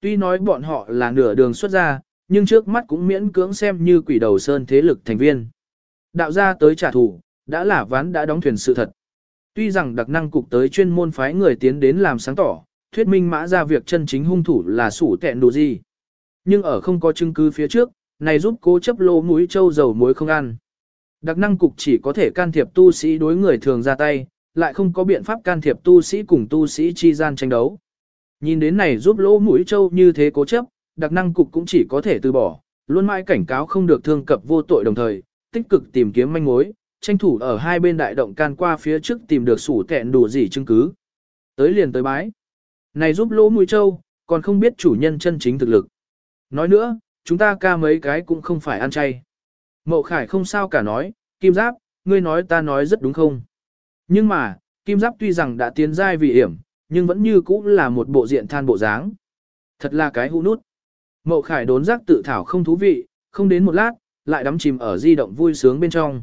Tuy nói bọn họ là nửa đường xuất ra, nhưng trước mắt cũng miễn cưỡng xem như quỷ đầu sơn thế lực thành viên. Đạo gia tới trả thù, đã là ván đã đóng thuyền sự thật. Tuy rằng đặc năng cục tới chuyên môn phái người tiến đến làm sáng tỏ, thuyết minh mã ra việc chân chính hung thủ là sủ tẹn đồ gì. Nhưng ở không có chứng cứ phía trước, này giúp cố chấp lô mũi châu dầu muối không ăn. Đặc năng cục chỉ có thể can thiệp tu sĩ đối người thường ra tay, lại không có biện pháp can thiệp tu sĩ cùng tu sĩ chi gian tranh đấu. Nhìn đến này giúp lỗ mũi châu như thế cố chấp, đặc năng cục cũng chỉ có thể từ bỏ, luôn mãi cảnh cáo không được thương cập vô tội đồng thời, tích cực tìm kiếm manh mối, tranh thủ ở hai bên đại động can qua phía trước tìm được sủ tẹn đủ gì chứng cứ. Tới liền tới bái. Này giúp lỗ mũi châu, còn không biết chủ nhân chân chính thực lực. Nói nữa, chúng ta ca mấy cái cũng không phải ăn chay. Mậu Khải không sao cả nói, Kim Giáp, ngươi nói ta nói rất đúng không? Nhưng mà, Kim Giáp tuy rằng đã tiến giai vì hiểm, nhưng vẫn như cũ là một bộ diện than bộ dáng. Thật là cái hũ nút. Mậu Khải đốn giác tự thảo không thú vị, không đến một lát, lại đắm chìm ở di động vui sướng bên trong.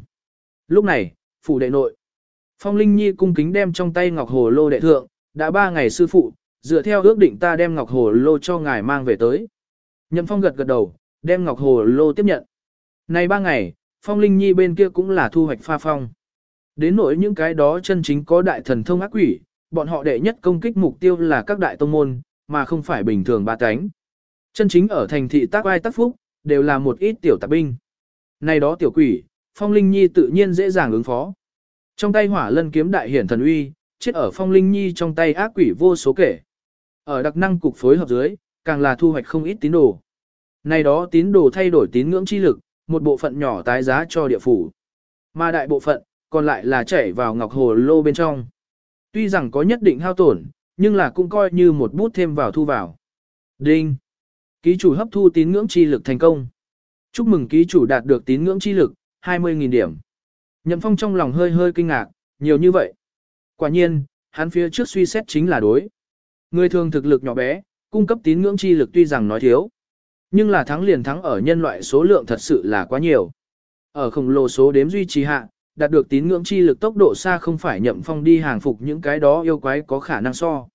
Lúc này, phủ đệ nội. Phong Linh Nhi cung kính đem trong tay ngọc hồ lô đệ thượng, đã ba ngày sư phụ, dựa theo ước định ta đem ngọc hồ lô cho ngài mang về tới. Nhậm Phong gật gật đầu, đem ngọc hồ lô tiếp nhận. Này ba ngày, Phong Linh Nhi bên kia cũng là thu hoạch pha phong. Đến nỗi những cái đó chân chính có đại thần thông ác quỷ, bọn họ đệ nhất công kích mục tiêu là các đại tông môn, mà không phải bình thường ba cánh. Chân chính ở thành thị tác ai tác phúc, đều là một ít tiểu tạp binh. Này đó tiểu quỷ, Phong Linh Nhi tự nhiên dễ dàng ứng phó. Trong tay hỏa lân kiếm đại hiển thần uy, chết ở Phong Linh Nhi trong tay ác quỷ vô số kể. Ở đặc năng cục phối hợp dưới, càng là thu hoạch không ít tín đồ. Này đó tín đồ thay đổi tín ngưỡng chi lực, một bộ phận nhỏ tái giá cho địa phủ. Mà đại bộ phận, còn lại là chảy vào ngọc hồ lô bên trong. Tuy rằng có nhất định hao tổn, nhưng là cũng coi như một bút thêm vào thu vào. Đinh! Ký chủ hấp thu tín ngưỡng chi lực thành công. Chúc mừng ký chủ đạt được tín ngưỡng chi lực, 20.000 điểm. Nhậm Phong trong lòng hơi hơi kinh ngạc, nhiều như vậy. Quả nhiên, hắn phía trước suy xét chính là đối. Người thường thực lực nhỏ bé, cung cấp tín ngưỡng chi lực tuy rằng nói thiếu. Nhưng là thắng liền thắng ở nhân loại số lượng thật sự là quá nhiều. Ở khổng lồ số đếm duy trì hạ, đạt được tín ngưỡng chi lực tốc độ xa không phải nhậm phong đi hàng phục những cái đó yêu quái có khả năng so.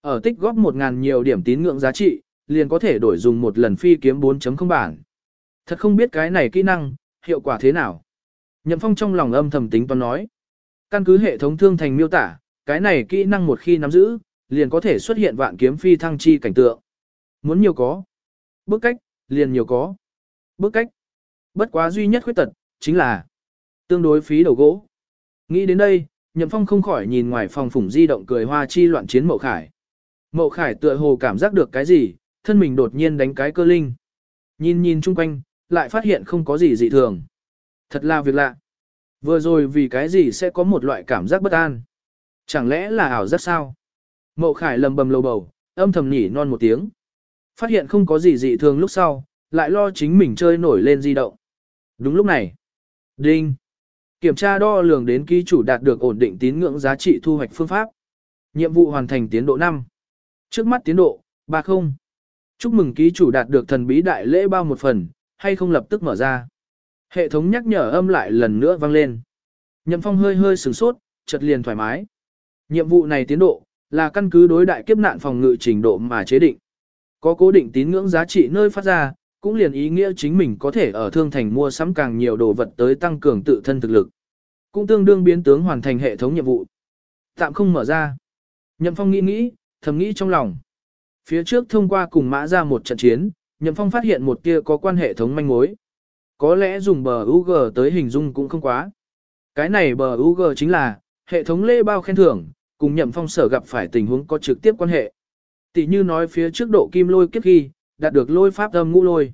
Ở tích góp 1.000 nhiều điểm tín ngưỡng giá trị, liền có thể đổi dùng một lần phi kiếm 4.0 bản. Thật không biết cái này kỹ năng, hiệu quả thế nào. Nhậm phong trong lòng âm thầm tính toán nói. Căn cứ hệ thống thương thành miêu tả, cái này kỹ năng một khi nắm giữ, liền có thể xuất hiện vạn kiếm phi thăng chi cảnh tượng. Muốn nhiều có. Bước cách, liền nhiều có. Bước cách. Bất quá duy nhất khuyết tật, chính là tương đối phí đầu gỗ. Nghĩ đến đây, Nhậm Phong không khỏi nhìn ngoài phòng phủng di động cười hoa chi loạn chiến Mậu Khải. Mậu Khải tựa hồ cảm giác được cái gì, thân mình đột nhiên đánh cái cơ linh. Nhìn nhìn chung quanh, lại phát hiện không có gì dị thường. Thật là việc lạ. Vừa rồi vì cái gì sẽ có một loại cảm giác bất an. Chẳng lẽ là ảo giác sao? Mậu Khải lầm bầm lầu bầu, âm thầm nhỉ non một tiếng. Phát hiện không có gì dị thường lúc sau, lại lo chính mình chơi nổi lên di động. Đúng lúc này. Đinh. Kiểm tra đo lường đến ký chủ đạt được ổn định tín ngưỡng giá trị thu hoạch phương pháp. Nhiệm vụ hoàn thành tiến độ 5. Trước mắt tiến độ, 30. Chúc mừng ký chủ đạt được thần bí đại lễ bao một phần, hay không lập tức mở ra. Hệ thống nhắc nhở âm lại lần nữa vang lên. Nhậm phong hơi hơi sửng sốt, chợt liền thoải mái. Nhiệm vụ này tiến độ, là căn cứ đối đại kiếp nạn phòng ngự trình độ mà chế định. Có cố định tín ngưỡng giá trị nơi phát ra, cũng liền ý nghĩa chính mình có thể ở thương thành mua sắm càng nhiều đồ vật tới tăng cường tự thân thực lực. Cũng tương đương biến tướng hoàn thành hệ thống nhiệm vụ. Tạm không mở ra. Nhậm Phong nghĩ nghĩ, thầm nghĩ trong lòng. Phía trước thông qua cùng mã ra một trận chiến, Nhậm Phong phát hiện một kia có quan hệ thống manh mối. Có lẽ dùng bờ UG tới hình dung cũng không quá. Cái này bờ UG chính là hệ thống lê bao khen thưởng, cùng Nhậm Phong sở gặp phải tình huống có trực tiếp quan hệ. Tỷ như nói phía trước độ kim lôi kiếp Ghi đạt được lôi pháp âm ngũ lôi.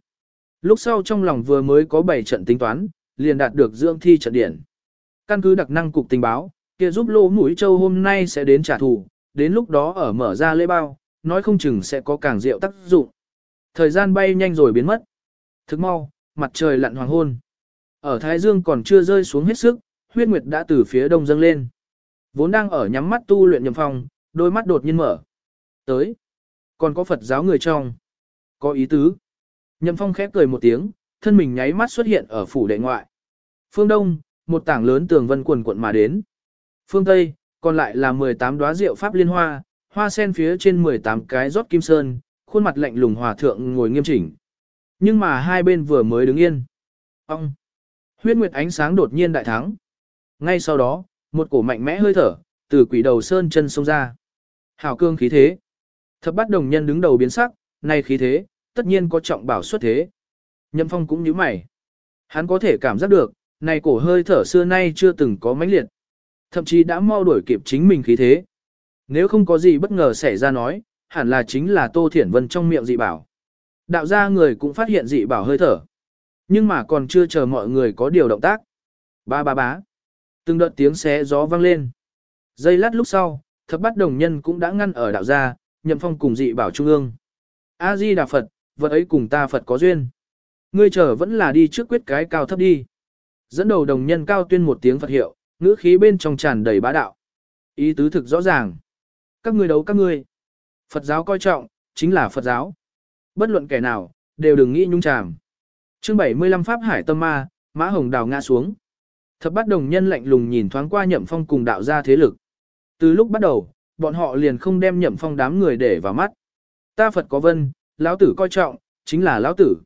Lúc sau trong lòng vừa mới có 7 trận tính toán, liền đạt được dưỡng thi trận điển. Căn cứ đặc năng cục tình báo, kia giúp lô mũi châu hôm nay sẽ đến trả thù, đến lúc đó ở mở ra lễ bao, nói không chừng sẽ có càng rượu tác dụng. Thời gian bay nhanh rồi biến mất. Thức mau, mặt trời lặn hoàng hôn. Ở Thái Dương còn chưa rơi xuống hết sức, huyết nguyệt đã từ phía đông dâng lên. Vốn đang ở nhắm mắt tu luyện nhầm phòng, đôi mắt đột nhiên mở. Tới. Còn có Phật giáo người trong. Có ý tứ. Nhậm Phong khép cười một tiếng, thân mình nháy mắt xuất hiện ở phủ đệ ngoại. Phương Đông, một tảng lớn tường vân quần quận mà đến. Phương Tây, còn lại là 18 đóa rượu pháp liên hoa, hoa sen phía trên 18 cái rót kim sơn, khuôn mặt lạnh lùng hòa thượng ngồi nghiêm chỉnh. Nhưng mà hai bên vừa mới đứng yên. Ông! Huyết nguyệt ánh sáng đột nhiên đại thắng. Ngay sau đó, một cổ mạnh mẽ hơi thở, từ quỷ đầu sơn chân sông ra. Hảo cương khí thế. Thập bắt đồng nhân đứng đầu biến sắc, nay khí thế, tất nhiên có trọng bảo xuất thế. Nhậm phong cũng nhíu mày. Hắn có thể cảm giác được, này cổ hơi thở xưa nay chưa từng có mãnh liệt. Thậm chí đã mau đuổi kịp chính mình khí thế. Nếu không có gì bất ngờ xảy ra nói, hẳn là chính là Tô Thiển Vân trong miệng dị bảo. Đạo gia người cũng phát hiện dị bảo hơi thở. Nhưng mà còn chưa chờ mọi người có điều động tác. Ba ba bá. Từng đợt tiếng xé gió vang lên. Giây lát lúc sau, thập bắt đồng nhân cũng đã ngăn ở đạo gia, nhậm phong cùng dị bảo trung ương. A-di Đà Phật, vật ấy cùng ta Phật có duyên. Ngươi chờ vẫn là đi trước quyết cái cao thấp đi. Dẫn đầu đồng nhân cao tuyên một tiếng Phật hiệu, ngữ khí bên trong tràn đầy bá đạo. Ý tứ thực rõ ràng. Các ngươi đấu các ngươi. Phật giáo coi trọng, chính là Phật giáo. Bất luận kẻ nào, đều đừng nghĩ nhung chàm. Chương 75 Pháp Hải Tâm Ma, Mã Hồng Đào ngã xuống. Thập bắt đồng nhân lạnh lùng nhìn thoáng qua nhậm phong cùng đạo gia thế lực. Từ lúc bắt đầu, bọn họ liền không đem nhậm phong đám người để vào mắt. Ta Phật có vân, lão tử coi trọng, chính là lão tử.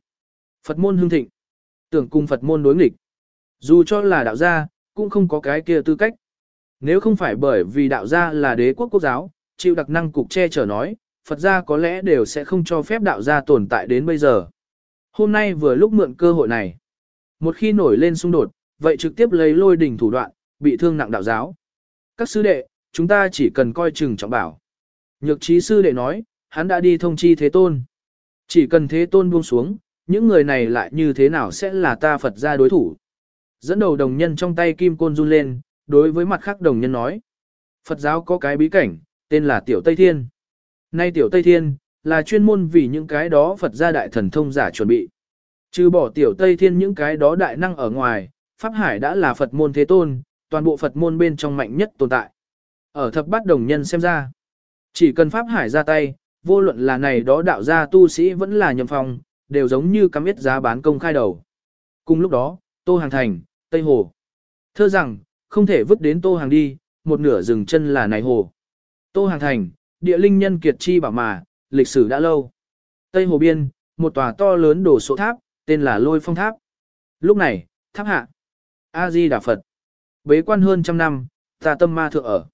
Phật môn hương thịnh. Tưởng cùng Phật môn đối nghịch. Dù cho là đạo gia, cũng không có cái kia tư cách. Nếu không phải bởi vì đạo gia là đế quốc quốc giáo, chịu đặc năng cục che chở nói, Phật gia có lẽ đều sẽ không cho phép đạo gia tồn tại đến bây giờ. Hôm nay vừa lúc mượn cơ hội này. Một khi nổi lên xung đột, vậy trực tiếp lấy lôi đỉnh thủ đoạn, bị thương nặng đạo giáo. Các sư đệ, chúng ta chỉ cần coi chừng trọng bảo. Nhược trí sư đệ nói, hắn đã đi thông chi thế tôn. Chỉ cần thế tôn buông xuống, những người này lại như thế nào sẽ là ta Phật gia đối thủ. Dẫn đầu đồng nhân trong tay kim côn run lên, đối với mặt khác đồng nhân nói. Phật giáo có cái bí cảnh, tên là Tiểu Tây Thiên. Nay Tiểu Tây Thiên, là chuyên môn vì những cái đó Phật gia đại thần thông giả chuẩn bị. Trừ bỏ Tiểu Tây Thiên những cái đó đại năng ở ngoài, Pháp Hải đã là Phật môn thế tôn, toàn bộ Phật môn bên trong mạnh nhất tồn tại. Ở thập bát đồng nhân xem ra, chỉ cần Pháp Hải ra tay, vô luận là này đó đạo gia tu sĩ vẫn là nhầm phong, đều giống như cắm ít giá bán công khai đầu. Cùng lúc đó, Tô Hàng Thành, Tây Hồ. thơ rằng, không thể vứt đến Tô Hàng đi, một nửa dừng chân là này hồ. Tô Hàng Thành, địa linh nhân kiệt chi bảo mà, lịch sử đã lâu. Tây Hồ Biên, một tòa to lớn đổ sộ tháp, tên là Lôi Phong Tháp. Lúc này, tháp hạ. A-di Đà Phật. Bế quan hơn trăm năm, ta tâm ma thượng ở.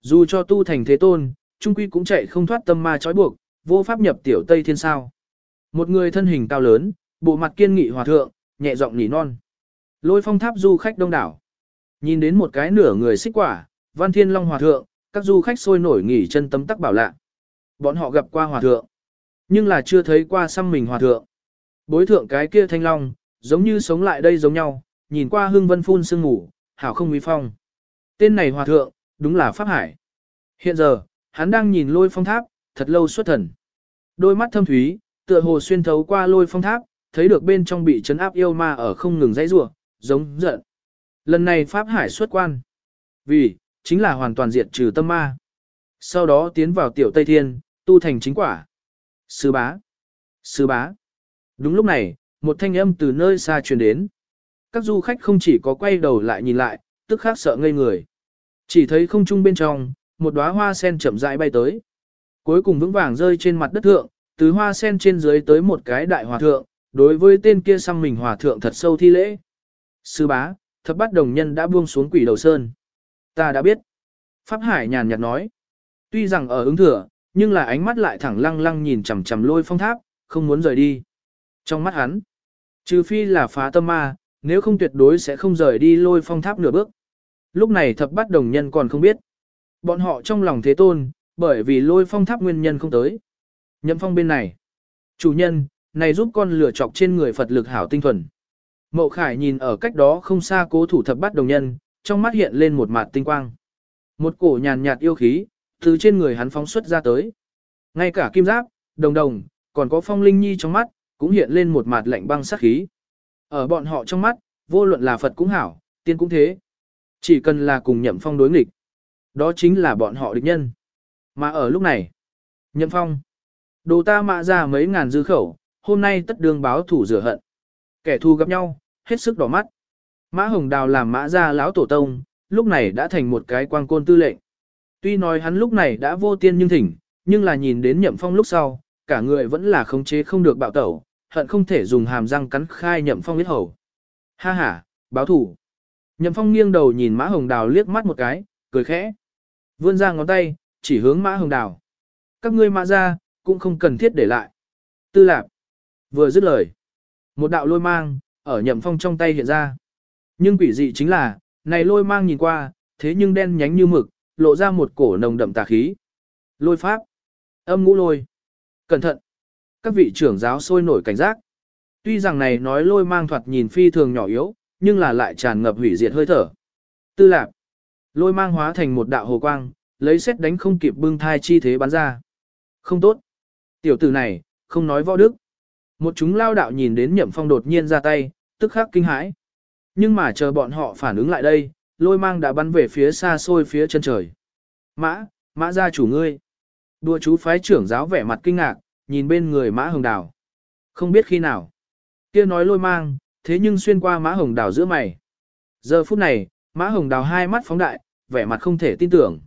Dù cho tu thành thế tôn, trung quy cũng chạy không thoát tâm ma trói buộc, vô pháp nhập tiểu Tây Thiên sao. Một người thân hình cao lớn, bộ mặt kiên nghị hòa thượng, nhẹ giọng nỉ non. Lôi phong tháp du khách đông đảo. Nhìn đến một cái nửa người xích quả, văn thiên long hòa thượng, các du khách sôi nổi nghỉ chân tấm tắc bảo lạ. Bọn họ gặp qua hòa thượng, nhưng là chưa thấy qua xăm mình hòa thượng. Bối thượng cái kia thanh long, giống như sống lại đây giống nhau, nhìn qua hương vân phun sương ngủ, hảo không uy phong. Tên này hòa thượng, đúng là Pháp Hải. Hiện giờ, hắn đang nhìn lôi phong tháp, thật lâu xuất thần. Đôi mắt thâm thúy, tựa hồ xuyên thấu qua lôi phong tháp, thấy được bên trong bị chấn áp yêu ma ở không ngừng dãy rủa, giống giận. Lần này Pháp Hải xuất quan. Vì, chính là hoàn toàn diệt trừ tâm ma. Sau đó tiến vào tiểu Tây Thiên, tu thành chính quả. Sư bá. Sư bá. Đúng lúc này, một thanh âm từ nơi xa truyền đến. Các du khách không chỉ có quay đầu lại nhìn lại, tức khác sợ ngây người. Chỉ thấy không trung bên trong, một đóa hoa sen chậm rãi bay tới. Cuối cùng vững vàng rơi trên mặt đất thượng, từ hoa sen trên dưới tới một cái đại hòa thượng, đối với tên kia xăm mình hòa thượng thật sâu thi lễ. Sư bá, thập bát đồng nhân đã buông xuống quỷ đầu sơn. Ta đã biết. Pháp Hải nhàn nhạt nói. Tuy rằng ở ứng thừa, nhưng là ánh mắt lại thẳng lăng lăng nhìn chằm chằm lôi phong tháp, không muốn rời đi. Trong mắt hắn, trừ phi là phá tâm ma, nếu không tuyệt đối sẽ không rời đi lôi phong tháp nửa bước. Lúc này thập bát đồng nhân còn không biết. Bọn họ trong lòng thế tôn, bởi vì lôi phong tháp nguyên nhân không tới. Nhậm phong bên này. Chủ nhân, này giúp con lửa chọc trên người Phật lực hảo tinh thuần. Mậu Khải nhìn ở cách đó không xa cố thủ thập bát đồng nhân, trong mắt hiện lên một mặt tinh quang. Một cổ nhàn nhạt yêu khí, từ trên người hắn phóng xuất ra tới. Ngay cả kim giáp, đồng đồng, còn có phong linh nhi trong mắt, cũng hiện lên một mặt lạnh băng sát khí. Ở bọn họ trong mắt, vô luận là Phật cũng hảo, tiên cũng thế. Chỉ cần là cùng nhậm phong đối nghịch. Đó chính là bọn họ địch nhân. Mà ở lúc này, nhậm phong, đồ ta mạ ra mấy ngàn dư khẩu, hôm nay tất đương báo thủ rửa hận. Kẻ thù gặp nhau, hết sức đỏ mắt. Mã Hồng Đào làm mã gia lão tổ tông, lúc này đã thành một cái quang côn tư lệnh. Tuy nói hắn lúc này đã vô tiên nhưng thỉnh, nhưng là nhìn đến nhậm phong lúc sau, cả người vẫn là khống chế không được bạo tẩu, hận không thể dùng hàm răng cắn khai nhậm phong huyết hầu. Ha ha, báo thủ. Nhậm phong nghiêng đầu nhìn mã hồng đào liếc mắt một cái, cười khẽ. Vươn ra ngón tay, chỉ hướng mã hồng đào. Các ngươi mã ra, cũng không cần thiết để lại. Tư lạc. Vừa dứt lời. Một đạo lôi mang, ở nhậm phong trong tay hiện ra. Nhưng quỷ dị chính là, này lôi mang nhìn qua, thế nhưng đen nhánh như mực, lộ ra một cổ nồng đậm tà khí. Lôi pháp. Âm ngũ lôi. Cẩn thận. Các vị trưởng giáo sôi nổi cảnh giác. Tuy rằng này nói lôi mang thoạt nhìn phi thường nhỏ yếu, nhưng là lại tràn ngập hủy diệt hơi thở. Tư lạc. Lôi mang hóa thành một đạo hồ quang, lấy xét đánh không kịp bưng thai chi thế bắn ra. Không tốt. Tiểu tử này, không nói võ đức. Một chúng lao đạo nhìn đến nhậm phong đột nhiên ra tay, tức khắc kinh hãi. Nhưng mà chờ bọn họ phản ứng lại đây, lôi mang đã bắn về phía xa xôi phía chân trời. Mã, mã gia chủ ngươi. Đùa chú phái trưởng giáo vẻ mặt kinh ngạc, nhìn bên người mã hồng đào. Không biết khi nào. kia nói lôi mang, thế nhưng xuyên qua mã hồng đào giữa mày. Giờ phút này, mã hồng đào hai mắt phóng đại, vẻ mặt không thể tin tưởng.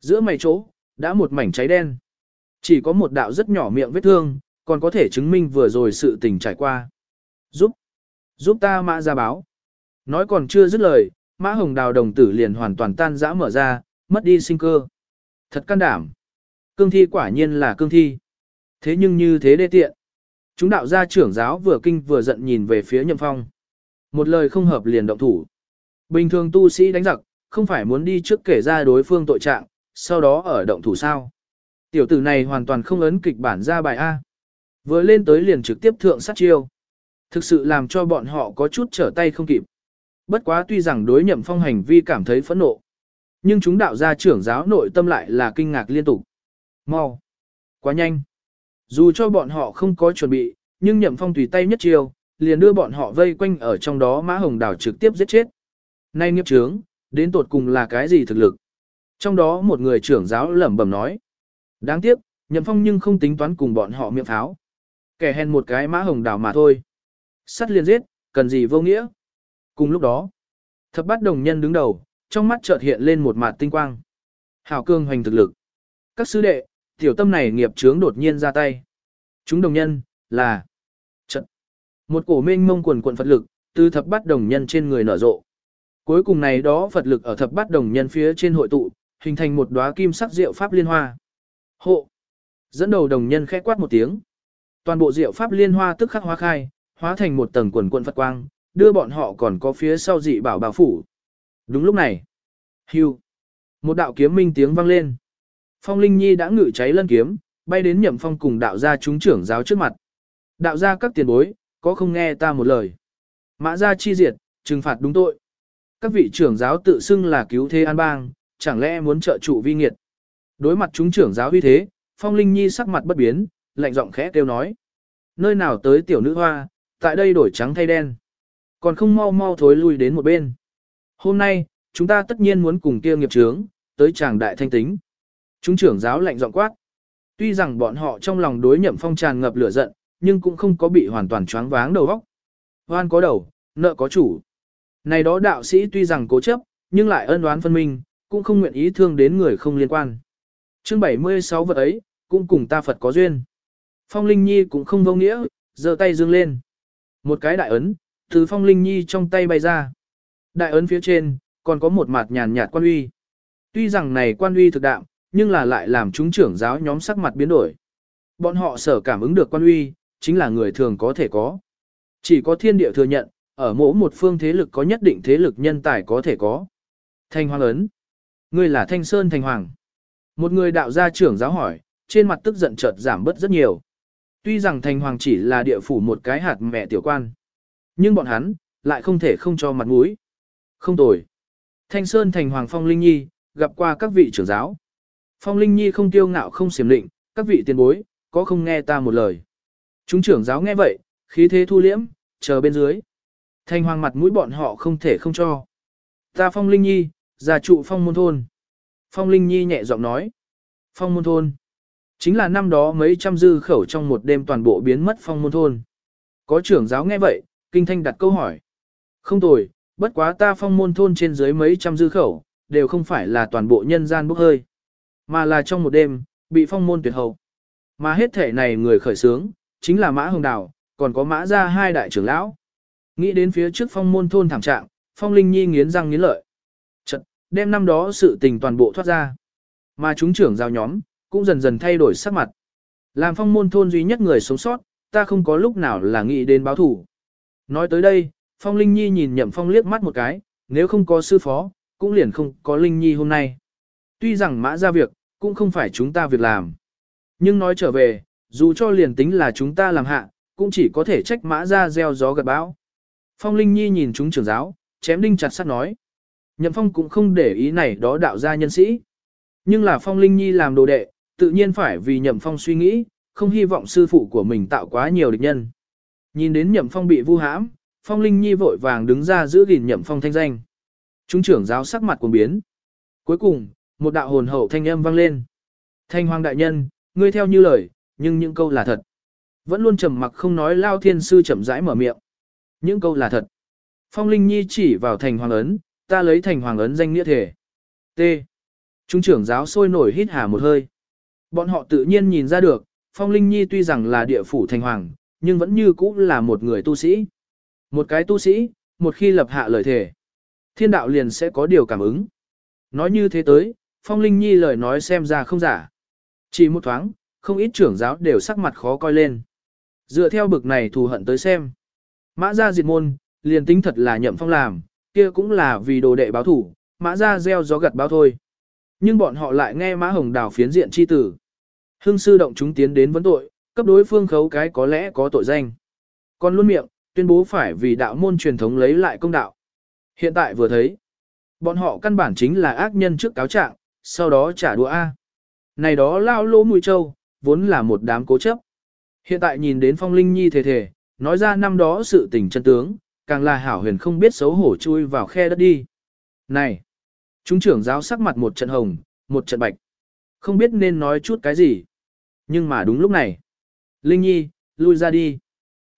Giữa mày chỗ, đã một mảnh cháy đen. Chỉ có một đạo rất nhỏ miệng vết thương, còn có thể chứng minh vừa rồi sự tình trải qua. Giúp, giúp ta mã ra báo. Nói còn chưa dứt lời, mã hồng đào đồng tử liền hoàn toàn tan rã mở ra, mất đi sinh cơ. Thật can đảm. Cương thi quả nhiên là cương thi. Thế nhưng như thế đê tiện. Chúng đạo gia trưởng giáo vừa kinh vừa giận nhìn về phía nhậm phong. Một lời không hợp liền động thủ. Bình thường tu sĩ đánh giặc, không phải muốn đi trước kể ra đối phương tội trạng, sau đó ở động thủ sao. Tiểu tử này hoàn toàn không ấn kịch bản ra bài A. Vừa lên tới liền trực tiếp thượng sát chiêu. Thực sự làm cho bọn họ có chút trở tay không kịp. Bất quá tuy rằng đối nhậm phong hành vi cảm thấy phẫn nộ. Nhưng chúng đạo gia trưởng giáo nội tâm lại là kinh ngạc liên tục. Mau! Quá nhanh! Dù cho bọn họ không có chuẩn bị, nhưng nhậm phong tùy tay nhất chiêu, liền đưa bọn họ vây quanh ở trong đó mã hồng đảo trực tiếp giết chết. Nay nghiệp trướng, đến tột cùng là cái gì thực lực? Trong đó một người trưởng giáo lẩm bẩm nói. Đáng tiếc, nhậm phong nhưng không tính toán cùng bọn họ miệng pháo. Kẻ hèn một cái mã hồng đảo mà thôi. Sắt liền giết, cần gì vô nghĩa? Cùng lúc đó, thập bát đồng nhân đứng đầu, trong mắt chợt hiện lên một mặt tinh quang. Hảo cương hoành thực lực. Các sư đệ, tiểu tâm này nghiệp chướng đột nhiên ra tay. Chúng đồng nhân, là trận. Một cổ mênh mông quần quần Phật lực, từ thập bát đồng nhân trên người nở rộ. Cuối cùng này đó Phật lực ở thập bát đồng nhân phía trên hội tụ, hình thành một đóa kim sắc diệu pháp liên hoa. Hộ. Dẫn đầu đồng nhân khẽ quát một tiếng. Toàn bộ diệu pháp liên hoa tức khắc hóa khai, hóa thành một tầng quần quần Phật quang, đưa bọn họ còn có phía sau dị bảo bảo phủ. Đúng lúc này, hưu, một đạo kiếm minh tiếng vang lên. Phong Linh Nhi đã ngự cháy lân kiếm, bay đến nhậm phong cùng đạo gia chúng trưởng giáo trước mặt. Đạo gia các tiền bối, có không nghe ta một lời. Mã gia chi diệt, trừng phạt đúng tội. Các vị trưởng giáo tự xưng là cứu thế an bang, chẳng lẽ muốn trợ trụ vi nghiệt. Đối mặt chúng trưởng giáo uy thế, Phong Linh Nhi sắc mặt bất biến, lạnh giọng khẽ kêu nói. Nơi nào tới tiểu nữ hoa, tại đây đổi trắng thay đen. Còn không mau mau thối lui đến một bên. Hôm nay, chúng ta tất nhiên muốn cùng kia nghiệp trướng, tới chàng đại thanh tính. Chúng trưởng giáo lạnh giọng quát. Tuy rằng bọn họ trong lòng đối nhậm phong tràn ngập lửa giận, nhưng cũng không có bị hoàn toàn choáng váng đầu óc. Hoan có đầu, nợ có chủ. Này đó đạo sĩ tuy rằng cố chấp, nhưng lại ân oán phân minh, cũng không nguyện ý thương đến người không liên quan. Chương 76 vật ấy, cũng cùng ta Phật có duyên. Phong Linh Nhi cũng không vô nghĩa, giơ tay dương lên. Một cái đại ấn, từ Phong Linh Nhi trong tay bay ra. Đại ấn phía trên, còn có một mặt nhàn nhạt quan uy. Tuy rằng này quan uy thực đạm, nhưng là lại làm chúng trưởng giáo nhóm sắc mặt biến đổi. Bọn họ sở cảm ứng được quan uy, chính là người thường có thể có. Chỉ có thiên địa thừa nhận, ở mỗi một phương thế lực có nhất định thế lực nhân tài có thể có. Thanh hoàng ấn. Ngươi là Thanh Sơn Thanh Hoàng. Một người đạo gia trưởng giáo hỏi, trên mặt tức giận chợt giảm bớt rất nhiều. Tuy rằng Thanh Hoàng chỉ là địa phủ một cái hạt mẹ tiểu quan. Nhưng bọn hắn, lại không thể không cho mặt mũi. Không tồi. Thanh Sơn Thành Hoàng Phong Linh Nhi, gặp qua các vị trưởng giáo. Phong Linh Nhi không kiêu ngạo không xiểm định, các vị tiền bối, có không nghe ta một lời. Chúng trưởng giáo nghe vậy, khí thế thu liễm, chờ bên dưới. Thanh Hoàng mặt mũi bọn họ không thể không cho. Ta Phong Linh Nhi, gia trụ Phong Môn Thôn. Phong Linh Nhi nhẹ giọng nói. Phong Môn Thôn. Chính là năm đó mấy trăm dư khẩu trong một đêm toàn bộ biến mất Phong Môn Thôn. Có trưởng giáo nghe vậy, kinh thanh đặt câu hỏi. Không tồi, bất quá ta phong môn thôn trên dưới mấy trăm dư khẩu, đều không phải là toàn bộ nhân gian bốc hơi, mà là trong một đêm, bị phong môn tuyệt hậu. Mà hết thể này người khởi sướng, chính là Mã Hồng Đào, còn có Mã gia hai đại trưởng lão. Nghĩ đến phía trước phong môn thôn thảm trạng, phong linh nhi nghiến răng nghiến lợi. Chật, đem năm đó sự tình toàn bộ thoát ra. Mà chúng trưởng giao nhóm, cũng dần dần thay đổi sắc mặt. Làm phong môn thôn duy nhất người sống sót, ta không có lúc nào là nghĩ đến báo thủ. Nói tới đây, phong linh nhi nhìn nhậm phong liếc mắt một cái, nếu không có sư phó, cũng liền không có linh nhi hôm nay. Tuy rằng mã ra việc, cũng không phải chúng ta việc làm. Nhưng nói trở về, dù cho liền tính là chúng ta làm hạ, cũng chỉ có thể trách mã ra gieo gió gật bão. Phong Linh Nhi nhìn chúng trưởng giáo, chém đinh chặt sắt nói. Nhậm Phong cũng không để ý này đó đạo gia nhân sĩ. Nhưng là Phong Linh Nhi làm đồ đệ, tự nhiên phải vì Nhậm Phong suy nghĩ, không hy vọng sư phụ của mình tạo quá nhiều địch nhân. Nhìn đến Nhậm Phong bị vu hãm, Phong Linh Nhi vội vàng đứng ra giữ gìn Nhậm Phong thanh danh. Chúng trưởng giáo sắc mặt cuồng biến. Cuối cùng, một đạo hồn hậu thanh âm vang lên. Thanh hoàng đại nhân, ngươi theo như lời, nhưng những câu là thật. Vẫn luôn trầm mặc không nói lao thiên sư chậm rãi mở miệng. Những câu là thật. Phong Linh Nhi chỉ vào thành hoàng ấn, ta lấy thành hoàng ấn danh nghĩa thể. T. Trung trưởng giáo sôi nổi hít hà một hơi. Bọn họ tự nhiên nhìn ra được, Phong Linh Nhi tuy rằng là địa phủ thành hoàng, nhưng vẫn như cũ là một người tu sĩ. Một cái tu sĩ, một khi lập hạ lời thể, thiên đạo liền sẽ có điều cảm ứng. Nói như thế tới, Phong Linh Nhi lời nói xem ra không giả. Chỉ một thoáng, không ít trưởng giáo đều sắc mặt khó coi lên. Dựa theo bực này thù hận tới xem. Mã gia diệt môn, liền tính thật là nhậm phong làm, kia cũng là vì đồ đệ báo thủ, mã gia gieo gió gặt báo thôi. Nhưng bọn họ lại nghe mã hồng đào phiến diện chi tử. Hưng sư động chúng tiến đến vấn tội, cấp đối phương khấu cái có lẽ có tội danh. Còn luôn miệng, tuyên bố phải vì đạo môn truyền thống lấy lại công đạo. Hiện tại vừa thấy, bọn họ căn bản chính là ác nhân trước cáo trạng, sau đó trả đũa A. Này đó lao lỗ mùi châu, vốn là một đám cố chấp. Hiện tại nhìn đến phong linh nhi thề thề, nói ra năm đó sự tình chân tướng, càng là hảo huyền không biết xấu hổ chui vào khe đất đi. Này! Chúng trưởng giáo sắc mặt một trận hồng, một trận bạch. Không biết nên nói chút cái gì. Nhưng mà đúng lúc này. Linh Nhi, lui ra đi.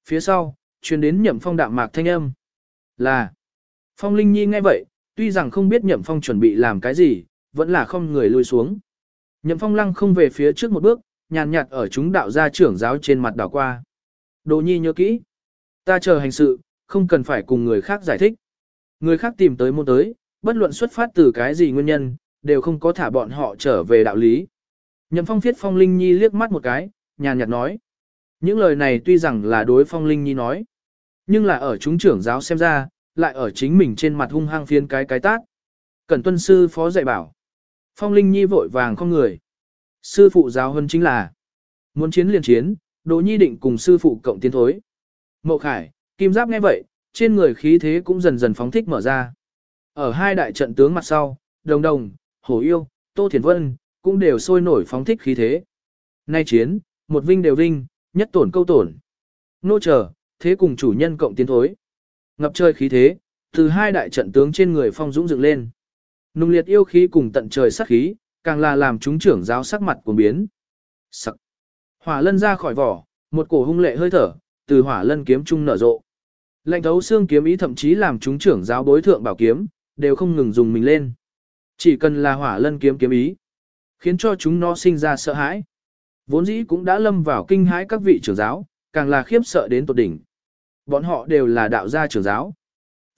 Phía sau, truyền đến nhậm phong đạm mạc thanh âm. Là. Phong Linh Nhi nghe vậy, tuy rằng không biết nhậm phong chuẩn bị làm cái gì, vẫn là không người lui xuống. Nhậm phong lăng không về phía trước một bước, nhàn nhạt ở chúng đạo gia trưởng giáo trên mặt đảo qua. Đồ nhi nhớ kỹ. Ta chờ hành sự, không cần phải cùng người khác giải thích. Người khác tìm tới môn tới, bất luận xuất phát từ cái gì nguyên nhân, đều không có thả bọn họ trở về đạo lý. Nhậm phong viết phong linh nhi liếc mắt một cái, nhàn nhạt nói. Những lời này tuy rằng là đối phong linh nhi nói, nhưng là ở chúng trưởng giáo xem ra, lại ở chính mình trên mặt hung hăng phiên cái cái tát. Cẩn tuân sư phó dạy bảo. Phong linh nhi vội vàng không người. Sư phụ giáo hơn chính là muốn chiến liền chiến, Đỗ Nhi định cùng sư phụ cộng tiến thối. Mậu Khải, Kim Giáp nghe vậy, trên người khí thế cũng dần dần phóng thích mở ra. Ở hai đại trận tướng mặt sau, Đồng Đồng, Hổ Yêu, Tô Thiền Vân, cũng đều sôi nổi phóng thích khí thế. Nay chiến, một vinh đều vinh, nhất tổn câu tổn. Nô chờ, thế cùng chủ nhân cộng tiến thối. Ngập trời khí thế, từ hai đại trận tướng trên người phong dũng dựng lên. Nung liệt yêu khí cùng tận trời sắc khí, càng là làm chúng trưởng giáo sắc mặt của biến. Sắc. Hỏa lân ra khỏi vỏ, một cổ hung lệ hơi thở, từ hỏa lân kiếm trung nở rộ. Lệnh thấu xương kiếm ý thậm chí làm chúng trưởng giáo bối thượng bảo kiếm, đều không ngừng dùng mình lên. Chỉ cần là hỏa lân kiếm kiếm ý, khiến cho chúng nó sinh ra sợ hãi. Vốn dĩ cũng đã lâm vào kinh hãi các vị trưởng giáo, càng là khiếp sợ đến tột đỉnh. Bọn họ đều là đạo gia trưởng giáo.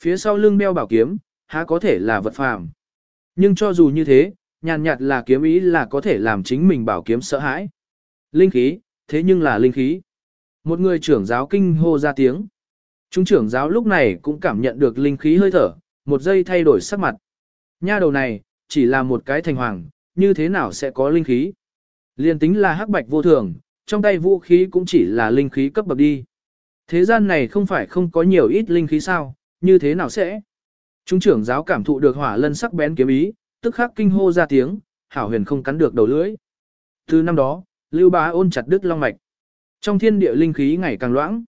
Phía sau lưng đeo bảo kiếm, há có thể là vật phàm. Nhưng cho dù như thế, nhàn nhạt là kiếm ý là có thể làm chính mình bảo kiếm sợ hãi. Linh khí, thế nhưng là linh khí. Một người trưởng giáo kinh hô ra tiếng. Chúng trưởng giáo lúc này cũng cảm nhận được linh khí hơi thở, một giây thay đổi sắc mặt. Nha đầu này, chỉ là một cái thành hoàng, như thế nào sẽ có linh khí? Liên tính là hắc bạch vô thường, trong tay vũ khí cũng chỉ là linh khí cấp bậc đi. Thế gian này không phải không có nhiều ít linh khí sao, như thế nào sẽ? Chúng trưởng giáo cảm thụ được hỏa lân sắc bén kiếm ý, tức khắc kinh hô ra tiếng, hảo huyền không cắn được đầu lưỡi. Từ năm đó, Lưu Bá ôn chặt đứt long mạch. Trong thiên địa linh khí ngày càng loãng.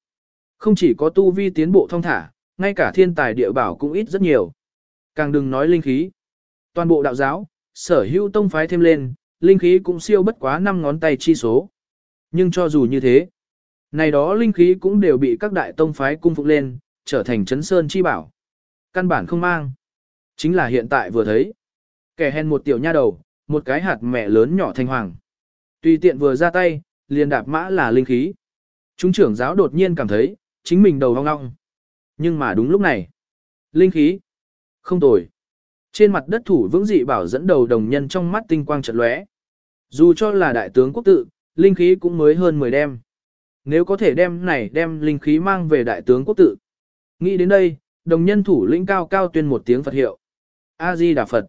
Không chỉ có tu vi tiến bộ thông thả, ngay cả thiên tài địa bảo cũng ít rất nhiều. Càng đừng nói linh khí. Toàn bộ đạo giáo, sở hữu tông phái thêm lên, linh khí cũng siêu bất quá năm ngón tay chi số. Nhưng cho dù như thế, này đó linh khí cũng đều bị các đại tông phái cung phục lên, trở thành chấn sơn chi bảo. Căn bản không mang. Chính là hiện tại vừa thấy. Kẻ hèn một tiểu nha đầu, một cái hạt mẹ lớn nhỏ thành hoàng. Tùy tiện vừa ra tay, liền đạp mã là linh khí. Chúng trưởng giáo đột nhiên cảm thấy, chính mình đầu hoang ngọng. Nhưng mà đúng lúc này, linh khí, không tồi. Trên mặt đất thủ vững dị bảo dẫn đầu đồng nhân trong mắt tinh quang chợt lóe. Dù cho là đại tướng quốc tự, linh khí cũng mới hơn 10 đêm Nếu có thể đem này đem linh khí mang về đại tướng quốc tự. Nghĩ đến đây, đồng nhân thủ lĩnh cao cao tuyên một tiếng Phật hiệu. A-di Đà Phật.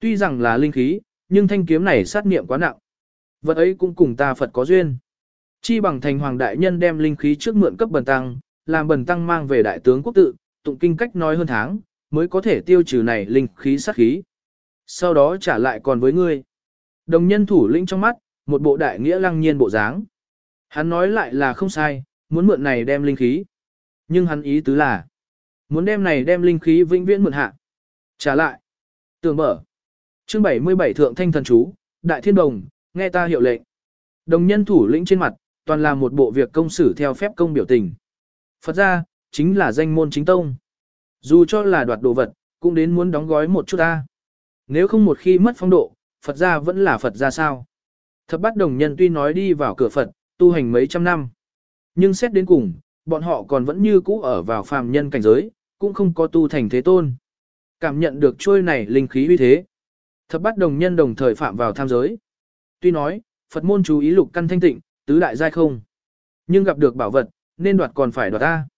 Tuy rằng là linh khí, nhưng thanh kiếm này sát niệm quá nặng. Vật ấy cũng cùng ta Phật có duyên. Chi bằng thành hoàng đại nhân đem linh khí trước mượn cấp bần tăng, làm bần tăng mang về đại tướng quốc tự, tụng kinh cách nói hơn tháng, mới có thể tiêu trừ này linh khí sát khí. Sau đó trả lại còn với ngươi. Đồng nhân thủ lĩnh trong mắt, một bộ đại nghĩa lăng nhiên bộ dáng. Hắn nói lại là không sai, muốn mượn này đem linh khí. Nhưng hắn ý tứ là, muốn đem này đem linh khí vĩnh viễn mượn hạ. Trả lại. Tường mở. Chương 77 Thượng Thanh Thần Chú, Đại Thiên Đồng, nghe ta hiệu lệnh. Đồng nhân thủ lĩnh trên mặt, toàn là một bộ việc công xử theo phép công biểu tình. Phật ra, chính là danh môn chính tông. Dù cho là đoạt đồ vật, cũng đến muốn đóng gói một chút ta. Nếu không một khi mất phong độ, Phật gia vẫn là Phật gia sao. Thập bát đồng nhân tuy nói đi vào cửa Phật, tu hành mấy trăm năm. Nhưng xét đến cùng, bọn họ còn vẫn như cũ ở vào phàm nhân cảnh giới, cũng không có tu thành thế tôn. Cảm nhận được trôi này linh khí uy thế. Thập bát đồng nhân đồng thời phạm vào tham giới. Tuy nói, Phật môn chú ý lục căn thanh tịnh, tứ đại giai không. Nhưng gặp được bảo vật, nên đoạt còn phải đoạt ta.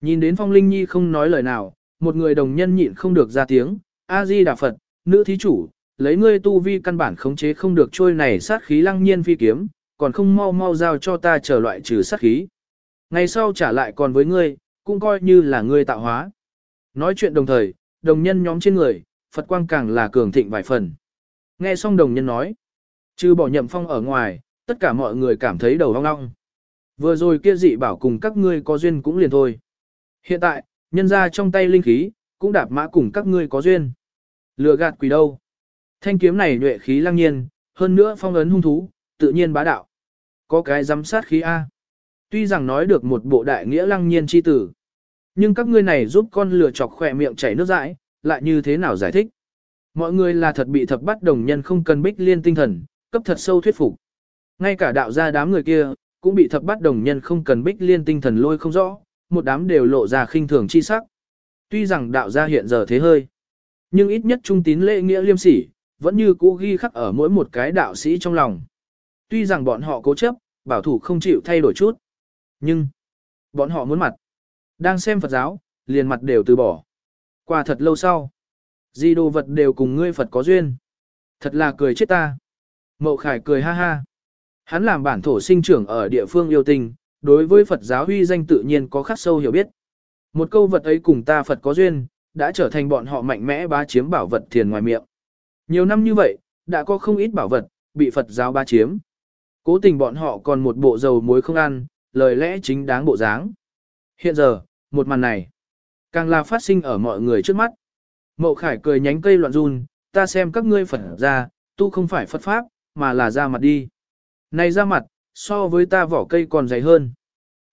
Nhìn đến phong linh nhi không nói lời nào, một người đồng nhân nhịn không được ra tiếng, A-di Đà Phật, nữ thí chủ, lấy ngươi tu vi căn bản khống chế không được trôi này sát khí lăng nhiên phi kiếm, còn không mau mau giao cho ta trở loại trừ sát khí. Ngày sau trả lại còn với ngươi, cũng coi như là ngươi tạo hóa. Nói chuyện đồng thời, đồng nhân nhóm trên người, Phật quang càng là cường thịnh vài phần. Nghe xong đồng nhân nói, trừ bỏ nhậm phong ở ngoài, tất cả mọi người cảm thấy đầu ong ong. Vừa rồi kia dị bảo cùng các ngươi có duyên cũng liền thôi. Hiện tại, nhân ra trong tay linh khí, cũng đạp mã cùng các ngươi có duyên. Lừa gạt quỷ đâu. Thanh kiếm này nhuệ khí lăng nhiên, hơn nữa phong ấn hung thú, tự nhiên bá đạo. Có cái giám sát khí A. Tuy rằng nói được một bộ đại nghĩa lăng nhiên chi tử. Nhưng các ngươi này giúp con lừa chọc khỏe miệng chảy nước dãi, lại như thế nào giải thích? Mọi người là thật bị thập bắt đồng nhân không cần bích liên tinh thần, cấp thật sâu thuyết phục. Ngay cả đạo gia đám người kia, cũng bị thập bắt đồng nhân không cần bích liên tinh thần lôi không rõ, một đám đều lộ ra khinh thường chi sắc. Tuy rằng đạo gia hiện giờ thế hơi, nhưng ít nhất trung tín lễ nghĩa liêm sỉ, vẫn như cũ ghi khắc ở mỗi một cái đạo sĩ trong lòng. Tuy rằng bọn họ cố chấp, bảo thủ không chịu thay đổi chút, nhưng bọn họ muốn mặt. Đang xem Phật giáo, liền mặt đều từ bỏ. Qua thật lâu sau, di đồ vật đều cùng ngươi Phật có duyên. Thật là cười chết ta. Mậu Khải cười ha ha. Hắn làm bản thổ sinh trưởng ở địa phương yêu tình, đối với Phật giáo huy danh tự nhiên có khắc sâu hiểu biết. Một câu vật ấy cùng ta Phật có duyên, đã trở thành bọn họ mạnh mẽ bá chiếm bảo vật thiền ngoài miệng. Nhiều năm như vậy, đã có không ít bảo vật, bị Phật giáo bá chiếm. Cố tình bọn họ còn một bộ dầu muối không ăn, lời lẽ chính đáng bộ dáng. Hiện giờ, một màn này, càng là phát sinh ở mọi người trước mắt. Mậu Khải cười nhánh cây loạn run, ta xem các ngươi Phật ra, tu không phải Phật Pháp, mà là ra mặt đi. Này ra mặt, so với ta vỏ cây còn dày hơn.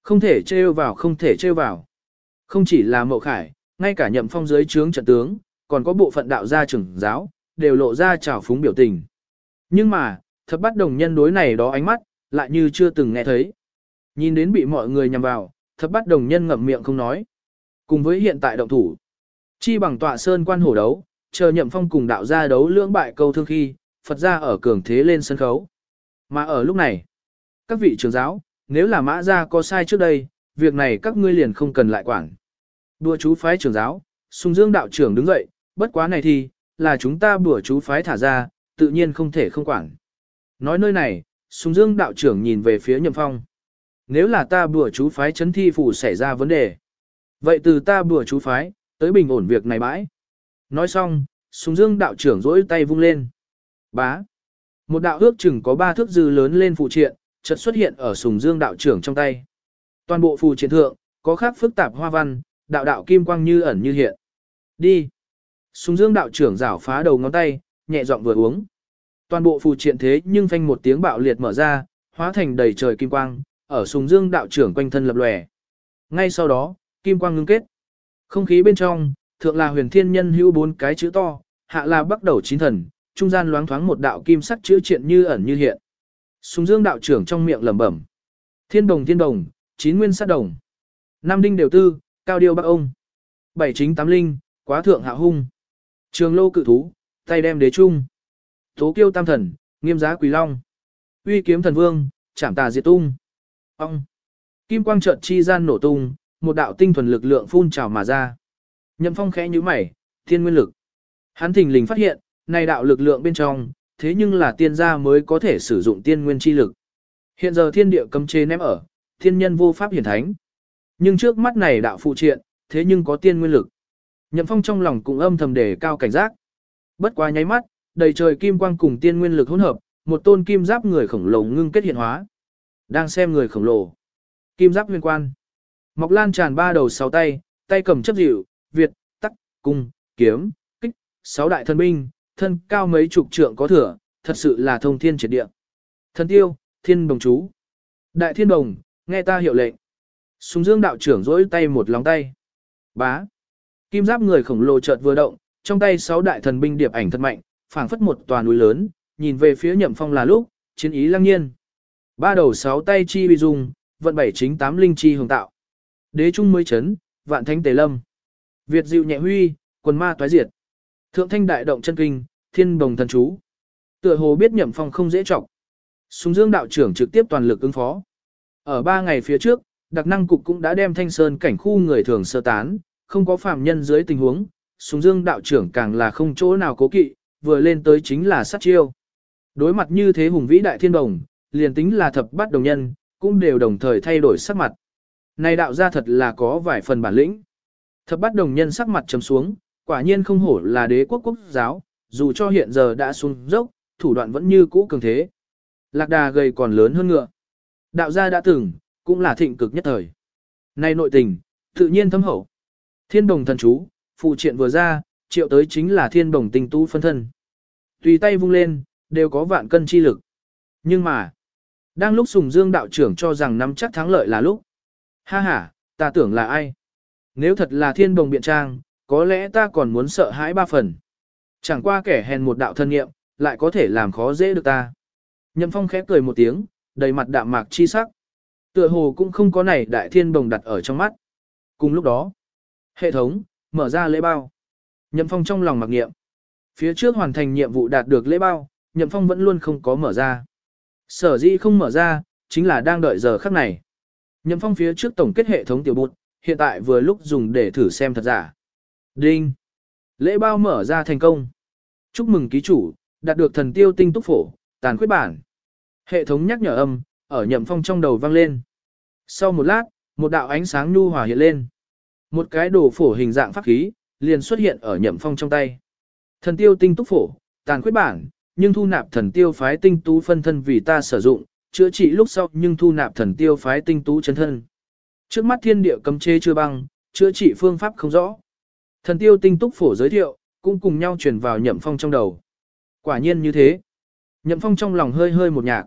Không thể trêu vào không thể trêu vào. Không chỉ là Mậu Khải, ngay cả nhậm phong dưới trướng trận tướng, còn có bộ phận đạo gia trưởng giáo, đều lộ ra trào phúng biểu tình. Nhưng mà, thập bắt đồng nhân đối này đó ánh mắt, lại như chưa từng nghe thấy. Nhìn đến bị mọi người nhằm vào, thập bắt đồng nhân ngậm miệng không nói. Cùng với hiện tại động thủ, chi bằng tọa sơn quan hổ đấu, chờ nhậm phong cùng đạo gia đấu lưỡng bại câu thương khi, Phật gia ở cường thế lên sân khấu. Mà ở lúc này, các vị trưởng giáo, nếu là mã gia có sai trước đây, việc này các ngươi liền không cần lại quản. Đùa chú phái trưởng giáo, sung dương đạo trưởng đứng dậy, bất quá này thì, là chúng ta bùa chú phái thả ra, tự nhiên không thể không quản. Nói nơi này, sung dương đạo trưởng nhìn về phía nhậm phong. Nếu là ta bùa chú phái chấn thi phủ xảy ra vấn đề, vậy từ ta bùa chú phái, tới bình ổn việc này bãi. Nói xong, sung dương đạo trưởng rỗi tay vung lên. Bá. Một đạo ước chừng có ba thước dư lớn lên phụ triện, chợt xuất hiện ở sùng dương đạo trưởng trong tay. Toàn bộ phù triện thượng, có khắc phức tạp hoa văn, đạo đạo kim quang như ẩn như hiện. Đi. Sùng dương đạo trưởng rảo phá đầu ngón tay, nhẹ giọng vừa uống. Toàn bộ phù triện thế nhưng phanh một tiếng bạo liệt mở ra, hóa thành đầy trời kim quang, ở sùng dương đạo trưởng quanh thân lập lòe. Ngay sau đó, kim quang ngưng kết. Không khí bên trong, thượng là huyền thiên nhân hữu bốn cái chữ to, hạ là bắt đầu chín thần, trung gian loáng thoáng một đạo kim sắc chữ triện như ẩn như hiện. Sùng Dương đạo trưởng trong miệng lẩm bẩm. Thiên đồng thiên đồng, chín nguyên sát đồng. Nam đinh đều tư, cao điêu bắc ông. Bảy chính tám linh, quá thượng hạ hung. Trường lô cự thú, tay đem đế trung. Tố kiêu tam thần, nghiêm giá quỳ long. Uy kiếm thần vương, chảm tà diệt tung. Ông. Kim quang trợn chi gian nổ tung, một đạo tinh thuần lực lượng phun trào mà ra. Nhậm phong khẽ như mày, thiên nguyên lực. Hắn thình lình phát hiện, này đạo lực lượng bên trong, thế nhưng là tiên gia mới có thể sử dụng tiên nguyên chi lực. Hiện giờ thiên địa cấm chế ném ở, thiên nhân vô pháp hiển thánh. Nhưng trước mắt này đạo phụ triện, thế nhưng có tiên nguyên lực. Nhậm phong trong lòng cũng âm thầm đề cao cảnh giác. Bất quá nháy mắt, đầy trời kim quang cùng tiên nguyên lực hỗn hợp, một tôn kim giáp người khổng lồ ngưng kết hiện hóa. Đang xem người khổng lồ. Kim giáp nguyên quan. Mọc lan tràn ba đầu sáu tay, tay cầm chấp dịu, Việt, tắc, cung, kiếm, kích, sáu đại thân binh, thân cao mấy chục trượng có thừa, thật sự là thông thiên triệt địa. Thần tiêu, thiên đồng chú. Đại thiên đồng, nghe ta hiệu lệnh. Sùng dương đạo trưởng rỗi tay một lòng tay. Bá. Kim giáp người khổng lồ chợt vừa động, trong tay sáu đại thần binh điệp ảnh thật mạnh, phảng phất một tòa núi lớn, nhìn về phía nhậm phong là lúc, chiến ý lăng nhiên. Ba đầu sáu tay chi bị dùng, vận bảy chính tám linh chi hồng tạo. Đế trung mới chấn, vạn thánh tề lâm. Việt dịu nhẹ huy, quần ma toái diệt. Thượng thanh đại động chân kinh, thiên đồng thần chú. Tựa hồ biết nhậm phong không dễ trọng. Súng dương đạo trưởng trực tiếp toàn lực ứng phó. Ở ba ngày phía trước, đặc năng cục cũng đã đem thanh sơn cảnh khu người thường sơ tán, không có phạm nhân dưới tình huống. Súng dương đạo trưởng càng là không chỗ nào cố kỵ, vừa lên tới chính là sát chiêu. Đối mặt như thế hùng vĩ đại thiên đồng, liền tính là thập bát đồng nhân, cũng đều đồng thời thay đổi sắc mặt. Này đạo ra thật là có vài phần bản lĩnh. Thập bát đồng nhân sắc mặt trầm xuống, quả nhiên không hổ là đế quốc quốc giáo, dù cho hiện giờ đã xuống dốc, thủ đoạn vẫn như cũ cường thế. Lạc đà gầy còn lớn hơn ngựa. Đạo gia đã từng, cũng là thịnh cực nhất thời. nay nội tình, tự nhiên thâm hậu. Thiên đồng thần chú, phụ triện vừa ra, triệu tới chính là thiên đồng tinh tu phân thân. Tùy tay vung lên, đều có vạn cân chi lực. Nhưng mà, đang lúc Sùng Dương đạo trưởng cho rằng nắm chắc thắng lợi là lúc. Ha ha, ta tưởng là ai? Nếu thật là thiên đồng biện trang, có lẽ ta còn muốn sợ hãi ba phần. Chẳng qua kẻ hèn một đạo thân nghiệm, lại có thể làm khó dễ được ta. Nhậm phong khẽ cười một tiếng, đầy mặt đạm mạc chi sắc. Tựa hồ cũng không có này đại thiên đồng đặt ở trong mắt. Cùng lúc đó, hệ thống, mở ra lễ bao. Nhậm phong trong lòng mặc nghiệm. Phía trước hoàn thành nhiệm vụ đạt được lễ bao, nhậm phong vẫn luôn không có mở ra. Sở dĩ không mở ra, chính là đang đợi giờ khắc này. Nhậm phong phía trước tổng kết hệ thống tiểu bụt, hiện tại vừa lúc dùng để thử xem thật giả. Đinh! Lễ bao mở ra thành công. Chúc mừng ký chủ, đạt được thần tiêu tinh túc phổ, tàn khuyết bản. Hệ thống nhắc nhở âm, ở nhậm phong trong đầu vang lên. Sau một lát, một đạo ánh sáng nhu hòa hiện lên. Một cái đồ phổ hình dạng pháp khí, liền xuất hiện ở nhậm phong trong tay. Thần tiêu tinh túc phổ, tàn khuyết bản, nhưng thu nạp thần tiêu phái tinh tú phân thân vì ta sử dụng, chữa trị lúc sau nhưng thu nạp thần tiêu phái tinh tú chân thân. Trước mắt thiên địa cấm chế chưa băng, chữa trị phương pháp không rõ. Thần tiêu tinh túc phổ giới thiệu, cũng cùng nhau truyền vào nhậm phong trong đầu. Quả nhiên như thế. Nhậm phong trong lòng hơi hơi một nhạc.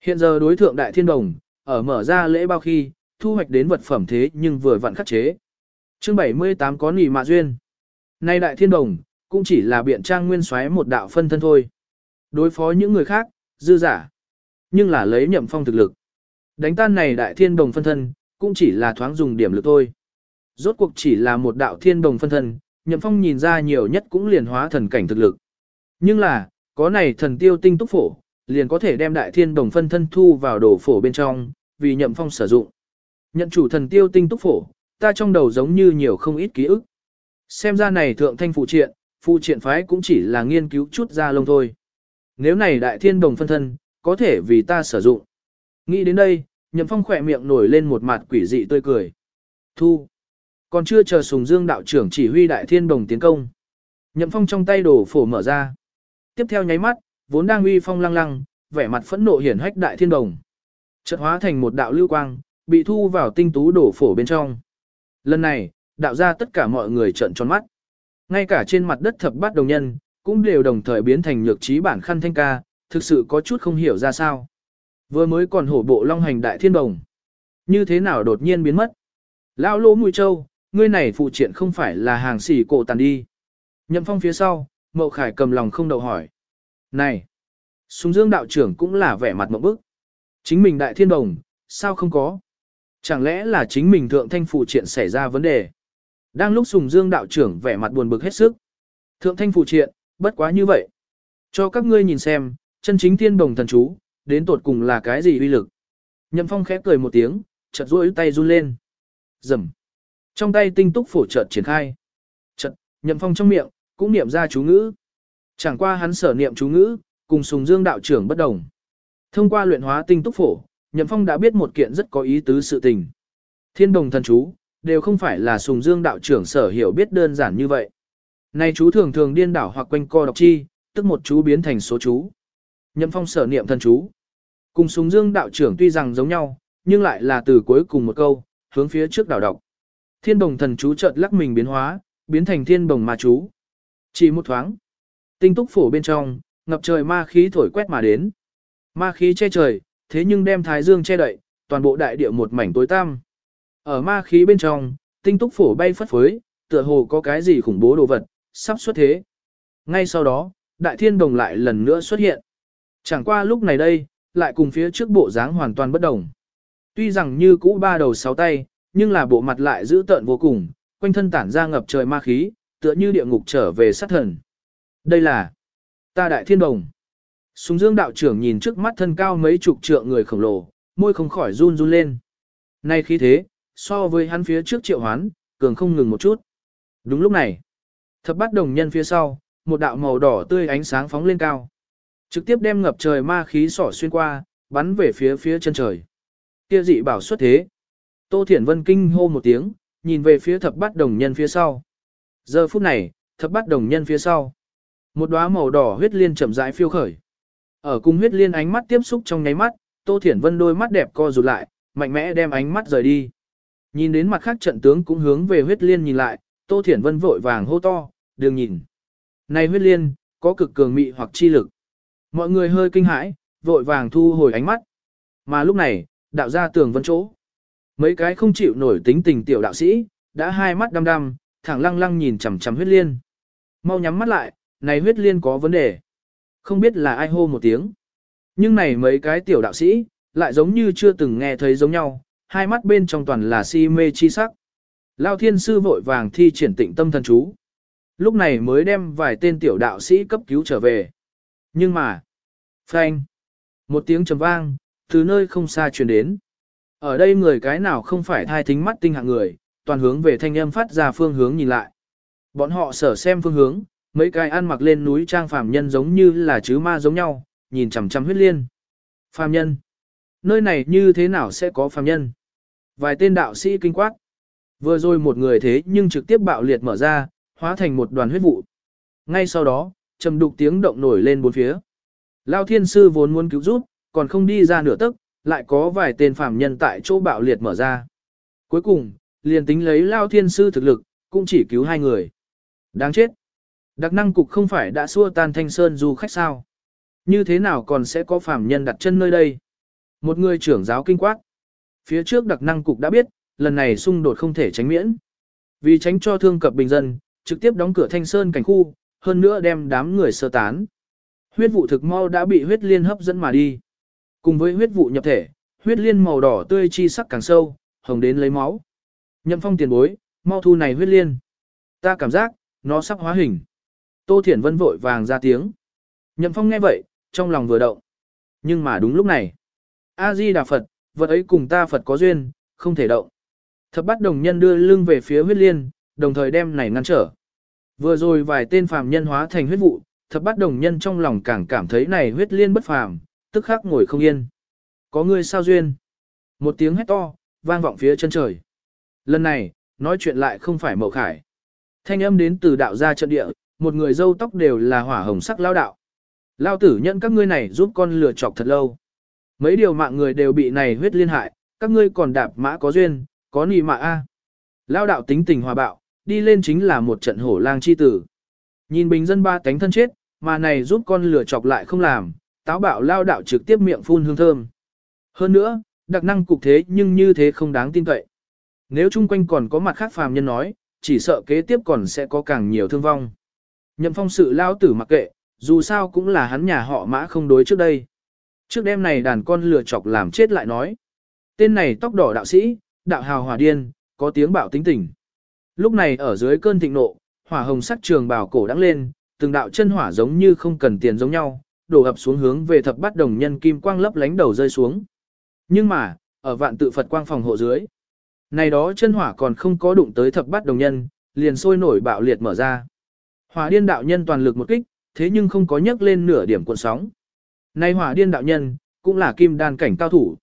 Hiện giờ đối thượng đại thiên đồng, ở mở ra lễ bao khi, thu hoạch đến vật phẩm thế nhưng vừa vặn khắc chế. Chương 78 có nỉ mạ duyên. Nay đại thiên đồng, cũng chỉ là biện trang nguyên xoáy một đạo phân thân thôi. Đối phó những người khác, dư giả. Nhưng là lấy nhậm phong thực lực. Đánh tan này đại thiên đồng phân thân, cũng chỉ là thoáng dùng điểm lực thôi. Rốt cuộc chỉ là một đạo thiên đồng phân thân, nhậm phong nhìn ra nhiều nhất cũng liền hóa thần cảnh thực lực. Nhưng là, có này thần tiêu tinh túc phổ, liền có thể đem đại thiên đồng phân thân thu vào đồ phổ bên trong, vì nhậm phong sử dụng. Nhận chủ thần tiêu tinh túc phổ, ta trong đầu giống như nhiều không ít ký ức. Xem ra này thượng thanh phụ triện, phụ triện phái cũng chỉ là nghiên cứu chút ra lông thôi. Nếu này đại thiên đồng phân thân, có thể vì ta sử dụng. Nghĩ đến đây, nhậm phong khỏe miệng nổi lên một mặt quỷ dị tươi cười. Thu. Còn chưa chờ sùng dương đạo trưởng chỉ huy đại thiên đồng tiến công. Nhậm phong trong tay đổ phổ mở ra. Tiếp theo nháy mắt, vốn đang uy phong lăng lăng, vẻ mặt phẫn nộ hiển hách đại thiên đồng. Chợt hóa thành một đạo lưu quang, bị thu vào tinh tú đổ phổ bên trong. Lần này, đạo ra tất cả mọi người trợn tròn mắt. Ngay cả trên mặt đất thập bát đồng nhân, cũng đều đồng thời biến thành nhược trí bản khăn thanh ca, thực sự có chút không hiểu ra sao. Vừa mới còn hổ bộ long hành đại thiên đồng. Như thế nào đột nhiên biến mất? Lão lỗ mùi châu, ngươi này phụ triện không phải là hàng xỉ cổ tàn đi. Nhậm phong phía sau, mậu khải cầm lòng không đậu hỏi. Này! Súng dương đạo trưởng cũng là vẻ mặt mộng bức. Chính mình đại thiên đồng, sao không có? Chẳng lẽ là chính mình thượng thanh phụ triện xảy ra vấn đề? Đang lúc Sùng Dương đạo trưởng vẻ mặt buồn bực hết sức. Thượng thanh phụ triện, bất quá như vậy. Cho các ngươi nhìn xem, chân chính thiên đồng thần chú, đến tột cùng là cái gì uy lực. Nhậm Phong khẽ cười một tiếng, chợt duỗi tay run lên. Rầm. Trong tay tinh túc phổ chợt triển khai. Chợt, Nhậm Phong trong miệng cũng niệm ra chú ngữ. Chẳng qua hắn sở niệm chú ngữ, cùng Sùng Dương đạo trưởng bất đồng. Thông qua luyện hóa tinh túc phổ, Nhậm Phong đã biết một kiện rất có ý tứ sự tình. Thiên đồng thần chú, đều không phải là Sùng Dương đạo trưởng sở hiểu biết đơn giản như vậy. nay chú thường thường điên đảo hoặc quanh co đọc chi, tức một chú biến thành số chú. Nhậm Phong sở niệm thần chú. Cùng Sùng Dương đạo trưởng tuy rằng giống nhau, nhưng lại là từ cuối cùng một câu, hướng phía trước đảo đọc. Thiên đồng thần chú chợt lắc mình biến hóa, biến thành thiên đồng ma chú. Chỉ một thoáng, tinh túc phổ bên trong, ngập trời ma khí thổi quét mà đến. Ma khí che trời, thế nhưng đem thái dương che đậy, toàn bộ đại địa một mảnh tối tăm. Ở ma khí bên trong, tinh túc phổ bay phất phới, tựa hồ có cái gì khủng bố đồ vật, sắp xuất thế. Ngay sau đó, đại thiên đồng lại lần nữa xuất hiện. Chẳng qua lúc này đây, lại cùng phía trước bộ dáng hoàn toàn bất đồng. Tuy rằng như cũ ba đầu sáu tay, nhưng là bộ mặt lại giữ tợn vô cùng, quanh thân tản ra ngập trời ma khí, tựa như địa ngục trở về sát thần. Đây là ta đại thiên đồng. sùng dương đạo trưởng nhìn trước mắt thân cao mấy chục trượng người khổng lồ, môi không khỏi run run lên. Nay khí thế, so với hắn phía trước triệu hoán, cường không ngừng một chút. Đúng lúc này, thập bát đồng nhân phía sau, một đạo màu đỏ tươi ánh sáng phóng lên cao. Trực tiếp đem ngập trời ma khí sỏ xuyên qua, bắn về phía phía chân trời. Kia dị bảo xuất thế. Tô Thiển Vân kinh hô một tiếng, nhìn về phía thập bát đồng nhân phía sau. Giờ phút này, thập bát đồng nhân phía sau. Một đóa màu đỏ huyết liên chậm rãi phiêu khởi. Ở cùng huyết liên ánh mắt tiếp xúc trong nháy mắt, Tô Thiển Vân đôi mắt đẹp co rụt lại, mạnh mẽ đem ánh mắt rời đi. Nhìn đến mặt khác trận tướng cũng hướng về huyết liên nhìn lại, Tô Thiển Vân vội vàng hô to, đừng nhìn. Này huyết liên, có cực cường mị hoặc chi lực. Mọi người hơi kinh hãi, vội vàng thu hồi ánh mắt. Mà lúc này, đạo ra tường vân chỗ. Mấy cái không chịu nổi tính tình tiểu đạo sĩ, đã hai mắt đăm đăm, thẳng lăng lăng nhìn chằm chằm huyết liên. Mau nhắm mắt lại, này huyết liên có vấn đề. Không biết là ai hô một tiếng. Nhưng này mấy cái tiểu đạo sĩ, lại giống như chưa từng nghe thấy giống nhau, hai mắt bên trong toàn là si mê chi sắc. Lao thiên sư vội vàng thi triển tịnh tâm thần chú. Lúc này mới đem vài tên tiểu đạo sĩ cấp cứu trở về. Nhưng mà, phanh, một tiếng trầm vang, từ nơi không xa truyền đến. Ở đây người cái nào không phải thai thính mắt tinh hạng người, toàn hướng về thanh âm phát ra phương hướng nhìn lại. Bọn họ sở xem phương hướng, mấy cái ăn mặc lên núi trang phàm nhân giống như là chứ ma giống nhau, nhìn chằm chằm huyết liên. Phàm nhân. Nơi này như thế nào sẽ có phàm nhân? Vài tên đạo sĩ kinh quát. Vừa rồi một người thế nhưng trực tiếp bạo liệt mở ra, hóa thành một đoàn huyết vụ. Ngay sau đó, trầm đục tiếng động nổi lên bốn phía. Lao thiên sư vốn muốn cứu giúp, còn không đi ra nửa tức, lại có vài tên phàm nhân tại chỗ bạo liệt mở ra. Cuối cùng, liền tính lấy Lao thiên sư thực lực, cũng chỉ cứu hai người. Đáng chết. Đặc năng cục không phải đã xua tan thanh sơn du khách sao. Như thế nào còn sẽ có phàm nhân đặt chân nơi đây? Một người trưởng giáo kinh quát. Phía trước đặc năng cục đã biết, lần này xung đột không thể tránh miễn. Vì tránh cho thương cập bình dân, trực tiếp đóng cửa thanh sơn cảnh khu, hơn nữa đem đám người sơ tán. Huyết vụ thực mau đã bị huyết liên hấp dẫn mà đi. Cùng với huyết vụ nhập thể, huyết liên màu đỏ tươi chi sắc càng sâu, hồng đến lấy máu. Nhậm phong tiền bối, mau thu này huyết liên. Ta cảm giác, nó sắp hóa hình. Tô Thiển Vân vội vàng ra tiếng. Nhậm phong nghe vậy, trong lòng vừa động. Nhưng mà đúng lúc này. A-di Đà Phật, vật ấy cùng ta Phật có duyên, không thể động. Thập bắt đồng nhân đưa lưng về phía huyết liên, đồng thời đem này ngăn trở. Vừa rồi vài tên phàm nhân hóa thành huyết vụ, thập bắt đồng nhân trong lòng càng cảm thấy này huyết liên bất phàm, tức khắc ngồi không yên. Có người sao duyên? Một tiếng hét to, vang vọng phía chân trời. Lần này, nói chuyện lại không phải mậu khải. Thanh âm đến từ đạo gia trận địa, một người dâu tóc đều là hỏa hồng sắc lao đạo. Lao tử nhận các ngươi này giúp con lừa chọc thật lâu. Mấy điều mạng người đều bị này huyết liên hại, các ngươi còn đạp mã có duyên, có nì mạ a. Lao đạo tính tình hòa bạo, đi lên chính là một trận hổ lang chi tử. Nhìn bình dân ba cánh thân chết, mà này giúp con lửa chọc lại không làm, táo bạo lao đạo trực tiếp miệng phun hương thơm. Hơn nữa, đặc năng cục thế nhưng như thế không đáng tin cậy. Nếu chung quanh còn có mặt khác phàm nhân nói, chỉ sợ kế tiếp còn sẽ có càng nhiều thương vong. Nhậm phong sự lao tử mặc kệ, dù sao cũng là hắn nhà họ mã không đối trước đây. Trước đêm này đàn con lừa chọc làm chết lại nói. Tên này tóc đỏ đạo sĩ, đạo hào hòa điên, có tiếng bạo tính tình. Lúc này ở dưới cơn thịnh nộ, hỏa hồng sắc trường bào cổ đắng lên, từng đạo chân hỏa giống như không cần tiền giống nhau, đổ ập xuống hướng về thập bát đồng nhân kim quang lấp lánh đầu rơi xuống. Nhưng mà, ở vạn tự Phật quang phòng hộ dưới, này đó chân hỏa còn không có đụng tới thập bát đồng nhân, liền sôi nổi bạo liệt mở ra. Hỏa điên đạo nhân toàn lực một kích, thế nhưng không có nhấc lên nửa điểm cuộn sóng. Này hỏa điên đạo nhân, cũng là kim đan cảnh cao thủ.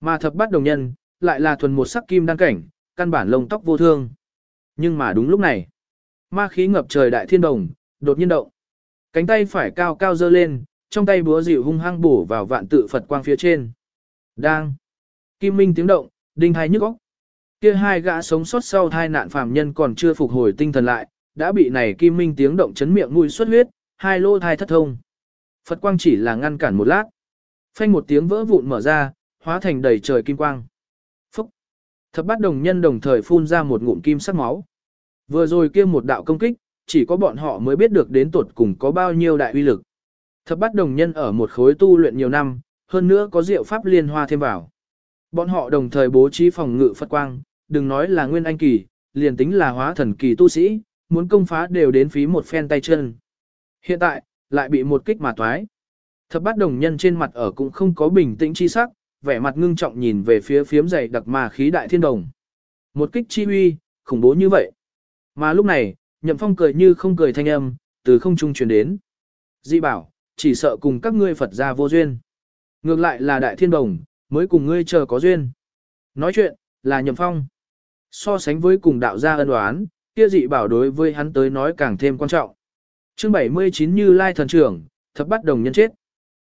Mà thập bát đồng nhân, lại là thuần một sắc kim đan cảnh, căn bản lông tóc vô thương. Nhưng mà đúng lúc này, ma khí ngập trời đại thiên đồng, đột nhiên động. Cánh tay phải cao cao dơ lên, trong tay búa dịu hung hăng bổ vào vạn tự Phật quang phía trên. Đang. Kim minh tiếng động, đinh hai nhức óc. Kia hai gã sống sót sau hai nạn phàm nhân còn chưa phục hồi tinh thần lại, đã bị này kim minh tiếng động chấn miệng mũi xuất huyết, hai lô thai thất thông. Phật quang chỉ là ngăn cản một lát. Phanh một tiếng vỡ vụn mở ra, hóa thành đầy trời kim quang. Phúc! Thập bát đồng nhân đồng thời phun ra một ngụm kim sắc máu. Vừa rồi kia một đạo công kích, chỉ có bọn họ mới biết được đến tuột cùng có bao nhiêu đại uy lực. Thập bát đồng nhân ở một khối tu luyện nhiều năm, hơn nữa có diệu pháp liên hoa thêm vào. Bọn họ đồng thời bố trí phòng ngự Phật quang, đừng nói là nguyên anh kỳ, liền tính là hóa thần kỳ tu sĩ, muốn công phá đều đến phí một phen tay chân. Hiện tại, lại bị một kích mà toái. Thập bát đồng nhân trên mặt ở cũng không có bình tĩnh chi sắc, vẻ mặt ngưng trọng nhìn về phía phiếm dày đặc mà khí đại thiên đồng. Một kích chi uy, khủng bố như vậy. Mà lúc này, nhậm phong cười như không cười thanh âm, từ không trung truyền đến. Di bảo, chỉ sợ cùng các ngươi Phật gia vô duyên. Ngược lại là đại thiên đồng, mới cùng ngươi chờ có duyên. Nói chuyện, là nhậm phong. So sánh với cùng đạo gia ân oán, kia dị bảo đối với hắn tới nói càng thêm quan trọng. Chương 79 Như Lai thần trưởng, thập bắt đồng nhân chết.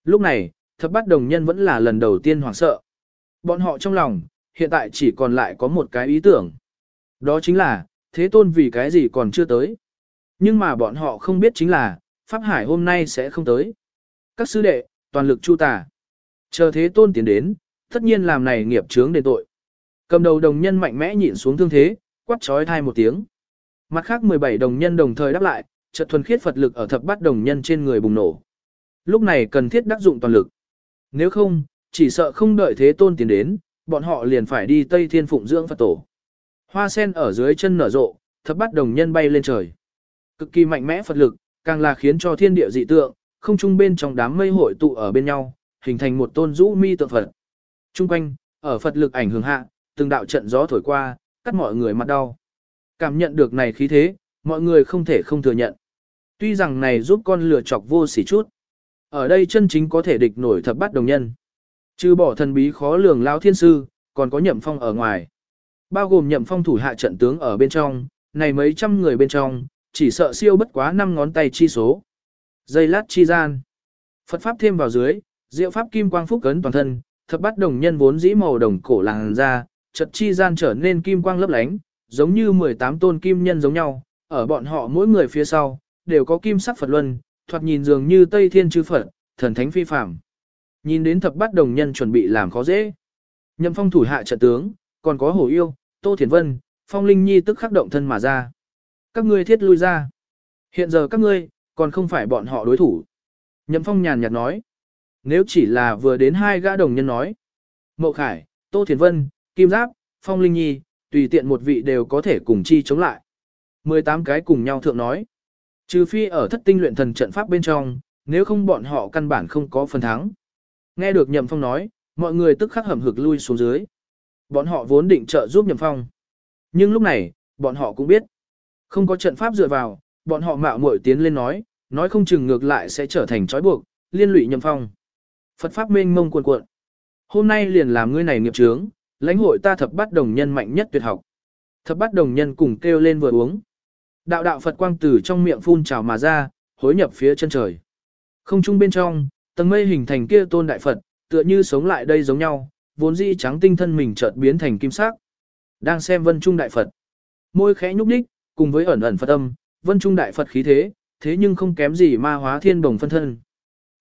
Lúc này, thập bắt đồng nhân vẫn là lần đầu tiên hoảng sợ. Bọn họ trong lòng, hiện tại chỉ còn lại có một cái ý tưởng. Đó chính là, thế tôn vì cái gì còn chưa tới. Nhưng mà bọn họ không biết chính là, Pháp Hải hôm nay sẽ không tới. Các sư đệ, toàn lực chu tà. Chờ thế tôn tiến đến, tất nhiên làm này nghiệp chướng đền tội. Cầm đầu đồng nhân mạnh mẽ nhịn xuống thương thế, quát trói thai một tiếng. Mặt khác 17 đồng nhân đồng thời đáp lại, chợt thuần khiết Phật lực ở thập bát đồng nhân trên người bùng nổ. Lúc này cần thiết đắc dụng toàn lực. Nếu không, chỉ sợ không đợi thế tôn tiến đến, bọn họ liền phải đi Tây Thiên Phụng dưỡng Phật tổ. Hoa sen ở dưới chân nở rộ, thập bát đồng nhân bay lên trời. Cực kỳ mạnh mẽ Phật lực, càng là khiến cho thiên địa dị tượng, không trung bên trong đám mây hội tụ ở bên nhau, hình thành một tôn rũ mi tượng Phật. Trung quanh, ở Phật lực ảnh hưởng hạ, từng đạo trận gió thổi qua, cắt mọi người mặt đau. Cảm nhận được này khí thế, mọi người không thể không thừa nhận. Tuy rằng này giúp con lừa chọc vô sỉ chút. Ở đây chân chính có thể địch nổi thập bát đồng nhân. Trừ bỏ thần bí khó lường lao thiên sư, còn có nhậm phong ở ngoài. Bao gồm nhậm phong thủ hạ trận tướng ở bên trong, này mấy trăm người bên trong, chỉ sợ siêu bất quá năm ngón tay chi số. Dây lát chi gian. Phật Pháp thêm vào dưới, diệu Pháp kim quang phúc cấn toàn thân, thập bát đồng nhân vốn dĩ màu đồng cổ làng ra, chật chi gian trở nên kim quang lấp lánh, giống như 18 tôn kim nhân giống nhau, ở bọn họ mỗi người phía sau, đều có kim sắc Phật luân, thoạt nhìn dường như Tây Thiên chư Phật, thần thánh phi phàm. Nhìn đến thập bát đồng nhân chuẩn bị làm khó dễ. Nhậm phong thủ hạ trận tướng, còn có hổ yêu, Tô Thiền Vân, Phong Linh Nhi tức khắc động thân mà ra. Các ngươi thiết lui ra. Hiện giờ các ngươi, còn không phải bọn họ đối thủ. Nhậm phong nhàn nhạt nói. Nếu chỉ là vừa đến hai gã đồng nhân nói. Mậu Khải, Tô Thiền Vân, Kim Giáp, Phong Linh Nhi, tùy tiện một vị đều có thể cùng chi chống lại. 18 cái cùng nhau thượng nói. Trừ phi ở thất tinh luyện thần trận pháp bên trong, nếu không bọn họ căn bản không có phần thắng. Nghe được Nhậm Phong nói, mọi người tức khắc hầm hực lui xuống dưới. Bọn họ vốn định trợ giúp Nhậm Phong. Nhưng lúc này, bọn họ cũng biết. Không có trận pháp dựa vào, bọn họ mạo muội tiến lên nói, nói không chừng ngược lại sẽ trở thành trói buộc, liên lụy Nhậm Phong. Phật pháp mênh mông cuồn cuộn. Hôm nay liền làm ngươi này nghiệp chướng, lãnh hội ta thập bát đồng nhân mạnh nhất tuyệt học. Thập bát đồng nhân cùng kêu lên vừa uống. Đạo đạo Phật quang từ trong miệng phun trào mà ra, hối nhập phía chân trời. Không trung bên trong, tầng mây hình thành kia tôn đại Phật, tựa như sống lại đây giống nhau, vốn dĩ trắng tinh thân mình chợt biến thành kim sắc. Đang xem vân trung đại Phật. Môi khẽ nhúc nhích, cùng với ẩn ẩn Phật âm, vân trung đại Phật khí thế, thế nhưng không kém gì ma hóa thiên đồng phân thân.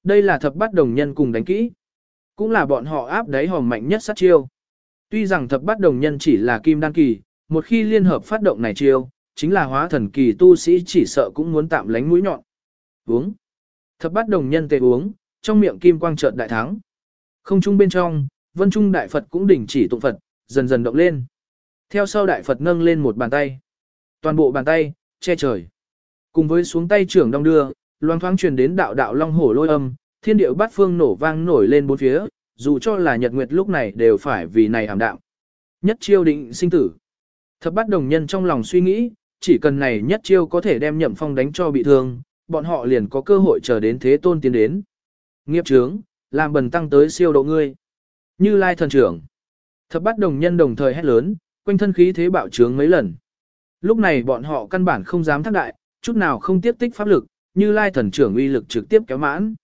Đây là thập bát đồng nhân cùng đánh kỹ. Cũng là bọn họ áp đáy hòm mạnh nhất sát chiêu. Tuy rằng thập bát đồng nhân chỉ là kim đan kỳ, một khi liên hợp phát động này chiêu, chính là hóa thần kỳ tu sĩ chỉ sợ cũng muốn tạm lánh mũi nhọn. Uống. Thập bát đồng nhân tề uống, trong miệng kim quang chợt đại thắng. Không trung bên trong, vân trung đại Phật cũng đình chỉ tụng Phật, dần dần động lên. Theo sau đại Phật nâng lên một bàn tay. Toàn bộ bàn tay, che trời. Cùng với xuống tay trưởng đong đưa, loang thoáng truyền đến đạo đạo long hổ lôi âm, thiên điệu bát phương nổ vang nổi lên bốn phía, dù cho là nhật nguyệt lúc này đều phải vì này hàm đạo. Nhất chiêu định sinh tử. Thập bát đồng nhân trong lòng suy nghĩ, chỉ cần này nhất chiêu có thể đem nhậm phong đánh cho bị thương, bọn họ liền có cơ hội chờ đến thế tôn tiến đến. Nghiệp trướng, làm bần tăng tới siêu độ ngươi. Như lai thần trưởng. Thập bát đồng nhân đồng thời hét lớn, quanh thân khí thế bạo trướng mấy lần. Lúc này bọn họ căn bản không dám thác đại, chút nào không tiếp tích pháp lực, như lai thần trưởng uy lực trực tiếp kéo mãn.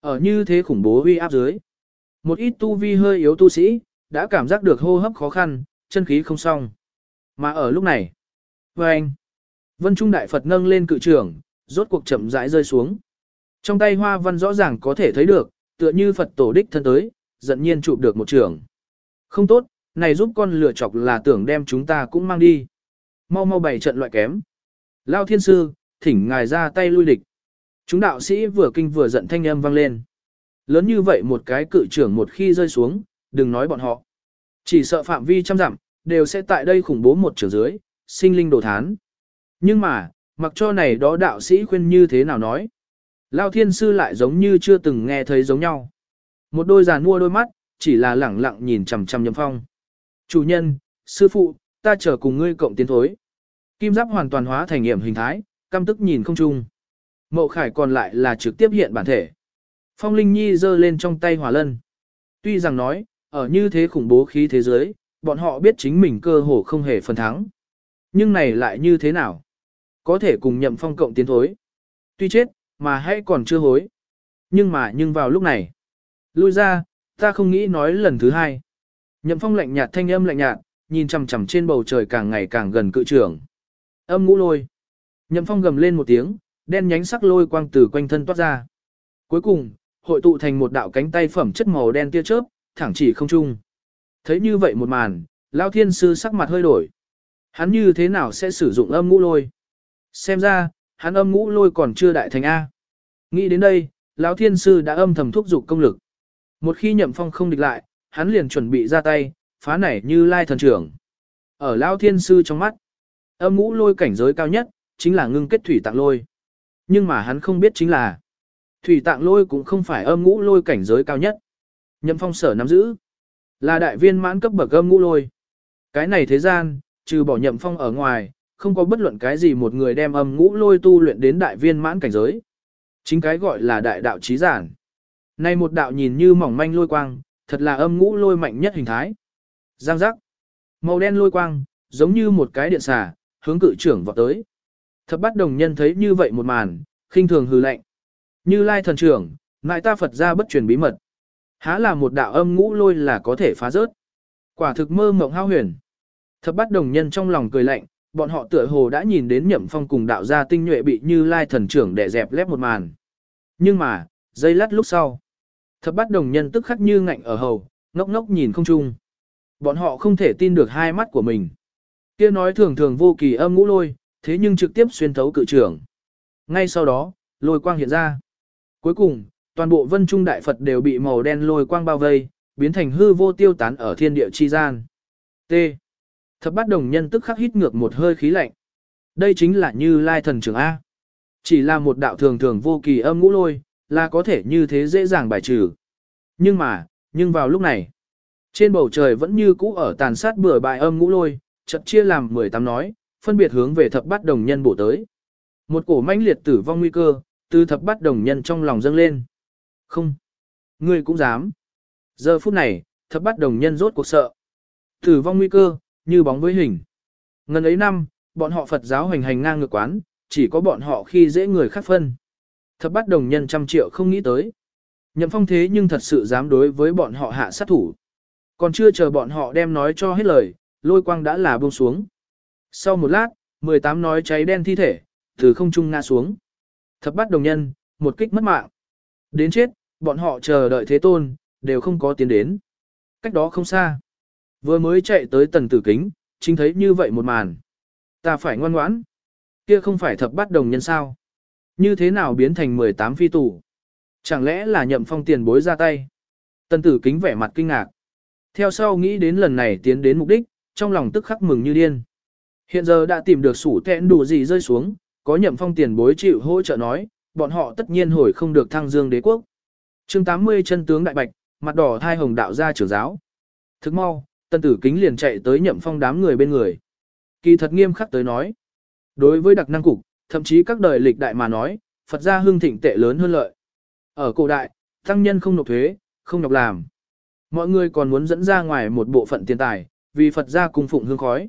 Ở như thế khủng bố uy áp dưới. Một ít tu vi hơi yếu tu sĩ, đã cảm giác được hô hấp khó khăn, chân khí không xong. Mà ở lúc này, với anh, Vân Trung Đại Phật nâng lên cự trưởng, rốt cuộc chậm rãi rơi xuống. Trong tay hoa văn rõ ràng có thể thấy được, tựa như Phật tổ đích thân tới, giận nhiên chụp được một trưởng. Không tốt, này giúp con lựa chọc là tưởng đem chúng ta cũng mang đi. Mau mau bày trận loại kém. Lao thiên sư, thỉnh ngài ra tay lui địch. Chúng đạo sĩ vừa kinh vừa giận thanh âm vang lên. Lớn như vậy một cái cự trưởng một khi rơi xuống, đừng nói bọn họ. Chỉ sợ phạm vi trăm dặm, đều sẽ tại đây khủng bố một trường dưới, sinh linh đồ thán. Nhưng mà, mặc cho này đó đạo sĩ khuyên như thế nào nói. Lao thiên sư lại giống như chưa từng nghe thấy giống nhau. Một đôi giàn mua đôi mắt, chỉ là lẳng lặng nhìn chằm chằm nhậm phong. Chủ nhân, sư phụ, ta chờ cùng ngươi cộng tiến thối. Kim giáp hoàn toàn hóa thành nghiệm hình thái, căm tức nhìn không chung. mộ khải còn lại là trực tiếp hiện bản thể. Phong Linh Nhi giơ lên trong tay hỏa lân. Tuy rằng nói, ở như thế khủng bố khí thế giới, bọn họ biết chính mình cơ hồ không hề phần thắng. Nhưng này lại như thế nào? Có thể cùng nhậm phong cộng tiến thối. Tuy chết, mà hãy còn chưa hối. Nhưng mà nhưng vào lúc này. Lui ra, ta không nghĩ nói lần thứ hai. Nhậm phong lạnh nhạt thanh âm lạnh nhạt, nhìn chằm chằm trên bầu trời càng ngày càng gần cự trưởng. Âm ngũ lôi. Nhậm phong gầm lên một tiếng, đen nhánh sắc lôi quang từ quanh thân toát ra. Cuối cùng, hội tụ thành một đạo cánh tay phẩm chất màu đen tia chớp, thẳng chỉ không trung. Thấy như vậy một màn, Lão Thiên Sư sắc mặt hơi đổi. Hắn như thế nào sẽ sử dụng âm ngũ lôi? Xem ra, hắn âm ngũ lôi còn chưa đại thành A. Nghĩ đến đây, lão Thiên Sư đã âm thầm thúc giục công lực. Một khi nhậm phong không địch lại, hắn liền chuẩn bị ra tay, phá nảy như lai thần trưởng. Ở lao Thiên Sư trong mắt, âm ngũ lôi cảnh giới cao nhất, chính là ngưng kết thủy tạng lôi. Nhưng mà hắn không biết chính là, thủy tạng lôi cũng không phải âm ngũ lôi cảnh giới cao nhất. Nhậm phong sở nắm giữ, là đại viên mãn cấp bậc âm ngũ lôi. Cái này thế gian, trừ bỏ nhậm phong ở ngoài, không có bất luận cái gì một người đem âm ngũ lôi tu luyện đến đại viên mãn cảnh giới. Chính cái gọi là đại đạo trí giản. Này một đạo nhìn như mỏng manh lôi quang, thật là âm ngũ lôi mạnh nhất hình thái. Giang giác. Màu đen lôi quang, giống như một cái điện xà, hướng cự trưởng vọt tới. Thập bắt đồng nhân thấy như vậy một màn, khinh thường hừ lạnh. Như lai thần trưởng, ngại ta Phật ra bất truyền bí mật. Há là một đạo âm ngũ lôi là có thể phá rớt. Quả thực mơ mộng hao huyền. Thập bắt đồng nhân trong lòng cười lạnh, bọn họ tựa hồ đã nhìn đến nhậm phong cùng đạo gia tinh nhuệ bị như lai thần trưởng đè dẹp lép một màn. Nhưng mà, giây lát lúc sau, thập bắt đồng nhân tức khắc như ngạnh ở hầu, ngốc ngốc nhìn không chung. Bọn họ không thể tin được hai mắt của mình. Kia nói thường thường vô kỳ âm ngũ lôi, thế nhưng trực tiếp xuyên thấu cự trưởng. Ngay sau đó, lôi quang hiện ra. Cuối cùng, toàn bộ vân trung đại Phật đều bị màu đen lôi quang bao vây, biến thành hư vô tiêu tán ở thiên địa chi gian. T. Thập bát đồng nhân tức khắc hít ngược một hơi khí lạnh. Đây chính là như lai thần trưởng A. Chỉ là một đạo thường thường vô kỳ âm ngũ lôi, là có thể như thế dễ dàng bài trừ. Nhưng mà, nhưng vào lúc này, trên bầu trời vẫn như cũ ở tàn sát bừa bại âm ngũ lôi, chật chia làm 18 nói, phân biệt hướng về thập bát đồng nhân bổ tới. Một cổ mãnh liệt tử vong nguy cơ, từ thập bát đồng nhân trong lòng dâng lên. Không, ngươi cũng dám. Giờ phút này, thập bát đồng nhân rốt cuộc sợ. Tử vong nguy cơ, như bóng với hình. Ngần ấy năm, bọn họ Phật giáo hành hành ngang ngược quán, chỉ có bọn họ khi dễ người khác phân. Thập bát đồng nhân trăm triệu không nghĩ tới. Nhậm phong thế nhưng thật sự dám đối với bọn họ hạ sát thủ. Còn chưa chờ bọn họ đem nói cho hết lời, lôi quang đã là buông xuống. Sau một lát, 18 nói cháy đen thi thể, từ không trung ngã xuống. Thập bát đồng nhân, một kích mất mạng. Đến chết, bọn họ chờ đợi thế tôn, đều không có tiến đến. Cách đó không xa. Vừa mới chạy tới tần tử kính, chính thấy như vậy một màn. Ta phải ngoan ngoãn. Kia không phải thập bát đồng nhân sao. Như thế nào biến thành 18 phi tù? Chẳng lẽ là nhậm phong tiền bối ra tay? Tần tử kính vẻ mặt kinh ngạc. Theo sau nghĩ đến lần này tiến đến mục đích, trong lòng tức khắc mừng như điên. Hiện giờ đã tìm được sủ tẹn đủ gì rơi xuống, có nhậm phong tiền bối chịu hỗ trợ nói, bọn họ tất nhiên hồi không được thăng dương đế quốc. chương 80 chân tướng đại bạch, mặt đỏ thai hồng đạo gia trưởng giáo. Thức mau, tân tử kính liền chạy tới nhậm phong đám người bên người. Kỳ thật nghiêm khắc tới nói. Đối với đặc năng cục, thậm chí các đời lịch đại mà nói, Phật gia hương thịnh tệ lớn hơn lợi. Ở cổ đại, tăng nhân không nộp thuế, không nộp làm. Mọi người còn muốn dẫn ra ngoài một bộ phận tiền tài, vì Phật gia cung phụng hương khói.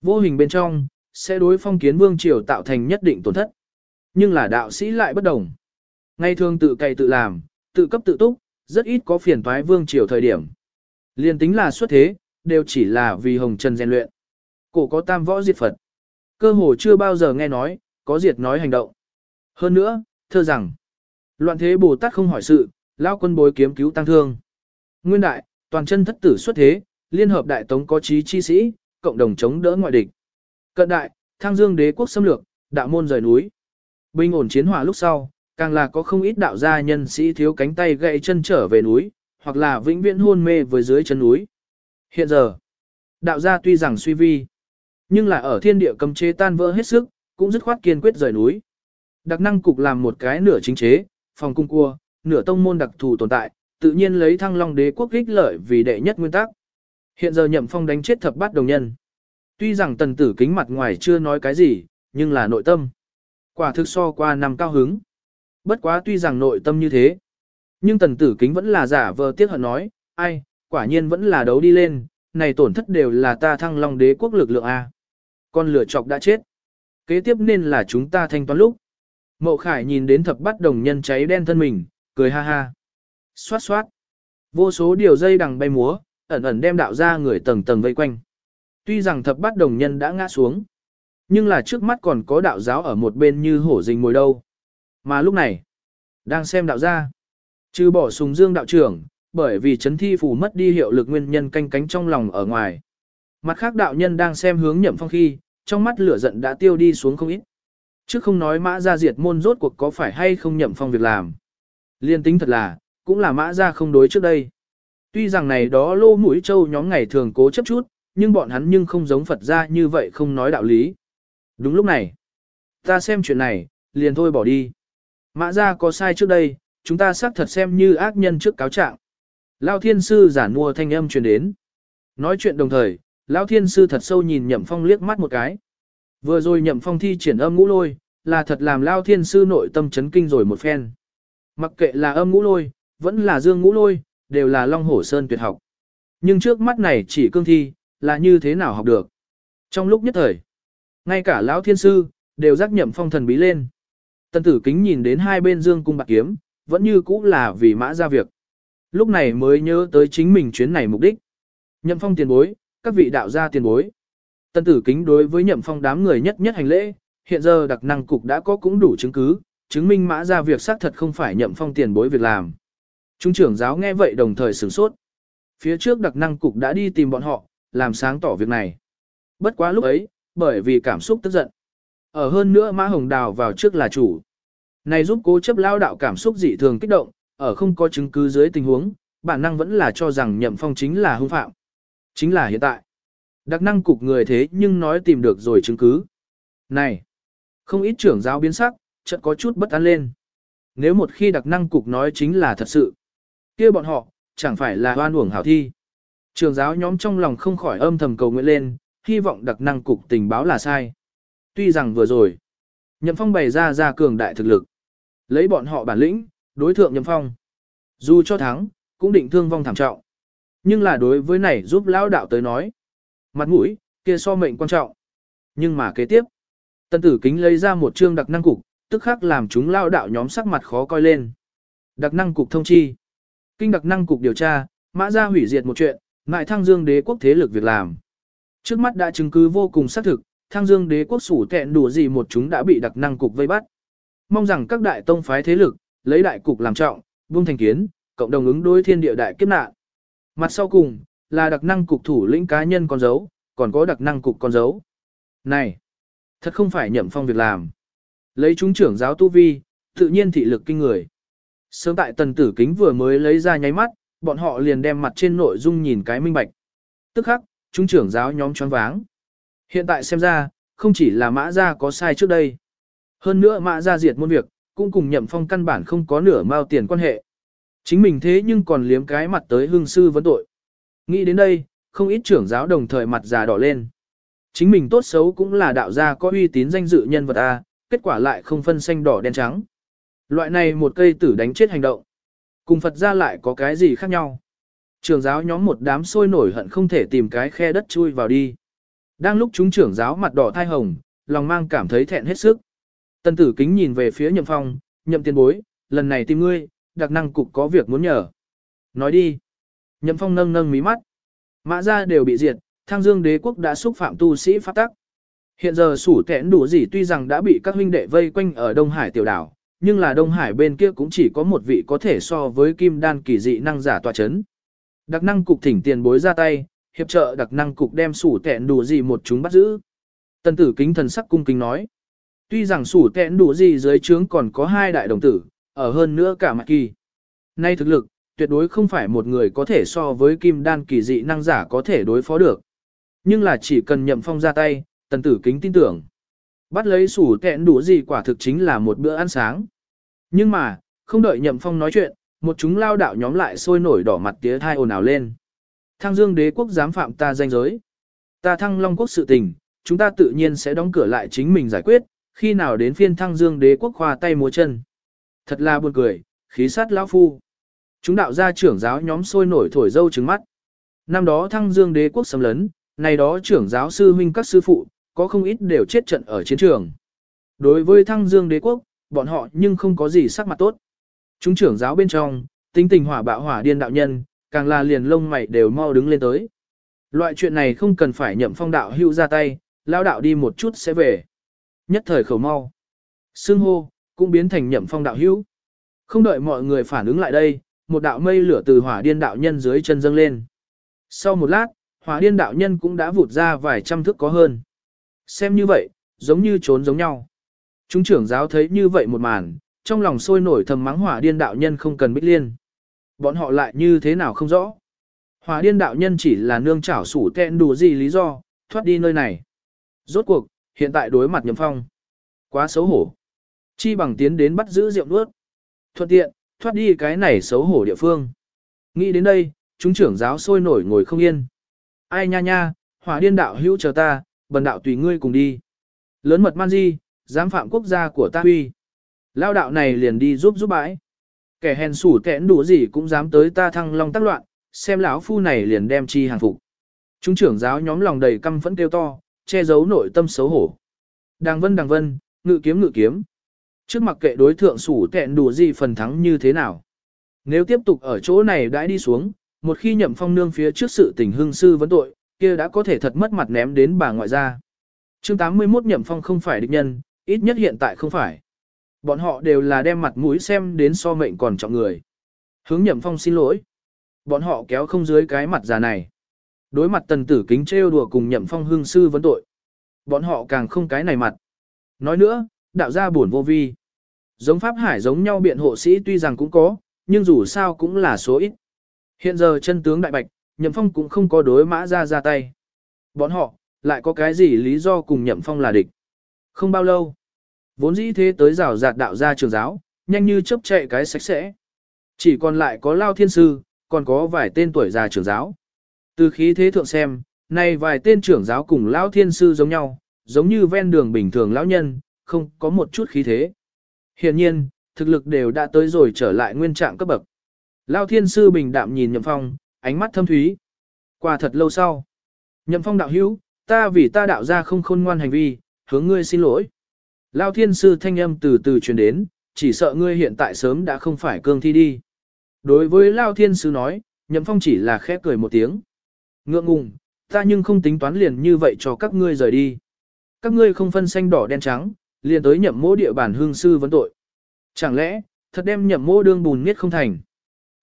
Vô hình bên trong, sẽ đối phong kiến vương triều tạo thành nhất định tổn thất. Nhưng là đạo sĩ lại bất đồng. Ngay thường tự cày tự làm, tự cấp tự túc, rất ít có phiền toái vương triều thời điểm. Liên tính là xuất thế, đều chỉ là vì hồng trần rèn luyện. Cổ có tam võ diệt Phật. Cơ hồ chưa bao giờ nghe nói, có diệt nói hành động. Hơn nữa, thơ rằng, loạn thế Bồ Tát không hỏi sự, lao quân bối kiếm cứu tăng thương. Nguyên đại, toàn chân thất tử xuất thế, liên hợp đại tống có trí chi sĩ, cộng đồng chống đỡ ngoại địch. Cận đại, thang dương đế quốc xâm lược, đạo môn rời núi. Bình ổn chiến hòa lúc sau, càng là có không ít đạo gia nhân sĩ thiếu cánh tay gãy chân trở về núi, hoặc là vĩnh viễn hôn mê với dưới chân núi. Hiện giờ, đạo gia tuy rằng suy vi, nhưng là ở thiên địa cầm chế tan vỡ hết sức, cũng dứt khoát kiên quyết rời núi. Đặc năng cục làm một cái nửa chính chế, phòng cung cua, nửa tông môn đặc thù tồn tại, tự nhiên lấy thăng long đế quốc ích lợi vì đệ nhất nguyên tắc. Hiện giờ nhậm phong đánh chết thập bát đồng nhân. Tuy rằng tần tử kính mặt ngoài chưa nói cái gì, nhưng là nội tâm. Quả thực so qua năm cao hứng. Bất quá tuy rằng nội tâm như thế. Nhưng tần tử kính vẫn là giả vờ tiếc hận nói, ai, quả nhiên vẫn là đấu đi lên, này tổn thất đều là ta thăng long đế quốc lực lượng A. Con lửa chọc đã chết. Kế tiếp nên là chúng ta thanh toán lúc. Mậu Khải nhìn đến thập bắt đồng nhân cháy đen thân mình, cười ha ha. Xoát xoát. Vô số điều dây đằng bay múa, ẩn ẩn đem đạo ra người tầng tầng vây quanh. Tuy rằng thập bát đồng nhân đã ngã xuống, nhưng là trước mắt còn có đạo giáo ở một bên như hổ rình ngồi đâu. Mà lúc này, đang xem đạo gia. Trừ bỏ sùng dương đạo trưởng, bởi vì chấn thi phù mất đi hiệu lực nguyên nhân canh cánh trong lòng ở ngoài. Mặt khác đạo nhân đang xem hướng nhậm phong khi, trong mắt lửa giận đã tiêu đi xuống không ít. Chứ không nói mã ra diệt môn rốt cuộc có phải hay không nhậm phong việc làm. Liên tính thật là, cũng là mã ra không đối trước đây. Tuy rằng này đó lô mũi châu nhóm ngày thường cố chấp chút, nhưng bọn hắn nhưng không giống Phật ra như vậy không nói đạo lý. Đúng lúc này, ta xem chuyện này, liền thôi bỏ đi. Mã ra có sai trước đây, chúng ta xác thật xem như ác nhân trước cáo trạng. Lao thiên sư giả mua thanh âm truyền đến. Nói chuyện đồng thời, Lao thiên sư thật sâu nhìn nhậm phong liếc mắt một cái. Vừa rồi nhậm phong thi triển âm ngũ lôi, là thật làm Lao thiên sư nội tâm chấn kinh rồi một phen. Mặc kệ là âm ngũ lôi, vẫn là dương ngũ lôi, đều là long hổ sơn tuyệt học. Nhưng trước mắt này chỉ cương thi, là như thế nào học được. Trong lúc nhất thời, ngay cả lão thiên sư, đều giác nhậm phong thần bí lên. Tần tử kính nhìn đến hai bên dương cung bạc kiếm, vẫn như cũ là vì mã ra việc. Lúc này mới nhớ tới chính mình chuyến này mục đích. Nhậm phong tiền bối, các vị đạo gia tiền bối. Tần tử kính đối với nhậm phong đám người nhất nhất hành lễ, hiện giờ đặc năng cục đã có cũng đủ chứng cứ, chứng minh mã ra việc xác thật không phải nhậm phong tiền bối việc làm. Trung trưởng giáo nghe vậy đồng thời sửng sốt. Phía trước đặc năng cục đã đi tìm bọn họ, làm sáng tỏ việc này. Bất quá lúc ấy, bởi vì cảm xúc tức giận. Ở hơn nữa Mã Hồng Đào vào trước là chủ. Này giúp cố chấp lao đạo cảm xúc dị thường kích động, ở không có chứng cứ dưới tình huống, bản năng vẫn là cho rằng nhậm phong chính là hung phạm. Chính là hiện tại. Đặc năng cục người thế nhưng nói tìm được rồi chứng cứ. Này, không ít trưởng giáo biến sắc, chợt có chút bất an lên. Nếu một khi đặc năng cục nói chính là thật sự, kia bọn họ, chẳng phải là hoan uổng hảo thi. Trường giáo nhóm trong lòng không khỏi âm thầm cầu nguyện lên, hy vọng đặc năng cục tình báo là sai. Tuy rằng vừa rồi, Nhậm Phong bày ra ra cường đại thực lực. Lấy bọn họ bản lĩnh, đối thượng Nhậm Phong. Dù cho thắng, cũng định thương vong thảm trọng. Nhưng là đối với này giúp lão đạo tới nói. Mặt mũi, kia so mệnh quan trọng. Nhưng mà kế tiếp, tân tử kính lấy ra một chương đặc năng cục, tức khắc làm chúng lao đạo nhóm sắc mặt khó coi lên. Đặc năng cục thông chi. Kinh đặc năng cục điều tra, mã ra hủy diệt một chuyện, ngại thăng dương đế quốc thế lực việc làm. Trước mắt đã chứng cứ vô cùng xác thực, thăng dương đế quốc sủ tẹn đủ gì một chúng đã bị đặc năng cục vây bắt. Mong rằng các đại tông phái thế lực, lấy đại cục làm trọng, buông thành kiến, cộng đồng ứng đối thiên địa đại kiếp nạn. Mặt sau cùng, là đặc năng cục thủ lĩnh cá nhân con dấu, còn có đặc năng cục con dấu. Này, thật không phải nhậm phong việc làm. Lấy chúng trưởng giáo tu vi, tự nhiên thị lực kinh người. Sớm tại tần tử kính vừa mới lấy ra nháy mắt, bọn họ liền đem mặt trên nội dung nhìn cái minh bạch. Tức khắc, chúng trưởng giáo nhóm choáng váng. Hiện tại xem ra, không chỉ là mã gia có sai trước đây. Hơn nữa mã gia diệt môn việc, cũng cùng nhậm phong căn bản không có nửa mao tiền quan hệ. Chính mình thế nhưng còn liếm cái mặt tới hương sư vấn tội. Nghĩ đến đây, không ít trưởng giáo đồng thời mặt già đỏ lên. Chính mình tốt xấu cũng là đạo gia có uy tín danh dự nhân vật A, kết quả lại không phân xanh đỏ đen trắng. Loại này một cây tử đánh chết hành động. Cùng Phật gia lại có cái gì khác nhau. Trưởng giáo nhóm một đám sôi nổi hận không thể tìm cái khe đất chui vào đi. Đang lúc chúng trưởng giáo mặt đỏ thai hồng, lòng mang cảm thấy thẹn hết sức. Tân tử kính nhìn về phía nhậm phong, nhậm tiền bối, lần này tìm ngươi, đặc năng cục có việc muốn nhờ. Nói đi. Nhậm phong nâng nâng mí mắt. Mã gia đều bị diệt, thang dương đế quốc đã xúc phạm tu sĩ pháp tắc. Hiện giờ sủ tẽn đủ gì tuy rằng đã bị các huynh đệ vây quanh ở Đông Hải tiểu đảo, nhưng là Đông Hải bên kia cũng chỉ có một vị có thể so với kim đan kỳ dị năng giả tòa chấn. Đặc năng cục thỉnh tiền bối ra tay, hiệp trợ đặc năng cục đem sủ tẹn đủ gì một chúng bắt giữ. Tân tử kính thần sắc cung kính nói. Tuy rằng sủ tẹn đủ gì dưới trướng còn có hai đại đồng tử, ở hơn nữa cả mặt kỳ. Nay thực lực, tuyệt đối không phải một người có thể so với kim đan kỳ dị năng giả có thể đối phó được. Nhưng là chỉ cần nhậm phong ra tay, tần tử kính tin tưởng. Bắt lấy sủ tẹn đủ gì quả thực chính là một bữa ăn sáng. Nhưng mà, không đợi nhậm phong nói chuyện, một chúng lao đạo nhóm lại sôi nổi đỏ mặt tía thai ồn ào lên. Thăng dương đế quốc dám phạm ta danh giới. Ta thăng long quốc sự tình, chúng ta tự nhiên sẽ đóng cửa lại chính mình giải quyết, khi nào đến phiên thăng dương đế quốc khoa tay múa chân. Thật là buồn cười, khí sát lão phu. Chúng đạo gia trưởng giáo nhóm sôi nổi thổi dâu trứng mắt. Năm đó thăng dương đế quốc xâm lấn, này đó trưởng giáo sư huynh các sư phụ, có không ít đều chết trận ở chiến trường. Đối với thăng dương đế quốc, bọn họ nhưng không có gì sắc mặt tốt. Chúng trưởng giáo bên trong, tính tình hỏa bạo hỏa điên đạo nhân, càng là liền lông mày đều mau đứng lên tới. Loại chuyện này không cần phải nhậm phong đạo hưu ra tay, lao đạo đi một chút sẽ về. Nhất thời khẩu mau. Sương hô, cũng biến thành nhậm phong đạo hưu. Không đợi mọi người phản ứng lại đây, một đạo mây lửa từ hỏa điên đạo nhân dưới chân dâng lên. Sau một lát, hỏa điên đạo nhân cũng đã vụt ra vài trăm thước có hơn. Xem như vậy, giống như trốn giống nhau. Chúng trưởng giáo thấy như vậy một màn, trong lòng sôi nổi thầm mắng hỏa điên đạo nhân không cần bích liên. Bọn họ lại như thế nào không rõ. Hỏa điên đạo nhân chỉ là nương chảo sủ tẹn đủ gì lý do, thoát đi nơi này. Rốt cuộc, hiện tại đối mặt nhầm phong. Quá xấu hổ. Chi bằng tiến đến bắt giữ rượu nuốt. Thuận tiện, thoát đi cái này xấu hổ địa phương. Nghĩ đến đây, chúng trưởng giáo sôi nổi ngồi không yên. Ai nha nha, hỏa điên đạo hữu chờ ta, bần đạo tùy ngươi cùng đi. Lớn mật man di, dám phạm quốc gia của ta huy. Lao đạo này liền đi giúp giúp bãi. Kẻ hèn sủ tẽn đủ gì cũng dám tới ta thăng long tác loạn, xem lão phu này liền đem chi hàng phục. Chúng trưởng giáo nhóm lòng đầy căm phẫn kêu to, che giấu nội tâm xấu hổ. Đàng vân đàng vân, ngự kiếm ngự kiếm. Trước mặt kệ đối thượng sủ tẹn đủ gì phần thắng như thế nào. Nếu tiếp tục ở chỗ này đãi đi xuống, một khi nhậm phong nương phía trước sự tình hương sư vấn tội, kia đã có thể thật mất mặt ném đến bà ngoại ra Chương 81 nhậm phong không phải địch nhân, ít nhất hiện tại không phải. Bọn họ đều là đem mặt mũi xem đến so mệnh còn trọng người. Hướng nhậm phong xin lỗi. Bọn họ kéo không dưới cái mặt già này. Đối mặt tần tử kính trêu đùa cùng nhậm phong hương sư vấn tội. Bọn họ càng không cái này mặt. Nói nữa, đạo gia buồn vô vi. Giống Pháp Hải giống nhau biện hộ sĩ tuy rằng cũng có, nhưng dù sao cũng là số ít. Hiện giờ chân tướng đại bạch, nhậm phong cũng không có đối mã ra ra tay. Bọn họ, lại có cái gì lý do cùng nhậm phong là địch. Không bao lâu, vốn dĩ thế tới rào rạt đạo gia trường giáo, nhanh như chớp chạy cái sạch sẽ. Chỉ còn lại có Lao Thiên Sư, còn có vài tên tuổi già trưởng giáo. Từ khí thế thượng xem, nay vài tên trưởng giáo cùng Lao Thiên Sư giống nhau, giống như ven đường bình thường lão nhân, không có một chút khí thế. Hiện nhiên, thực lực đều đã tới rồi trở lại nguyên trạng cấp bậc. Lao Thiên Sư bình đạm nhìn Nhậm Phong, ánh mắt thâm thúy. Qua thật lâu sau, Nhậm Phong đạo hữu, ta vì ta đạo ra không khôn ngoan hành vi, hướng ngươi xin lỗi. Lao thiên sư thanh âm từ từ truyền đến, chỉ sợ ngươi hiện tại sớm đã không phải cương thi đi. Đối với Lao thiên sư nói, nhậm phong chỉ là khẽ cười một tiếng. Ngượng ngùng, ta nhưng không tính toán liền như vậy cho các ngươi rời đi. Các ngươi không phân xanh đỏ đen trắng, liền tới nhậm mỗ địa bản hương sư vấn tội. Chẳng lẽ, thật đem nhậm mỗ đương bùn miết không thành.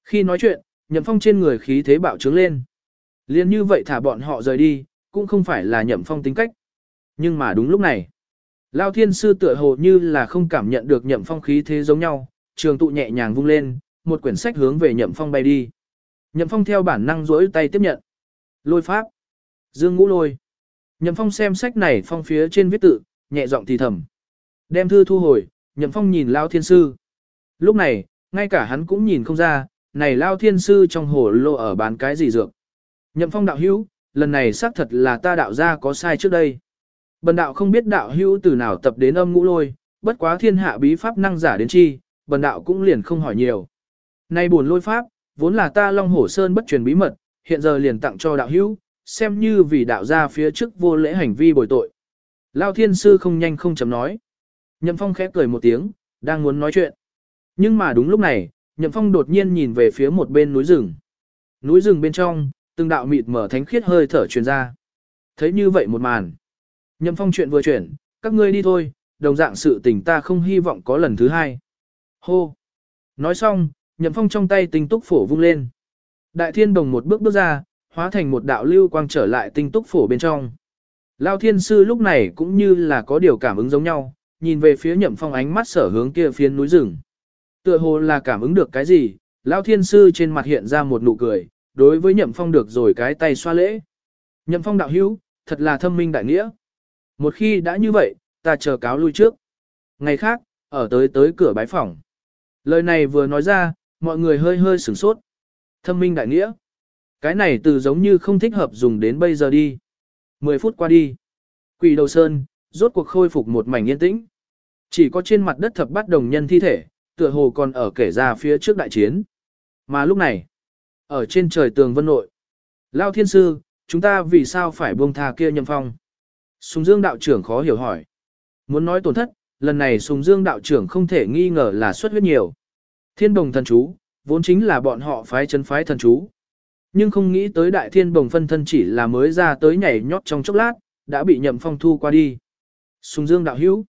Khi nói chuyện, nhậm phong trên người khí thế bạo trướng lên. Liên như vậy thả bọn họ rời đi, cũng không phải là nhậm phong tính cách. Nhưng mà đúng lúc này, Lao thiên sư tựa hồ như là không cảm nhận được nhậm phong khí thế giống nhau, trường tụ nhẹ nhàng vung lên, một quyển sách hướng về nhậm phong bay đi. Nhậm Phong theo bản năng duỗi tay tiếp nhận. Lôi pháp. Dương ngũ lôi. Nhậm Phong xem sách này phong phía trên viết tự, nhẹ giọng thì thầm. Đem thư thu hồi, Nhậm Phong nhìn Lao Thiên Sư. Lúc này, ngay cả hắn cũng nhìn không ra, này Lao Thiên Sư trong hồ lô ở bán cái gì dược. Nhậm Phong đạo hữu, lần này xác thật là ta đạo ra có sai trước đây. Bần đạo không biết đạo hữu từ nào tập đến âm ngũ lôi, bất quá thiên hạ bí pháp năng giả đến chi, bần đạo cũng liền không hỏi nhiều. Nay buồn lôi pháp, vốn là ta Long Hổ Sơn bất truyền bí mật, hiện giờ liền tặng cho đạo hữu, xem như vì đạo ra phía trước vô lễ hành vi bồi tội. Lao thiên sư không nhanh không chấm nói. Nhậm phong khẽ cười một tiếng, đang muốn nói chuyện. Nhưng mà đúng lúc này, Nhậm phong đột nhiên nhìn về phía một bên núi rừng. Núi rừng bên trong, từng đạo mịt mở thánh khiết hơi thở truyền ra. Thấy như vậy một màn. Nhậm phong chuyện vừa chuyển, các ngươi đi thôi, đồng dạng sự tình ta không hy vọng có lần thứ hai. Hô! Nói xong, nhậm phong trong tay tinh túc phổ vung lên. Đại thiên đồng một bước bước ra, hóa thành một đạo lưu quang trở lại tinh túc phổ bên trong. Lao thiên sư lúc này cũng như là có điều cảm ứng giống nhau, nhìn về phía nhậm phong ánh mắt sở hướng kia phiến núi rừng. Tựa hồ là cảm ứng được cái gì, Lão thiên sư trên mặt hiện ra một nụ cười, đối với nhậm phong được rồi cái tay xoa lễ. Nhậm phong đạo hữu, thật là thâm minh đại nghĩa. Một khi đã như vậy, ta chờ cáo lui trước. Ngày khác, ở tới tới cửa bái phòng. Lời này vừa nói ra, mọi người hơi hơi sửng sốt. Thâm minh đại nghĩa. Cái này từ giống như không thích hợp dùng đến bây giờ đi. 10 phút qua đi. Quỷ đầu sơn, rốt cuộc khôi phục một mảnh yên tĩnh. Chỉ có trên mặt đất thập bát đồng nhân thi thể, tựa hồ còn ở kể ra phía trước đại chiến. Mà lúc này, ở trên trời tường vân nội, Lao Thiên Sư, chúng ta vì sao phải buông tha kia nhâm phong? Sùng Dương đạo trưởng khó hiểu hỏi. Muốn nói tổn thất, lần này Sùng Dương đạo trưởng không thể nghi ngờ là xuất huyết nhiều. Thiên đồng thần chú, vốn chính là bọn họ phái chân phái thần chú. Nhưng không nghĩ tới đại thiên Đồng phân thân chỉ là mới ra tới nhảy nhót trong chốc lát, đã bị nhậm phong thu qua đi. Sùng Dương đạo hữu.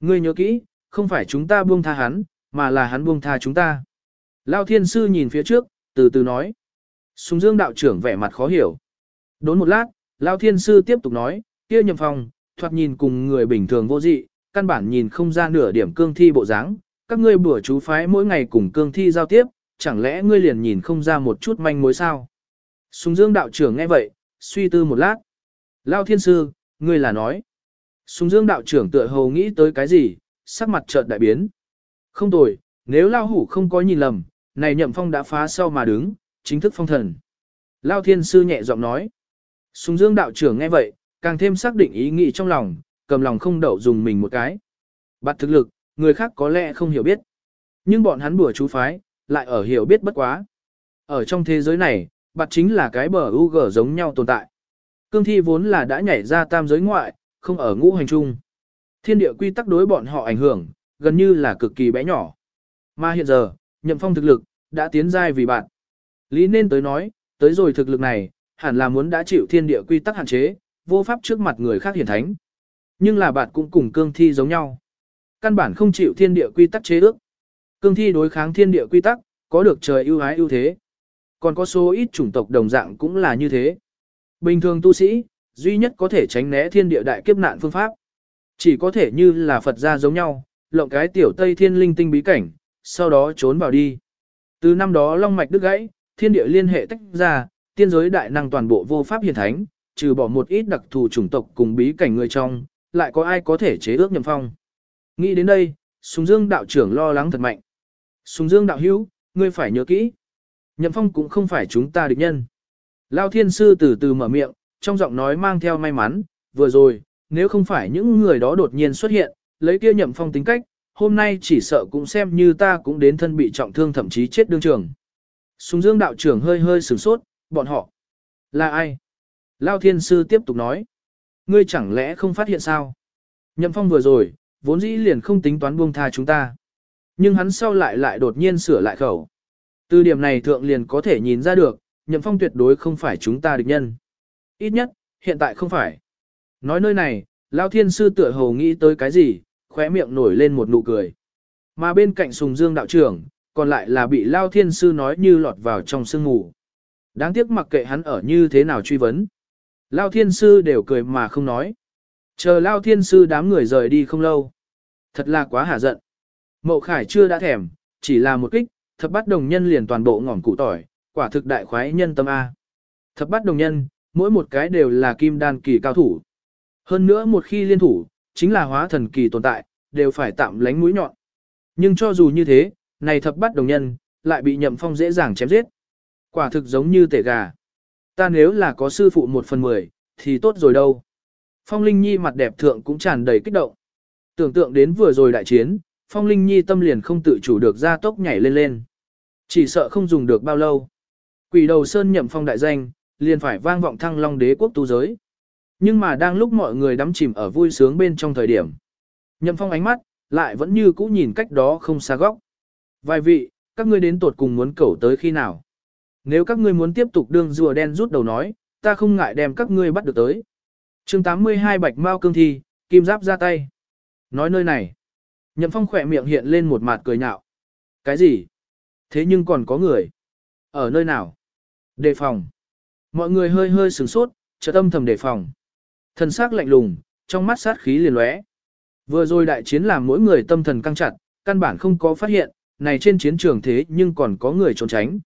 Ngươi nhớ kỹ, không phải chúng ta buông tha hắn, mà là hắn buông tha chúng ta. Lao thiên sư nhìn phía trước, từ từ nói. Sùng Dương đạo trưởng vẻ mặt khó hiểu. Đốn một lát, Lao thiên sư tiếp tục nói, kia nhậm phong, thoạt nhìn cùng người bình thường vô dị, căn bản nhìn không ra nửa điểm cương thi bộ dáng. Các ngươi bữa chú phái mỗi ngày cùng cương thi giao tiếp, chẳng lẽ ngươi liền nhìn không ra một chút manh mối sao? Sùng Dương đạo trưởng nghe vậy, suy tư một lát. Lao thiên sư, ngươi là nói. Sùng Dương đạo trưởng tựa hồ nghĩ tới cái gì, sắc mặt chợt đại biến. Không tồi, nếu Lao hủ không có nhìn lầm, này nhậm phong đã phá sau mà đứng, chính thức phong thần. Lao thiên sư nhẹ giọng nói. Sùng Dương đạo trưởng nghe vậy, càng thêm xác định ý nghĩ trong lòng, cầm lòng không đậu dùng mình một cái. Bạt thực lực, người khác có lẽ không hiểu biết. Nhưng bọn hắn bùa chú phái, lại ở hiểu biết bất quá. Ở trong thế giới này, bạt chính là cái bờ UG giống nhau tồn tại. Cương thi vốn là đã nhảy ra tam giới ngoại, không ở ngũ hành trung. Thiên địa quy tắc đối bọn họ ảnh hưởng, gần như là cực kỳ bé nhỏ. Mà hiện giờ, nhậm phong thực lực, đã tiến giai vì bạn. Lý nên tới nói, tới rồi thực lực này, hẳn là muốn đã chịu thiên địa quy tắc hạn chế, vô pháp trước mặt người khác hiển thánh. Nhưng là bạn cũng cùng cương thi giống nhau. Căn bản không chịu thiên địa quy tắc chế ước. Cương thi đối kháng thiên địa quy tắc, có được trời ưu ái ưu thế. Còn có số ít chủng tộc đồng dạng cũng là như thế. Bình thường tu sĩ, duy nhất có thể tránh né thiên địa đại kiếp nạn phương pháp. Chỉ có thể như là Phật gia giống nhau, lộng cái tiểu Tây Thiên linh tinh bí cảnh, sau đó trốn vào đi. Từ năm đó long mạch đứt gãy, thiên địa liên hệ tách ra, tiên giới đại năng toàn bộ vô pháp hiển thánh, trừ bỏ một ít đặc thù chủng tộc cùng bí cảnh người trong, lại có ai có thể chế ước nhầm phong. Nghĩ đến đây, Sùng Dương đạo trưởng lo lắng thật mạnh. Sùng Dương đạo hữu, ngươi phải nhớ kỹ. Nhậm phong cũng không phải chúng ta địch nhân. Lao thiên sư từ từ mở miệng, trong giọng nói mang theo may mắn, vừa rồi, nếu không phải những người đó đột nhiên xuất hiện, lấy kia nhậm phong tính cách, hôm nay chỉ sợ cũng xem như ta cũng đến thân bị trọng thương thậm chí chết đương trường. Sùng dương đạo trưởng hơi hơi sửng sốt, bọn họ là ai? Lao thiên sư tiếp tục nói, ngươi chẳng lẽ không phát hiện sao? Nhậm phong vừa rồi, vốn dĩ liền không tính toán buông tha chúng ta. Nhưng hắn sau lại lại đột nhiên sửa lại khẩu. Từ điểm này thượng liền có thể nhìn ra được, nhậm phong tuyệt đối không phải chúng ta địch nhân. Ít nhất, hiện tại không phải. Nói nơi này, Lao Thiên Sư tựa hồ nghĩ tới cái gì, khóe miệng nổi lên một nụ cười. Mà bên cạnh Sùng Dương đạo trưởng, còn lại là bị Lao Thiên Sư nói như lọt vào trong sương ngủ. Đáng tiếc mặc kệ hắn ở như thế nào truy vấn. Lao Thiên Sư đều cười mà không nói. Chờ Lao Thiên Sư đám người rời đi không lâu. Thật là quá hả giận. Mậu Khải chưa đã thèm, chỉ là một kích, thập bắt đồng nhân liền toàn bộ ngỏm cụ tỏi, Quả thực đại khoái nhân tâm A. Thập bát đồng nhân, mỗi một cái đều là kim đan kỳ cao thủ. Hơn nữa một khi liên thủ, chính là hóa thần kỳ tồn tại, đều phải tạm lánh mũi nhọn. Nhưng cho dù như thế, này thập bắt đồng nhân, lại bị nhậm phong dễ dàng chém giết. Quả thực giống như tể gà. Ta nếu là có sư phụ một phần mười, thì tốt rồi đâu. Phong Linh Nhi mặt đẹp thượng cũng tràn đầy kích động. Tưởng tượng đến vừa rồi đại chiến, Phong Linh Nhi tâm liền không tự chủ được ra tốc nhảy lên lên. Chỉ sợ không dùng được bao lâu. Quỷ đầu sơn nhậm phong đại danh, liền phải vang vọng thăng long đế quốc tu giới. Nhưng mà đang lúc mọi người đắm chìm ở vui sướng bên trong thời điểm. Nhậm phong ánh mắt, lại vẫn như cũ nhìn cách đó không xa góc. Vài vị, các ngươi đến tột cùng muốn cầu tới khi nào? Nếu các ngươi muốn tiếp tục đương rùa đen rút đầu nói, ta không ngại đem các ngươi bắt được tới. chương 82 Bạch Mao Cương Thi, Kim Giáp ra tay. Nói nơi này. Nhậm phong khỏe miệng hiện lên một mặt cười nhạo. Cái gì? Thế nhưng còn có người. Ở nơi nào? Đề phòng. Mọi người hơi hơi sửng sốt, chợt âm thầm đề phòng. Thần sắc lạnh lùng, trong mắt sát khí liền lóe. Vừa rồi đại chiến làm mỗi người tâm thần căng chặt, căn bản không có phát hiện, này trên chiến trường thế nhưng còn có người trốn tránh.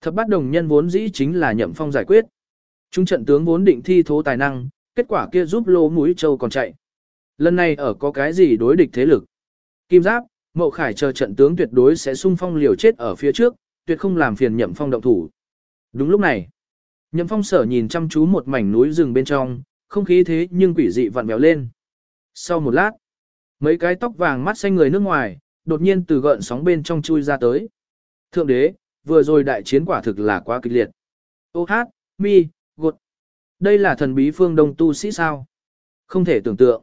Thập bát đồng nhân vốn dĩ chính là nhậm phong giải quyết. Trung trận tướng vốn định thi thố tài năng, kết quả kia giúp lô mũi châu còn chạy. Lần này ở có cái gì đối địch thế lực. Kim Giáp, Mậu Khải chờ trận tướng tuyệt đối sẽ sung phong liều chết ở phía trước, tuyệt không làm phiền nhậm phong động thủ. Đúng lúc này, nhậm phong sở nhìn chăm chú một mảnh núi rừng bên trong, không khí thế nhưng quỷ dị vặn vẹo lên. Sau một lát, mấy cái tóc vàng mắt xanh người nước ngoài, đột nhiên từ gợn sóng bên trong chui ra tới. Thượng đế, vừa rồi đại chiến quả thực là quá kịch liệt. Ô hát, mi, gột. Đây là thần bí phương đông tu sĩ sao? Không thể tưởng tượng.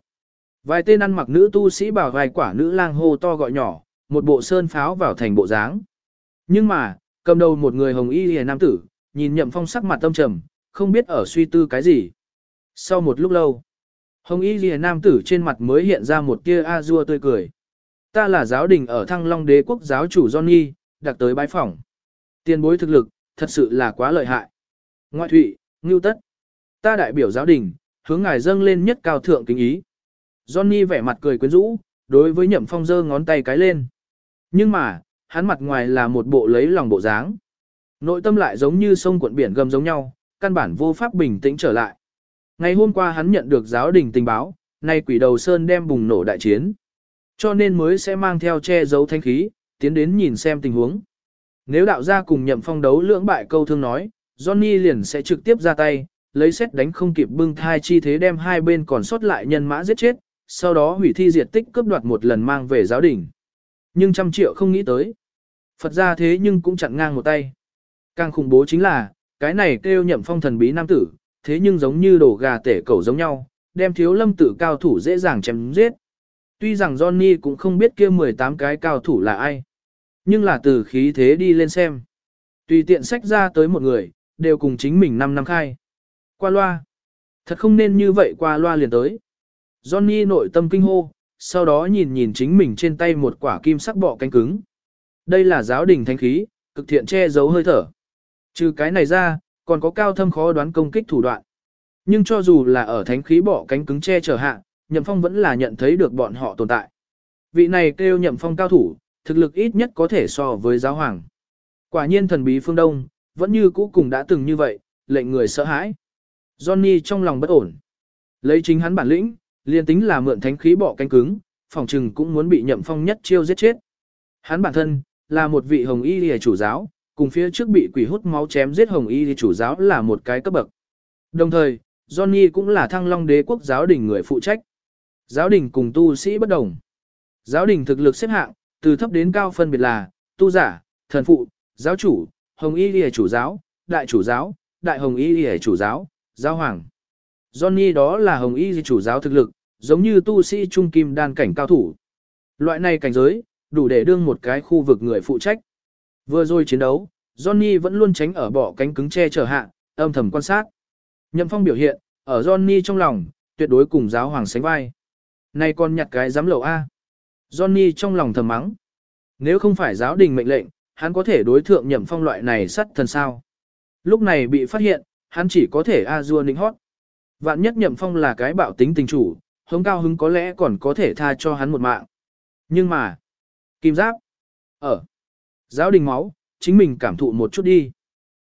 Vài tên ăn mặc nữ tu sĩ bảo vài quả nữ lang hô to gọi nhỏ, một bộ sơn pháo vào thành bộ dáng. Nhưng mà, cầm đầu một người hồng y hề nam tử, nhìn nhậm phong sắc mặt tâm trầm, không biết ở suy tư cái gì. Sau một lúc lâu, hồng y lìa nam tử trên mặt mới hiện ra một tia a-dua tươi cười. Ta là giáo đình ở Thăng Long đế quốc giáo chủ Johnny, đặc tới bái phỏng. Tiền bối thực lực, thật sự là quá lợi hại. Ngoại thụy, ngưu tất. Ta đại biểu giáo đình, hướng ngài dâng lên nhất cao thượng kính ý. Johnny vẻ mặt cười quyến rũ, đối với nhậm phong giơ ngón tay cái lên. Nhưng mà, hắn mặt ngoài là một bộ lấy lòng bộ dáng. Nội tâm lại giống như sông cuộn biển gầm giống nhau, căn bản vô pháp bình tĩnh trở lại. Ngày hôm qua hắn nhận được giáo đình tình báo, nay quỷ đầu sơn đem bùng nổ đại chiến. Cho nên mới sẽ mang theo che giấu thanh khí, tiến đến nhìn xem tình huống. Nếu đạo gia cùng nhậm phong đấu lưỡng bại câu thương nói, Johnny liền sẽ trực tiếp ra tay, lấy xét đánh không kịp bưng thai chi thế đem hai bên còn sót lại nhân mã giết chết, sau đó hủy thi diệt tích cướp đoạt một lần mang về giáo đình. Nhưng trăm triệu không nghĩ tới. Phật ra thế nhưng cũng chặn ngang một tay. Càng khủng bố chính là, cái này kêu nhậm phong thần bí nam tử, thế nhưng giống như đổ gà tể cẩu giống nhau, đem thiếu lâm tử cao thủ dễ dàng chém giết. Tuy rằng Johnny cũng không biết kia 18 cái cao thủ là ai, nhưng là từ khí thế đi lên xem. Tùy tiện sách ra tới một người, đều cùng chính mình 5 năm khai. Qua loa. Thật không nên như vậy qua loa liền tới. Johnny nội tâm kinh hô, sau đó nhìn nhìn chính mình trên tay một quả kim sắc bọ cánh cứng. Đây là giáo đình thánh khí, cực thiện che giấu hơi thở. Trừ cái này ra, còn có cao thâm khó đoán công kích thủ đoạn. Nhưng cho dù là ở thánh khí bỏ cánh cứng che chở hạ, Nhậm Phong vẫn là nhận thấy được bọn họ tồn tại. Vị này kêu Nhậm Phong cao thủ, thực lực ít nhất có thể so với giáo hoàng. Quả nhiên thần bí phương Đông, vẫn như cũ cùng đã từng như vậy, lệnh người sợ hãi. Johnny trong lòng bất ổn. Lấy chính hắn bản lĩnh, liền tính là mượn thánh khí bỏ cánh cứng, phòng trừng cũng muốn bị Nhậm Phong nhất chiêu giết chết. Hắn bản thân, là một vị hồng y lìa chủ giáo, cùng phía trước bị quỷ hút máu chém giết hồng y thì chủ giáo là một cái cấp bậc. Đồng thời, Johnny cũng là thăng long đế quốc giáo đình người phụ trách. Giáo đình cùng tu sĩ bất đồng. Giáo đình thực lực xếp hạng, từ thấp đến cao phân biệt là, tu giả, thần phụ, giáo chủ, hồng y lìa chủ giáo, đại chủ giáo, đại hồng y lìa chủ giáo, giáo hoàng. Johnny đó là hồng y chủ giáo thực lực, giống như tu sĩ trung kim đan cảnh cao thủ. Loại này cảnh giới, đủ để đương một cái khu vực người phụ trách. Vừa rồi chiến đấu, Johnny vẫn luôn tránh ở bỏ cánh cứng che chở hạ, âm thầm quan sát. Nhậm phong biểu hiện, ở Johnny trong lòng, tuyệt đối cùng giáo hoàng sánh vai. Này còn nhặt cái dám lầu A. Johnny trong lòng thầm mắng. Nếu không phải giáo đình mệnh lệnh, hắn có thể đối thượng nhậm phong loại này sắt thần sao. Lúc này bị phát hiện, hắn chỉ có thể a dua nịnh hót. Vạn nhất nhậm phong là cái bạo tính tình chủ, hống cao hứng có lẽ còn có thể tha cho hắn một mạng. Nhưng mà, kim giáp, ở, giáo đình máu, chính mình cảm thụ một chút đi.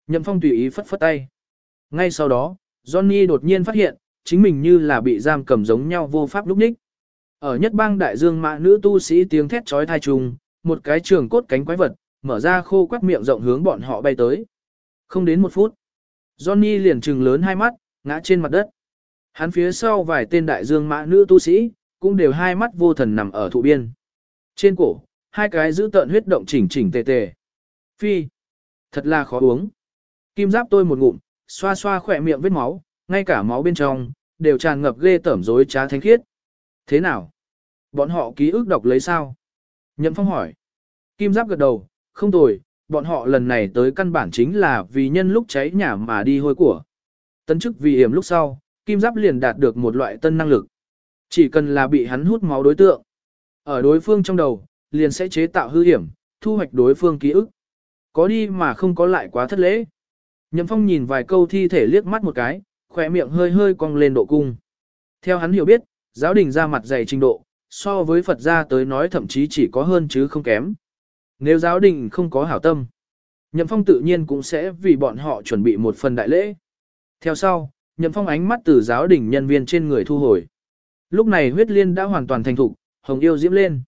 Nhậm Phong tùy ý phất phất tay. Ngay sau đó, Johnny đột nhiên phát hiện, chính mình như là bị giam cầm giống nhau vô pháp lúc ních. Ở nhất bang đại dương mạ nữ tu sĩ tiếng thét trói thai trùng, một cái trường cốt cánh quái vật, mở ra khô quắc miệng rộng hướng bọn họ bay tới. Không đến một phút, Johnny liền trừng lớn hai mắt, ngã trên mặt đất. Hắn phía sau vài tên đại dương mã nữ tu sĩ, cũng đều hai mắt vô thần nằm ở thụ biên. Trên cổ, hai cái giữ tợn huyết động chỉnh chỉnh tề tề. Phi, thật là khó uống. Kim giáp tôi một ngụm, xoa xoa khỏe miệng vết máu, ngay cả máu bên trong, đều tràn ngập ghê tẩm rối trá thánh khiết. Thế nào? Bọn họ ký ức đọc lấy sao? Nhậm Phong hỏi. Kim Giáp gật đầu, không tồi, bọn họ lần này tới căn bản chính là vì nhân lúc cháy nhà mà đi hôi của. Tấn chức vì hiểm lúc sau, Kim Giáp liền đạt được một loại tân năng lực. Chỉ cần là bị hắn hút máu đối tượng. Ở đối phương trong đầu, liền sẽ chế tạo hư hiểm, thu hoạch đối phương ký ức. Có đi mà không có lại quá thất lễ. Nhậm Phong nhìn vài câu thi thể liếc mắt một cái, khỏe miệng hơi hơi cong lên độ cung. Theo hắn hiểu biết, giáo đình ra mặt dày trình độ, so với Phật gia tới nói thậm chí chỉ có hơn chứ không kém. Nếu giáo đình không có hảo tâm, Nhậm Phong tự nhiên cũng sẽ vì bọn họ chuẩn bị một phần đại lễ. Theo sau, Nhậm Phong ánh mắt từ giáo đình nhân viên trên người thu hồi. Lúc này huyết liên đã hoàn toàn thành thục, hồng yêu diễm lên.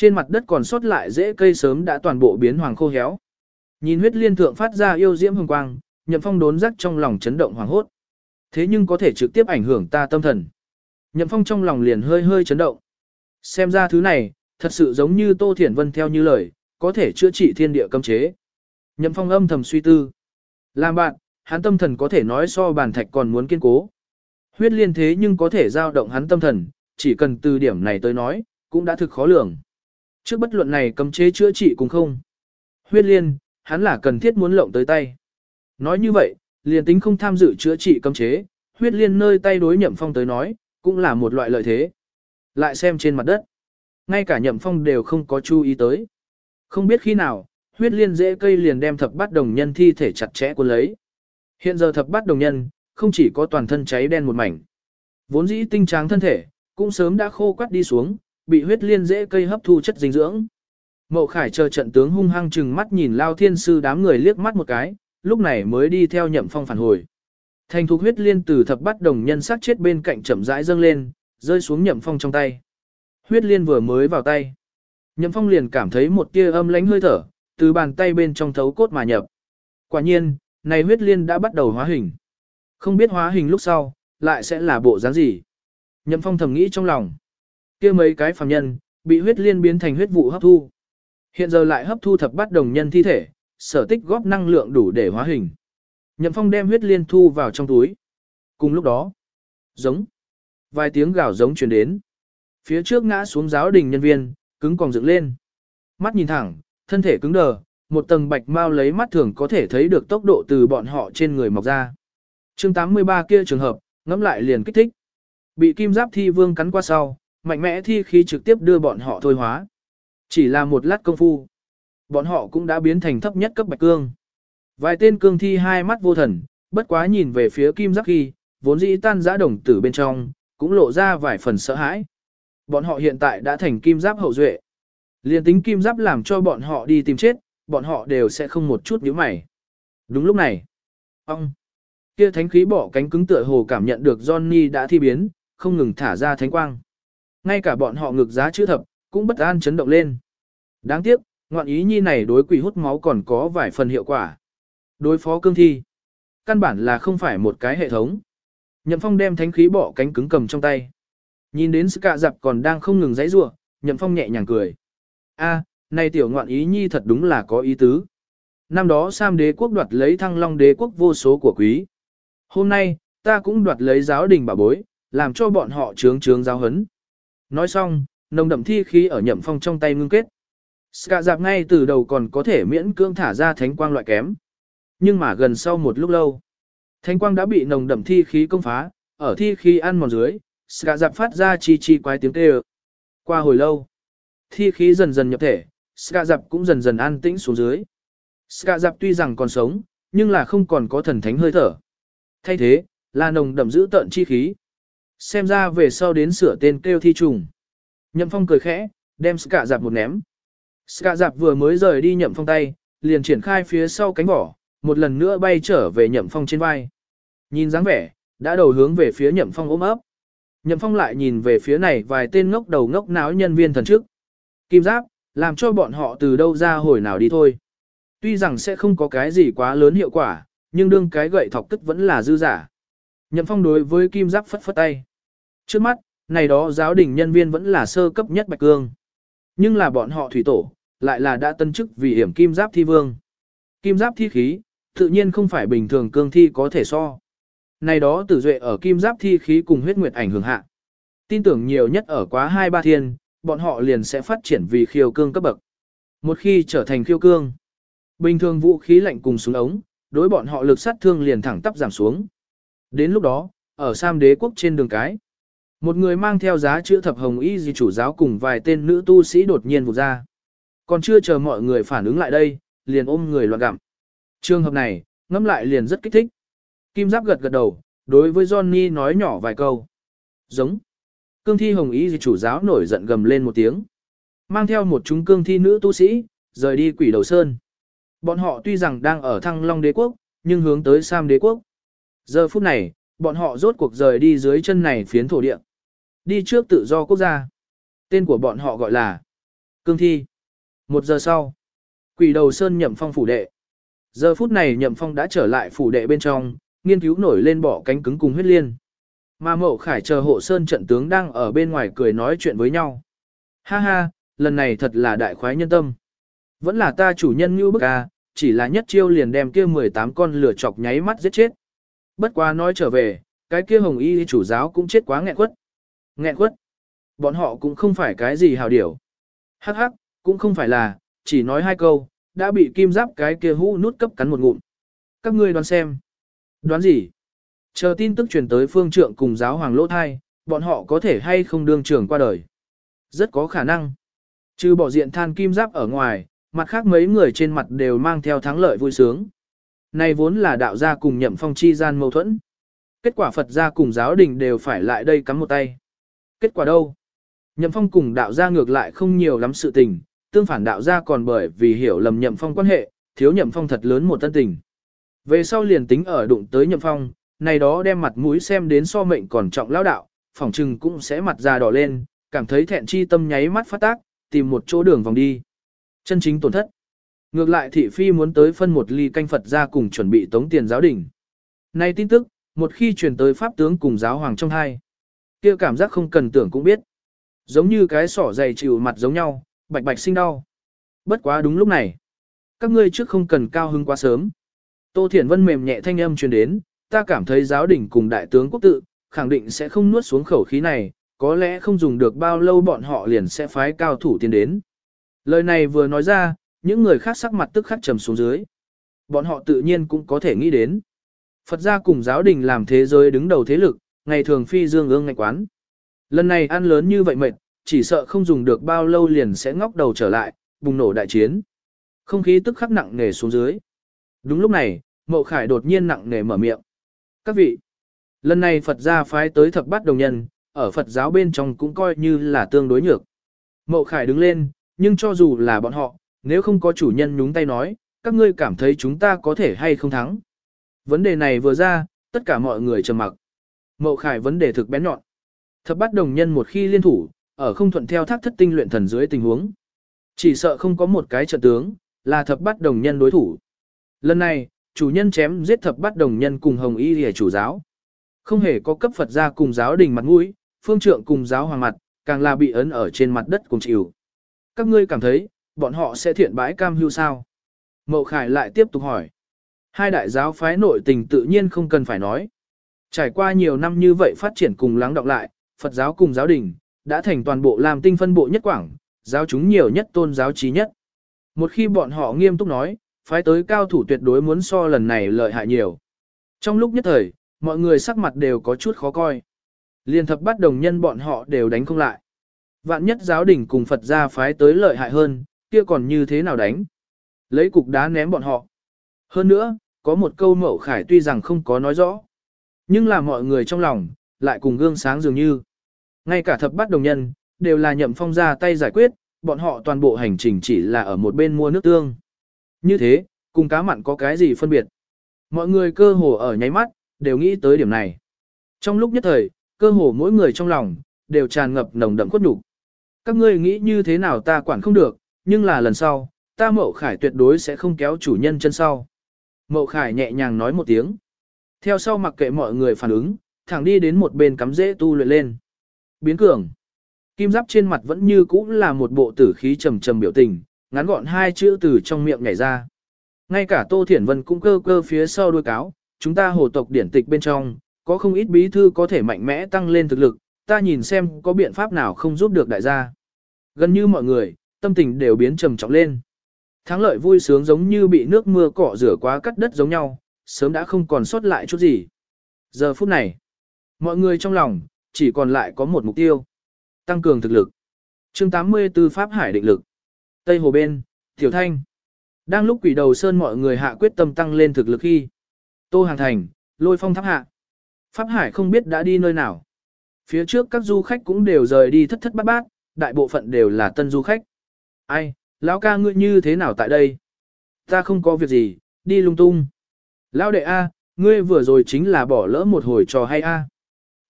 Trên mặt đất còn sót lại rễ cây sớm đã toàn bộ biến hoàng khô héo. Nhìn huyết liên thượng phát ra yêu diễm hồng quang, Nhậm Phong đốn rắc trong lòng chấn động hoàng hốt. Thế nhưng có thể trực tiếp ảnh hưởng ta tâm thần. Nhậm Phong trong lòng liền hơi hơi chấn động. Xem ra thứ này, thật sự giống như Tô Thiển Vân theo như lời, có thể chữa trị thiên địa cấm chế. Nhậm Phong âm thầm suy tư. Làm bạn, hắn tâm thần có thể nói so bàn thạch còn muốn kiên cố. Huyết liên thế nhưng có thể giao động hắn tâm thần, chỉ cần từ điểm này tới nói, cũng đã thực khó lường. Trước bất luận này cấm chế chữa trị cũng không. Huyết liên, hắn là cần thiết muốn lộng tới tay. Nói như vậy, liền tính không tham dự chữa trị cấm chế, huyết liên nơi tay đối nhậm phong tới nói, cũng là một loại lợi thế. Lại xem trên mặt đất, ngay cả nhậm phong đều không có chú ý tới. Không biết khi nào, huyết liên dễ cây liền đem thập bát đồng nhân thi thể chặt chẽ cuốn lấy. Hiện giờ thập bát đồng nhân, không chỉ có toàn thân cháy đen một mảnh. Vốn dĩ tinh tráng thân thể, cũng sớm đã khô quắt đi xuống, bị huyết liên dễ cây hấp thu chất dinh dưỡng. Mậu Khải chờ trận tướng hung hăng chừng mắt nhìn Lao Thiên Sư đám người liếc mắt một cái, lúc này mới đi theo nhậm phong phản hồi. Thành thục huyết liên từ thập bắt đồng nhân sát chết bên cạnh chậm rãi dâng lên, rơi xuống nhậm phong trong tay. Huyết liên vừa mới vào tay. Nhậm phong liền cảm thấy một tia âm lánh hơi thở, từ bàn tay bên trong thấu cốt mà nhập. Quả nhiên, này huyết liên đã bắt đầu hóa hình. Không biết hóa hình lúc sau, lại sẽ là bộ dáng gì. Nhậm phong thầm nghĩ trong lòng kia mấy cái phàm nhân, bị huyết liên biến thành huyết vụ hấp thu. Hiện giờ lại hấp thu thập bắt đồng nhân thi thể, sở tích góp năng lượng đủ để hóa hình. Nhậm Phong đem huyết liên thu vào trong túi. Cùng lúc đó, giống, vài tiếng gào giống truyền đến. Phía trước ngã xuống giáo đình nhân viên, cứng còn dựng lên. Mắt nhìn thẳng, thân thể cứng đờ, một tầng bạch mau lấy mắt thường có thể thấy được tốc độ từ bọn họ trên người mọc ra. chương 83 kia trường hợp, ngẫm lại liền kích thích. Bị kim giáp thi vương cắn qua sau, mạnh mẽ thi khí trực tiếp đưa bọn họ thôi hóa. Chỉ là một lát công phu. Bọn họ cũng đã biến thành thấp nhất cấp bạch cương. Vài tên cương thi hai mắt vô thần, bất quá nhìn về phía kim giáp khi, vốn dĩ tan giã đồng tử bên trong, cũng lộ ra vài phần sợ hãi. Bọn họ hiện tại đã thành kim giáp hậu duệ. Liên tính kim giáp làm cho bọn họ đi tìm chết, bọn họ đều sẽ không một chút nhíu mày. Đúng lúc này, ông, kia thánh khí bỏ cánh cứng tựa hồ cảm nhận được Johnny đã thi biến, không ngừng thả ra thánh quang. Ngay cả bọn họ ngực giá chữ thập, cũng bất an chấn động lên. Đáng tiếc, ngoạn ý nhi này đối quỷ hút máu còn có vài phần hiệu quả. Đối phó cương thi, căn bản là không phải một cái hệ thống. Nhậm Phong đem thánh khí bỏ cánh cứng cầm trong tay. Nhìn đến sự cạ dập còn đang không ngừng giãy giụa, Nhậm Phong nhẹ nhàng cười. A, này tiểu ngoạn ý nhi thật đúng là có ý tứ. Năm đó Sam đế quốc đoạt lấy thăng long đế quốc vô số của quý. Hôm nay, ta cũng đoạt lấy giáo đình bảo bối, làm cho bọn họ trướng trướng giáo hấn. Nói xong, nồng đậm thi khí ở Nhậm Phong trong tay ngưng kết. Ska dạp ngay từ đầu còn có thể miễn cưỡng thả ra thánh quang loại kém. Nhưng mà gần sau một lúc lâu, thánh quang đã bị nồng đậm thi khí công phá, ở thi khí ăn mòn dưới, Ska dạp phát ra chi chi quái tiếng kêu. Qua hồi lâu, thi khí dần dần nhập thể, Ska dạp cũng dần dần an tĩnh xuống dưới. Ska dạp tuy rằng còn sống, nhưng là không còn có thần thánh hơi thở. Thay thế, là nồng đậm giữ tận chi khí. Xem ra về sau đến sửa tên kêu thi trùng. Nhậm phong cười khẽ, đem Ska dạp một ném. Ska Dạp vừa mới rời đi nhậm phong tay, liền triển khai phía sau cánh vỏ, một lần nữa bay trở về nhậm phong trên vai. Nhìn dáng vẻ, đã đầu hướng về phía nhậm phong ôm ấp. Nhậm phong lại nhìn về phía này vài tên ngốc đầu ngốc não nhân viên thần trước. Kim giáp, làm cho bọn họ từ đâu ra hồi nào đi thôi. Tuy rằng sẽ không có cái gì quá lớn hiệu quả, nhưng đương cái gậy thọc tức vẫn là dư giả. Nhậm phong đối với kim giáp phất phất tay. Trước mắt, này đó giáo đình nhân viên vẫn là sơ cấp nhất bạch cương. Nhưng là bọn họ thủy tổ, lại là đã tân chức vì hiểm kim giáp thi vương. Kim giáp thi khí, tự nhiên không phải bình thường cương thi có thể so. Này đó tử duệ ở kim giáp thi khí cùng huyết nguyệt ảnh hưởng hạ. Tin tưởng nhiều nhất ở quá hai ba thiên, bọn họ liền sẽ phát triển vì khiêu cương cấp bậc. Một khi trở thành khiêu cương, bình thường vũ khí lạnh cùng súng ống, đối bọn họ lực sát thương liền thẳng tắp giảm xuống. Đến lúc đó, ở Sam đế quốc trên đường cái, một người mang theo giá chữ thập hồng y di chủ giáo cùng vài tên nữ tu sĩ đột nhiên vụt ra. Còn chưa chờ mọi người phản ứng lại đây, liền ôm người loạn gặm. Trường hợp này, ngẫm lại liền rất kích thích. Kim Giáp gật gật đầu, đối với Johnny nói nhỏ vài câu. Giống. Cương thi hồng ý chủ giáo nổi giận gầm lên một tiếng. Mang theo một chúng cương thi nữ tu sĩ, rời đi quỷ đầu sơn. Bọn họ tuy rằng đang ở thăng long đế quốc, nhưng hướng tới Sam đế quốc. Giờ phút này, bọn họ rốt cuộc rời đi dưới chân này phiến thổ địa. Đi trước tự do quốc gia. Tên của bọn họ gọi là Cương Thi. Một giờ sau, quỷ đầu sơn nhậm phong phủ đệ. Giờ phút này nhậm phong đã trở lại phủ đệ bên trong, nghiên cứu nổi lên bỏ cánh cứng cùng huyết liên. Mà mậu khải chờ hộ sơn trận tướng đang ở bên ngoài cười nói chuyện với nhau. Ha ha, lần này thật là đại khoái nhân tâm. Vẫn là ta chủ nhân như bức à, chỉ là nhất chiêu liền đem kia 18 con lửa chọc nháy mắt giết chết. Bất quá nói trở về, cái kia hồng y chủ giáo cũng chết quá nghẹn quất. Nghẹn quất. Bọn họ cũng không phải cái gì hào điểu. Hắc hắc, cũng không phải là, chỉ nói hai câu, đã bị kim giáp cái kia hũ nút cấp cắn một ngụm. Các ngươi đoán xem. Đoán gì? Chờ tin tức truyền tới phương trượng cùng giáo hoàng lỗ thai, bọn họ có thể hay không đương trưởng qua đời. Rất có khả năng. Trừ bỏ diện than kim giáp ở ngoài, mặt khác mấy người trên mặt đều mang theo thắng lợi vui sướng. Này vốn là đạo gia cùng nhậm phong chi gian mâu thuẫn. Kết quả Phật gia cùng giáo đình đều phải lại đây cắm một tay. Kết quả đâu? Nhậm phong cùng đạo gia ngược lại không nhiều lắm sự tình, tương phản đạo gia còn bởi vì hiểu lầm nhậm phong quan hệ, thiếu nhậm phong thật lớn một tân tình. Về sau liền tính ở đụng tới nhậm phong, này đó đem mặt mũi xem đến so mệnh còn trọng lão đạo, phỏng chừng cũng sẽ mặt già đỏ lên, cảm thấy thẹn chi tâm nháy mắt phát tác, tìm một chỗ đường vòng đi. Chân chính tổn thất. Ngược lại thị phi muốn tới phân một ly canh Phật ra cùng chuẩn bị tống tiền giáo đình. Này tin tức, một khi truyền tới Pháp tướng cùng giáo hoàng trong hai, kia cảm giác không cần tưởng cũng biết. Giống như cái sỏ dày chịu mặt giống nhau, bạch bạch sinh đau. Bất quá đúng lúc này. Các ngươi trước không cần cao hứng quá sớm. Tô Thiển Vân mềm nhẹ thanh âm truyền đến, ta cảm thấy giáo đình cùng đại tướng quốc tự, khẳng định sẽ không nuốt xuống khẩu khí này, có lẽ không dùng được bao lâu bọn họ liền sẽ phái cao thủ tiến đến. Lời này vừa nói ra, những người khác sắc mặt tức khắc trầm xuống dưới. Bọn họ tự nhiên cũng có thể nghĩ đến. Phật gia cùng giáo đình làm thế giới đứng đầu thế lực, ngày thường phi dương ương ngạch quán. Lần này ăn lớn như vậy mệt, chỉ sợ không dùng được bao lâu liền sẽ ngóc đầu trở lại, bùng nổ đại chiến. Không khí tức khắc nặng nề xuống dưới. Đúng lúc này, Mậu Khải đột nhiên nặng nề mở miệng. Các vị, lần này Phật gia phái tới thập bát đồng nhân, ở Phật giáo bên trong cũng coi như là tương đối nhược. Mậu Khải đứng lên, nhưng cho dù là bọn họ, nếu không có chủ nhân nhúng tay nói, các ngươi cảm thấy chúng ta có thể hay không thắng. Vấn đề này vừa ra, tất cả mọi người trầm mặc. Mậu Khải vấn đề thực bén nhọn. Thập bát đồng nhân một khi liên thủ, ở không thuận theo thác thất tinh luyện thần dưới tình huống. Chỉ sợ không có một cái trận tướng, là thập bát đồng nhân đối thủ. Lần này, chủ nhân chém giết thập bát đồng nhân cùng hồng y hề chủ giáo. Không hề có cấp Phật gia cùng giáo đình mặt mũi, phương trượng cùng giáo hoàng mặt, càng là bị ấn ở trên mặt đất cùng chịu. Các ngươi cảm thấy, bọn họ sẽ thiện bãi cam hưu sao? Mậu Khải lại tiếp tục hỏi. Hai đại giáo phái nội tình tự nhiên không cần phải nói. Trải qua nhiều năm như vậy phát triển cùng lắng đọng lại, Phật giáo cùng giáo đình, đã thành toàn bộ làm tinh phân bộ nhất quảng, giáo chúng nhiều nhất tôn giáo trí nhất. Một khi bọn họ nghiêm túc nói, phái tới cao thủ tuyệt đối muốn so lần này lợi hại nhiều. Trong lúc nhất thời, mọi người sắc mặt đều có chút khó coi. Liên thập bắt đồng nhân bọn họ đều đánh không lại. Vạn nhất giáo đình cùng Phật gia phái tới lợi hại hơn, kia còn như thế nào đánh? Lấy cục đá ném bọn họ. Hơn nữa, có một câu mẫu khải tuy rằng không có nói rõ. Nhưng là mọi người trong lòng, lại cùng gương sáng dường như. Ngay cả thập bát đồng nhân, đều là nhậm phong ra tay giải quyết, bọn họ toàn bộ hành trình chỉ là ở một bên mua nước tương. Như thế, Cùng cá mặn có cái gì phân biệt? Mọi người cơ hồ ở nháy mắt, đều nghĩ tới điểm này. Trong lúc nhất thời, cơ hồ mỗi người trong lòng, đều tràn ngập nồng đậm khuất nhục. Các ngươi nghĩ như thế nào ta quản không được, nhưng là lần sau, ta mậu khải tuyệt đối sẽ không kéo chủ nhân chân sau. Mậu khải nhẹ nhàng nói một tiếng. Theo sau mặc kệ mọi người phản ứng, thẳng đi đến một bên cắm dễ tu luyện lên. Biến cường. Kim giáp trên mặt vẫn như cũ là một bộ tử khí trầm trầm biểu tình, ngắn gọn hai chữ từ trong miệng nhảy ra. Ngay cả Tô Thiển Vân cũng cơ cơ phía sau đuôi cáo, chúng ta hồ tộc điển tịch bên trong, có không ít bí thư có thể mạnh mẽ tăng lên thực lực, ta nhìn xem có biện pháp nào không giúp được đại gia. Gần như mọi người, tâm tình đều biến trầm trọng lên. Thắng lợi vui sướng giống như bị nước mưa cọ rửa quá cắt đất giống nhau, sớm đã không còn sót lại chút gì. Giờ phút này, mọi người trong lòng, chỉ còn lại có một mục tiêu. Tăng cường thực lực. chương 84 Pháp Hải định lực. Tây Hồ Bên, Tiểu Thanh. Đang lúc quỷ đầu sơn mọi người hạ quyết tâm tăng lên thực lực khi. Tô Hàng Thành, lôi phong tháp hạ. Pháp Hải không biết đã đi nơi nào. Phía trước các du khách cũng đều rời đi thất thất bát bát, đại bộ phận đều là tân du khách. Ai, lão ca ngươi như thế nào tại đây? Ta không có việc gì, đi lung tung. Lão đệ A, ngươi vừa rồi chính là bỏ lỡ một hồi trò hay A.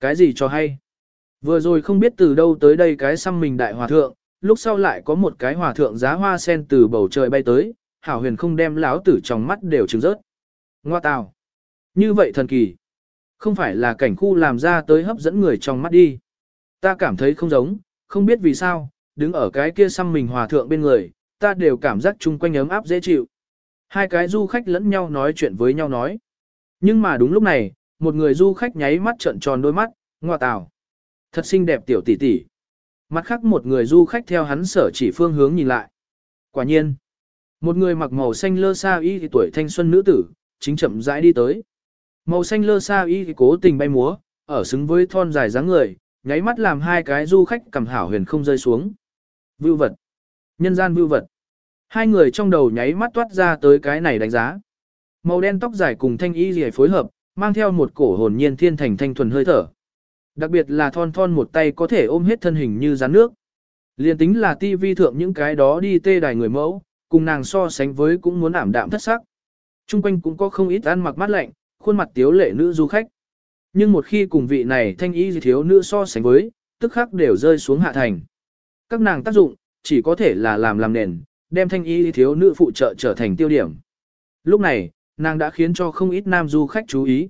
Cái gì trò hay? Vừa rồi không biết từ đâu tới đây cái xăm mình đại hòa thượng, lúc sau lại có một cái hòa thượng giá hoa sen từ bầu trời bay tới, hảo huyền không đem lão tử trong mắt đều trứng rớt. Ngoa tào. Như vậy thần kỳ. Không phải là cảnh khu làm ra tới hấp dẫn người trong mắt đi. Ta cảm thấy không giống, không biết vì sao, đứng ở cái kia xăm mình hòa thượng bên người, ta đều cảm giác chung quanh ấm áp dễ chịu. Hai cái du khách lẫn nhau nói chuyện với nhau nói. Nhưng mà đúng lúc này, một người du khách nháy mắt trợn tròn đôi mắt, ngoa tào. Thật xinh đẹp tiểu tỷ tỷ. Mặt khác một người du khách theo hắn sở chỉ phương hướng nhìn lại. Quả nhiên, một người mặc màu xanh lơ sa y thì tuổi thanh xuân nữ tử, chính chậm rãi đi tới. Màu xanh lơ sa y thì cố tình bay múa, ở xứng với thon dài dáng người, nháy mắt làm hai cái du khách cầm hảo huyền không rơi xuống. Vưu vật. Nhân gian vưu vật. Hai người trong đầu nháy mắt toát ra tới cái này đánh giá. Màu đen tóc dài cùng thanh y rìa phối hợp, mang theo một cổ hồn nhiên thiên thành thanh thuần hơi thở. Đặc biệt là thon thon một tay có thể ôm hết thân hình như rắn nước. Liên tính là ti vi thượng những cái đó đi tê đài người mẫu, cùng nàng so sánh với cũng muốn ảm đạm thất sắc. Trung quanh cũng có không ít ăn mặc mát lạnh, khuôn mặt tiếu lệ nữ du khách. Nhưng một khi cùng vị này thanh y thiếu nữ so sánh với, tức khắc đều rơi xuống hạ thành. Các nàng tác dụng, chỉ có thể là làm làm nền, đem thanh y thiếu nữ phụ trợ trở thành tiêu điểm. Lúc này, nàng đã khiến cho không ít nam du khách chú ý.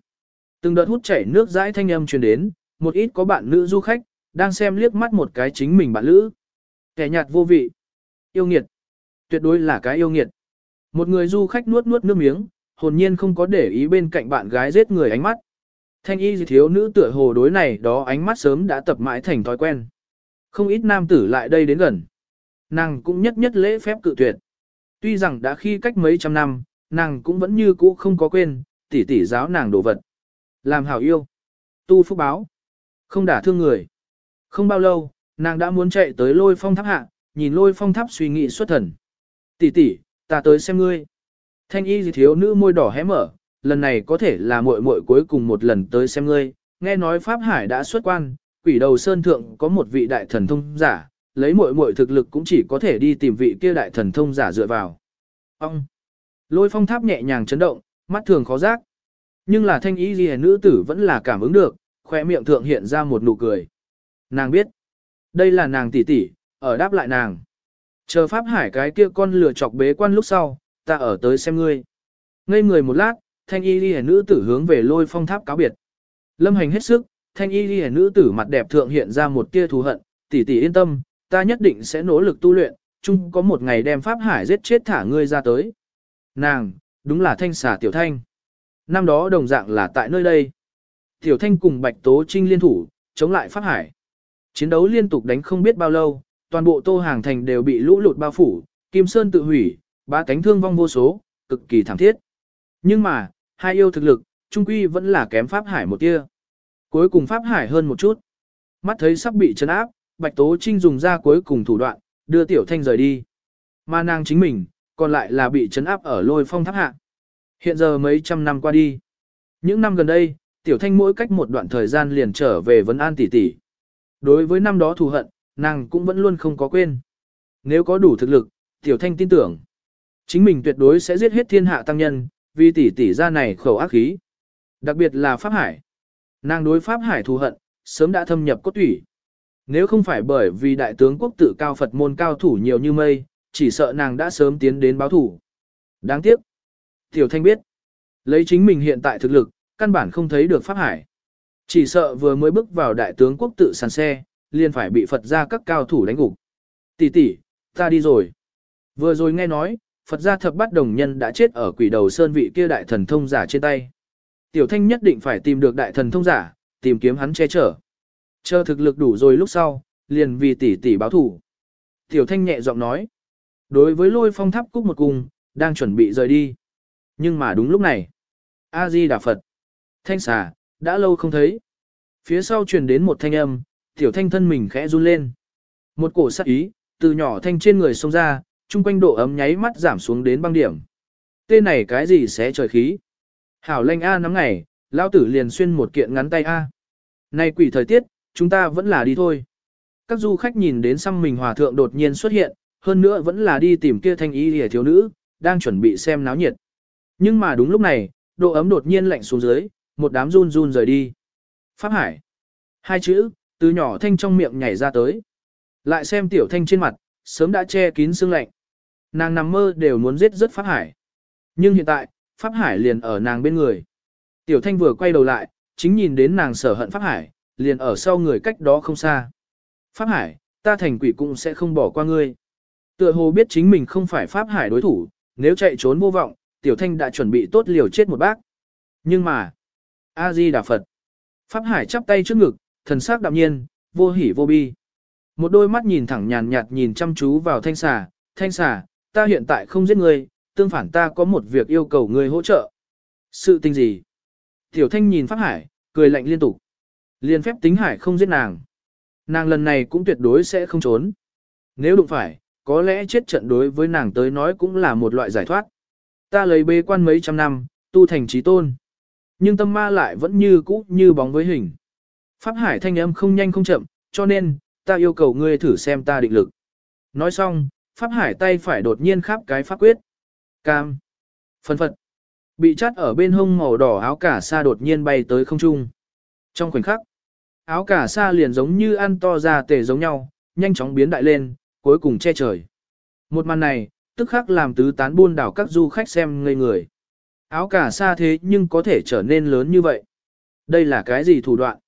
Từng đợt hút chảy nước dãi thanh âm truyền đến, một ít có bạn nữ du khách, đang xem liếc mắt một cái chính mình bạn nữ. Kẻ nhạt vô vị. Yêu nghiệt. Tuyệt đối là cái yêu nghiệt. Một người du khách nuốt nuốt nước miếng, hồn nhiên không có để ý bên cạnh bạn gái giết người ánh mắt. Thanh y thiếu nữ tựa hồ đối này đó ánh mắt sớm đã tập mãi thành thói quen. Không ít nam tử lại đây đến gần. Nàng cũng nhất nhất lễ phép cự tuyệt. Tuy rằng đã khi cách mấy trăm năm, nàng cũng vẫn như cũ không có quên, tỉ tỉ giáo nàng đồ vật. Làm hảo yêu. Tu phúc báo. Không đả thương người. Không bao lâu, nàng đã muốn chạy tới lôi phong tháp hạ, nhìn lôi phong tháp suy nghĩ xuất thần. Tỷ tỷ, ta tới xem ngươi. Thanh y gì thiếu nữ môi đỏ hé mở, lần này có thể là muội muội cuối cùng một lần tới xem ngươi. Nghe nói Pháp Hải đã xuất quan, quỷ đầu sơn thượng có một vị đại thần thông giả, lấy muội muội thực lực cũng chỉ có thể đi tìm vị kia đại thần thông giả dựa vào. Ông! Lôi phong tháp nhẹ nhàng chấn động, mắt thường khó giác. Nhưng là thanh ý gì nữ tử vẫn là cảm ứng được, khoe miệng thượng hiện ra một nụ cười. Nàng biết, đây là nàng tỷ tỷ, ở đáp lại nàng. Chờ Pháp Hải cái kia con lừa chọc bế quan lúc sau, ta ở tới xem ngươi. Ngây người một lát, thanh y ghi nữ tử hướng về lôi phong tháp cáo biệt. Lâm hành hết sức, thanh y ghi nữ tử mặt đẹp thượng hiện ra một tia thù hận, tỷ tỷ yên tâm, ta nhất định sẽ nỗ lực tu luyện, chung có một ngày đem Pháp Hải giết chết thả ngươi ra tới. Nàng, đúng là thanh xà tiểu thanh. Năm đó đồng dạng là tại nơi đây. Tiểu thanh cùng Bạch Tố Trinh liên thủ, chống lại Pháp Hải. Chiến đấu liên tục đánh không biết bao lâu, toàn bộ tô hàng thành đều bị lũ lụt bao phủ, Kim Sơn tự hủy, ba cánh thương vong vô số, cực kỳ thảm thiết. Nhưng mà, hai yêu thực lực, trung quy vẫn là kém Pháp Hải một tia. Cuối cùng Pháp Hải hơn một chút. Mắt thấy sắp bị chấn áp, Bạch Tố Trinh dùng ra cuối cùng thủ đoạn, đưa Tiểu Thanh rời đi. Mà nàng chính mình, còn lại là bị chấn áp ở lôi phong tháp hạ. Hiện giờ mấy trăm năm qua đi. Những năm gần đây, Tiểu Thanh mỗi cách một đoạn thời gian liền trở về vấn an tỷ tỷ. Đối với năm đó thù hận, nàng cũng vẫn luôn không có quên. Nếu có đủ thực lực, Tiểu Thanh tin tưởng. Chính mình tuyệt đối sẽ giết hết thiên hạ tăng nhân, vì tỷ tỷ ra này khẩu ác khí. Đặc biệt là Pháp Hải. Nàng đối Pháp Hải thù hận, sớm đã thâm nhập cốt tủy. Nếu không phải bởi vì đại tướng quốc tự cao Phật môn cao thủ nhiều như mây, chỉ sợ nàng đã sớm tiến đến báo thủ. Đáng tiếc. Tiểu Thanh biết, lấy chính mình hiện tại thực lực, căn bản không thấy được Pháp Hải. Chỉ sợ vừa mới bước vào đại tướng quốc tự sàn xe, liền phải bị Phật gia các cao thủ đánh gục. Tỷ tỷ, ta đi rồi. Vừa rồi nghe nói, Phật gia thập bát đồng nhân đã chết ở quỷ đầu sơn vị kia đại thần thông giả trên tay. Tiểu thanh nhất định phải tìm được đại thần thông giả, tìm kiếm hắn che chở. Chờ thực lực đủ rồi lúc sau, liền vì tỷ tỷ báo thủ. Tiểu thanh nhẹ giọng nói. Đối với lôi phong tháp cúc một cung, đang chuẩn bị rời đi. Nhưng mà đúng lúc này. A-di Đà Phật. Thanh xà, đã lâu không thấy. Phía sau truyền đến một thanh âm, tiểu thanh thân mình khẽ run lên. Một cổ sắc ý, từ nhỏ thanh trên người xông ra, chung quanh độ ấm nháy mắt giảm xuống đến băng điểm. Tên này cái gì sẽ trời khí? Hảo lanh A nắm ngày, lão tử liền xuyên một kiện ngắn tay A. Này quỷ thời tiết, chúng ta vẫn là đi thôi. Các du khách nhìn đến xăm mình hòa thượng đột nhiên xuất hiện, hơn nữa vẫn là đi tìm kia thanh y hề thiếu nữ, đang chuẩn bị xem náo nhiệt. Nhưng mà đúng lúc này, độ ấm đột nhiên lạnh xuống dưới, một đám run run rời đi. Pháp Hải. Hai chữ, từ nhỏ thanh trong miệng nhảy ra tới. Lại xem tiểu thanh trên mặt, sớm đã che kín xương lạnh. Nàng nằm mơ đều muốn giết rất Pháp Hải. Nhưng hiện tại, Pháp Hải liền ở nàng bên người. Tiểu Thanh vừa quay đầu lại, chính nhìn đến nàng sở hận Pháp Hải, liền ở sau người cách đó không xa. Pháp Hải, ta thành quỷ cũng sẽ không bỏ qua ngươi. Tựa hồ biết chính mình không phải Pháp Hải đối thủ, nếu chạy trốn vô vọng, Tiểu Thanh đã chuẩn bị tốt liều chết một bác. Nhưng mà, A-di Đà Phật. Pháp Hải chắp tay trước ngực, thần sắc đạm nhiên, vô hỉ vô bi. Một đôi mắt nhìn thẳng nhàn nhạt nhìn chăm chú vào thanh xà, thanh xà, ta hiện tại không giết ngươi, tương phản ta có một việc yêu cầu ngươi hỗ trợ. Sự tình gì? Tiểu thanh nhìn Pháp Hải, cười lạnh liên tục. Liên phép tính Hải không giết nàng. Nàng lần này cũng tuyệt đối sẽ không trốn. Nếu đụng phải, có lẽ chết trận đối với nàng tới nói cũng là một loại giải thoát. Ta lấy bê quan mấy trăm năm, tu thành trí tôn. Nhưng tâm ma lại vẫn như cũ như bóng với hình. Pháp Hải thanh âm không nhanh không chậm, cho nên, ta yêu cầu ngươi thử xem ta định lực. Nói xong, Pháp Hải tay phải đột nhiên khắp cái pháp quyết. Cam. Phân phật. Bị chắt ở bên hông màu đỏ áo cả sa đột nhiên bay tới không trung. Trong khoảnh khắc, áo cả sa liền giống như ăn to ra tề giống nhau, nhanh chóng biến đại lên, cuối cùng che trời. Một màn này, tức khắc làm tứ tán buôn đảo các du khách xem ngây người. Áo cả sa thế nhưng có thể trở nên lớn như vậy. Đây là cái gì thủ đoạn?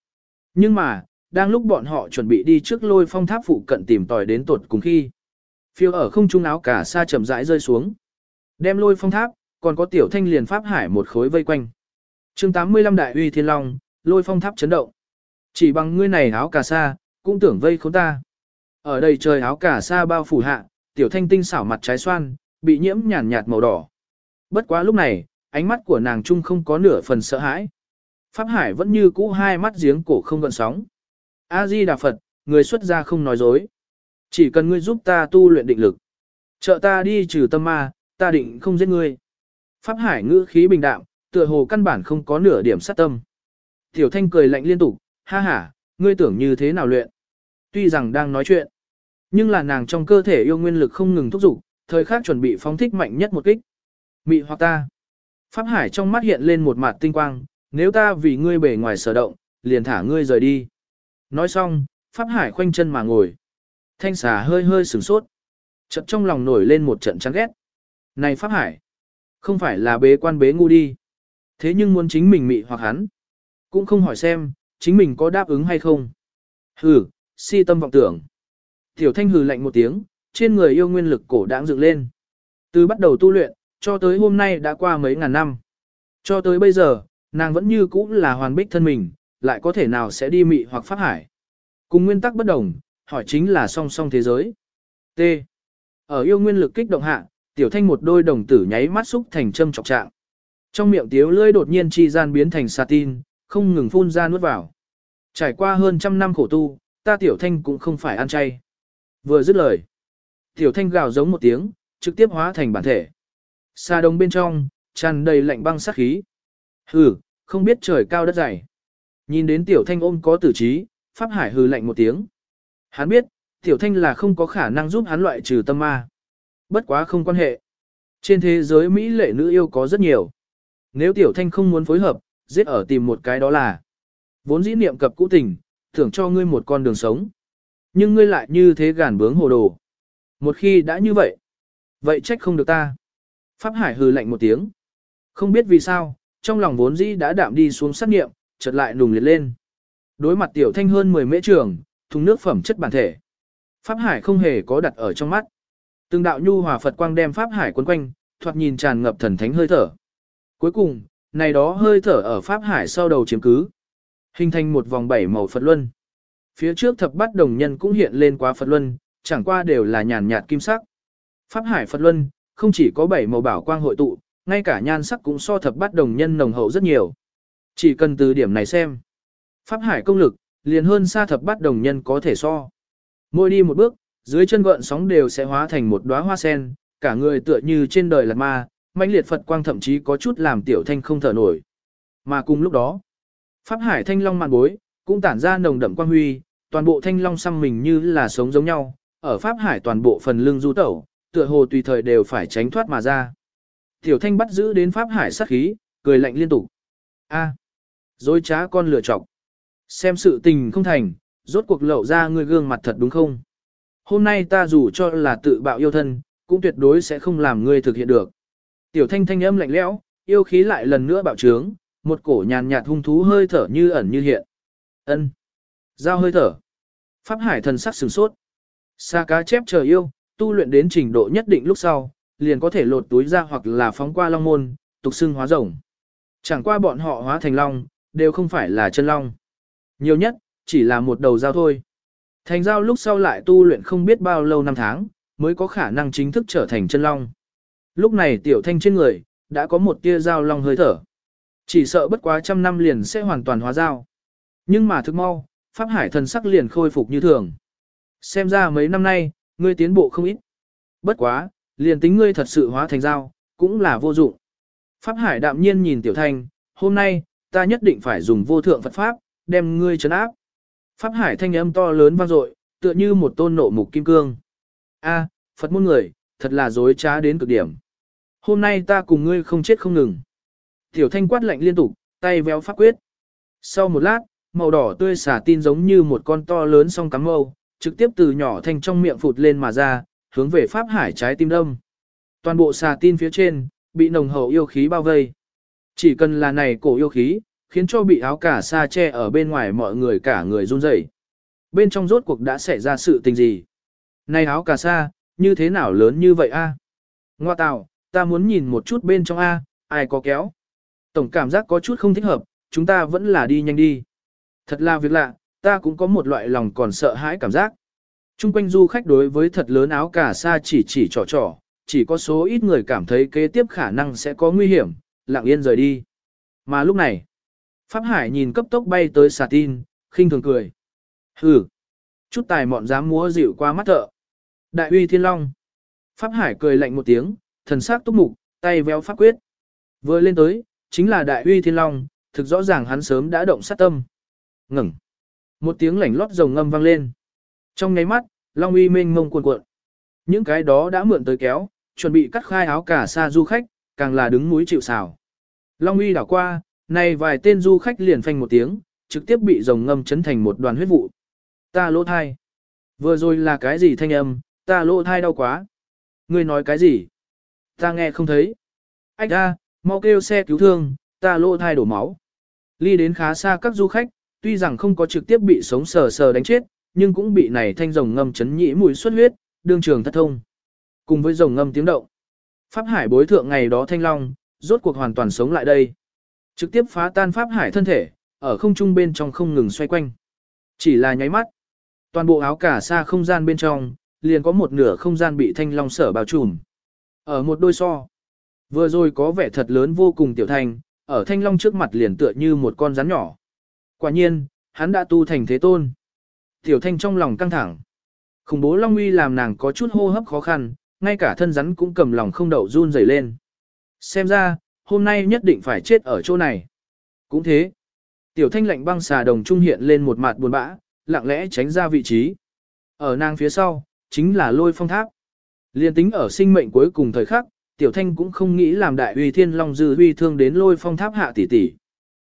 Nhưng mà, đang lúc bọn họ chuẩn bị đi trước lôi phong tháp phụ cận tìm tòi đến tột cùng khi. Phiêu ở không trung áo cả sa chậm rãi rơi xuống. Đem lôi phong tháp, còn có tiểu thanh liền pháp hải một khối vây quanh. chương 85 đại uy thiên long, lôi phong tháp chấn động. Chỉ bằng ngươi này áo cà sa, cũng tưởng vây khốn ta. Ở đây trời áo cà sa bao phủ hạ, tiểu thanh tinh xảo mặt trái xoan, bị nhiễm nhàn nhạt màu đỏ. Bất quá lúc này, ánh mắt của nàng trung không có nửa phần sợ hãi. Pháp Hải vẫn như cũ hai mắt giếng cổ không gần sóng. A Di Đà Phật, người xuất gia không nói dối. Chỉ cần ngươi giúp ta tu luyện định lực. Trợ ta đi trừ tâm ma, ta định không giết ngươi. Pháp Hải ngữ khí bình đạm, tựa hồ căn bản không có nửa điểm sát tâm. Tiểu Thanh cười lạnh liên tục, ha ha, ngươi tưởng như thế nào luyện. Tuy rằng đang nói chuyện, nhưng là nàng trong cơ thể yêu nguyên lực không ngừng thúc giục, thời khắc chuẩn bị phóng thích mạnh nhất một kích. Mị hoặc ta. Pháp Hải trong mắt hiện lên một mặt tinh quang, nếu ta vì ngươi bể ngoài sở động, liền thả ngươi rời đi. Nói xong, Pháp Hải khoanh chân mà ngồi. Thanh xà hơi hơi sửng sốt. chợt trong lòng nổi lên một trận chán ghét. Này Pháp Hải, không phải là bế quan bế ngu đi. Thế nhưng muốn chính mình mị hoặc hắn. Cũng không hỏi xem, chính mình có đáp ứng hay không. Hừ, si tâm vọng tưởng. Tiểu thanh hừ lạnh một tiếng, trên người yêu nguyên lực cổ đáng dựng lên. Từ bắt đầu tu luyện, cho tới hôm nay đã qua mấy ngàn năm. Cho tới bây giờ, nàng vẫn như cũ là hoàn bích thân mình, lại có thể nào sẽ đi mị hoặc pháp hải. Cùng nguyên tắc bất đồng, hỏi chính là song song thế giới. T. Ở yêu nguyên lực kích động hạ, tiểu thanh một đôi đồng tử nháy mắt xúc thành châm chọc trạng. Trong miệng tiếu lưỡi đột nhiên chi gian biến thành satin, không ngừng phun ra nuốt vào. Trải qua hơn trăm năm khổ tu, ta tiểu thanh cũng không phải ăn chay. Vừa dứt lời, tiểu thanh gào giống một tiếng, trực tiếp hóa thành bản thể. Xa đông bên trong, tràn đầy lạnh băng sát khí. Hừ, không biết trời cao đất dày. Nhìn đến tiểu thanh ôm có tử trí, Pháp Hải hừ lạnh một tiếng. Hắn biết, tiểu thanh là không có khả năng giúp hắn loại trừ tâm ma. Bất quá không quan hệ. Trên thế giới Mỹ lệ nữ yêu có rất nhiều. Nếu tiểu thanh không muốn phối hợp, giết ở tìm một cái đó là. Vốn dĩ niệm cập cũ tình, thưởng cho ngươi một con đường sống. Nhưng ngươi lại như thế gàn bướng hồ đồ. Một khi đã như vậy, vậy trách không được ta. Pháp Hải hừ lạnh một tiếng. Không biết vì sao, trong lòng vốn dĩ đã đạm đi xuống sát nghiệm, chợt lại nùng liệt lên. Đối mặt tiểu thanh hơn 10 mễ trường, thùng nước phẩm chất bản thể. Pháp Hải không hề có đặt ở trong mắt. Từng đạo nhu hòa Phật quang đem Pháp Hải quấn quanh, thoạt nhìn tràn ngập thần thánh hơi thở. Cuối cùng, này đó hơi thở ở Pháp Hải sau đầu chiếm cứ. Hình thành một vòng bảy màu Phật Luân. Phía trước thập bát đồng nhân cũng hiện lên quá Phật Luân, chẳng qua đều là nhàn nhạt kim sắc. Pháp Hải Phật Luân, không chỉ có bảy màu bảo quang hội tụ, ngay cả nhan sắc cũng so thập bát đồng nhân nồng hậu rất nhiều. Chỉ cần từ điểm này xem. Pháp Hải công lực, liền hơn xa thập bát đồng nhân có thể so. Mỗi đi một bước, dưới chân gợn sóng đều sẽ hóa thành một đóa hoa sen, cả người tựa như trên đời lạt ma, mãnh liệt Phật quang thậm chí có chút làm tiểu thanh không thở nổi. Mà cùng lúc đó, Pháp Hải thanh long mạn bối, cũng tản ra nồng đậm quang huy, toàn bộ thanh long xăm mình như là sống giống nhau, ở Pháp Hải toàn bộ phần lưng du tẩu, tựa hồ tùy thời đều phải tránh thoát mà ra. Tiểu thanh bắt giữ đến Pháp Hải sát khí, cười lạnh liên tục. A, dối trá con lựa chọc. Xem sự tình không thành, rốt cuộc lậu ra người gương mặt thật đúng không? Hôm nay ta dù cho là tự bạo yêu thân, cũng tuyệt đối sẽ không làm ngươi thực hiện được. Tiểu thanh thanh âm lạnh lẽo, yêu khí lại lần nữa bạo trướng, một cổ nhàn nhạt hung thú hơi thở như ẩn như hiện. Ân, Giao hơi thở. Pháp hải thần sắc sừng sốt. Sa cá chép chờ yêu, tu luyện đến trình độ nhất định lúc sau, liền có thể lột túi ra hoặc là phóng qua long môn, tục xưng hóa rồng. Chẳng qua bọn họ hóa thành long, đều không phải là chân long. Nhiều nhất, chỉ là một đầu dao thôi. Thành giao lúc sau lại tu luyện không biết bao lâu năm tháng, mới có khả năng chính thức trở thành chân long. Lúc này tiểu thanh trên người, đã có một tia dao long hơi thở. Chỉ sợ bất quá trăm năm liền sẽ hoàn toàn hóa dao. Nhưng mà thực mau, Pháp Hải thần sắc liền khôi phục như thường. Xem ra mấy năm nay, ngươi tiến bộ không ít. Bất quá, liền tính ngươi thật sự hóa thành dao, cũng là vô dụng. Pháp Hải đạm nhiên nhìn Tiểu Thanh, hôm nay, ta nhất định phải dùng vô thượng Phật Pháp, đem ngươi trấn áp. Pháp Hải thanh âm to lớn vang dội, tựa như một tôn nộ mục kim cương. A, Phật môn người, thật là dối trá đến cực điểm. Hôm nay ta cùng ngươi không chết không ngừng. Tiểu Thanh quát lạnh liên tục, tay véo pháp quyết. Sau một lát, màu đỏ tươi xả tin giống như một con to lớn song cắm mâu, trực tiếp từ nhỏ thanh trong miệng phụt lên mà ra, hướng về Pháp Hải trái tim đông. Toàn bộ xà tin phía trên, bị nồng hậu yêu khí bao vây. Chỉ cần là này cổ yêu khí, khiến cho bị áo cả sa che ở bên ngoài mọi người cả người run rẩy. Bên trong rốt cuộc đã xảy ra sự tình gì? Này áo cà sa, như thế nào lớn như vậy a? Ngoa tạo, ta muốn nhìn một chút bên trong a, ai có kéo? Tổng cảm giác có chút không thích hợp, chúng ta vẫn là đi nhanh đi. Thật là việc lạ, ta cũng có một loại lòng còn sợ hãi cảm giác. Trung quanh du khách đối với thật lớn áo cả sa chỉ chỉ trò trò, chỉ có số ít người cảm thấy kế tiếp khả năng sẽ có nguy hiểm, lặng yên rời đi. Mà lúc này, Pháp Hải nhìn cấp tốc bay tới xà tin, khinh thường cười. Hừ, chút tài mọn dám múa dịu qua mắt thợ. Đại uy thiên long. Pháp Hải cười lạnh một tiếng, thần sắc túc mục, tay véo pháp quyết. Vừa lên tới, chính là đại uy thiên long, thực rõ ràng hắn sớm đã động sát tâm. Ngừng. Một tiếng lảnh lót rồng ngâm vang lên. Trong nháy mắt, long uy mênh mông cuồn cuộn. Những cái đó đã mượn tới kéo, chuẩn bị cắt khai áo cả xa du khách, càng là đứng núi chịu xào. Long uy đảo qua, này vài tên du khách liền phanh một tiếng, trực tiếp bị rồng ngâm chấn thành một đoàn huyết vụ. Ta lỗ thai. Vừa rồi là cái gì thanh âm, ta lỗ thai đau quá. Ngươi nói cái gì? Ta nghe không thấy. Ách ra, mau kêu xe cứu thương, ta lỗ thai đổ máu. Ly đến khá xa các du khách, tuy rằng không có trực tiếp bị sống sờ sờ đánh chết, nhưng cũng bị này thanh rồng ngâm chấn nhĩ mũi xuất huyết, đương trường thất thông. Cùng với rồng ngâm tiếng động. Pháp hải bối thượng ngày đó thanh long, rốt cuộc hoàn toàn sống lại đây. Trực tiếp phá tan pháp hải thân thể, ở không trung bên trong không ngừng xoay quanh. Chỉ là nháy mắt. Toàn bộ áo cả xa không gian bên trong, liền có một nửa không gian bị thanh long sở bao trùm. Ở một đôi so. Vừa rồi có vẻ thật lớn vô cùng tiểu thanh, ở thanh long trước mặt liền tựa như một con rắn nhỏ. Quả nhiên, hắn đã tu thành thế tôn. Tiểu thanh trong lòng căng thẳng. Khủng bố long uy làm nàng có chút hô hấp khó khăn, ngay cả thân rắn cũng cầm lòng không đậu run rẩy lên. Xem ra, hôm nay nhất định phải chết ở chỗ này. Cũng thế. Tiểu thanh lạnh băng xà đồng trung hiện lên một mặt buồn bã, lặng lẽ tránh ra vị trí. Ở nàng phía sau, chính là lôi phong tháp. Liên tính ở sinh mệnh cuối cùng thời khắc, tiểu thanh cũng không nghĩ làm đại uy thiên long dư uy thương đến lôi phong tháp hạ tỷ tỷ.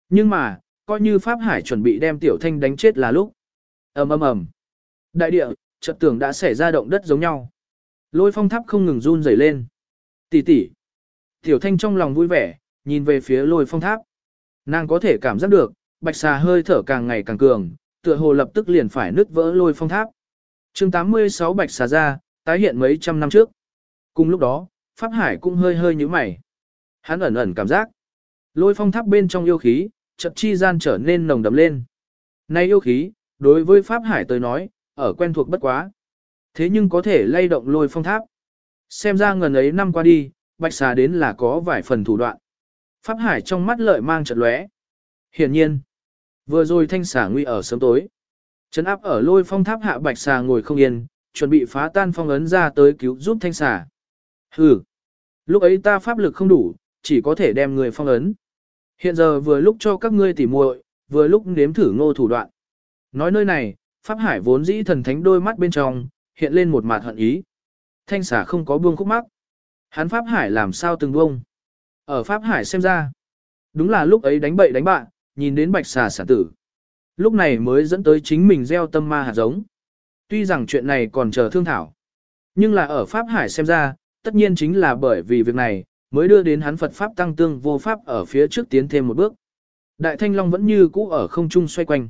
Nhưng mà, coi như Pháp Hải chuẩn bị đem tiểu thanh đánh chết là lúc. ầm ầm ầm Đại địa, chợt tưởng đã xảy ra động đất giống nhau. Lôi phong tháp không ngừng run rẩy lên. Tỷ tỷ. Tiểu thanh trong lòng vui vẻ, nhìn về phía lôi phong tháp. Nàng có thể cảm giác được, bạch xà hơi thở càng ngày càng cường, tựa hồ lập tức liền phải nứt vỡ lôi phong tháp. chương 86 bạch xà ra, tái hiện mấy trăm năm trước. Cùng lúc đó, Pháp Hải cũng hơi hơi như mày. Hắn ẩn ẩn cảm giác. Lôi phong tháp bên trong yêu khí, chợt chi gian trở nên nồng đậm lên. Nay yêu khí, đối với Pháp Hải tới nói, ở quen thuộc bất quá. Thế nhưng có thể lay động lôi phong tháp. Xem ra ngần ấy năm qua đi, bạch xà đến là có vài phần thủ đoạn. Pháp Hải trong mắt lợi mang chợt lóe. Hiển nhiên, vừa rồi thanh xà nguy ở sớm tối. Trấn áp ở lôi phong tháp hạ bạch xà ngồi không yên, chuẩn bị phá tan phong ấn ra tới cứu giúp thanh xà. Hừ, lúc ấy ta pháp lực không đủ, chỉ có thể đem người phong ấn. Hiện giờ vừa lúc cho các ngươi tỉ muội, vừa lúc nếm thử ngô thủ đoạn. Nói nơi này, Pháp Hải vốn dĩ thần thánh đôi mắt bên trong, hiện lên một mặt hận ý. Thanh xà không có buông khúc mắc. Hắn Pháp Hải làm sao từng buông. Ở Pháp Hải xem ra, đúng là lúc ấy đánh bậy đánh bạn, nhìn đến bạch xà sản tử. Lúc này mới dẫn tới chính mình gieo tâm ma hạt giống. Tuy rằng chuyện này còn chờ thương thảo. Nhưng là ở Pháp Hải xem ra, tất nhiên chính là bởi vì việc này, mới đưa đến hắn Phật Pháp tăng tương vô Pháp ở phía trước tiến thêm một bước. Đại Thanh Long vẫn như cũ ở không trung xoay quanh.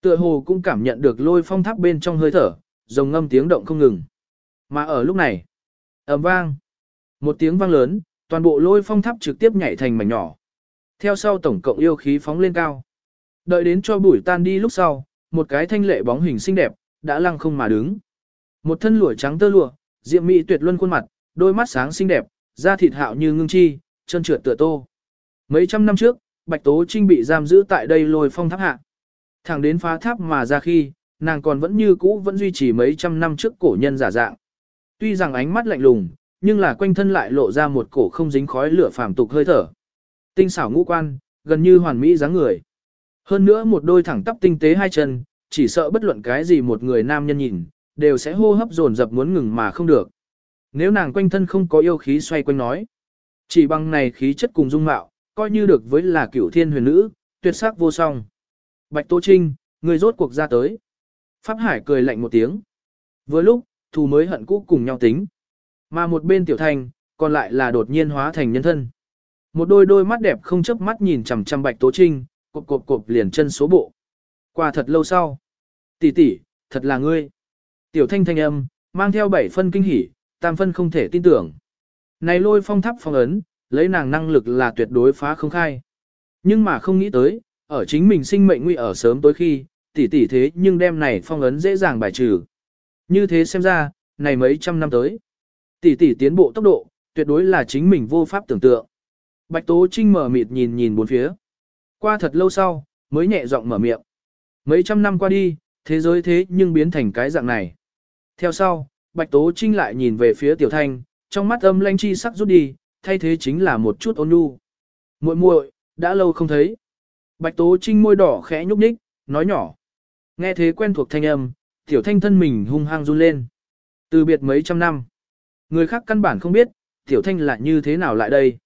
Tựa hồ cũng cảm nhận được lôi phong tháp bên trong hơi thở, rồng ngâm tiếng động không ngừng. Mà ở lúc này, ầm vang, một tiếng vang lớn, toàn bộ lôi phong tháp trực tiếp nhảy thành mảnh nhỏ. Theo sau tổng cộng yêu khí phóng lên cao. Đợi đến cho bụi tan đi lúc sau, một cái thanh lệ bóng hình xinh đẹp, đã lăng không mà đứng. Một thân lụa trắng tơ lụa, diệm mỹ tuyệt luân khuôn mặt, đôi mắt sáng xinh đẹp, da thịt hạo như ngưng chi, chân trượt tựa tô. Mấy trăm năm trước, Bạch Tố Trinh bị giam giữ tại đây lôi phong tháp hạ. Thẳng đến phá tháp mà ra khi, nàng còn vẫn như cũ vẫn duy trì mấy trăm năm trước cổ nhân giả dạng. Tuy rằng ánh mắt lạnh lùng, nhưng là quanh thân lại lộ ra một cổ không dính khói lửa phàm tục hơi thở. Tinh xảo ngũ quan, gần như hoàn mỹ dáng người. Hơn nữa một đôi thẳng tắp tinh tế hai chân, chỉ sợ bất luận cái gì một người nam nhân nhìn, đều sẽ hô hấp dồn dập muốn ngừng mà không được. Nếu nàng quanh thân không có yêu khí xoay quanh nói, chỉ bằng này khí chất cùng dung mạo, coi như được với là cửu thiên huyền nữ, tuyệt sắc vô song. Bạch Tô Trinh, người rốt cuộc ra tới. Pháp Hải cười lạnh một tiếng. Vừa lúc, thù mới hận cũ cùng nhau tính. Mà một bên tiểu thành, còn lại là đột nhiên hóa thành nhân thân. Một đôi đôi mắt đẹp không chớp mắt nhìn chằm chằm Bạch Tố Trinh, cộp cộp cộp liền chân số bộ. Qua thật lâu sau. Tỷ tỷ, thật là ngươi. Tiểu thanh thanh âm, mang theo bảy phân kinh hỉ, tam phân không thể tin tưởng. Này lôi phong tháp phong ấn, lấy nàng năng lực là tuyệt đối phá không khai. Nhưng mà không nghĩ tới, ở chính mình sinh mệnh nguy ở sớm tối khi, tỷ tỷ thế nhưng đem này phong ấn dễ dàng bài trừ. Như thế xem ra, này mấy trăm năm tới, tỷ tỷ tiến bộ tốc độ, tuyệt đối là chính mình vô pháp tưởng tượng. Bạch Tố Trinh mở mịt nhìn nhìn bốn phía. Qua thật lâu sau, mới nhẹ giọng mở miệng. Mấy trăm năm qua đi, thế giới thế nhưng biến thành cái dạng này. Theo sau, Bạch Tố Trinh lại nhìn về phía Tiểu Thanh, trong mắt âm lanh chi sắc rút đi, thay thế chính là một chút ôn nhu. Muội muội, đã lâu không thấy. Bạch Tố Trinh môi đỏ khẽ nhúc nhích, nói nhỏ. Nghe thế quen thuộc thanh âm, Tiểu Thanh thân mình hung hăng run lên. Từ biệt mấy trăm năm. Người khác căn bản không biết, Tiểu Thanh là như thế nào lại đây.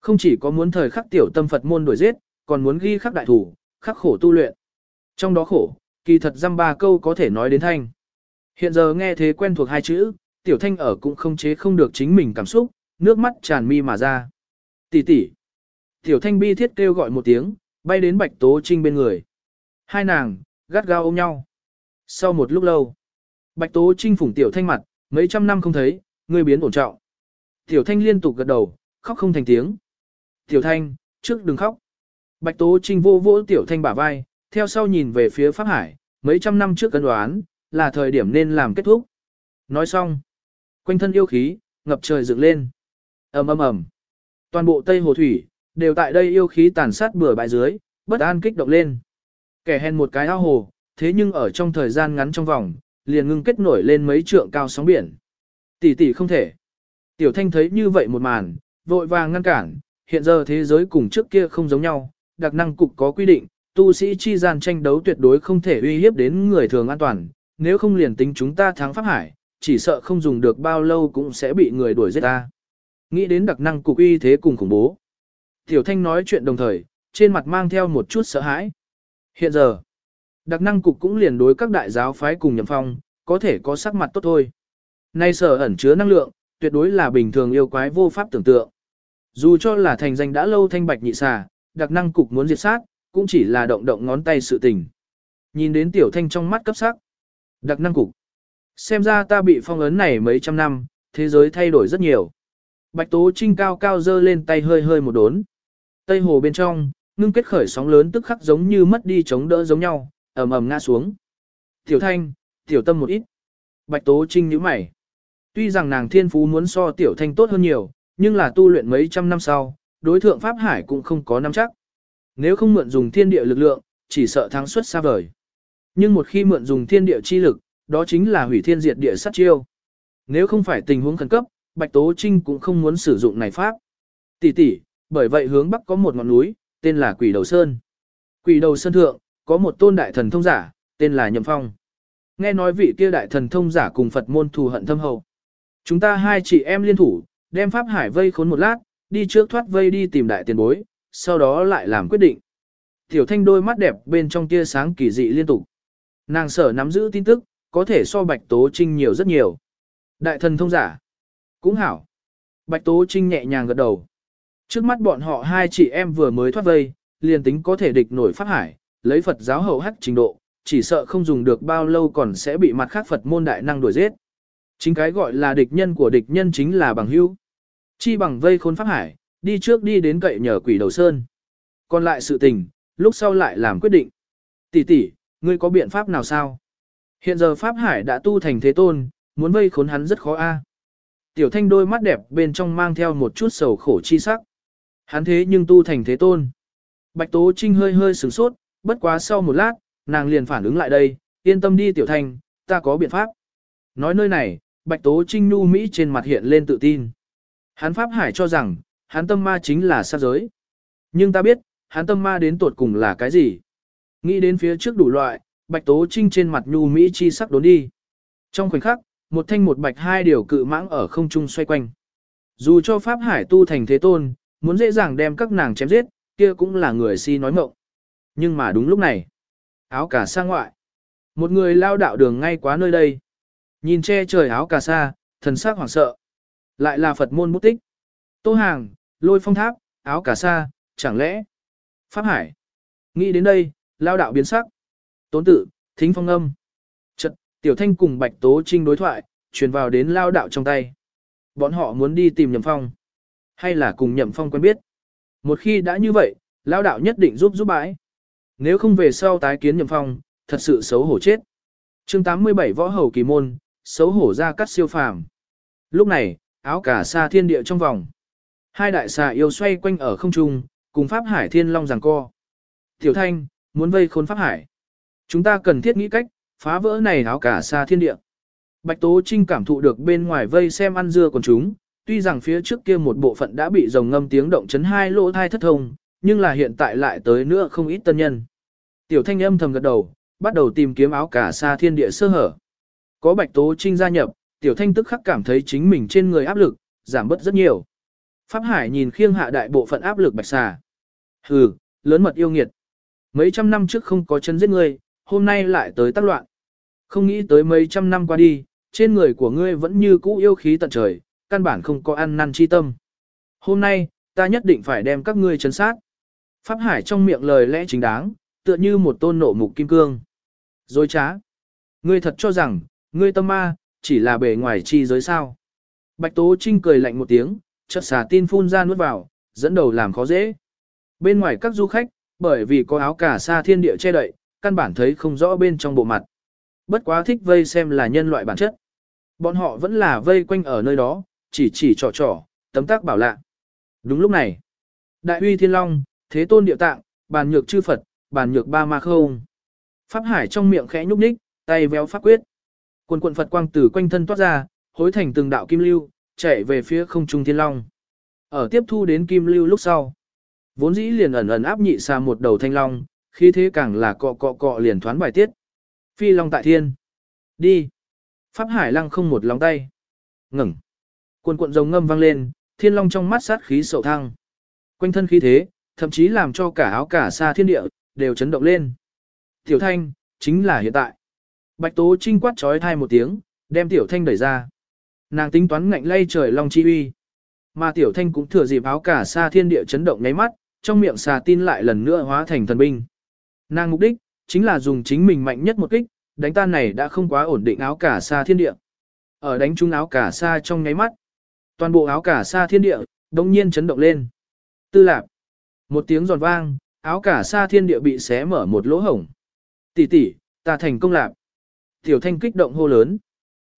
Không chỉ có muốn thời khắc Tiểu Tâm Phật môn đuổi giết, còn muốn ghi khắc đại thủ, khắc khổ tu luyện. Trong đó khổ, kỳ thật dăm ba câu có thể nói đến thanh. Hiện giờ nghe thế quen thuộc hai chữ, tiểu thanh ở cũng không chế không được chính mình cảm xúc, nước mắt tràn mi mà ra. Tỷ tỷ. Tiểu thanh bi thiết kêu gọi một tiếng, bay đến bạch tố trinh bên người. Hai nàng, gắt gao ôm nhau. Sau một lúc lâu, bạch tố trinh phủng tiểu thanh mặt, mấy trăm năm không thấy, người biến ổn trọng. Tiểu thanh liên tục gật đầu, khóc không thành tiếng. Tiểu thanh, trước đừng khóc. Bạch tố trinh vô vỗ tiểu thanh bả vai, theo sau nhìn về phía Pháp Hải, mấy trăm năm trước cân đoán, là thời điểm nên làm kết thúc. Nói xong, quanh thân yêu khí, ngập trời dựng lên. ầm ầm ầm, toàn bộ Tây Hồ Thủy, đều tại đây yêu khí tàn sát bừa bãi dưới, bất an kích động lên. Kẻ hèn một cái ao hồ, thế nhưng ở trong thời gian ngắn trong vòng, liền ngưng kết nổi lên mấy trượng cao sóng biển. Tỷ tỷ không thể. Tiểu Thanh thấy như vậy một màn, vội vàng ngăn cản, hiện giờ thế giới cùng trước kia không giống nhau, đặc năng cục có quy định, tu sĩ chi gian tranh đấu tuyệt đối không thể uy hiếp đến người thường an toàn, nếu không liền tính chúng ta thắng Pháp Hải, chỉ sợ không dùng được bao lâu cũng sẽ bị người đuổi giết ta. Nghĩ đến đặc năng cục y thế cùng khủng bố. Tiểu Thanh nói chuyện đồng thời, trên mặt mang theo một chút sợ hãi. Hiện giờ, đặc năng cục cũng liền đối các đại giáo phái cùng nhậm phong, có thể có sắc mặt tốt thôi. Nay sở ẩn chứa năng lượng, tuyệt đối là bình thường yêu quái vô pháp tưởng tượng. Dù cho là thành danh đã lâu thanh bạch nhị xà, đặc năng cục muốn diệt sát, cũng chỉ là động động ngón tay sự tình. Nhìn đến tiểu thanh trong mắt cấp sắc. Đặc năng cục. Xem ra ta bị phong ấn này mấy trăm năm, thế giới thay đổi rất nhiều. Bạch Tố Trinh cao cao dơ lên tay hơi hơi một đốn. Tây hồ bên trong, ngưng kết khởi sóng lớn tức khắc giống như mất đi chống đỡ giống nhau, ầm ầm ngã xuống. Tiểu Thanh, tiểu tâm một ít. Bạch Tố Trinh nhíu mày. Tuy rằng nàng thiên phú muốn so tiểu Thanh tốt hơn nhiều, nhưng là tu luyện mấy trăm năm sau, đối thượng Pháp Hải cũng không có nắm chắc. Nếu không mượn dùng thiên địa lực lượng, chỉ sợ thắng suất xa vời. Nhưng một khi mượn dùng thiên địa chi lực, đó chính là hủy thiên diệt địa sát chiêu. Nếu không phải tình huống khẩn cấp, Bạch Tố Trinh cũng không muốn sử dụng này pháp. Tỷ tỷ, bởi vậy hướng bắc có một ngọn núi, tên là Quỷ Đầu Sơn. Quỷ Đầu Sơn thượng, có một tôn đại thần thông giả, tên là Nhậm Phong. Nghe nói vị kia đại thần thông giả cùng Phật môn thù hận thâm hậu. Chúng ta hai chị em liên thủ, đem pháp hải vây khốn một lát, đi trước thoát vây đi tìm đại tiền bối, sau đó lại làm quyết định. Tiểu thanh đôi mắt đẹp bên trong tia sáng kỳ dị liên tục. Nàng sở nắm giữ tin tức, có thể so Bạch Tố Trinh nhiều rất nhiều. Đại thần thông giả. Cũng hảo. Bạch Tố Trinh nhẹ nhàng gật đầu. Trước mắt bọn họ hai chị em vừa mới thoát vây, liền tính có thể địch nổi pháp hải, lấy Phật giáo hậu hắc trình độ, chỉ sợ không dùng được bao lâu còn sẽ bị mặt khác Phật môn đại năng đuổi giết. Chính cái gọi là địch nhân của địch nhân chính là bằng hữu. Chi bằng vây khốn pháp hải, đi trước đi đến cậy nhờ quỷ đầu sơn. Còn lại sự tình, lúc sau lại làm quyết định. Tỷ tỷ, ngươi có biện pháp nào sao? Hiện giờ pháp hải đã tu thành thế tôn, muốn vây khốn hắn rất khó a. Tiểu thanh đôi mắt đẹp bên trong mang theo một chút sầu khổ chi sắc. Hắn thế nhưng tu thành thế tôn. Bạch Tố Trinh hơi hơi sửng sốt, bất quá sau một lát, nàng liền phản ứng lại đây, yên tâm đi tiểu thanh, ta có biện pháp. Nói nơi này, Bạch Tố Trinh nu Mỹ trên mặt hiện lên tự tin. Hắn Pháp Hải cho rằng, hắn tâm ma chính là sát giới. Nhưng ta biết, hắn tâm ma đến tuột cùng là cái gì? Nghĩ đến phía trước đủ loại, Bạch Tố Trinh trên mặt nhu Mỹ chi sắc đốn đi. Trong khoảnh khắc, một thanh một bạch hai điều cự mãng ở không trung xoay quanh. Dù cho Pháp Hải tu thành thế tôn, muốn dễ dàng đem các nàng chém giết, kia cũng là người si nói mộng. Nhưng mà đúng lúc này, áo cà sa ngoại. Một người lao đạo đường ngay quá nơi đây. Nhìn che trời áo cà sa, thần sắc hoảng sợ. Lại là Phật môn bút tích. Tô hàng, lôi phong tháp, áo cà sa, chẳng lẽ. Pháp hải. Nghĩ đến đây, lao đạo biến sắc. Tốn tự, thính phong âm. Chật, tiểu thanh cùng bạch tố trinh đối thoại, truyền vào đến lao đạo trong tay. Bọn họ muốn đi tìm nhậm phong. Hay là cùng nhậm phong quen biết. Một khi đã như vậy, lao đạo nhất định giúp giúp bãi. Nếu không về sau tái kiến nhậm phong, thật sự xấu hổ chết. chương 87 võ hầu kỳ môn, xấu hổ ra cắt siêu phàm. Lúc này, áo cả xa thiên địa trong vòng. Hai đại xà yêu xoay quanh ở không trung, cùng Pháp Hải Thiên Long giằng co. Tiểu Thanh, muốn vây khốn Pháp Hải. Chúng ta cần thiết nghĩ cách, phá vỡ này áo cả xa thiên địa. Bạch Tố Trinh cảm thụ được bên ngoài vây xem ăn dưa của chúng, tuy rằng phía trước kia một bộ phận đã bị rồng ngâm tiếng động chấn hai lỗ thai thất thông, nhưng là hiện tại lại tới nữa không ít tân nhân. Tiểu Thanh âm thầm gật đầu, bắt đầu tìm kiếm áo cả xa thiên địa sơ hở. Có Bạch Tố Trinh gia nhập, Tiểu Thanh tức khắc cảm thấy chính mình trên người áp lực, giảm bớt rất nhiều. Pháp Hải nhìn khiêng hạ đại bộ phận áp lực bạch xà. Hừ, lớn mật yêu nghiệt. Mấy trăm năm trước không có chân giết ngươi, hôm nay lại tới tác loạn. Không nghĩ tới mấy trăm năm qua đi, trên người của ngươi vẫn như cũ yêu khí tận trời, căn bản không có ăn năn chi tâm. Hôm nay, ta nhất định phải đem các ngươi chấn sát. Pháp Hải trong miệng lời lẽ chính đáng, tựa như một tôn nộ mục kim cương. Dối trá. Ngươi thật cho rằng, ngươi tâm ma, chỉ là bề ngoài chi giới sao. Bạch Tố Trinh cười lạnh một tiếng, chợt xà tin phun ra nuốt vào, dẫn đầu làm khó dễ. Bên ngoài các du khách, bởi vì có áo cà sa thiên địa che đậy, căn bản thấy không rõ bên trong bộ mặt. Bất quá thích vây xem là nhân loại bản chất. Bọn họ vẫn là vây quanh ở nơi đó, chỉ chỉ trò trò, tấm tác bảo lạ. Đúng lúc này, Đại uy thiên long, thế tôn địa tạng, bàn nhược chư Phật, bàn nhược ba ma không. Pháp hải trong miệng khẽ nhúc nhích, tay véo pháp quyết. Quần quần Phật quang từ quanh thân toát ra, hối thành từng đạo kim lưu, chạy về phía không trung thiên long. Ở tiếp thu đến kim lưu lúc sau, vốn dĩ liền ẩn ẩn áp nhị xa một đầu thanh long, khi thế càng là cọ cọ cọ liền thoán bài tiết. Phi long tại thiên. Đi. Pháp hải lăng không một lòng tay. Ngừng. cuộn cuộn rồng ngâm vang lên, thiên long trong mắt sát khí sậu thăng. Quanh thân khí thế, thậm chí làm cho cả áo cả xa thiên địa, đều chấn động lên. Tiểu thanh, chính là hiện tại. Bạch Tố Trinh quát trói thai một tiếng, đem Tiểu Thanh đẩy ra. Nàng tính toán ngạnh lay trời long chi uy. Mà Tiểu Thanh cũng thừa dịp áo cả xa thiên địa chấn động nháy mắt, trong miệng xà tin lại lần nữa hóa thành thần binh. Nàng mục đích, chính là dùng chính mình mạnh nhất một kích, đánh tan này đã không quá ổn định áo cả xa thiên địa. Ở đánh trúng áo cả xa trong nháy mắt, toàn bộ áo cả xa thiên địa, đồng nhiên chấn động lên. Tư lạc, một tiếng giòn vang, áo cả xa thiên địa bị xé mở một lỗ hổng. Tỷ tỷ, ta thành công lạc. Tiểu thanh kích động hô lớn.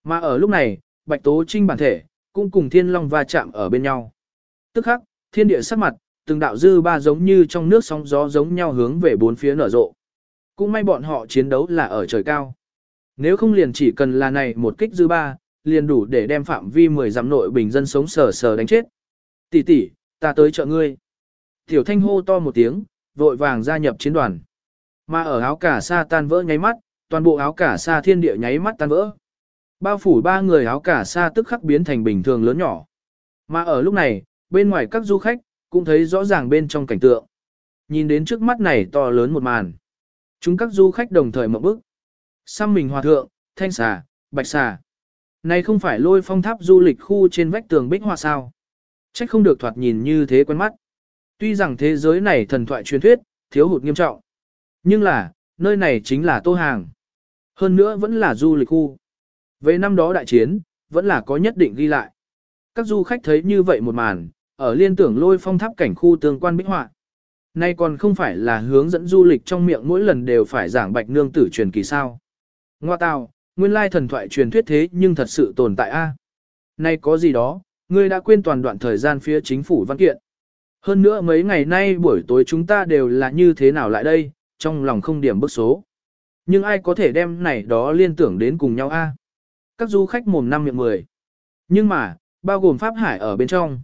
Mà ở lúc này, Bạch Tố Trinh bản thể, cũng cùng Thiên Long va chạm ở bên nhau. Tức khắc, thiên địa sắc mặt, từng đạo dư ba giống như trong nước sóng gió giống nhau hướng về bốn phía nở rộ. Cũng may bọn họ chiến đấu là ở trời cao. Nếu không liền chỉ cần là này một kích dư ba, liền đủ để đem phạm vi 10 dặm nội bình dân sống sờ sờ đánh chết. Tỷ tỷ, ta tới trợ ngươi. Tiểu thanh hô to một tiếng, vội vàng gia nhập chiến đoàn. Mà ở áo cả sa tan vỡ nháy mắt, toàn bộ áo cả sa thiên địa nháy mắt tan vỡ. Bao phủ ba người áo cả sa tức khắc biến thành bình thường lớn nhỏ. Mà ở lúc này, bên ngoài các du khách, cũng thấy rõ ràng bên trong cảnh tượng. Nhìn đến trước mắt này to lớn một màn. Chúng các du khách đồng thời mộng bức. Xăm mình hòa thượng, thanh xà, bạch xà. Này không phải lôi phong tháp du lịch khu trên vách tường bích hoa sao. Trách không được thoạt nhìn như thế quen mắt. Tuy rằng thế giới này thần thoại truyền thuyết, thiếu hụt nghiêm trọng. Nhưng là, nơi này chính là tô hàng. Hơn nữa vẫn là du lịch khu. Về năm đó đại chiến, vẫn là có nhất định ghi lại. Các du khách thấy như vậy một màn, ở liên tưởng lôi phong tháp cảnh khu tương quan bích họa. Nay còn không phải là hướng dẫn du lịch trong miệng mỗi lần đều phải giảng bạch nương tử truyền kỳ sao. Ngoa tào, nguyên lai thần thoại truyền thuyết thế nhưng thật sự tồn tại a. Nay có gì đó, ngươi đã quên toàn đoạn thời gian phía chính phủ văn kiện. Hơn nữa mấy ngày nay buổi tối chúng ta đều là như thế nào lại đây, trong lòng không điểm bức số. Nhưng ai có thể đem này đó liên tưởng đến cùng nhau a? Các du khách mồm năm miệng mười. Nhưng mà, bao gồm Pháp Hải ở bên trong.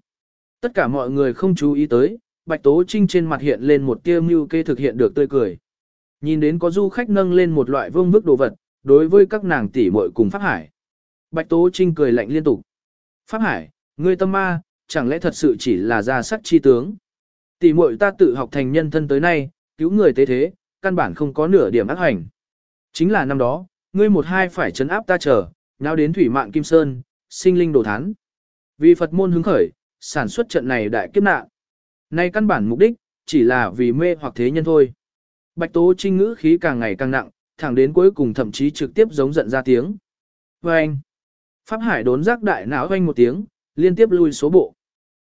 Tất cả mọi người không chú ý tới, Bạch Tố Trinh trên mặt hiện lên một tia mưu kê thực hiện được tươi cười. Nhìn đến có du khách nâng lên một loại vương vức đồ vật, đối với các nàng tỷ muội cùng Pháp Hải. Bạch Tố Trinh cười lạnh liên tục. Pháp Hải, ngươi tâm ma, chẳng lẽ thật sự chỉ là gia sắc chi tướng. Tỷ muội ta tự học thành nhân thân tới nay, cứu người tế thế, căn bản không có nửa điểm ác hành. Chính là năm đó, ngươi một hai phải chấn áp ta chờ, nhau đến thủy mạng Kim Sơn, sinh linh đồ thán. Vì Phật môn hứng khởi, sản xuất trận này đại kiếp nạn. Nay căn bản mục đích, chỉ là vì mê hoặc thế nhân thôi. Bạch Tố Trinh ngữ khí càng ngày càng nặng, thẳng đến cuối cùng thậm chí trực tiếp giống giận ra tiếng. Và anh, Pháp Hải đốn giác đại não anh một tiếng, liên tiếp lui số bộ.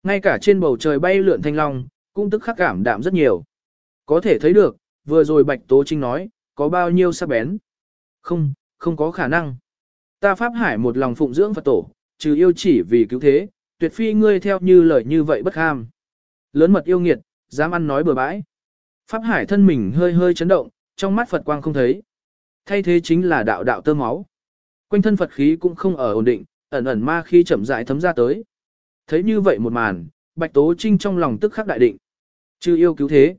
Ngay cả trên bầu trời bay lượn thanh long, cũng tức khắc cảm đạm rất nhiều. Có thể thấy được, vừa rồi Bạch Tố Trinh nói, có bao nhiêu sắc bén. Không, không có khả năng. Ta Pháp Hải một lòng phụng dưỡng Phật tổ, trừ yêu chỉ vì cứu thế, tuyệt phi ngươi theo như lời như vậy bất ham. Lớn mật yêu nghiệt, dám ăn nói bừa bãi. Pháp Hải thân mình hơi hơi chấn động, trong mắt Phật quang không thấy. Thay thế chính là đạo đạo tơ máu. Quanh thân Phật khí cũng không ở ổn định, ẩn ẩn ma khi chậm rãi thấm ra tới. Thấy như vậy một màn, Bạch Tố Trinh trong lòng tức khắc đại định. Chư yêu cứu thế.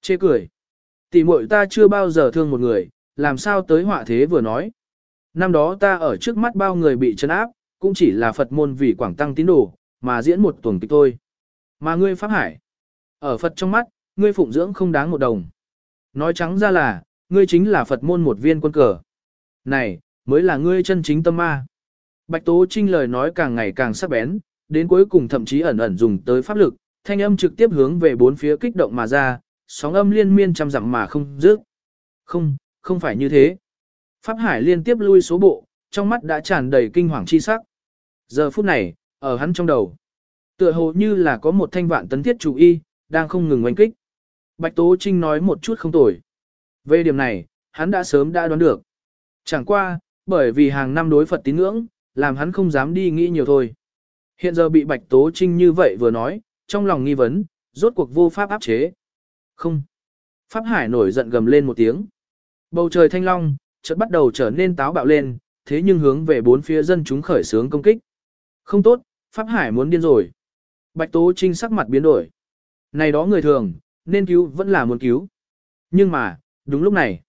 Chê cười. Tỷ muội ta chưa bao giờ thương một người, làm sao tới họa thế vừa nói. Năm đó ta ở trước mắt bao người bị trấn áp, cũng chỉ là Phật môn vì quảng tăng tín đồ, mà diễn một tuần kịch thôi. Mà ngươi Pháp Hải, ở Phật trong mắt, ngươi phụng dưỡng không đáng một đồng. Nói trắng ra là, ngươi chính là Phật môn một viên quân cờ. Này, mới là ngươi chân chính tâm ma. Bạch Tố Trinh lời nói càng ngày càng sắc bén, đến cuối cùng thậm chí ẩn ẩn dùng tới pháp lực, thanh âm trực tiếp hướng về bốn phía kích động mà ra, sóng âm liên miên trăm dặm mà không dứt. Không, không phải như thế. Pháp Hải liên tiếp lui số bộ, trong mắt đã tràn đầy kinh hoàng chi sắc. Giờ phút này, ở hắn trong đầu, tựa hồ như là có một thanh vạn tấn thiết chủ y, đang không ngừng oanh kích. Bạch Tố Trinh nói một chút không tồi. Về điểm này, hắn đã sớm đã đoán được. Chẳng qua, bởi vì hàng năm đối Phật tín ngưỡng, làm hắn không dám đi nghĩ nhiều thôi. Hiện giờ bị Bạch Tố Trinh như vậy vừa nói, trong lòng nghi vấn, rốt cuộc vô pháp áp chế. Không. Pháp Hải nổi giận gầm lên một tiếng. Bầu trời thanh long, chợt bắt đầu trở nên táo bạo lên, thế nhưng hướng về bốn phía dân chúng khởi sướng công kích. Không tốt, Pháp Hải muốn điên rồi. Bạch Tố Trinh sắc mặt biến đổi. Này đó người thường, nên cứu vẫn là muốn cứu. Nhưng mà, đúng lúc này,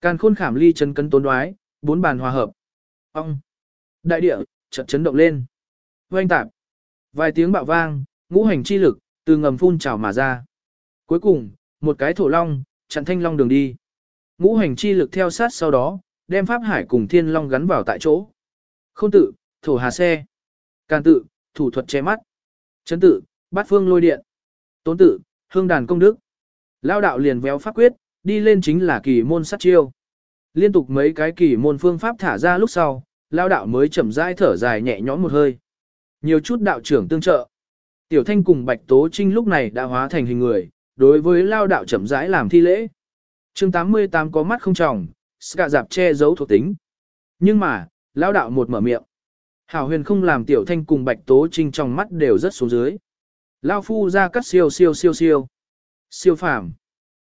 càn khôn khảm ly chân cân tốn đoái, bốn bàn hòa hợp. Ông! Đại địa, chợt chấn động lên. Oanh tạp! Vài tiếng bạo vang, ngũ hành chi lực, từ ngầm phun trào mà ra. Cuối cùng, một cái thổ long, chặn thanh long đường đi. Ngũ hành chi lực theo sát sau đó, đem Pháp Hải cùng Thiên Long gắn vào tại chỗ. Khôn tự, thổ hà xe. Càn tự, thủ thuật che mắt. Chấn tự, bát phương lôi điện. Tốn tự, hương đàn công đức. Lao đạo liền véo pháp quyết, đi lên chính là kỳ môn sát chiêu. Liên tục mấy cái kỳ môn phương pháp thả ra lúc sau, lao đạo mới chậm rãi thở dài nhẹ nhõm một hơi. Nhiều chút đạo trưởng tương trợ. Tiểu Thanh cùng Bạch Tố Trinh lúc này đã hóa thành hình người, đối với lao đạo chậm rãi làm thi lễ. chương 88 có mắt không tròng, ska dạp che giấu thuộc tính. Nhưng mà, lão đạo một mở miệng. Hảo huyền không làm Tiểu Thanh cùng Bạch Tố Trinh trong mắt đều rất xuống dưới. Lao phu ra cắt siêu siêu siêu siêu. Siêu phàm.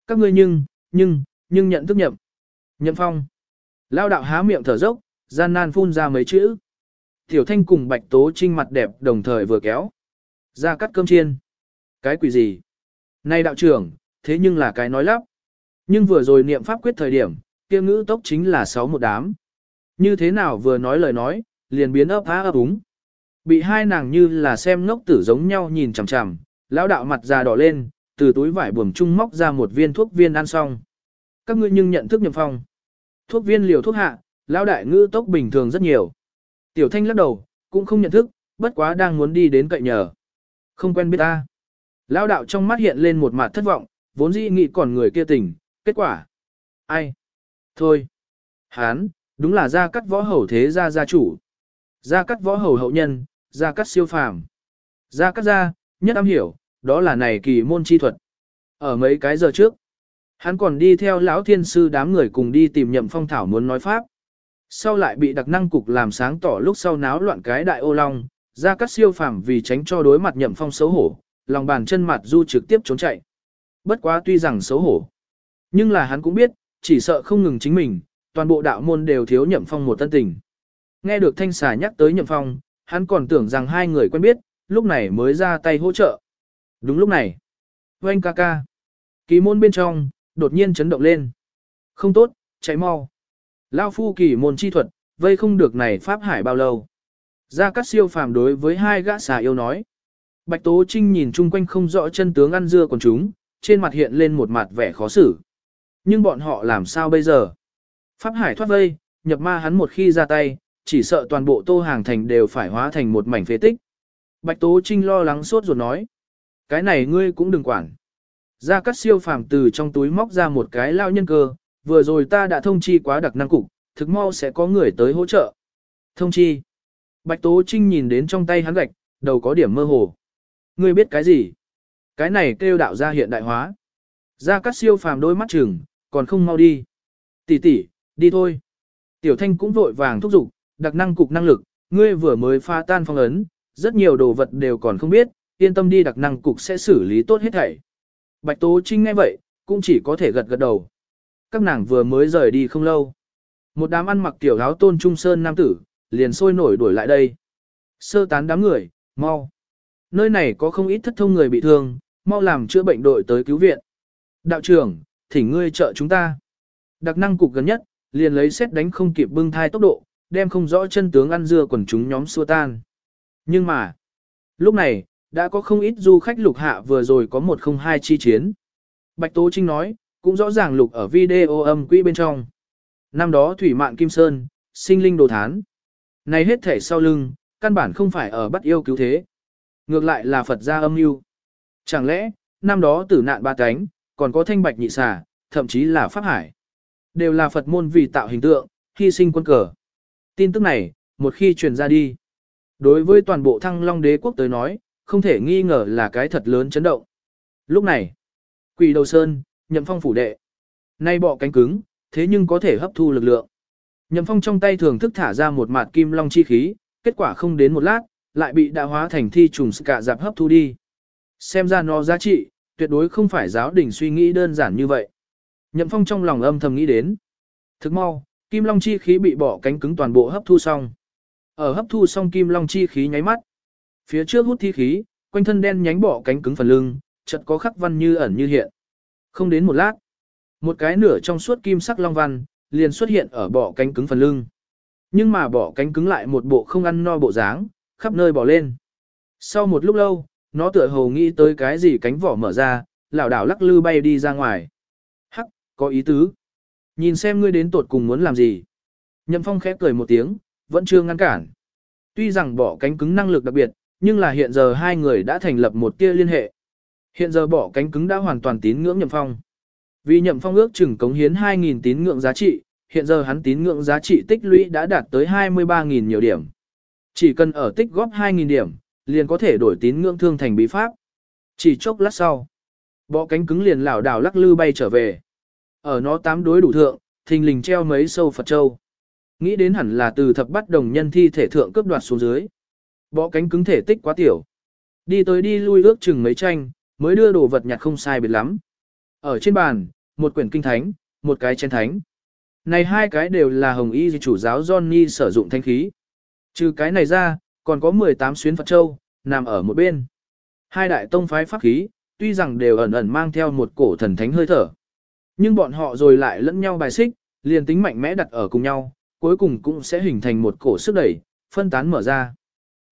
Các ngươi nhưng, nhưng, nhưng nhận thức nhậm. Nhậm phong. Lao đạo há miệng thở dốc, gian nan phun ra mấy chữ. Tiểu thanh cùng bạch tố trinh mặt đẹp đồng thời vừa kéo. Ra cắt cơm chiên. Cái quỷ gì? Này đạo trưởng, thế nhưng là cái nói lắp. Nhưng vừa rồi niệm pháp quyết thời điểm, kia ngữ tốc chính là sáu một đám. Như thế nào vừa nói lời nói, liền biến ấp há ấp úng. Bị hai nàng như là xem ngốc tử giống nhau nhìn chằm chằm, lão đạo mặt già đỏ lên, từ túi vải buồm trung móc ra một viên thuốc viên ăn xong. Các ngươi nhưng nhận thức nhầm phong. Thuốc viên liều thuốc hạ, lão đại ngữ tốc bình thường rất nhiều. Tiểu thanh lắc đầu, cũng không nhận thức, bất quá đang muốn đi đến cậy nhờ. Không quen biết ta. Lão đạo trong mắt hiện lên một mặt thất vọng, vốn dĩ nghĩ còn người kia tỉnh, kết quả. Ai? Thôi. Hán, đúng là gia cắt võ hầu thế gia gia chủ. Gia cắt võ hầu hậu nhân, gia cắt siêu phàm. Gia cắt gia, nhất am hiểu, đó là này kỳ môn chi thuật. Ở mấy cái giờ trước, hắn còn đi theo lão thiên sư đám người cùng đi tìm nhậm phong thảo muốn nói pháp. Sau lại bị đặc năng cục làm sáng tỏ lúc sau náo loạn cái đại ô long, gia cắt siêu phàm vì tránh cho đối mặt nhậm phong xấu hổ, lòng bàn chân mặt du trực tiếp trốn chạy. Bất quá tuy rằng xấu hổ, nhưng là hắn cũng biết, chỉ sợ không ngừng chính mình, toàn bộ đạo môn đều thiếu nhậm phong một tân tình. Nghe được thanh xà nhắc tới nhậm phong, hắn còn tưởng rằng hai người quen biết, lúc này mới ra tay hỗ trợ. Đúng lúc này, oanh ca ca, kỳ môn bên trong, đột nhiên chấn động lên. Không tốt, chạy mau. Lao phu kỳ môn chi thuật, vây không được này pháp hải bao lâu. Ra các siêu phàm đối với hai gã xà yêu nói. Bạch Tố Trinh nhìn chung quanh không rõ chân tướng ăn dưa còn chúng, trên mặt hiện lên một mặt vẻ khó xử. Nhưng bọn họ làm sao bây giờ? Pháp hải thoát vây, nhập ma hắn một khi ra tay, chỉ sợ toàn bộ tô hàng thành đều phải hóa thành một mảnh phế tích. Bạch Tố Trinh lo lắng sốt ruột nói. Cái này ngươi cũng đừng quản. Gia Cát siêu phàm từ trong túi móc ra một cái lao nhân cơ, vừa rồi ta đã thông chi quá đặc năng cục, thực mau sẽ có người tới hỗ trợ. Thông chi. Bạch Tố Trinh nhìn đến trong tay hắn gạch, đầu có điểm mơ hồ. Ngươi biết cái gì? Cái này kêu đạo gia hiện đại hóa. Gia Cát siêu phàm đôi mắt chừng, còn không mau đi. Tỷ tỷ, đi thôi. Tiểu Thanh cũng vội vàng thúc giục, đặc năng cục năng lực, ngươi vừa mới pha tan phong ấn, rất nhiều đồ vật đều còn không biết, yên tâm đi đặc năng cục sẽ xử lý tốt hết thảy. Bạch Tố Trinh nghe vậy, cũng chỉ có thể gật gật đầu. Các nàng vừa mới rời đi không lâu. Một đám ăn mặc tiểu áo tôn trung sơn nam tử, liền sôi nổi đuổi lại đây. Sơ tán đám người, mau. Nơi này có không ít thất thông người bị thương, mau làm chữa bệnh đội tới cứu viện. Đạo trưởng, thỉnh ngươi trợ chúng ta. Đặc năng cục gần nhất, liền lấy xét đánh không kịp bưng thai tốc độ, đem không rõ chân tướng ăn dưa quần chúng nhóm xua tan. Nhưng mà, lúc này, đã có không ít du khách lục hạ vừa rồi có một không hai chi chiến. Bạch Tố Trinh nói, cũng rõ ràng lục ở video âm quỹ bên trong. Năm đó Thủy Mạn Kim Sơn, sinh linh đồ thán. Này hết thể sau lưng, căn bản không phải ở bắt yêu cứu thế. Ngược lại là Phật gia âm mưu. Chẳng lẽ, năm đó tử nạn ba cánh, còn có thanh bạch nhị xà, thậm chí là Pháp Hải. Đều là Phật môn vì tạo hình tượng, hy sinh quân cờ. Tin tức này, một khi truyền ra đi. Đối với toàn bộ thăng long đế quốc tới nói, không thể nghi ngờ là cái thật lớn chấn động. Lúc này, quỷ đầu sơn, nhậm phong phủ đệ. Nay bọ cánh cứng, thế nhưng có thể hấp thu lực lượng. Nhậm phong trong tay thường thức thả ra một mạt kim long chi khí, kết quả không đến một lát, lại bị đã hóa thành thi trùng cả dạp hấp thu đi. Xem ra nó giá trị, tuyệt đối không phải giáo đình suy nghĩ đơn giản như vậy. Nhậm phong trong lòng âm thầm nghĩ đến. Thức mau, kim long chi khí bị bỏ cánh cứng toàn bộ hấp thu xong. Ở hấp thu xong kim long chi khí nháy mắt, Phía trước hút thi khí, quanh thân đen nhánh bỏ cánh cứng phần lưng, chợt có khắc văn như ẩn như hiện. Không đến một lát, một cái nửa trong suốt kim sắc long văn, liền xuất hiện ở bỏ cánh cứng phần lưng. Nhưng mà bỏ cánh cứng lại một bộ không ăn no bộ dáng, khắp nơi bỏ lên. Sau một lúc lâu, nó tựa hồ nghĩ tới cái gì cánh vỏ mở ra, lảo đảo lắc lư bay đi ra ngoài. Hắc, có ý tứ. Nhìn xem ngươi đến tột cùng muốn làm gì. Nhậm Phong khẽ cười một tiếng, vẫn chưa ngăn cản. Tuy rằng bỏ cánh cứng năng lực đặc biệt, nhưng là hiện giờ hai người đã thành lập một tia liên hệ. Hiện giờ bỏ cánh cứng đã hoàn toàn tín ngưỡng Nhậm Phong. Vì Nhậm Phong ước chừng cống hiến 2.000 tín ngưỡng giá trị, hiện giờ hắn tín ngưỡng giá trị tích lũy đã đạt tới 23.000 nhiều điểm. Chỉ cần ở tích góp 2.000 điểm, liền có thể đổi tín ngưỡng thương thành bí pháp. Chỉ chốc lát sau, bọ cánh cứng liền lảo đảo lắc lư bay trở về. Ở nó tám đối đủ thượng, thình lình treo mấy sâu Phật Châu. Nghĩ đến hẳn là từ thập bắt đồng nhân thi thể thượng cướp đoạt xuống dưới. Bọ cánh cứng thể tích quá tiểu. Đi tới đi lui ước chừng mấy tranh, mới đưa đồ vật nhặt không sai biệt lắm. Ở trên bàn, một quyển kinh thánh, một cái chén thánh. Này hai cái đều là hồng y chủ giáo Johnny sử dụng thanh khí. Trừ cái này ra, còn có 18 xuyến Phật Châu, nằm ở một bên. Hai đại tông phái pháp khí, tuy rằng đều ẩn ẩn mang theo một cổ thần thánh hơi thở. Nhưng bọn họ rồi lại lẫn nhau bài xích, liền tính mạnh mẽ đặt ở cùng nhau, cuối cùng cũng sẽ hình thành một cổ sức đẩy, phân tán mở ra.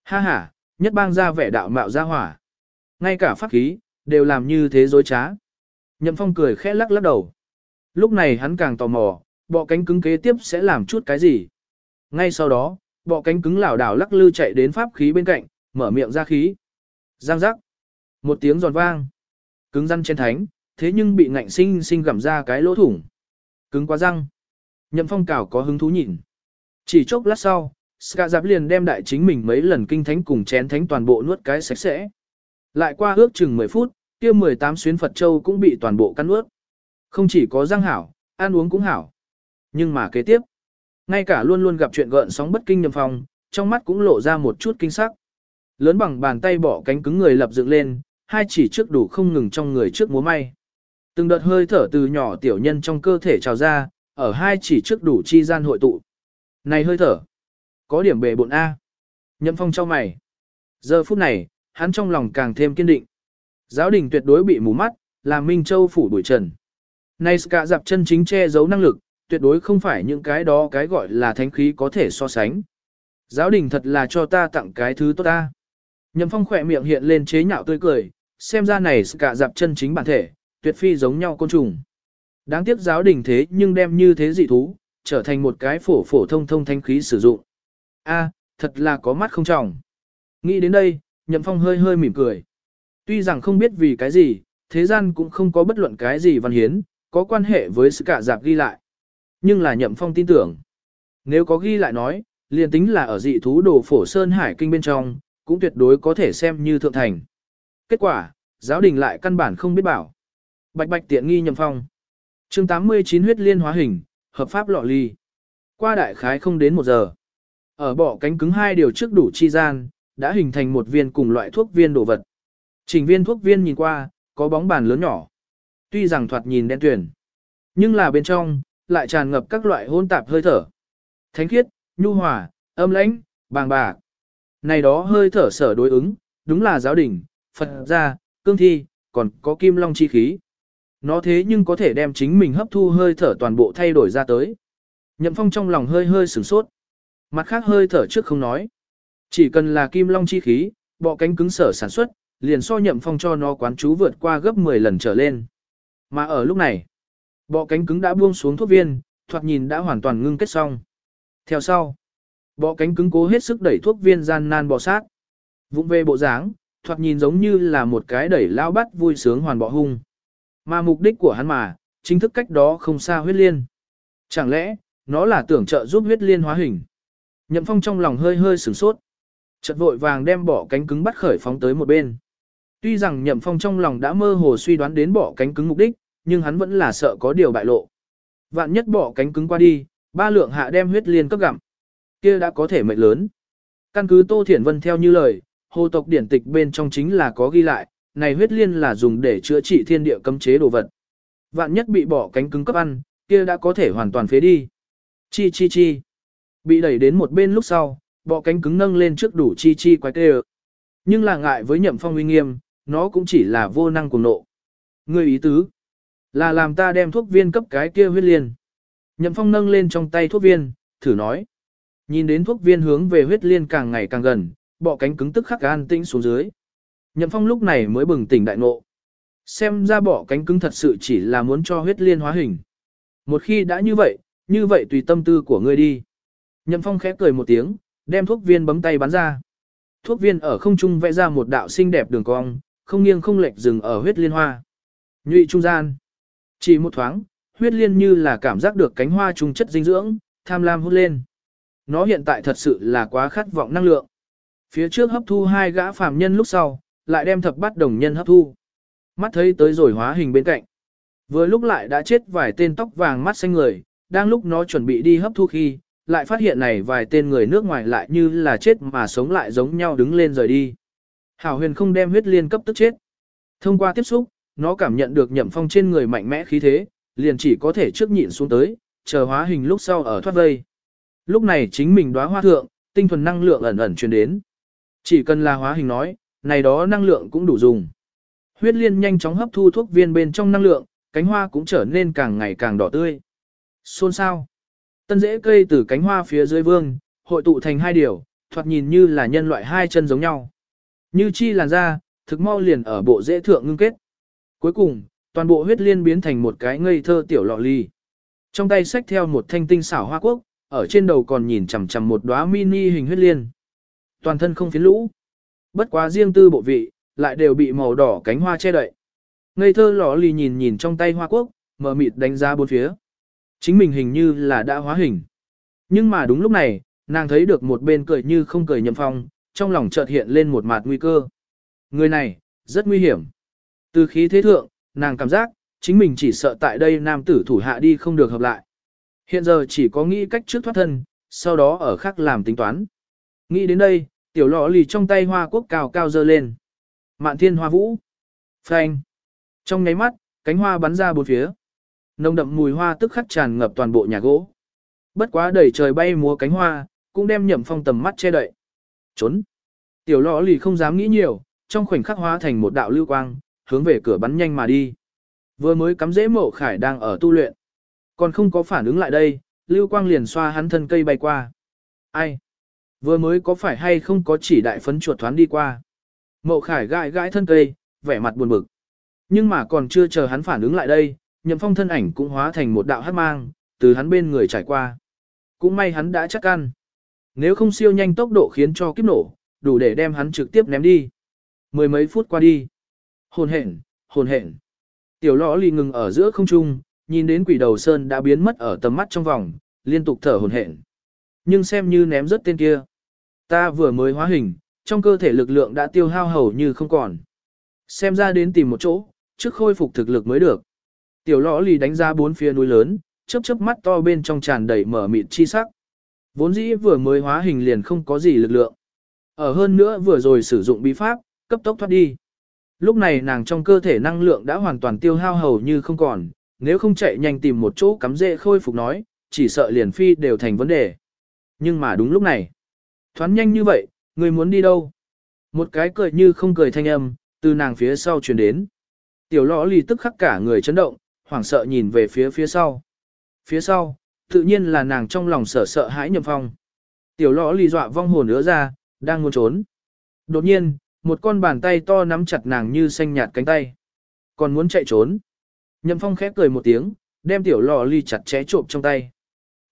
Ha ha, nhất bang ra vẻ đạo mạo ra hỏa. Ngay cả pháp khí, đều làm như thế dối trá. Nhậm phong cười khẽ lắc lắc đầu. Lúc này hắn càng tò mò, bọ cánh cứng kế tiếp sẽ làm chút cái gì. Ngay sau đó, bọ cánh cứng lảo đảo lắc lư chạy đến pháp khí bên cạnh, mở miệng ra khí. Giang giác. Một tiếng giòn vang. Cứng răng trên thánh, thế nhưng bị ngạnh sinh sinh gặm ra cái lỗ thủng. Cứng quá răng. Nhậm phong cảo có hứng thú nhìn. Chỉ chốc lát sau, Ska Giáp liền đem đại chính mình mấy lần kinh thánh cùng chén thánh toàn bộ nuốt cái sạch sẽ. Lại qua ước chừng 10 phút, kia 18 xuyến Phật Châu cũng bị toàn bộ cắn nuốt. Không chỉ có răng hảo, ăn uống cũng hảo. Nhưng mà kế tiếp, ngay cả luôn luôn gặp chuyện gợn sóng bất kinh nhầm phong, trong mắt cũng lộ ra một chút kinh sắc. Lớn bằng bàn tay bỏ cánh cứng người lập dựng lên, hai chỉ trước đủ không ngừng trong người trước múa may. Từng đợt hơi thở từ nhỏ tiểu nhân trong cơ thể trào ra, ở hai chỉ trước đủ chi gian hội tụ. Này hơi thở, có điểm bề bộn A. Nhậm phong cho mày. Giờ phút này, hắn trong lòng càng thêm kiên định. Giáo đình tuyệt đối bị mù mắt, làm Minh Châu phủ đuổi trần. Này cả dạp chân chính che giấu năng lực, tuyệt đối không phải những cái đó cái gọi là thánh khí có thể so sánh. Giáo đình thật là cho ta tặng cái thứ tốt ta. Nhậm phong khỏe miệng hiện lên chế nhạo tươi cười, xem ra này cả dạp chân chính bản thể, tuyệt phi giống nhau côn trùng. Đáng tiếc giáo đình thế nhưng đem như thế dị thú, trở thành một cái phổ phổ thông thông thánh khí sử dụng. A, thật là có mắt không trọng. Nghĩ đến đây, Nhậm Phong hơi hơi mỉm cười. Tuy rằng không biết vì cái gì, thế gian cũng không có bất luận cái gì văn hiến, có quan hệ với sự cả dạp ghi lại. Nhưng là Nhậm Phong tin tưởng. Nếu có ghi lại nói, liền tính là ở dị thú đồ phổ sơn hải kinh bên trong, cũng tuyệt đối có thể xem như thượng thành. Kết quả, giáo đình lại căn bản không biết bảo. Bạch bạch tiện nghi Nhậm Phong. chương 89 huyết liên hóa hình, hợp pháp lọ ly. Qua đại khái không đến một giờ. Ở bỏ cánh cứng hai điều trước đủ chi gian, đã hình thành một viên cùng loại thuốc viên đồ vật. Trình viên thuốc viên nhìn qua, có bóng bàn lớn nhỏ. Tuy rằng thoạt nhìn đen tuyển, nhưng là bên trong, lại tràn ngập các loại hôn tạp hơi thở. Thánh khiết, nhu hòa, âm lãnh, bàng bạc. Này đó hơi thở sở đối ứng, đúng là giáo đình, Phật gia, cương thi, còn có kim long chi khí. Nó thế nhưng có thể đem chính mình hấp thu hơi thở toàn bộ thay đổi ra tới. Nhậm phong trong lòng hơi hơi sửng sốt. Mặt khác hơi thở trước không nói. Chỉ cần là kim long chi khí, bọ cánh cứng sở sản xuất, liền so nhậm phong cho nó quán chú vượt qua gấp 10 lần trở lên. Mà ở lúc này, bọ cánh cứng đã buông xuống thuốc viên, thoạt nhìn đã hoàn toàn ngưng kết xong. Theo sau, bọ cánh cứng cố hết sức đẩy thuốc viên gian nan bò sát. Vụng về bộ dáng, thoạt nhìn giống như là một cái đẩy lao bắt vui sướng hoàn bọ hung. Mà mục đích của hắn mà, chính thức cách đó không xa huyết liên. Chẳng lẽ, nó là tưởng trợ giúp huyết liên hóa hình. Nhậm phong trong lòng hơi hơi sửng sốt. Chợt vội vàng đem bỏ cánh cứng bắt khởi phóng tới một bên. Tuy rằng nhậm phong trong lòng đã mơ hồ suy đoán đến bỏ cánh cứng mục đích, nhưng hắn vẫn là sợ có điều bại lộ. Vạn nhất bỏ cánh cứng qua đi, ba lượng hạ đem huyết liên cấp gặm. kia đã có thể mệnh lớn. Căn cứ Tô Thiển Vân theo như lời, hồ tộc điển tịch bên trong chính là có ghi lại, này huyết liên là dùng để chữa trị thiên địa cấm chế đồ vật. Vạn nhất bị bỏ cánh cứng cấp ăn, kia đã có thể hoàn toàn phế đi. Chi chi chi. Bị đẩy đến một bên lúc sau, bỏ cánh cứng nâng lên trước đủ chi chi quái tê Nhưng là ngại với nhậm phong uy nghiêm, nó cũng chỉ là vô năng cùng nộ. Người ý tứ, là làm ta đem thuốc viên cấp cái kia huyết liên. Nhậm phong nâng lên trong tay thuốc viên, thử nói. Nhìn đến thuốc viên hướng về huyết liên càng ngày càng gần, bọ cánh cứng tức khắc an tĩnh xuống dưới. Nhậm Phong lúc này mới bừng tỉnh đại ngộ. Xem ra bọ cánh cứng thật sự chỉ là muốn cho huyết liên hóa hình. Một khi đã như vậy, như vậy tùy tâm tư của ngươi đi. Nhậm Phong khẽ cười một tiếng, đem thuốc viên bấm tay bắn ra. Thuốc viên ở không trung vẽ ra một đạo xinh đẹp đường cong, không nghiêng không lệch dừng ở huyết liên hoa. Nhụy trung gian. Chỉ một thoáng, huyết liên như là cảm giác được cánh hoa trung chất dinh dưỡng, tham lam hút lên. Nó hiện tại thật sự là quá khát vọng năng lượng. Phía trước hấp thu hai gã phàm nhân lúc sau, lại đem thập bắt đồng nhân hấp thu. Mắt thấy tới rồi hóa hình bên cạnh. Vừa lúc lại đã chết vài tên tóc vàng mắt xanh người, đang lúc nó chuẩn bị đi hấp thu khi, lại phát hiện này vài tên người nước ngoài lại như là chết mà sống lại giống nhau đứng lên rời đi. Hảo huyền không đem huyết liên cấp tức chết. Thông qua tiếp xúc, nó cảm nhận được nhậm phong trên người mạnh mẽ khí thế, liền chỉ có thể trước nhịn xuống tới, chờ hóa hình lúc sau ở thoát vây. Lúc này chính mình đóa hoa thượng, tinh thuần năng lượng ẩn ẩn truyền đến. Chỉ cần là hóa hình nói, này đó năng lượng cũng đủ dùng. Huyết liên nhanh chóng hấp thu thuốc viên bên trong năng lượng, cánh hoa cũng trở nên càng ngày càng đỏ tươi. Xôn sao? Tân rễ cây từ cánh hoa phía dưới vương, hội tụ thành hai điều, thoạt nhìn như là nhân loại hai chân giống nhau. Như chi làn da, thực mau liền ở bộ rễ thượng ngưng kết. Cuối cùng, toàn bộ huyết liên biến thành một cái ngây thơ tiểu lọ ly. Trong tay xách theo một thanh tinh xảo hoa quốc, ở trên đầu còn nhìn chằm chằm một đóa mini hình huyết liên. Toàn thân không phiến lũ. Bất quá riêng tư bộ vị, lại đều bị màu đỏ cánh hoa che đậy. Ngây thơ lọ ly nhìn nhìn trong tay hoa quốc, mở mịt đánh giá bốn phía. Chính mình hình như là đã hóa hình. Nhưng mà đúng lúc này, nàng thấy được một bên cười như không cười nhậm phong, trong lòng chợt hiện lên một mặt nguy cơ. Người này, rất nguy hiểm. Từ khí thế thượng, nàng cảm giác, chính mình chỉ sợ tại đây nam tử thủ hạ đi không được hợp lại. Hiện giờ chỉ có nghĩ cách trước thoát thân, sau đó ở khác làm tính toán. Nghĩ đến đây, tiểu lọ lì trong tay hoa quốc cao cao dơ lên. Mạn thiên hoa vũ. Phanh. Trong nháy mắt, cánh hoa bắn ra bốn phía. Nồng đậm mùi hoa tức khắc tràn ngập toàn bộ nhà gỗ. Bất quá đầy trời bay múa cánh hoa, cũng đem nhậm phong tầm mắt che đậy. Trốn. Tiểu lọ lì không dám nghĩ nhiều, trong khoảnh khắc hóa thành một đạo lưu quang, hướng về cửa bắn nhanh mà đi. Vừa mới cắm dễ mộ khải đang ở tu luyện. Còn không có phản ứng lại đây, lưu quang liền xoa hắn thân cây bay qua. Ai? Vừa mới có phải hay không có chỉ đại phấn chuột thoáng đi qua. Mộ khải gãi gãi thân cây, vẻ mặt buồn bực. Nhưng mà còn chưa chờ hắn phản ứng lại đây, nhậm phong thân ảnh cũng hóa thành một đạo hát mang, từ hắn bên người trải qua. Cũng may hắn đã chắc ăn. Nếu không siêu nhanh tốc độ khiến cho kiếp nổ, đủ để đem hắn trực tiếp ném đi. Mười mấy phút qua đi. Hồn hện, hồn hện. Tiểu lõ lì ngừng ở giữa không trung, nhìn đến quỷ đầu sơn đã biến mất ở tầm mắt trong vòng, liên tục thở hồn hện. Nhưng xem như ném rớt tên kia. Ta vừa mới hóa hình, trong cơ thể lực lượng đã tiêu hao hầu như không còn. Xem ra đến tìm một chỗ, trước khôi phục thực lực mới được. Tiểu lõ lì đánh ra bốn phía núi lớn, chớp chớp mắt to bên trong tràn đầy mở mịt chi sắc. Vốn dĩ vừa mới hóa hình liền không có gì lực lượng. Ở hơn nữa vừa rồi sử dụng bí pháp, cấp tốc thoát đi. Lúc này nàng trong cơ thể năng lượng đã hoàn toàn tiêu hao hầu như không còn, nếu không chạy nhanh tìm một chỗ cắm rễ khôi phục nói, chỉ sợ liền phi đều thành vấn đề. Nhưng mà đúng lúc này, thoáng nhanh như vậy, người muốn đi đâu? Một cái cười như không cười thanh âm, từ nàng phía sau truyền đến. Tiểu lõ lì tức khắc cả người chấn động, hoảng sợ nhìn về phía phía sau. Phía sau, tự nhiên là nàng trong lòng sợ sợ hãi nhậm phong. Tiểu lõ lì dọa vong hồn ứa ra, đang muốn trốn. Đột nhiên, một con bàn tay to nắm chặt nàng như xanh nhạt cánh tay. Còn muốn chạy trốn. Nhậm phong khép cười một tiếng, đem tiểu lò ly chặt chẽ trộm trong tay.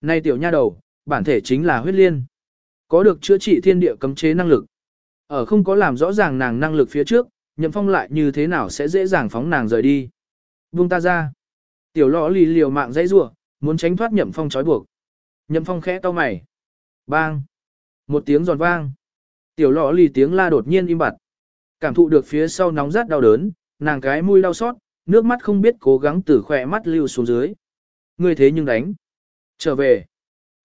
Này tiểu nha đầu, bản thể chính là huyết liên. Có được chữa trị thiên địa cấm chế năng lực. Ở không có làm rõ ràng nàng năng lực phía trước, nhậm phong lại như thế nào sẽ dễ dàng phóng nàng rời đi. Buông ta ra. Tiểu lò ly liều mạng dãy rủa muốn tránh thoát nhậm phong trói buộc. Nhậm phong khẽ to mày. Bang. Một tiếng giòn vang. Tiểu lọ ly tiếng la đột nhiên im bặt. Cảm thụ được phía sau nóng rát đau đớn, nàng cái mũi đau xót, nước mắt không biết cố gắng từ khỏe mắt lưu xuống dưới. Ngươi thế nhưng đánh. Trở về.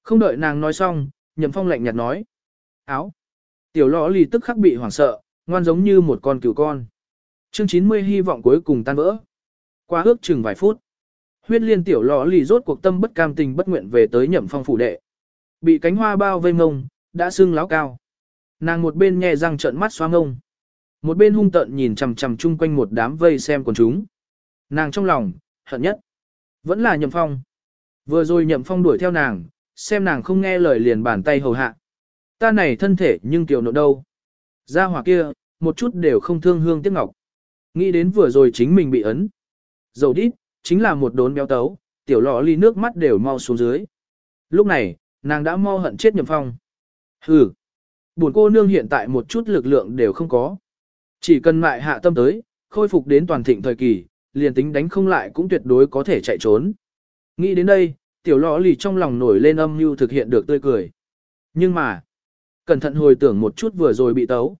Không đợi nàng nói xong, nhậm phong lạnh nhạt nói. Áo. Tiểu lọ lì tức khắc bị hoảng sợ, ngoan giống như một con cừu con. Chương 90 hy vọng cuối cùng tan vỡ. Qua ước chừng vài phút. Huyết liên tiểu lọ lì rốt cuộc tâm bất cam tình bất nguyện về tới nhậm phong phủ đệ. Bị cánh hoa bao vây ngông, đã sưng láo cao. Nàng một bên nhẹ răng trợn mắt xoa ngông. Một bên hung tận nhìn chằm chằm chung quanh một đám vây xem quần chúng. Nàng trong lòng, hận nhất. Vẫn là nhậm phong. Vừa rồi nhậm phong đuổi theo nàng, xem nàng không nghe lời liền bàn tay hầu hạ. Ta này thân thể nhưng tiểu nộ đâu. Ra hỏa kia, một chút đều không thương hương tiếc ngọc. Nghĩ đến vừa rồi chính mình bị ấn. Dầu đít, chính là một đốn béo tấu, tiểu lọ ly nước mắt đều mau xuống dưới. Lúc này, nàng đã mau hận chết nhậm phong. Hừ, buồn cô nương hiện tại một chút lực lượng đều không có. Chỉ cần mại hạ tâm tới, khôi phục đến toàn thịnh thời kỳ, liền tính đánh không lại cũng tuyệt đối có thể chạy trốn. Nghĩ đến đây, tiểu lọ lì trong lòng nổi lên âm mưu thực hiện được tươi cười. Nhưng mà, cẩn thận hồi tưởng một chút vừa rồi bị tấu.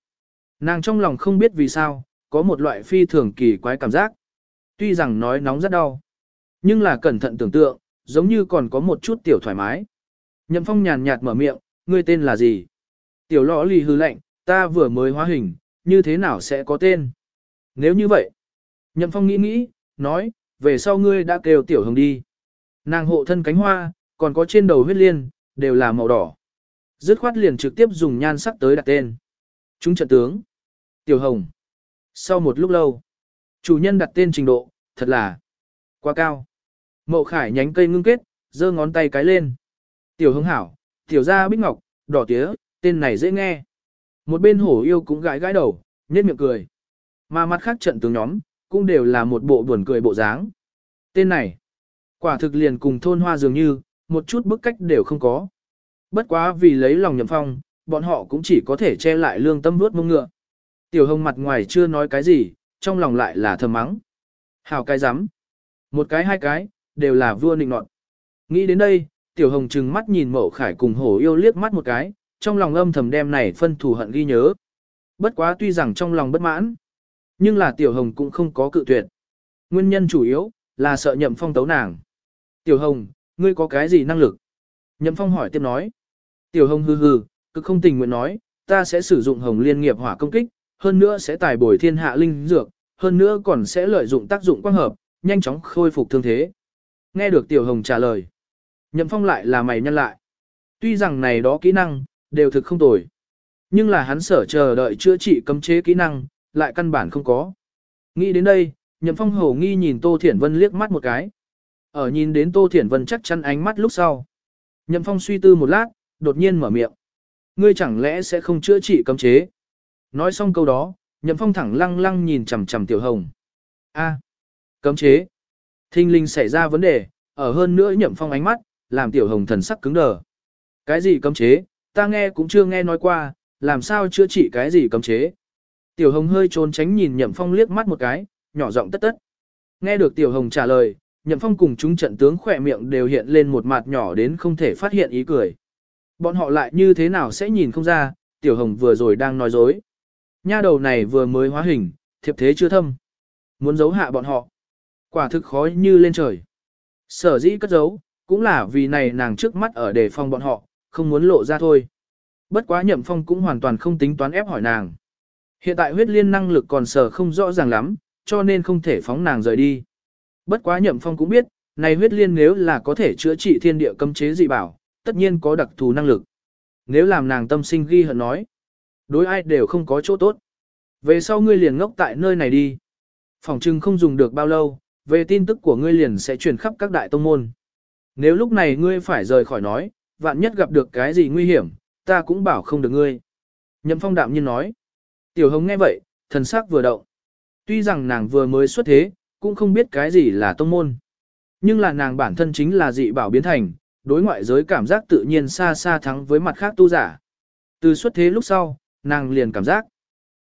Nàng trong lòng không biết vì sao, có một loại phi thường kỳ quái cảm giác. Tuy rằng nói nóng rất đau, nhưng là cẩn thận tưởng tượng, giống như còn có một chút tiểu thoải mái. Nhậm phong nhàn nhạt mở miệng, ngươi tên là gì? Tiểu lọ lì hư lạnh, ta vừa mới hóa hình, như thế nào sẽ có tên? Nếu như vậy, Nhậm phong nghĩ nghĩ, nói, về sau ngươi đã kêu tiểu hồng đi. Nàng hộ thân cánh hoa, còn có trên đầu huyết liên, đều là màu đỏ. Dứt khoát liền trực tiếp dùng nhan sắc tới đặt tên. Chúng trận tướng. Tiểu hồng. Sau một lúc lâu, chủ nhân đặt tên trình độ, thật là quá cao. Mậu khải nhánh cây ngưng kết, giơ ngón tay cái lên. Tiểu hưng hảo, tiểu gia bích ngọc, đỏ tía, tên này dễ nghe. Một bên hổ yêu cũng gãi gãi đầu, nhếch miệng cười. Mà mặt khác trận tướng nhóm, cũng đều là một bộ buồn cười bộ dáng. Tên này, quả thực liền cùng thôn hoa dường như, một chút bức cách đều không có. Bất quá vì lấy lòng nhậm phong, bọn họ cũng chỉ có thể che lại lương tâm nuốt mông ngựa. Tiểu hồng mặt ngoài chưa nói cái gì, trong lòng lại là thầm mắng. Hào cái rắm Một cái hai cái, đều là vua nịnh nọt. Nghĩ đến đây, tiểu hồng trừng mắt nhìn mậu khải cùng hổ yêu liếc mắt một cái, trong lòng âm thầm đem này phân thù hận ghi nhớ. Bất quá tuy rằng trong lòng bất mãn, nhưng là tiểu hồng cũng không có cự tuyệt. Nguyên nhân chủ yếu, là sợ nhậm phong tấu nàng. Tiểu hồng, ngươi có cái gì năng lực? Nhậm phong hỏi tiếp nói. Tiểu hồng hừ hừ, cực không tình nguyện nói, ta sẽ sử dụng hồng liên nghiệp hỏa công kích, hơn nữa sẽ tài bồi thiên hạ linh dược, hơn nữa còn sẽ lợi dụng tác dụng quang hợp, nhanh chóng khôi phục thương thế. Nghe được Tiểu Hồng trả lời. Nhậm Phong lại là mày nhân lại. Tuy rằng này đó kỹ năng, đều thực không tồi. Nhưng là hắn sở chờ đợi chữa trị cấm chế kỹ năng, lại căn bản không có. Nghĩ đến đây, Nhậm Phong hổ nghi nhìn Tô Thiển Vân liếc mắt một cái. Ở nhìn đến Tô Thiển Vân chắc chắn ánh mắt lúc sau. Nhậm Phong suy tư một lát, đột nhiên mở miệng. Ngươi chẳng lẽ sẽ không chữa trị cấm chế? Nói xong câu đó, Nhậm Phong thẳng lăng lăng nhìn chằm chằm Tiểu Hồng. A, cấm chế. Thinh linh xảy ra vấn đề, ở hơn nữa Nhậm Phong ánh mắt, làm Tiểu Hồng thần sắc cứng đờ. Cái gì cấm chế, ta nghe cũng chưa nghe nói qua, làm sao chữa trị cái gì cấm chế. Tiểu Hồng hơi trốn tránh nhìn Nhậm Phong liếc mắt một cái, nhỏ giọng tất tất. Nghe được Tiểu Hồng trả lời, Nhậm Phong cùng chúng trận tướng khỏe miệng đều hiện lên một mặt nhỏ đến không thể phát hiện ý cười. Bọn họ lại như thế nào sẽ nhìn không ra, Tiểu Hồng vừa rồi đang nói dối. Nha đầu này vừa mới hóa hình, thiệp thế chưa thâm. Muốn giấu hạ bọn họ. Quả thực khó như lên trời. Sở dĩ cất giấu, cũng là vì này nàng trước mắt ở đề phòng bọn họ, không muốn lộ ra thôi. Bất quá nhậm phong cũng hoàn toàn không tính toán ép hỏi nàng. Hiện tại huyết liên năng lực còn sở không rõ ràng lắm, cho nên không thể phóng nàng rời đi. Bất quá nhậm phong cũng biết, này huyết liên nếu là có thể chữa trị thiên địa cấm chế dị bảo, tất nhiên có đặc thù năng lực. Nếu làm nàng tâm sinh ghi hận nói, đối ai đều không có chỗ tốt. Về sau ngươi liền ngốc tại nơi này đi. Phòng trưng không dùng được bao lâu, về tin tức của ngươi liền sẽ truyền khắp các đại tông môn. Nếu lúc này ngươi phải rời khỏi nói, vạn nhất gặp được cái gì nguy hiểm, ta cũng bảo không được ngươi. Nhậm phong đạm nhiên nói. Tiểu hồng nghe vậy, thần sắc vừa động. Tuy rằng nàng vừa mới xuất thế, cũng không biết cái gì là tông môn. Nhưng là nàng bản thân chính là dị bảo biến thành, đối ngoại giới cảm giác tự nhiên xa xa thắng với mặt khác tu giả. Từ xuất thế lúc sau, nàng liền cảm giác.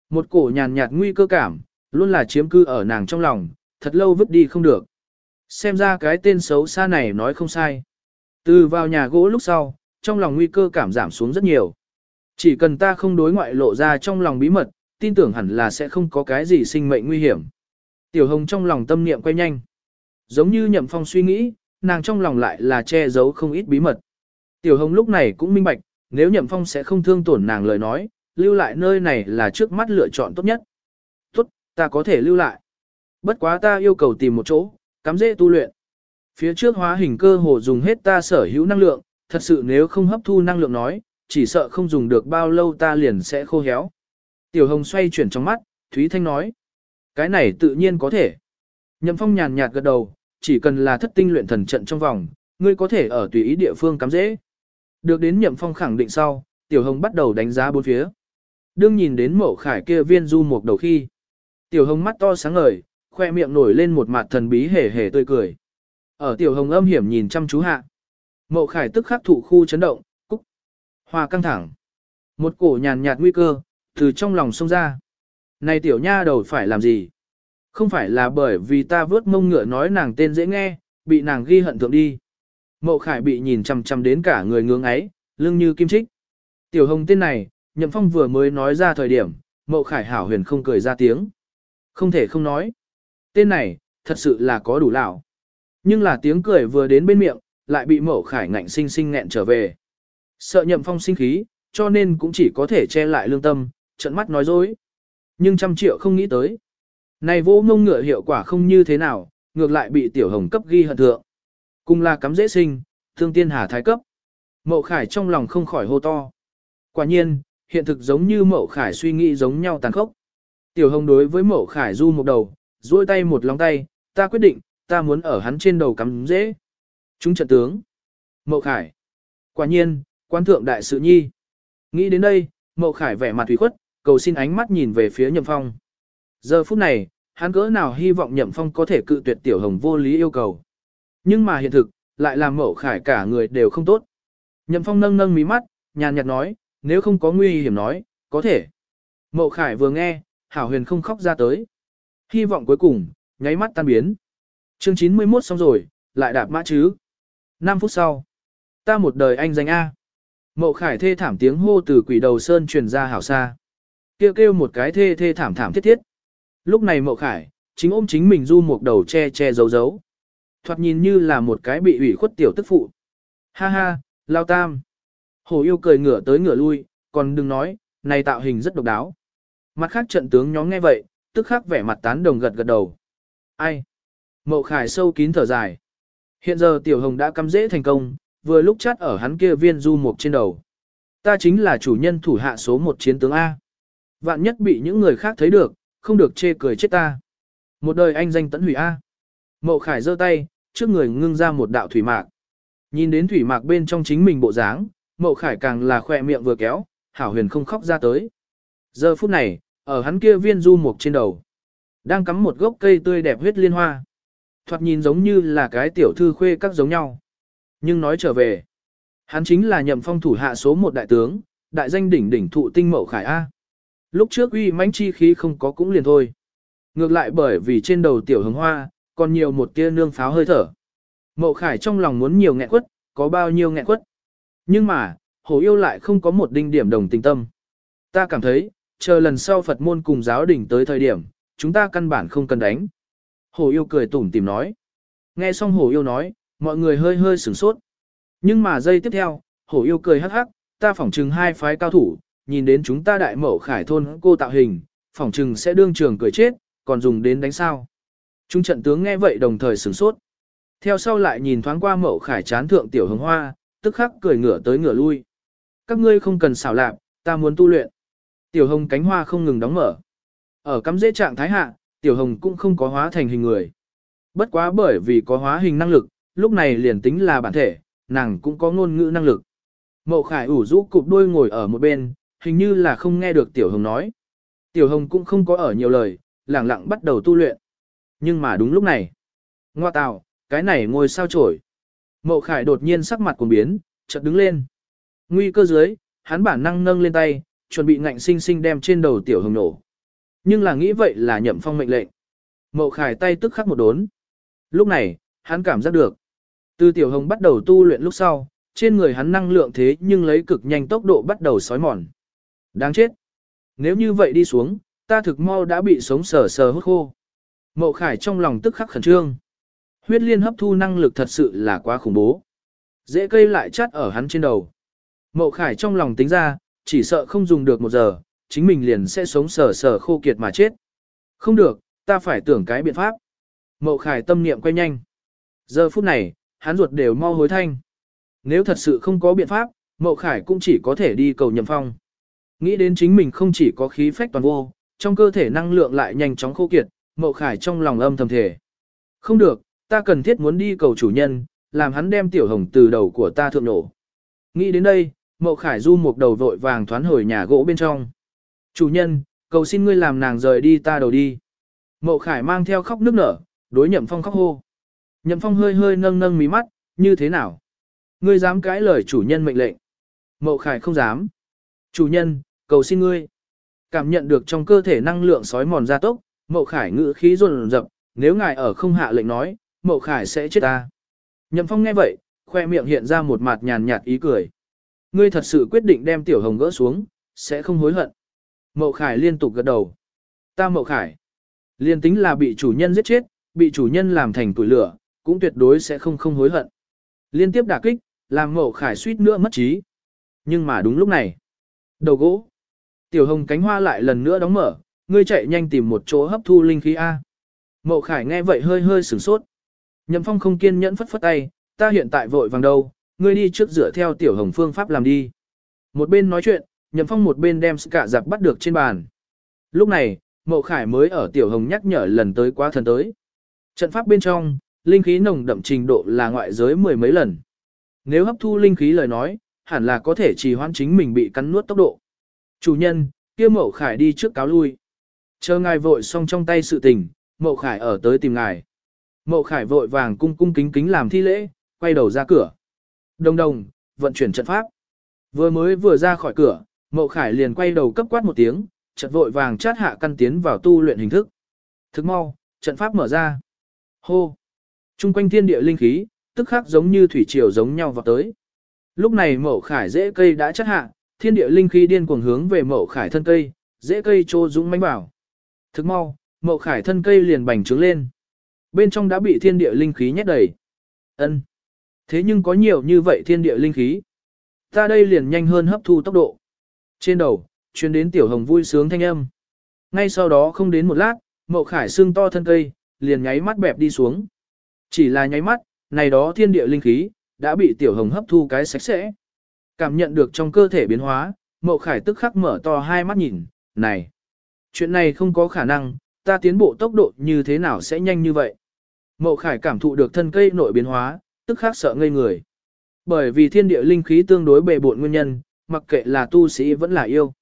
Một cổ nhàn nhạt nguy cơ cảm, luôn là chiếm cư ở nàng trong lòng, thật lâu vứt đi không được. Xem ra cái tên xấu xa này nói không sai. Từ vào nhà gỗ lúc sau, trong lòng nguy cơ cảm giảm xuống rất nhiều. Chỉ cần ta không đối ngoại lộ ra trong lòng bí mật, tin tưởng hẳn là sẽ không có cái gì sinh mệnh nguy hiểm. Tiểu Hồng trong lòng tâm niệm quay nhanh. Giống như Nhậm Phong suy nghĩ, nàng trong lòng lại là che giấu không ít bí mật. Tiểu Hồng lúc này cũng minh bạch, nếu Nhậm Phong sẽ không thương tổn nàng lời nói, lưu lại nơi này là trước mắt lựa chọn tốt nhất. Tốt, ta có thể lưu lại. Bất quá ta yêu cầu tìm một chỗ, cắm dễ tu luyện. Phía trước hóa hình cơ hồ dùng hết ta sở hữu năng lượng, thật sự nếu không hấp thu năng lượng nói, chỉ sợ không dùng được bao lâu ta liền sẽ khô héo. Tiểu Hồng xoay chuyển trong mắt, Thúy Thanh nói. Cái này tự nhiên có thể. Nhậm Phong nhàn nhạt gật đầu, chỉ cần là thất tinh luyện thần trận trong vòng, ngươi có thể ở tùy ý địa phương cắm dễ. Được đến Nhậm Phong khẳng định sau, Tiểu Hồng bắt đầu đánh giá bốn phía. Đương nhìn đến mậu khải kia viên du một đầu khi. Tiểu hồng mắt to sáng ngời, khoe miệng nổi lên một mặt thần bí hề hề tươi cười. Ở tiểu hồng âm hiểm nhìn chăm chú hạ. Mậu khải tức khắc thụ khu chấn động, cúc. Hoa căng thẳng. Một cổ nhàn nhạt nguy cơ, từ trong lòng xông ra. Này tiểu nha đầu phải làm gì? Không phải là bởi vì ta vớt mông ngựa nói nàng tên dễ nghe, bị nàng ghi hận thượng đi. Mậu khải bị nhìn chăm chăm đến cả người ngưỡng ấy, lưng như kim trích. Tiểu hồng tên này, nhậm phong vừa mới nói ra thời điểm, mậu khải hảo huyền không cười ra tiếng. Không thể không nói. Tên này, thật sự là có đủ lão. Nhưng là tiếng cười vừa đến bên miệng, lại bị mậu khải ngạnh sinh sinh nghẹn trở về. Sợ nhậm phong sinh khí, cho nên cũng chỉ có thể che lại lương tâm, trận mắt nói dối. Nhưng trăm triệu không nghĩ tới. Này vô mông ngựa hiệu quả không như thế nào, ngược lại bị tiểu hồng cấp ghi hận thượng. Cùng là cắm dễ sinh, thương tiên hà thái cấp. Mậu khải trong lòng không khỏi hô to. Quả nhiên, hiện thực giống như mậu khải suy nghĩ giống nhau tàn khốc. Tiểu hồng đối với mậu khải du một đầu, duỗi tay một lòng tay, ta quyết định, ta muốn ở hắn trên đầu cắm dễ. Chúng trận tướng. Mậu khải. Quả nhiên, quan thượng đại sự nhi. Nghĩ đến đây, mậu khải vẻ mặt thủy khuất, cầu xin ánh mắt nhìn về phía nhậm phong. Giờ phút này, hắn cỡ nào hy vọng nhậm phong có thể cự tuyệt tiểu hồng vô lý yêu cầu. Nhưng mà hiện thực, lại làm mậu khải cả người đều không tốt. Nhậm phong nâng nâng mí mắt, nhàn nhạt nói, nếu không có nguy hiểm nói, có thể. Mậu khải vừa nghe, hảo huyền không khóc ra tới. Hy vọng cuối cùng, nháy mắt tan biến. Chương 91 xong rồi, lại đạp mã chứ. 5 phút sau. Ta một đời anh danh A. Mậu khải thê thảm tiếng hô từ quỷ đầu sơn truyền ra hảo xa. Kêu kêu một cái thê thê thảm thảm thiết thiết. Lúc này mậu khải, chính ôm chính mình du một đầu che che giấu giấu. Thoạt nhìn như là một cái bị ủy khuất tiểu tức phụ. Ha ha, lao tam. Hồ yêu cười ngửa tới ngửa lui, còn đừng nói, này tạo hình rất độc đáo. Mặt khác trận tướng nhóm nghe vậy, tức khắc vẻ mặt tán đồng gật gật đầu. Ai? Mậu khải sâu kín thở dài. Hiện giờ tiểu hồng đã cắm dễ thành công, vừa lúc chắt ở hắn kia viên du mục trên đầu. Ta chính là chủ nhân thủ hạ số một chiến tướng A. Vạn nhất bị những người khác thấy được, không được chê cười chết ta. Một đời anh danh tẫn hủy A. Mậu khải giơ tay, trước người ngưng ra một đạo thủy mạc. Nhìn đến thủy mạc bên trong chính mình bộ dáng, mậu khải càng là khỏe miệng vừa kéo, hảo huyền không khóc ra tới. Giờ phút này, ở hắn kia viên du mục trên đầu, đang cắm một gốc cây tươi đẹp huyết liên hoa. Thoạt nhìn giống như là cái tiểu thư khuê các giống nhau. Nhưng nói trở về, hắn chính là nhậm phong thủ hạ số một đại tướng, đại danh đỉnh đỉnh thụ tinh mậu khải A. Lúc trước uy mãnh chi khí không có cũng liền thôi. Ngược lại bởi vì trên đầu tiểu hứng hoa, còn nhiều một tia nương pháo hơi thở. Mậu khải trong lòng muốn nhiều nghẹn quất, có bao nhiêu nghẹn quất. Nhưng mà, hổ yêu lại không có một đinh điểm đồng tình tâm. Ta cảm thấy, chờ lần sau Phật môn cùng giáo đình tới thời điểm, chúng ta căn bản không cần đánh. Hổ yêu cười tủm tìm nói. Nghe xong hổ yêu nói, mọi người hơi hơi sửng sốt. Nhưng mà giây tiếp theo, hổ yêu cười hắc hắc, ta phỏng chừng hai phái cao thủ, nhìn đến chúng ta đại mẫu khải thôn cô tạo hình, phỏng chừng sẽ đương trường cười chết, còn dùng đến đánh sao. Chúng trận tướng nghe vậy đồng thời sửng sốt. Theo sau lại nhìn thoáng qua mẫu khải chán thượng tiểu hồng hoa, tức khắc cười ngửa tới ngửa lui. Các ngươi không cần xảo lạp, ta muốn tu luyện. Tiểu hồng cánh hoa không ngừng đóng mở. Ở cắm dễ trạng thái hạ, tiểu hồng cũng không có hóa thành hình người. Bất quá bởi vì có hóa hình năng lực, lúc này liền tính là bản thể, nàng cũng có ngôn ngữ năng lực. Mậu khải ủ rũ cụp đôi ngồi ở một bên, hình như là không nghe được tiểu hồng nói. Tiểu hồng cũng không có ở nhiều lời, lặng lặng bắt đầu tu luyện. Nhưng mà đúng lúc này, ngoa tào, cái này ngồi sao trổi. Mậu khải đột nhiên sắc mặt cuồng biến, chợt đứng lên. Nguy cơ dưới, hắn bản năng nâng lên tay, chuẩn bị ngạnh sinh sinh đem trên đầu tiểu hồng nổ. Nhưng là nghĩ vậy là nhậm phong mệnh lệnh. Mậu khải tay tức khắc một đốn. Lúc này, hắn cảm giác được. Từ tiểu hồng bắt đầu tu luyện lúc sau, trên người hắn năng lượng thế nhưng lấy cực nhanh tốc độ bắt đầu sói mòn. Đáng chết. Nếu như vậy đi xuống, ta thực mau đã bị sống sờ sờ hút khô. Mậu khải trong lòng tức khắc khẩn trương. Huyết liên hấp thu năng lực thật sự là quá khủng bố. Dễ cây lại chắt ở hắn trên đầu. Mậu khải trong lòng tính ra, chỉ sợ không dùng được một giờ, chính mình liền sẽ sống sờ sờ khô kiệt mà chết. Không được, ta phải tưởng cái biện pháp. Mậu khải tâm niệm quay nhanh. Giờ phút này, hắn ruột đều mau hối thanh. Nếu thật sự không có biện pháp, Mậu khải cũng chỉ có thể đi cầu nhầm phong. Nghĩ đến chính mình không chỉ có khí phách toàn vô, trong cơ thể năng lượng lại nhanh chóng khô kiệt, Mậu khải trong lòng âm thầm thể. Không được, ta cần thiết muốn đi cầu chủ nhân, làm hắn đem tiểu hồng từ đầu của ta thượng nổ. Nghĩ đến đây, Mậu Khải Du một đầu vội vàng thoán hồi nhà gỗ bên trong. Chủ nhân, cầu xin ngươi làm nàng rời đi ta đầu đi. Mậu Khải mang theo khóc nước nở, đối Nhậm Phong khóc hô. Nhậm Phong hơi hơi nâng nâng mí mắt, như thế nào? Ngươi dám cãi lời chủ nhân mệnh lệnh? Mậu Khải không dám. Chủ nhân, cầu xin ngươi. Cảm nhận được trong cơ thể năng lượng sói mòn ra tốc, Mậu Khải ngữ khí run rập, nếu ngài ở không hạ lệnh nói, Mậu Khải sẽ chết ta. Nhậm Phong nghe vậy, khoe miệng hiện ra một mặt nhàn nhạt ý cười. Ngươi thật sự quyết định đem Tiểu Hồng gỡ xuống, sẽ không hối hận. Mậu Khải liên tục gật đầu. Ta Mậu Khải. Liên tính là bị chủ nhân giết chết, bị chủ nhân làm thành tuổi lửa, cũng tuyệt đối sẽ không không hối hận. Liên tiếp đả kích, làm Mậu Khải suýt nữa mất trí. Nhưng mà đúng lúc này, đầu gỗ, Tiểu Hồng cánh hoa lại lần nữa đóng mở, ngươi chạy nhanh tìm một chỗ hấp thu linh khí A. Mậu Khải nghe vậy hơi hơi sửng sốt. Nhậm Phong không kiên nhẫn phất phất tay, ta hiện tại vội vàng đâu, ngươi đi trước dựa theo Tiểu Hồng phương pháp làm đi. Một bên nói chuyện, Nhậm Phong một bên đem cả giặc bắt được trên bàn. Lúc này, Mậu Khải mới ở Tiểu Hồng nhắc nhở lần tới quá thần tới. Trận pháp bên trong, linh khí nồng đậm trình độ là ngoại giới mười mấy lần. Nếu hấp thu linh khí lời nói, hẳn là có thể trì hoãn chính mình bị cắn nuốt tốc độ. Chủ nhân, kia Mậu Khải đi trước cáo lui. Chờ ngài vội xong trong tay sự tình, Mậu Khải ở tới tìm ngài. Mậu Khải vội vàng cung cung kính kính làm thi lễ, quay đầu ra cửa. Đồng đồng, vận chuyển trận pháp. Vừa mới vừa ra khỏi cửa, Mậu Khải liền quay đầu cấp quát một tiếng, chợt vội vàng chát hạ căn tiến vào tu luyện hình thức. Thức mau, trận pháp mở ra. Hô! Trung quanh thiên địa linh khí, tức khắc giống như thủy triều giống nhau vào tới. Lúc này Mậu Khải dễ cây đã chát hạ, thiên địa linh khí điên cuồng hướng về Mậu Khải thân cây, dễ cây trô dũng mánh bảo. Thức mau, Mậu Khải thân cây liền bành trướng lên. Bên trong đã bị thiên địa linh khí nhét đầy. Ân. Thế nhưng có nhiều như vậy thiên địa linh khí. Ta đây liền nhanh hơn hấp thu tốc độ. Trên đầu, truyền đến tiểu hồng vui sướng thanh âm. Ngay sau đó không đến một lát, Mậu Khải xương to thân cây, liền nháy mắt bẹp đi xuống. Chỉ là nháy mắt, này đó thiên địa linh khí, đã bị tiểu hồng hấp thu cái sạch sẽ. Cảm nhận được trong cơ thể biến hóa, Mậu Khải tức khắc mở to hai mắt nhìn, này. Chuyện này không có khả năng, ta tiến bộ tốc độ như thế nào sẽ nhanh như vậy. Mậu Khải cảm thụ được thân cây nội biến hóa, tức khắc sợ ngây người. Bởi vì thiên địa linh khí tương đối bề bộn nguyên nhân, mặc kệ là tu sĩ vẫn là yêu.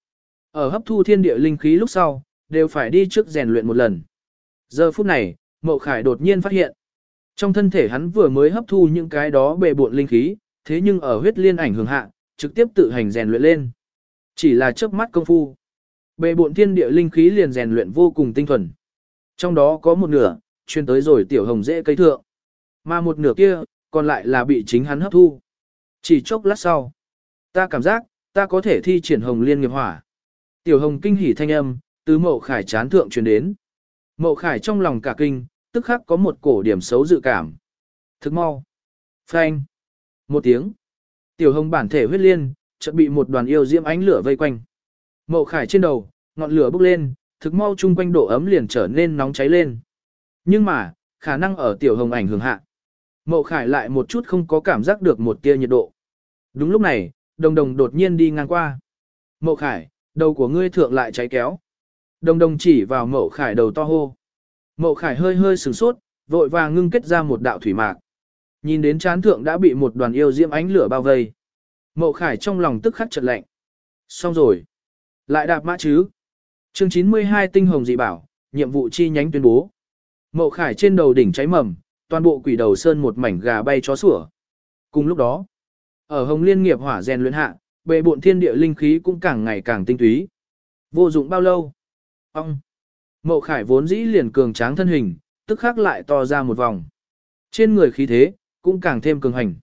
Ở hấp thu thiên địa linh khí lúc sau, đều phải đi trước rèn luyện một lần. Giờ phút này, Mậu Khải đột nhiên phát hiện. Trong thân thể hắn vừa mới hấp thu những cái đó bề bộn linh khí, thế nhưng ở huyết liên ảnh hưởng hạ, trực tiếp tự hành rèn luyện lên. Chỉ là chớp mắt công phu. Bề bộn thiên địa linh khí liền rèn luyện vô cùng tinh thuần. Trong đó có một nửa, chuyên tới rồi tiểu hồng dễ cây thượng. Mà một nửa kia, còn lại là bị chính hắn hấp thu. Chỉ chốc lát sau, ta cảm giác, ta có thể thi triển hồng liên nghiệp hỏa. Tiểu hồng kinh hỉ thanh âm, từ mậu khải chán thượng truyền đến. Mậu khải trong lòng cả kinh, tức khắc có một cổ điểm xấu dự cảm. Thức mau. Phanh. Một tiếng. Tiểu hồng bản thể huyết liên, chợt bị một đoàn yêu diễm ánh lửa vây quanh. Mậu khải trên đầu, ngọn lửa bốc lên, thực mau chung quanh độ ấm liền trở nên nóng cháy lên. Nhưng mà, khả năng ở tiểu hồng ảnh hưởng hạ. Mậu khải lại một chút không có cảm giác được một tia nhiệt độ. Đúng lúc này, đồng đồng đột nhiên đi ngang qua. Mậu khải, đầu của ngươi thượng lại cháy kéo. Đồng đồng chỉ vào mậu khải đầu to hô. Mậu khải hơi hơi sửng sốt, vội vàng ngưng kết ra một đạo thủy mạc. Nhìn đến chán thượng đã bị một đoàn yêu diễm ánh lửa bao vây. Mậu khải trong lòng tức khắc chợt lạnh. Xong rồi. Lại đạp mã chứ. Chương 92 tinh hồng dị bảo, nhiệm vụ chi nhánh tuyên bố. Mậu khải trên đầu đỉnh cháy mầm, toàn bộ quỷ đầu sơn một mảnh gà bay chó sủa. Cùng lúc đó, ở hồng liên nghiệp hỏa rèn luyện hạ, bệ bộn thiên địa linh khí cũng càng ngày càng tinh túy. Vô dụng bao lâu? Ông! Mậu khải vốn dĩ liền cường tráng thân hình, tức khắc lại to ra một vòng. Trên người khí thế, cũng càng thêm cường hành.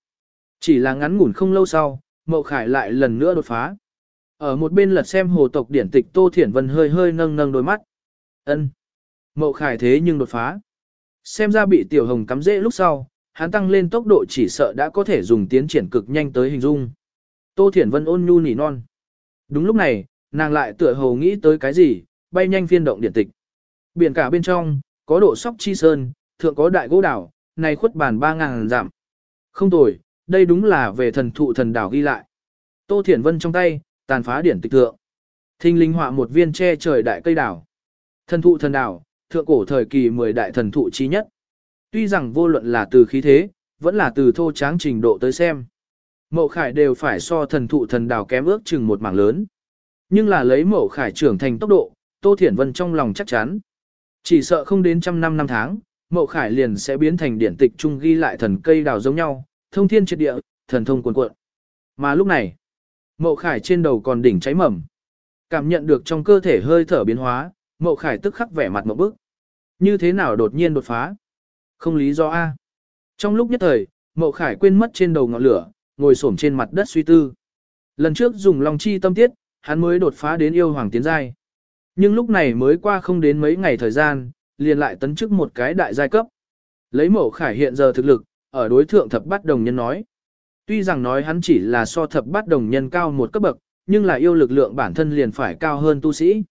Chỉ là ngắn ngủn không lâu sau, Mậu khải lại lần nữa đột phá. Ở một bên lật xem hồ tộc điển tịch Tô Thiển Vân hơi hơi nâng nâng đôi mắt. ân Mậu khải thế nhưng đột phá. Xem ra bị tiểu hồng cắm dễ lúc sau, hắn tăng lên tốc độ chỉ sợ đã có thể dùng tiến triển cực nhanh tới hình dung. Tô Thiển Vân ôn nhu nỉ non. Đúng lúc này, nàng lại tựa hồ nghĩ tới cái gì, bay nhanh phiên động điện tịch. Biển cả bên trong, có độ sóc chi sơn, thượng có đại gỗ đảo, này khuất bản 3.000 giảm. Không tồi, đây đúng là về thần thụ thần đảo ghi lại. Tô Thiển Vân trong tay, tàn phá điển tịch thượng. Thinh linh họa một viên che trời đại cây đảo. Thần thụ thần đảo, thượng cổ thời kỳ 10 đại thần thụ chi nhất. Tuy rằng vô luận là từ khí thế, vẫn là từ thô tráng trình độ tới xem. Mậu khải đều phải so thần thụ thần đào kém ước chừng một mảng lớn. Nhưng là lấy mộ khải trưởng thành tốc độ, Tô Thiển Vân trong lòng chắc chắn. Chỉ sợ không đến trăm năm năm tháng, mộ khải liền sẽ biến thành điển tịch trung ghi lại thần cây đào giống nhau, thông thiên triệt địa, thần thông cuồn cuộn. Mà lúc này, mộ khải trên đầu còn đỉnh cháy mầm. Cảm nhận được trong cơ thể hơi thở biến hóa, mộ khải tức khắc vẻ mặt một bức. Như thế nào đột nhiên đột phá? Không lý do A. Trong lúc nhất thời, Mậu khải quên mất trên đầu ngọn lửa, ngồi xổm trên mặt đất suy tư. Lần trước dùng lòng chi tâm tiết, hắn mới đột phá đến yêu hoàng tiến giai. Nhưng lúc này mới qua không đến mấy ngày thời gian, liền lại tấn chức một cái đại giai cấp. Lấy Mậu khải hiện giờ thực lực, ở đối thượng thập bát đồng nhân nói. Tuy rằng nói hắn chỉ là so thập bát đồng nhân cao một cấp bậc, nhưng là yêu lực lượng bản thân liền phải cao hơn tu sĩ.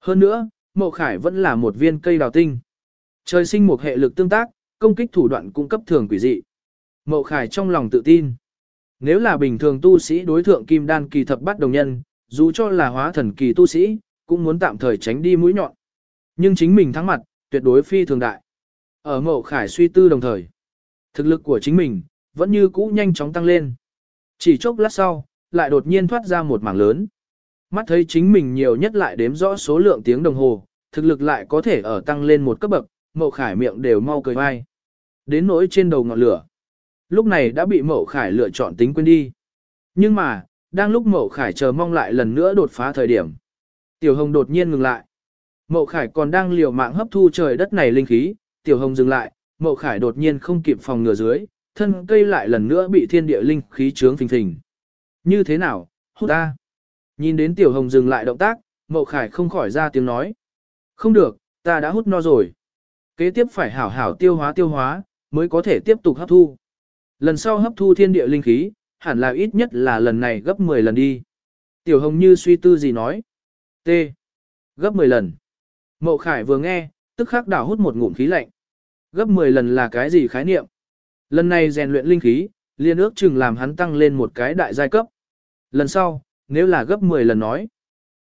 Hơn nữa, Mộ khải vẫn là một viên cây đào tinh. Trời sinh một hệ lực tương tác, công kích thủ đoạn cung cấp thường quỷ dị. Mậu Khải trong lòng tự tin. Nếu là bình thường tu sĩ đối thượng kim đan kỳ thập bắt đồng nhân, dù cho là hóa thần kỳ tu sĩ, cũng muốn tạm thời tránh đi mũi nhọn. Nhưng chính mình thắng mặt, tuyệt đối phi thường đại. Ở Mậu Khải suy tư đồng thời, thực lực của chính mình vẫn như cũ nhanh chóng tăng lên. Chỉ chốc lát sau, lại đột nhiên thoát ra một mảng lớn. Mắt thấy chính mình nhiều nhất lại đếm rõ số lượng tiếng đồng hồ, thực lực lại có thể ở tăng lên một cấp bậc, Mậu Khải miệng đều mau cười vai. Đến nỗi trên đầu ngọn lửa. Lúc này đã bị Mậu Khải lựa chọn tính quên đi. Nhưng mà, đang lúc Mậu Khải chờ mong lại lần nữa đột phá thời điểm. Tiểu Hồng đột nhiên ngừng lại. Mậu Khải còn đang liều mạng hấp thu trời đất này linh khí, Tiểu Hồng dừng lại, Mậu Khải đột nhiên không kịp phòng ngừa dưới, thân cây lại lần nữa bị thiên địa linh khí chướng phình phình. Như thế nào, hút ta? Nhìn đến Tiểu Hồng dừng lại động tác, Mậu Khải không khỏi ra tiếng nói. Không được, ta đã hút no rồi. Kế tiếp phải hảo hảo tiêu hóa tiêu hóa, mới có thể tiếp tục hấp thu. Lần sau hấp thu thiên địa linh khí, hẳn là ít nhất là lần này gấp 10 lần đi. Tiểu Hồng như suy tư gì nói. T. Gấp 10 lần. Mậu Khải vừa nghe, tức khắc đảo hút một ngụm khí lạnh. Gấp 10 lần là cái gì khái niệm? Lần này rèn luyện linh khí, liên ước chừng làm hắn tăng lên một cái đại giai cấp. Lần sau, nếu là gấp 10 lần nói.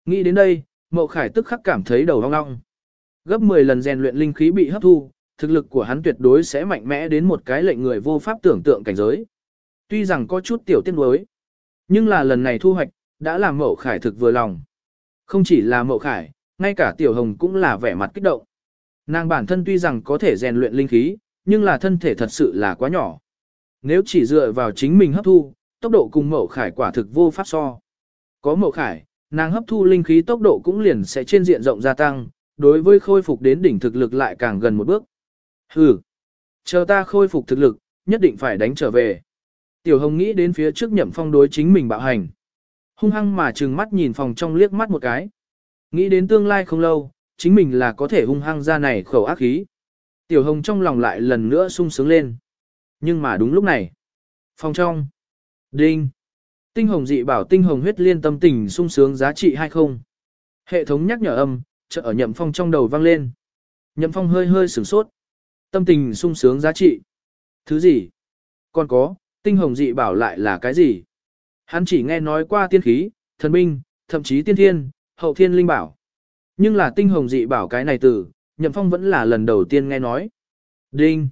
Nghĩ đến đây, Mậu Khải tức khắc cảm thấy đầu ong ong. Gấp 10 lần rèn luyện linh khí bị hấp thu, thực lực của hắn tuyệt đối sẽ mạnh mẽ đến một cái lệnh người vô pháp tưởng tượng cảnh giới. Tuy rằng có chút tiểu tiết đối, nhưng là lần này thu hoạch, đã làm mậu khải thực vừa lòng. Không chỉ là mậu khải, ngay cả tiểu hồng cũng là vẻ mặt kích động. Nàng bản thân tuy rằng có thể rèn luyện linh khí, nhưng là thân thể thật sự là quá nhỏ. Nếu chỉ dựa vào chính mình hấp thu, tốc độ cùng mậu khải quả thực vô pháp so. Có mậu khải, nàng hấp thu linh khí tốc độ cũng liền sẽ trên diện rộng gia tăng, đối với khôi phục đến đỉnh thực lực lại càng gần một bước. Hừ, chờ ta khôi phục thực lực, nhất định phải đánh trở về. Tiểu Hồng nghĩ đến phía trước nhậm phong đối chính mình bạo hành. Hung hăng mà trừng mắt nhìn phòng trong liếc mắt một cái. Nghĩ đến tương lai không lâu, chính mình là có thể hung hăng ra này khẩu ác khí. Tiểu Hồng trong lòng lại lần nữa sung sướng lên. Nhưng mà đúng lúc này. Phòng trong. Đinh. Tinh hồng dị bảo tinh hồng huyết liên tâm tình sung sướng giá trị hay không? Hệ thống nhắc nhở âm, chợ ở nhậm phong trong đầu vang lên. Nhậm phong hơi hơi sửng sốt. Tâm tình sung sướng giá trị. Thứ gì? Còn có, tinh hồng dị bảo lại là cái gì? Hắn chỉ nghe nói qua tiên khí, thần binh, thậm chí tiên thiên, hậu thiên linh bảo. Nhưng là tinh hồng dị bảo cái này từ, nhậm phong vẫn là lần đầu tiên nghe nói. Đinh!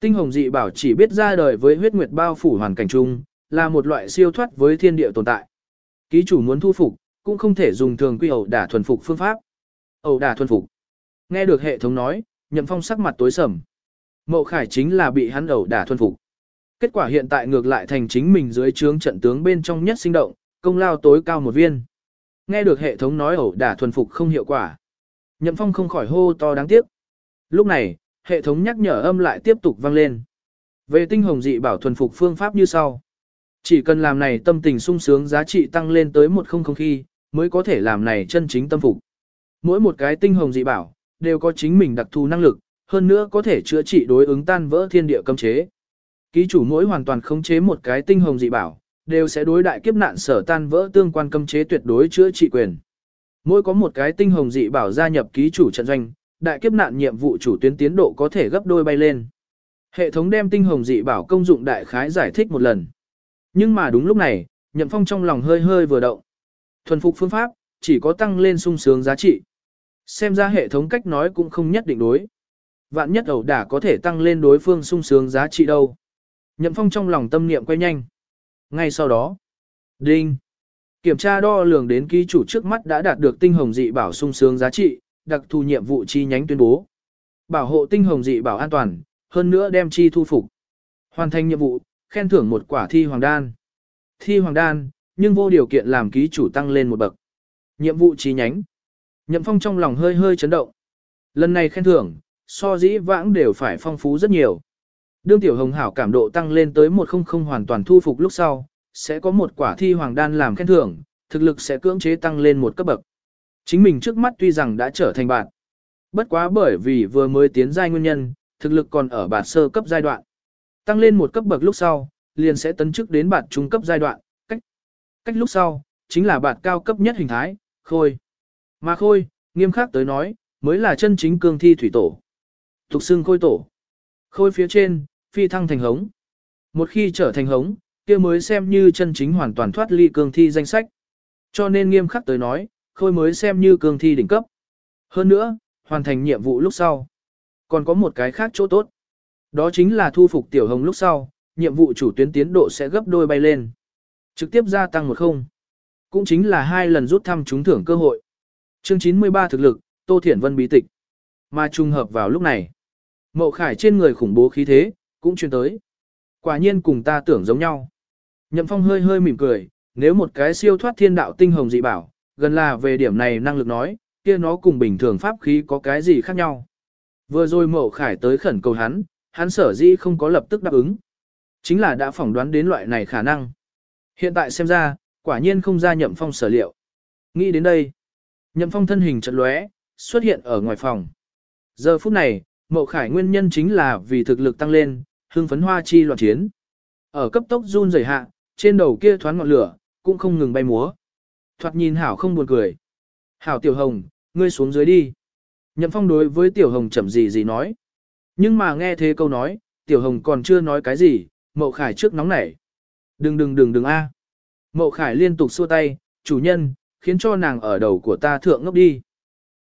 Tinh hồng dị bảo chỉ biết ra đời với huyết nguyệt bao phủ hoàn cảnh chung, là một loại siêu thoát với thiên địa tồn tại. Ký chủ muốn thu phục, cũng không thể dùng thường quy ẩu đả thuần phục phương pháp. Ẩu đả thuần phục. Nghe được hệ thống nói, Nhậm Phong sắc mặt tối sầm. Mậu Khải chính là bị hắn ẩu đả thuần phục. Kết quả hiện tại ngược lại thành chính mình dưới trướng trận tướng bên trong nhất sinh động, công lao tối cao một viên. Nghe được hệ thống nói ẩu đả thuần phục không hiệu quả. Nhậm Phong không khỏi hô to đáng tiếc. Lúc này, hệ thống nhắc nhở âm lại tiếp tục vang lên. Về tinh hồng dị bảo thuần phục phương pháp như sau. Chỉ cần làm này tâm tình sung sướng giá trị tăng lên tới một không không khi, mới có thể làm này chân chính tâm phục. Mỗi một cái tinh hồng dị bảo, đều có chính mình đặc thù năng lực, hơn nữa có thể chữa trị đối ứng tan vỡ thiên địa cấm chế. Ký chủ mỗi hoàn toàn khống chế một cái tinh hồng dị bảo, đều sẽ đối đại kiếp nạn sở tan vỡ tương quan cấm chế tuyệt đối chữa trị quyền. Mỗi có một cái tinh hồng dị bảo gia nhập ký chủ trận doanh, đại kiếp nạn nhiệm vụ chủ tuyến tiến độ có thể gấp đôi bay lên. Hệ thống đem tinh hồng dị bảo công dụng đại khái giải thích một lần. Nhưng mà đúng lúc này, Nhậm Phong trong lòng hơi hơi vừa động. Thuần phục phương pháp, chỉ có tăng lên sung sướng giá trị. Xem ra hệ thống cách nói cũng không nhất định đối. Vạn nhất ẩu đả có thể tăng lên đối phương sung sướng giá trị đâu. Nhậm Phong trong lòng tâm niệm quay nhanh. Ngay sau đó, đinh, Kiểm tra đo lường đến ký chủ trước mắt đã đạt được tinh hồng dị bảo sung sướng giá trị, đặc thù nhiệm vụ chi nhánh tuyên bố. Bảo hộ tinh hồng dị bảo an toàn, hơn nữa đem chi thu phục. Hoàn thành nhiệm vụ, khen thưởng một quả thi hoàng đan. Thi hoàng đan, nhưng vô điều kiện làm ký chủ tăng lên một bậc. Nhiệm vụ chi nhánh. Nhậm Phong trong lòng hơi hơi chấn động. Lần này khen thưởng, so dĩ vãng đều phải phong phú rất nhiều. Đương tiểu hồng hảo cảm độ tăng lên tới 100 hoàn toàn thu phục lúc sau, sẽ có một quả thi hoàng đan làm khen thưởng, thực lực sẽ cưỡng chế tăng lên một cấp bậc. Chính mình trước mắt tuy rằng đã trở thành bạn, bất quá bởi vì vừa mới tiến giai nguyên nhân, thực lực còn ở bản sơ cấp giai đoạn. Tăng lên một cấp bậc lúc sau, liền sẽ tấn chức đến bản trung cấp giai đoạn, cách cách lúc sau, chính là bản cao cấp nhất hình thái, khôi. Mà khôi, nghiêm khắc tới nói, mới là chân chính cương thi thủy tổ. Tục xưng khôi tổ. Khôi phía trên, phi thăng thành hống. Một khi trở thành hống, kia mới xem như chân chính hoàn toàn thoát ly cương thi danh sách. Cho nên nghiêm khắc tới nói, khôi mới xem như cương thi đỉnh cấp. Hơn nữa, hoàn thành nhiệm vụ lúc sau. Còn có một cái khác chỗ tốt. Đó chính là thu phục tiểu hồng lúc sau, nhiệm vụ chủ tuyến tiến độ sẽ gấp đôi bay lên. Trực tiếp gia tăng một không. Cũng chính là hai lần rút thăm trúng thưởng cơ hội. Chương 93 thực lực, Tô Thiển Vân bí tịch. Mà trùng hợp vào lúc này. Mậu khải trên người khủng bố khí thế, cũng truyền tới. Quả nhiên cùng ta tưởng giống nhau. Nhậm phong hơi hơi mỉm cười, nếu một cái siêu thoát thiên đạo tinh hồng dị bảo, gần là về điểm này năng lực nói, kia nó cùng bình thường pháp khí có cái gì khác nhau. Vừa rồi mậu khải tới khẩn cầu hắn, hắn sở dĩ không có lập tức đáp ứng. Chính là đã phỏng đoán đến loại này khả năng. Hiện tại xem ra, quả nhiên không ra nhậm phong sở liệu. Nghĩ đến đây, nhậm phong thân hình chật lóe, xuất hiện ở ngoài phòng. Giờ phút này, mậu khải nguyên nhân chính là vì thực lực tăng lên, hưng phấn hoa chi loạn chiến. Ở cấp tốc run rẩy hạ, trên đầu kia thoáng ngọn lửa, cũng không ngừng bay múa. Thoạt nhìn hảo không buồn cười. Hảo tiểu hồng, ngươi xuống dưới đi. Nhậm phong đối với tiểu hồng chậm gì gì nói. Nhưng mà nghe thế câu nói, tiểu hồng còn chưa nói cái gì, mậu khải trước nóng nảy. Đừng đừng đừng đừng a. Mậu khải liên tục xua tay, chủ nhân, khiến cho nàng ở đầu của ta thượng ngốc đi.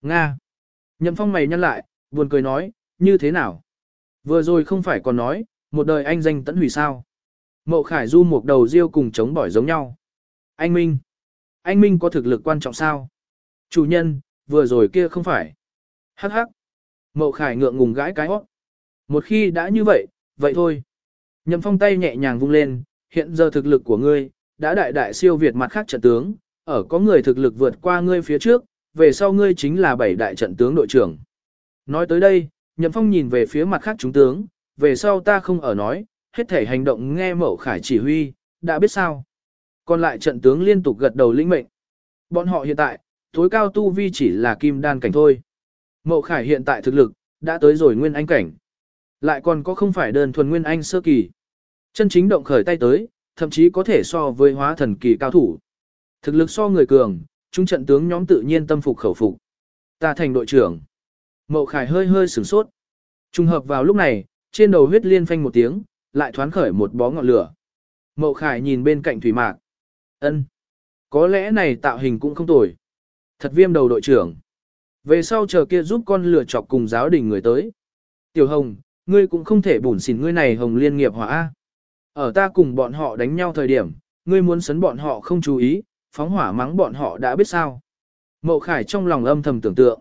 Nga. Nhậm phong mày nhăn lại, buồn cười nói, như thế nào? Vừa rồi không phải còn nói, một đời anh danh tẫn hủy sao? Mậu khải du một đầu riêu cùng chống bỏi giống nhau. Anh Minh. Anh Minh có thực lực quan trọng sao? Chủ nhân, vừa rồi kia không phải. Hắc hắc. Mậu khải ngượng ngùng gãi cái hót. Một khi đã như vậy, vậy thôi. Nhậm phong tay nhẹ nhàng vung lên, hiện giờ thực lực của ngươi, đã đại đại siêu việt mặt khác trận tướng, ở có người thực lực vượt qua ngươi phía trước, về sau ngươi chính là bảy đại trận tướng đội trưởng. Nói tới đây, Nhậm Phong nhìn về phía mặt khác chúng tướng, về sau ta không ở nói, hết thể hành động nghe mẫu khải chỉ huy, đã biết sao. Còn lại trận tướng liên tục gật đầu lĩnh mệnh. Bọn họ hiện tại, tối cao tu vi chỉ là kim đan cảnh thôi. Mậu khải hiện tại thực lực, đã tới rồi nguyên anh cảnh. Lại còn có không phải đơn thuần nguyên anh sơ kỳ. Chân chính động khởi tay tới, thậm chí có thể so với hóa thần kỳ cao thủ. Thực lực so người cường, chúng trận tướng nhóm tự nhiên tâm phục khẩu phục. Ta thành đội trưởng. Mậu khải hơi hơi sửng sốt. Trùng hợp vào lúc này, trên đầu huyết liên phanh một tiếng, lại thoáng khởi một bó ngọn lửa. Mậu khải nhìn bên cạnh thủy mạc. ân, Có lẽ này tạo hình cũng không tồi. Thật viêm đầu đội trưởng. Về sau chờ kia giúp con lửa chọc cùng giáo đình người tới. Tiểu Hồng, ngươi cũng không thể bủn xỉn ngươi này Hồng liên nghiệp hỏa. Ở ta cùng bọn họ đánh nhau thời điểm, ngươi muốn sấn bọn họ không chú ý, phóng hỏa mắng bọn họ đã biết sao. Mậu Khải trong lòng âm thầm tưởng tượng.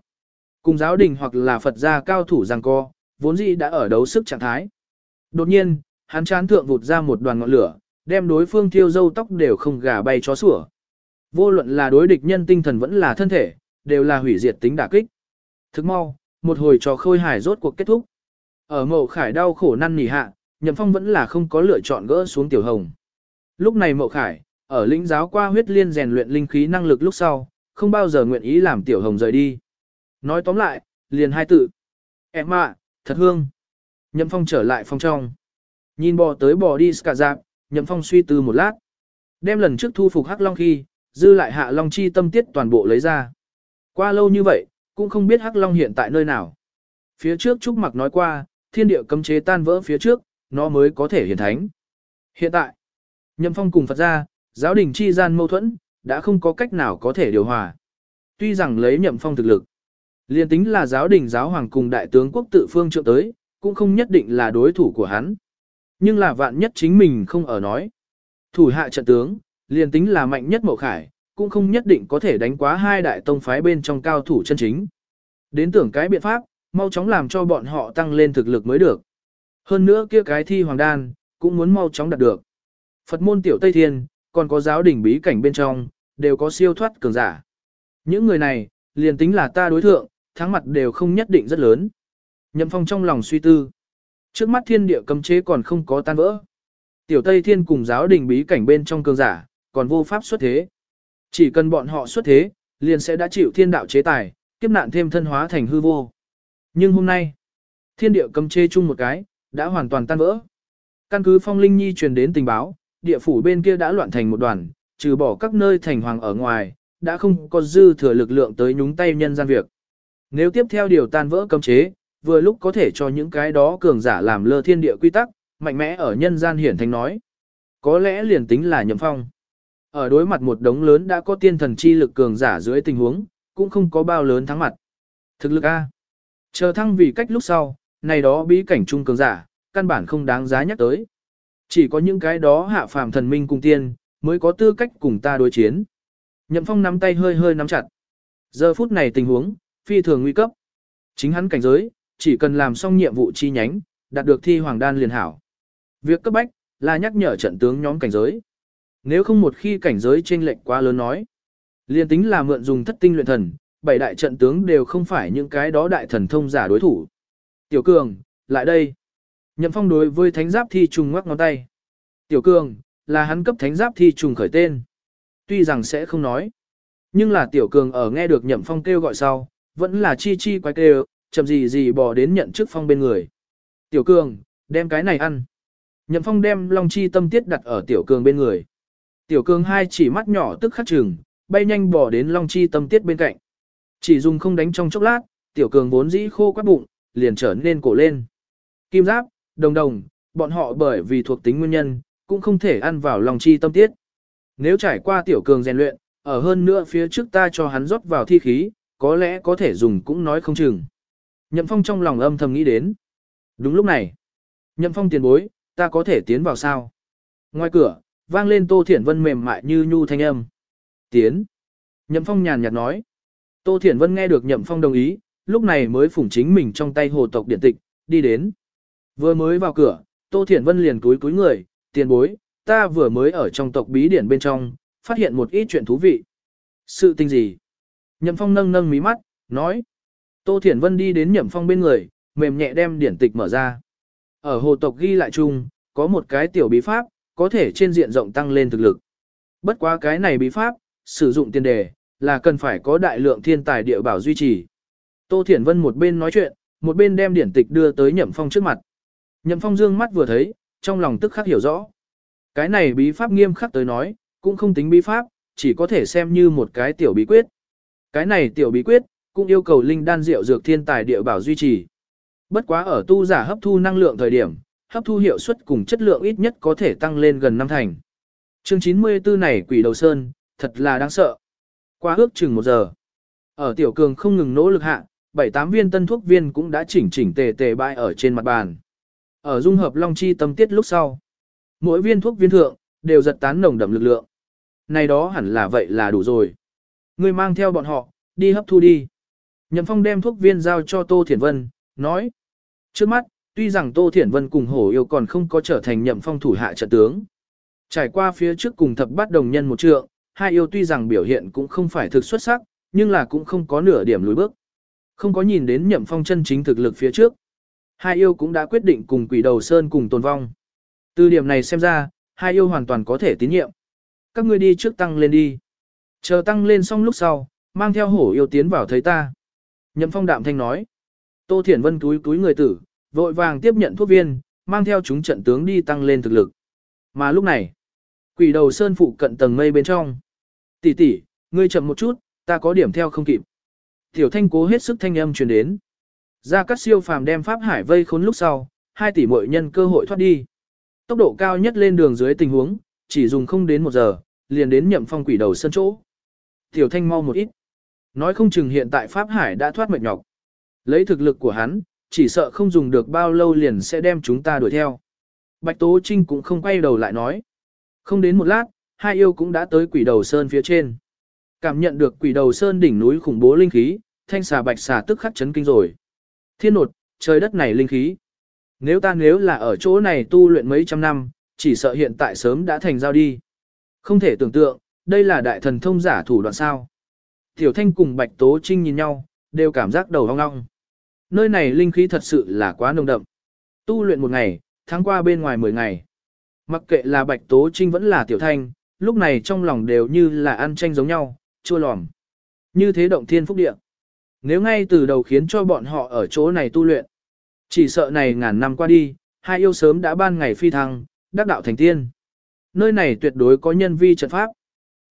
Cùng giáo đình hoặc là Phật gia cao thủ giằng co, vốn dĩ đã ở đấu sức trạng thái. Đột nhiên, hắn chán thượng vụt ra một đoàn ngọn lửa, đem đối phương thiêu dâu tóc đều không gà bay chó sủa. Vô luận là đối địch nhân tinh thần vẫn là thân thể, đều là hủy diệt tính đả kích. Thức mau, một hồi trò khôi hài rốt cuộc kết thúc. Ở mậu khải đau khổ năn nỉ hạ, nhậm phong vẫn là không có lựa chọn gỡ xuống tiểu hồng. Lúc này mậu khải, ở lĩnh giáo qua huyết liên rèn luyện linh khí năng lực lúc sau, không bao giờ nguyện ý làm tiểu hồng rời đi. Nói tóm lại, liền hai tự. Em ạ, thật hương. Nhậm phong trở lại phòng trong. Nhìn bò tới bò đi cả dạp, nhậm phong suy tư một lát. Đem lần trước thu phục hắc long khi, dư lại hạ long chi tâm tiết toàn bộ lấy ra. Qua lâu như vậy, cũng không biết hắc long hiện tại nơi nào. Phía trước Trúc Mặc nói qua, thiên địa cấm chế tan vỡ phía trước, nó mới có thể hiển thánh. Hiện tại, nhậm phong cùng Phật gia, giáo đình chi gian mâu thuẫn, đã không có cách nào có thể điều hòa. Tuy rằng lấy nhậm phong thực lực, liên tính là giáo đình giáo hoàng cùng đại tướng quốc tự phương trượng tới, cũng không nhất định là đối thủ của hắn. Nhưng là vạn nhất chính mình không ở nói. Thủ hạ trận tướng, liền tính là mạnh nhất mậu khải, cũng không nhất định có thể đánh quá hai đại tông phái bên trong cao thủ chân chính. Đến tưởng cái biện pháp, mau chóng làm cho bọn họ tăng lên thực lực mới được. Hơn nữa kia cái thi hoàng đan, cũng muốn mau chóng đạt được. Phật môn tiểu Tây Thiên, còn có giáo đỉnh bí cảnh bên trong, đều có siêu thoát cường giả. Những người này, liền tính là ta đối thượng, Tháng mặt đều không nhất định rất lớn. Nhậm phong trong lòng suy tư. Trước mắt thiên địa cấm chế còn không có tan vỡ. Tiểu Tây Thiên cùng giáo đình bí cảnh bên trong cường giả, còn vô pháp xuất thế. Chỉ cần bọn họ xuất thế, liền sẽ đã chịu thiên đạo chế tài, kiếp nạn thêm thân hóa thành hư vô. Nhưng hôm nay, thiên địa cấm chế chung một cái, đã hoàn toàn tan vỡ. Căn cứ phong linh nhi truyền đến tình báo, địa phủ bên kia đã loạn thành một đoàn, trừ bỏ các nơi thành hoàng ở ngoài, đã không có dư thừa lực lượng tới nhúng tay nhân gian việc. Nếu tiếp theo điều tan vỡ cấm chế, vừa lúc có thể cho những cái đó cường giả làm lơ thiên địa quy tắc, mạnh mẽ ở nhân gian hiển thành nói. Có lẽ liền tính là nhậm phong. Ở đối mặt một đống lớn đã có tiên thần chi lực cường giả dưới tình huống, cũng không có bao lớn thắng mặt. Thực lực A. Chờ thăng vì cách lúc sau, này đó bí cảnh trung cường giả, căn bản không đáng giá nhắc tới. Chỉ có những cái đó hạ phàm thần minh cùng tiên, mới có tư cách cùng ta đối chiến. Nhậm phong nắm tay hơi hơi nắm chặt. Giờ phút này tình huống, phi thường nguy cấp. Chính hắn cảnh giới, chỉ cần làm xong nhiệm vụ chi nhánh, đạt được thi hoàng đan liền hảo. Việc cấp bách, là nhắc nhở trận tướng nhóm cảnh giới. Nếu không một khi cảnh giới chênh lệch quá lớn nói, liền tính là mượn dùng thất tinh luyện thần, bảy đại trận tướng đều không phải những cái đó đại thần thông giả đối thủ. Tiểu Cường, lại đây. Nhậm Phong đối với thánh giáp thi trùng ngoắc ngón tay. Tiểu Cường, là hắn cấp thánh giáp thi trùng khởi tên. Tuy rằng sẽ không nói, nhưng là Tiểu Cường ở nghe được Nhậm Phong kêu gọi sau, vẫn là chi chi quái kêu, chậm gì gì bỏ đến nhận chức Phong bên người. Tiểu Cường, đem cái này ăn. Nhậm Phong đem Long Chi tâm tiết đặt ở Tiểu Cường bên người. Tiểu Cường hai chỉ mắt nhỏ tức khắc chừng, bay nhanh bỏ đến Long Chi tâm tiết bên cạnh. Chỉ dùng không đánh trong chốc lát, Tiểu Cường vốn dĩ khô quát bụng, liền trở nên cổ lên. Kim Giáp, Đồng Đồng, bọn họ bởi vì thuộc tính nguyên nhân, cũng không thể ăn vào Long Chi tâm tiết. Nếu trải qua Tiểu Cường rèn luyện, ở hơn nữa phía trước ta cho hắn rót vào thi khí, có lẽ có thể dùng cũng nói không chừng. Nhậm Phong trong lòng âm thầm nghĩ đến. Đúng lúc này, Nhậm Phong tiền bối, ta có thể tiến vào sao? Ngoài cửa, vang lên Tô Thiển Vân mềm mại như nhu thanh âm. Tiến. Nhậm Phong nhàn nhạt nói. Tô Thiển Vân nghe được Nhậm Phong đồng ý, lúc này mới phủng chính mình trong tay hồ tộc điện tịch, đi đến. Vừa mới vào cửa, Tô Thiển Vân liền cúi cúi người, tiền bối, ta vừa mới ở trong tộc bí điển bên trong, phát hiện một ít chuyện thú vị. Sự tình gì? Nhậm Phong nâng nâng mí mắt, nói. Tô Thiển Vân đi đến Nhậm Phong bên người, mềm nhẹ đem điển tịch mở ra. Ở hồ tộc ghi lại chung, có một cái tiểu bí pháp, có thể trên diện rộng tăng lên thực lực. Bất quá cái này bí pháp, sử dụng tiền đề, là cần phải có đại lượng thiên tài địa bảo duy trì. Tô Thiển Vân một bên nói chuyện, một bên đem điển tịch đưa tới Nhậm Phong trước mặt. Nhậm Phong dương mắt vừa thấy, trong lòng tức khắc hiểu rõ. Cái này bí pháp nghiêm khắc tới nói, cũng không tính bí pháp, chỉ có thể xem như một cái tiểu bí quyết. Cái này tiểu bí quyết, cũng yêu cầu linh đan rượu dược thiên tài địa bảo duy trì. Bất quá ở tu giả hấp thu năng lượng thời điểm, hấp thu hiệu suất cùng chất lượng ít nhất có thể tăng lên gần năm thành. Chương 94 này quỷ đầu sơn, thật là đáng sợ. Qua ước chừng một giờ, ở tiểu cường không ngừng nỗ lực hạ, bảy tám viên tân thuốc viên cũng đã chỉnh chỉnh tề tề bãi ở trên mặt bàn. Ở dung hợp long chi tâm tiết lúc sau, mỗi viên thuốc viên thượng đều giật tán nồng đậm lực lượng. Này đó hẳn là vậy là đủ rồi. Ngươi mang theo bọn họ, đi hấp thu đi. Nhậm Phong đem thuốc viên giao cho Tô Thiển Vân, nói. Trước mắt, tuy rằng Tô Thiển Vân cùng hổ yêu còn không có trở thành Nhậm Phong thủ hạ trận tướng. Trải qua phía trước cùng thập bát đồng nhân một trượng, hai yêu tuy rằng biểu hiện cũng không phải thực xuất sắc, nhưng là cũng không có nửa điểm lùi bước. Không có nhìn đến Nhậm Phong chân chính thực lực phía trước. Hai yêu cũng đã quyết định cùng quỷ đầu sơn cùng tồn vong. Từ điểm này xem ra, hai yêu hoàn toàn có thể tín nhiệm. Các ngươi đi trước tăng lên đi. Chờ tăng lên xong lúc sau, mang theo hổ yêu tiến vào thấy ta. Nhậm phong đạm thanh nói. Tô Thiển Vân túi túi người tử, vội vàng tiếp nhận thuốc viên, mang theo chúng trận tướng đi tăng lên thực lực. Mà lúc này, quỷ đầu sơn phụ cận tầng mây bên trong. Tỷ tỷ, ngươi chậm một chút, ta có điểm theo không kịp. Tiểu thanh cố hết sức thanh âm truyền đến. Ra các siêu phàm đem pháp hải vây khốn lúc sau, hai tỷ muội nhân cơ hội thoát đi. Tốc độ cao nhất lên đường dưới tình huống, chỉ dùng không đến một giờ, liền đến nhậm phong quỷ đầu sơn chỗ. Tiểu thanh mau một ít. Nói không chừng hiện tại Pháp Hải đã thoát mệt nhọc. Lấy thực lực của hắn, chỉ sợ không dùng được bao lâu liền sẽ đem chúng ta đuổi theo. Bạch Tố Trinh cũng không quay đầu lại nói. Không đến một lát, hai yêu cũng đã tới quỷ đầu sơn phía trên. Cảm nhận được quỷ đầu sơn đỉnh núi khủng bố linh khí, thanh xà bạch xà tức khắc chấn kinh rồi. Thiên nột, trời đất này linh khí. Nếu ta nếu là ở chỗ này tu luyện mấy trăm năm, chỉ sợ hiện tại sớm đã thành giao đi. Không thể tưởng tượng, đây là đại thần thông giả thủ đoạn sao. Tiểu thanh cùng bạch tố trinh nhìn nhau, đều cảm giác đầu ong ong. Nơi này linh khí thật sự là quá nồng đậm. Tu luyện một ngày, tháng qua bên ngoài 10 ngày. Mặc kệ là bạch tố trinh vẫn là tiểu thanh, lúc này trong lòng đều như là ăn tranh giống nhau, chua lòm. Như thế động thiên phúc địa. Nếu ngay từ đầu khiến cho bọn họ ở chỗ này tu luyện, chỉ sợ này ngàn năm qua đi, hai yêu sớm đã ban ngày phi thăng, đắc đạo thành tiên. Nơi này tuyệt đối có nhân vi trận pháp.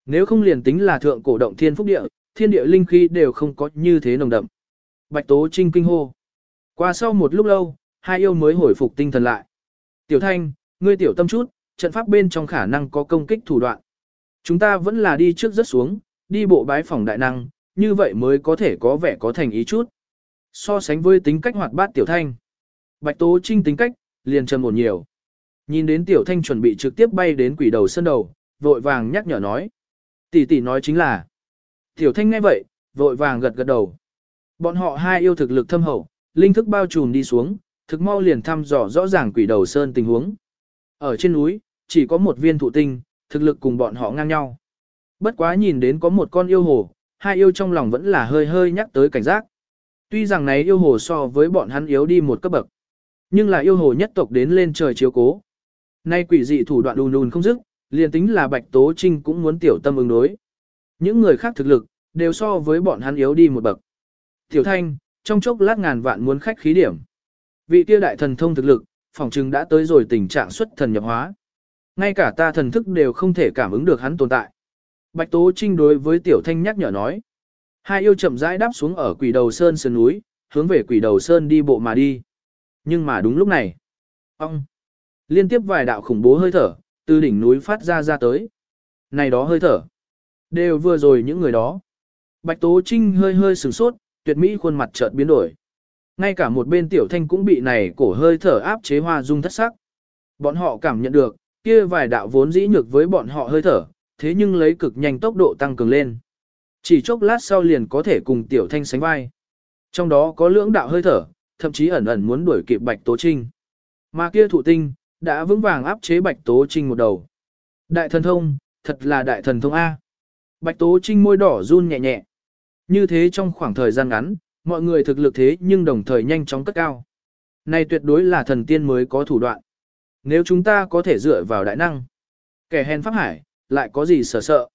Nếu không liền tính là thượng cổ động thiên phúc địa, thiên địa linh khí đều không có như thế nồng đậm. Bạch Tố Trinh kinh hô. Qua sau một lúc lâu, hai yêu mới hồi phục tinh thần lại. Tiểu Thanh, ngươi tiểu tâm chút, trận pháp bên trong khả năng có công kích thủ đoạn. Chúng ta vẫn là đi trước rất xuống, đi bộ bái phòng đại năng, như vậy mới có thể có vẻ có thành ý chút. So sánh với tính cách hoạt bát tiểu thanh. Bạch Tố Trinh tính cách, liền trầm ổn nhiều. Nhìn đến tiểu thanh chuẩn bị trực tiếp bay đến quỷ đầu sân đầu, vội vàng nhắc nhở nói. Tỷ tỷ nói chính là. Tiểu thanh nghe vậy, vội vàng gật gật đầu. Bọn họ hai yêu thực lực thâm hậu, linh thức bao trùm đi xuống, thực mau liền thăm dò rõ ràng quỷ đầu sơn tình huống. Ở trên núi, chỉ có một viên thụ tinh, thực lực cùng bọn họ ngang nhau. Bất quá nhìn đến có một con yêu hồ, hai yêu trong lòng vẫn là hơi hơi nhắc tới cảnh giác. Tuy rằng này yêu hồ so với bọn hắn yếu đi một cấp bậc, nhưng là yêu hồ nhất tộc đến lên trời chiếu cố. Nay quỷ dị thủ đoạn đùn đùn không dứt, liền tính là Bạch Tố Trinh cũng muốn tiểu tâm ứng đối. Những người khác thực lực, đều so với bọn hắn yếu đi một bậc. Tiểu Thanh, trong chốc lát ngàn vạn muốn khách khí điểm. Vị kia đại thần thông thực lực, phòng trừng đã tới rồi tình trạng xuất thần nhập hóa. Ngay cả ta thần thức đều không thể cảm ứng được hắn tồn tại. Bạch Tố Trinh đối với Tiểu Thanh nhắc nhở nói. Hai yêu chậm rãi đáp xuống ở quỷ đầu sơn sườn núi, hướng về quỷ đầu sơn đi bộ mà đi. Nhưng mà đúng lúc này, ông liên tiếp vài đạo khủng bố hơi thở, từ đỉnh núi phát ra ra tới. Này đó hơi thở, đều vừa rồi những người đó. Bạch Tố Trinh hơi hơi sửng sốt, tuyệt mỹ khuôn mặt chợt biến đổi. Ngay cả một bên tiểu thanh cũng bị này cổ hơi thở áp chế hoa dung thất sắc. Bọn họ cảm nhận được, kia vài đạo vốn dĩ nhược với bọn họ hơi thở, thế nhưng lấy cực nhanh tốc độ tăng cường lên. Chỉ chốc lát sau liền có thể cùng tiểu thanh sánh vai. Trong đó có lưỡng đạo hơi thở, thậm chí ẩn ẩn muốn đuổi kịp Bạch Tố Trinh. Mà kia thụ tinh, đã vững vàng áp chế Bạch Tố Trinh một đầu. Đại thần thông, thật là đại thần thông A. Bạch Tố Trinh môi đỏ run nhẹ nhẹ. Như thế trong khoảng thời gian ngắn, mọi người thực lực thế nhưng đồng thời nhanh chóng cất cao. Này tuyệt đối là thần tiên mới có thủ đoạn. Nếu chúng ta có thể dựa vào đại năng, kẻ hèn pháp hải, lại có gì sợ sợ.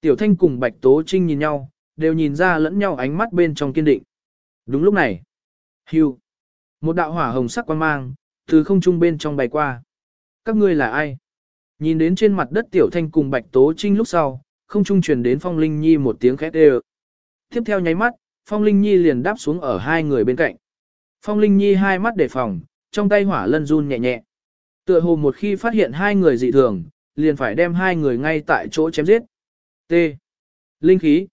Tiểu Thanh cùng Bạch Tố Trinh nhìn nhau, đều nhìn ra lẫn nhau ánh mắt bên trong kiên định. Đúng lúc này, hưu, một đạo hỏa hồng sắc quang mang, từ không trung bên trong bay qua. Các ngươi là ai? Nhìn đến trên mặt đất Tiểu Thanh cùng Bạch Tố Trinh lúc sau, không trung truyền đến Phong Linh Nhi một tiếng khét đều. Tiếp theo nháy mắt, Phong Linh Nhi liền đáp xuống ở hai người bên cạnh. Phong Linh Nhi hai mắt đề phòng, trong tay hỏa lân run nhẹ nhẹ. Tựa hồ một khi phát hiện hai người dị thường, liền phải đem hai người ngay tại chỗ chém giết. T. Linh khí.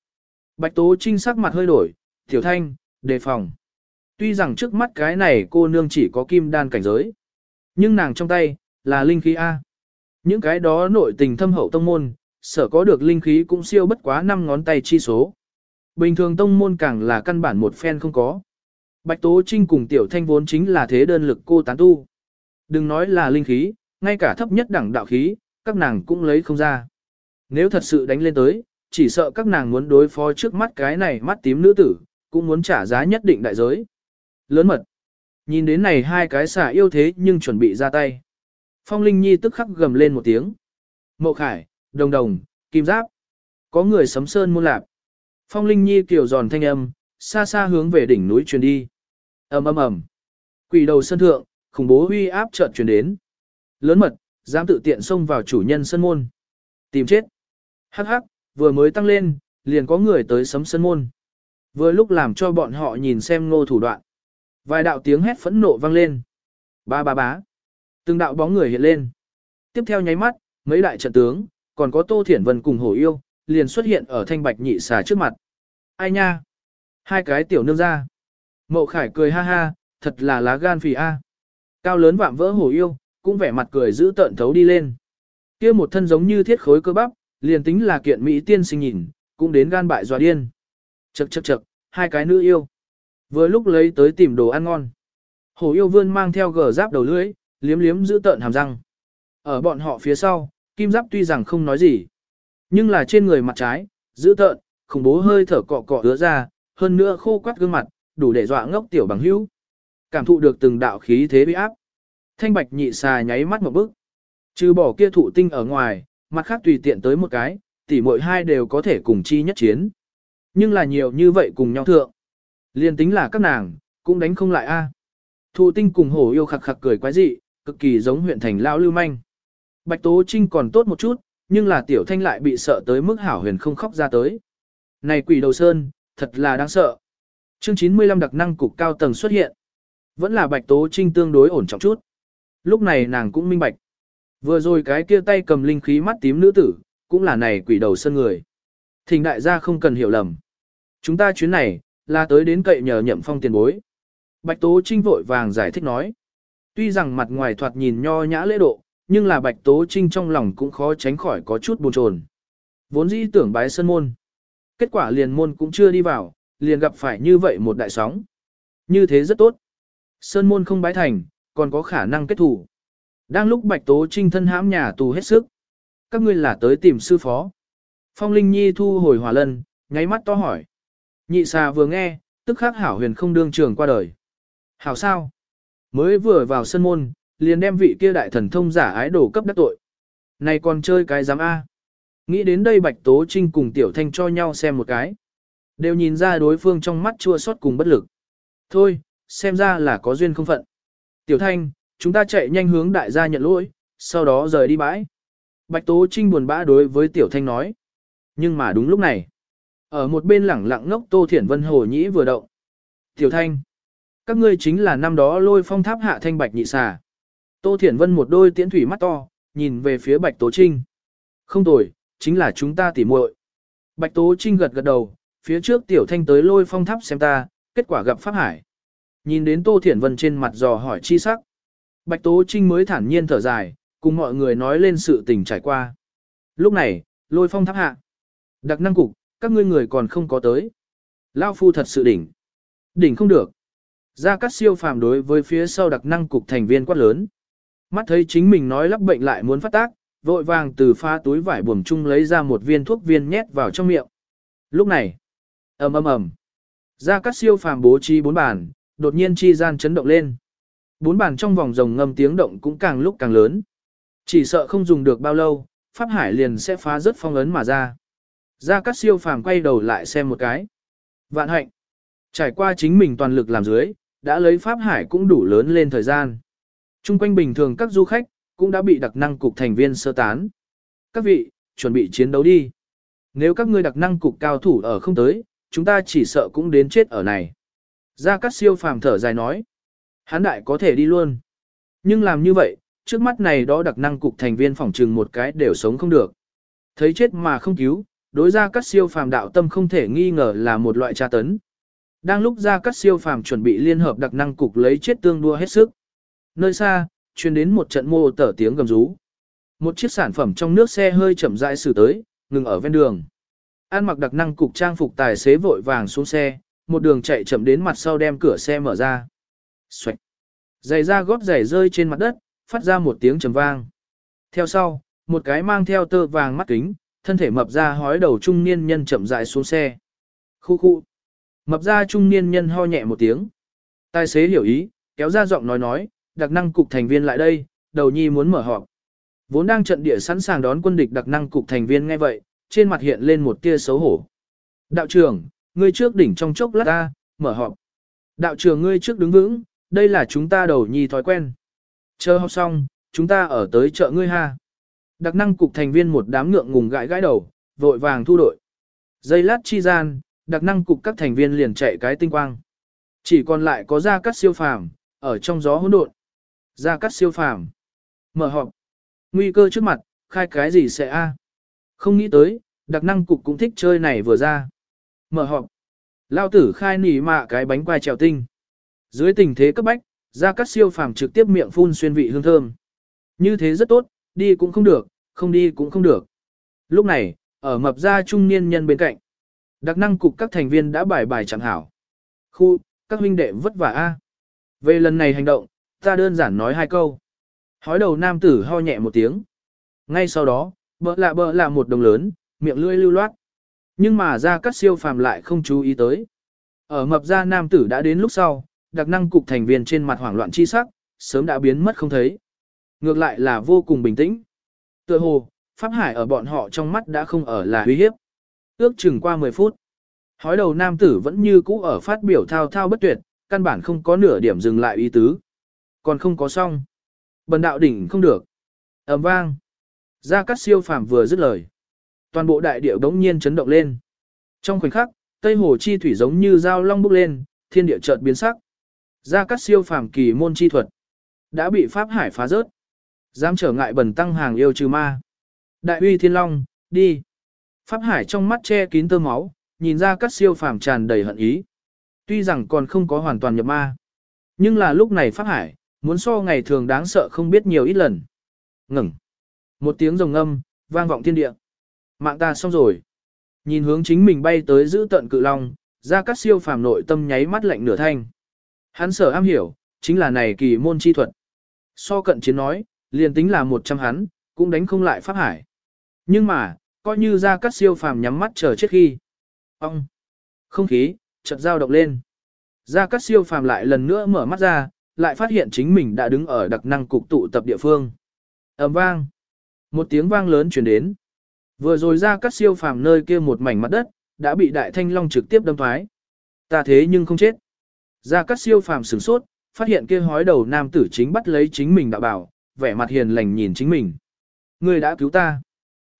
Bạch Tố Trinh sắc mặt hơi đổi, Tiểu Thanh, đề phòng. Tuy rằng trước mắt cái này cô nương chỉ có kim đan cảnh giới, nhưng nàng trong tay, là linh khí A. Những cái đó nội tình thâm hậu tông môn, sở có được linh khí cũng siêu bất quá năm ngón tay chi số. Bình thường tông môn càng là căn bản một phen không có. Bạch Tố Trinh cùng Tiểu Thanh vốn chính là thế đơn lực cô tán tu. Đừng nói là linh khí, ngay cả thấp nhất đẳng đạo khí, các nàng cũng lấy không ra. Nếu thật sự đánh lên tới, chỉ sợ các nàng muốn đối phó trước mắt cái này mắt tím nữ tử, cũng muốn trả giá nhất định đại giới. Lớn mật. Nhìn đến này hai cái xả yêu thế nhưng chuẩn bị ra tay. Phong Linh Nhi tức khắc gầm lên một tiếng. Mộ Khải, Đồng Đồng, Kim Giáp. Có người sấm sơn muôn lạp. Phong Linh Nhi kiểu giòn thanh âm, xa xa hướng về đỉnh núi truyền đi. ầm ầm ầm. Quỷ đầu sân thượng, khủng bố huy áp chợt truyền đến. Lớn mật, dám tự tiện xông vào chủ nhân sân môn. Tìm chết. Hắc hắc, vừa mới tăng lên, liền có người tới sấm sân môn. Vừa lúc làm cho bọn họ nhìn xem ngô thủ đoạn. Vài đạo tiếng hét phẫn nộ vang lên. Ba ba bá. Từng đạo bóng người hiện lên. Tiếp theo nháy mắt, mấy đại trận tướng, còn có Tô Thiển Vân cùng hổ yêu, liền xuất hiện ở thanh bạch nhị xà trước mặt. Ai nha? Hai cái tiểu nương ra. Mậu Khải cười ha ha, thật là lá gan phì a. Cao lớn vạm vỡ hổ yêu, cũng vẻ mặt cười giữ tợn thấu đi lên. Kia một thân giống như thiết khối cơ bắp, liền tính là kiện mỹ tiên sinh nhìn, cũng đến gan bại dọa điên. Chậc chậc chậc, hai cái nữ yêu. Vừa lúc lấy tới tìm đồ ăn ngon. hồ yêu vươn mang theo gờ giáp đầu lưỡi, liếm liếm giữ tợn hàm răng. Ở bọn họ phía sau, kim giáp tuy rằng không nói gì. Nhưng là trên người mặt trái, giữ tợn, khủng bố hơi thở cọ cọ ứa ra, hơn nữa khô quắt gương mặt, đủ để dọa ngốc tiểu bằng hữu. Cảm thụ được từng đạo khí thế bị áp. Thanh bạch nhị xà nháy mắt một bức, Trừ bỏ kia thụ tinh ở ngoài, mặt khác tùy tiện tới một cái, tỷ mỗi hai đều có thể cùng chi nhất chiến. Nhưng là nhiều như vậy cùng nhau thượng. Liên tính là các nàng, cũng đánh không lại a. Thụ tinh cùng hổ yêu khặc khặc cười quái dị, cực kỳ giống huyện thành lao lưu manh. Bạch Tố Trinh còn tốt một chút, nhưng là tiểu thanh lại bị sợ tới mức hảo huyền không khóc ra tới. Này quỷ đầu sơn, thật là đáng sợ. Chương 95 đặc năng cục cao tầng xuất hiện. Vẫn là Bạch Tố Trinh tương đối ổn trọng chút. Lúc này nàng cũng minh bạch. Vừa rồi cái kia tay cầm linh khí mắt tím nữ tử, cũng là này quỷ đầu sơn người. Thình đại gia không cần hiểu lầm. Chúng ta chuyến này, là tới đến cậy nhờ nhậm phong tiền bối. Bạch Tố Trinh vội vàng giải thích nói. Tuy rằng mặt ngoài thoạt nhìn nho nhã lễ độ, nhưng là Bạch Tố Trinh trong lòng cũng khó tránh khỏi có chút buồn chồn. Vốn dĩ tưởng bái sân môn. Kết quả liền môn cũng chưa đi vào, liền gặp phải như vậy một đại sóng. Như thế rất tốt. Sơn môn không bái thành, còn có khả năng kết thủ. Đang lúc Bạch Tố Trinh thân hãm nhà tù hết sức. Các ngươi là tới tìm sư phó. Phong Linh Nhi thu hồi hòa lân, nháy mắt to hỏi. Nhị xà vừa nghe, tức khắc hảo huyền không đương trường qua đời. Hảo sao? Mới vừa vào sân môn, liền đem vị kia đại thần thông giả ái đổ cấp đắc tội. Này còn chơi cái giám A. Nghĩ đến đây Bạch Tố Trinh cùng Tiểu Thanh cho nhau xem một cái. Đều nhìn ra đối phương trong mắt chua xót cùng bất lực. Thôi, xem ra là có duyên không phận. Tiểu Thanh, chúng ta chạy nhanh hướng đại gia nhận lỗi, sau đó rời đi bãi. Bạch Tố Trinh buồn bã đối với Tiểu Thanh nói. Nhưng mà đúng lúc này, ở một bên lẳng lặng ngốc Tô Thiển Vân Hồ Nhĩ vừa động. Tiểu Thanh, các ngươi chính là năm đó lôi phong tháp hạ thanh bạch nhị xà. Tô Thiển Vân một đôi tiễn thủy mắt to, nhìn về phía Bạch Tố Trinh. Không tồi, chính là chúng ta tỉ muội. Bạch Tố Trinh gật gật đầu, phía trước Tiểu Thanh tới lôi phong tháp xem ta, kết quả gặp Pháp Hải. Nhìn đến Tô Thiển Vân trên mặt dò hỏi chi sắc. Bạch Tố Trinh mới thản nhiên thở dài, cùng mọi người nói lên sự tình trải qua. Lúc này, lôi phong tháp hạ. Đặc năng cục, các ngươi người còn không có tới. Lao phu thật sự đỉnh. Đỉnh không được. Gia Cát siêu phàm đối với phía sau đặc năng cục thành viên quát lớn. Mắt thấy chính mình nói lắp bệnh lại muốn phát tác, vội vàng từ pha túi vải buồm chung lấy ra một viên thuốc viên nhét vào trong miệng. Lúc này, ầm ầm ầm, Gia Cát siêu phàm bố trí bốn bàn, đột nhiên chi gian chấn động lên. Bốn bàn trong vòng rồng ngâm tiếng động cũng càng lúc càng lớn. Chỉ sợ không dùng được bao lâu, Pháp Hải liền sẽ phá rớt phong ấn mà ra. Gia Cát siêu phàm quay đầu lại xem một cái. Vạn hạnh. Trải qua chính mình toàn lực làm dưới, đã lấy Pháp Hải cũng đủ lớn lên thời gian. Trung quanh bình thường các du khách, cũng đã bị đặc năng cục thành viên sơ tán. Các vị, chuẩn bị chiến đấu đi. Nếu các ngươi đặc năng cục cao thủ ở không tới, chúng ta chỉ sợ cũng đến chết ở này. Gia Cát siêu phàm thở dài nói. Hán đại có thể đi luôn. Nhưng làm như vậy, trước mắt này đó đặc năng cục thành viên phỏng trừng một cái đều sống không được. Thấy chết mà không cứu, đối ra các siêu phàm đạo tâm không thể nghi ngờ là một loại tra tấn. Đang lúc ra các siêu phàm chuẩn bị liên hợp đặc năng cục lấy chết tương đua hết sức. Nơi xa, truyền đến một trận mô tở tiếng gầm rú. Một chiếc sản phẩm trong nước xe hơi chậm rãi xử tới, ngừng ở ven đường. An mặc đặc năng cục trang phục tài xế vội vàng xuống xe, một đường chạy chậm đến mặt sau đem cửa xe mở ra. Xoạch. Giày da gót giày rơi trên mặt đất, phát ra một tiếng trầm vang. Theo sau, một cái mang theo tơ vàng mắt kính, thân thể mập ra hói đầu trung niên nhân chậm rãi xuống xe. Khu khu. Mập ra trung niên nhân ho nhẹ một tiếng. Tài xế hiểu ý, kéo ra giọng nói nói, đặc năng cục thành viên lại đây, đầu nhi muốn mở họp. Vốn đang trận địa sẵn sàng đón quân địch đặc năng cục thành viên nghe vậy, trên mặt hiện lên một tia xấu hổ. Đạo trưởng, ngươi trước đỉnh trong chốc lát ta, mở họp. Đạo trưởng ngươi trước đứng vững, đây là chúng ta đầu nhi thói quen. Chờ học xong, chúng ta ở tới chợ ngươi ha. Đặc năng cục thành viên một đám ngượng ngùng gãi gãi đầu, vội vàng thu đội. Giây lát chi gian, đặc năng cục các thành viên liền chạy cái tinh quang. Chỉ còn lại có ra cắt siêu phàm, ở trong gió hỗn độn. Ra cắt siêu phàm. Mở họp. Nguy cơ trước mặt, khai cái gì sẽ a? Không nghĩ tới, đặc năng cục cũng thích chơi này vừa ra. Mở họp. Lao tử khai nỉ mạ cái bánh quai trèo tinh. Dưới tình thế cấp bách, ra cắt siêu phàm trực tiếp miệng phun xuyên vị hương thơm. Như thế rất tốt, đi cũng không được, không đi cũng không được. Lúc này, ở mập ra trung niên nhân bên cạnh, Đặc năng cục các thành viên đã bài bài chẳng hảo. Khu, các huynh đệ vất vả a. Về lần này hành động, ta đơn giản nói hai câu. Hói đầu nam tử ho nhẹ một tiếng. Ngay sau đó, bỡ lạ bỡ lạ một đồng lớn, miệng lưỡi lưu loát. Nhưng mà ra các siêu phàm lại không chú ý tới. Ở mập ra nam tử đã đến lúc sau, đặc năng cục thành viên trên mặt hoảng loạn chi sắc, sớm đã biến mất không thấy. Ngược lại là vô cùng bình tĩnh. Tựa hồ, Pháp Hải ở bọn họ trong mắt đã không ở là uy hiếp. Ước chừng qua 10 phút. Hói đầu nam tử vẫn như cũ ở phát biểu thao thao bất tuyệt, căn bản không có nửa điểm dừng lại ý tứ. Còn không có xong. Bần đạo đỉnh không được. ầm vang. Gia Cát siêu phàm vừa dứt lời. Toàn bộ đại địa đống nhiên chấn động lên. Trong khoảnh khắc, Tây Hồ chi thủy giống như dao long bốc lên, thiên địa chợt biến sắc. Gia Cát siêu phàm kỳ môn chi thuật đã bị Pháp Hải phá rớt. Dám trở ngại bần tăng hàng yêu trừ ma. Đại uy thiên long, đi. Pháp Hải trong mắt che kín tơ máu, nhìn ra các siêu phàm tràn đầy hận ý. Tuy rằng còn không có hoàn toàn nhập ma. Nhưng là lúc này Pháp Hải, muốn so ngày thường đáng sợ không biết nhiều ít lần. Ngừng. Một tiếng rồng âm, vang vọng thiên địa. Mạng ta xong rồi. Nhìn hướng chính mình bay tới giữ tận cự long, ra các siêu phàm nội tâm nháy mắt lạnh nửa thanh. Hắn sở am hiểu, chính là này kỳ môn chi thuật. So cận chiến nói, liền tính là một trăm hắn, cũng đánh không lại Pháp Hải. Nhưng mà, coi như ra các siêu phàm nhắm mắt chờ chết khi. Ông! Không khí, chợt dao động lên. Ra các siêu phàm lại lần nữa mở mắt ra, lại phát hiện chính mình đã đứng ở đặc năng cục tụ tập địa phương. ầm vang! Một tiếng vang lớn truyền đến. Vừa rồi ra các siêu phàm nơi kia một mảnh mặt đất, đã bị đại thanh long trực tiếp đâm thoái. Ta thế nhưng không chết. Ra các siêu phàm sửng sốt, phát hiện kia hói đầu nam tử chính bắt lấy chính mình đạo bảo, vẻ mặt hiền lành nhìn chính mình. Ngươi đã cứu ta.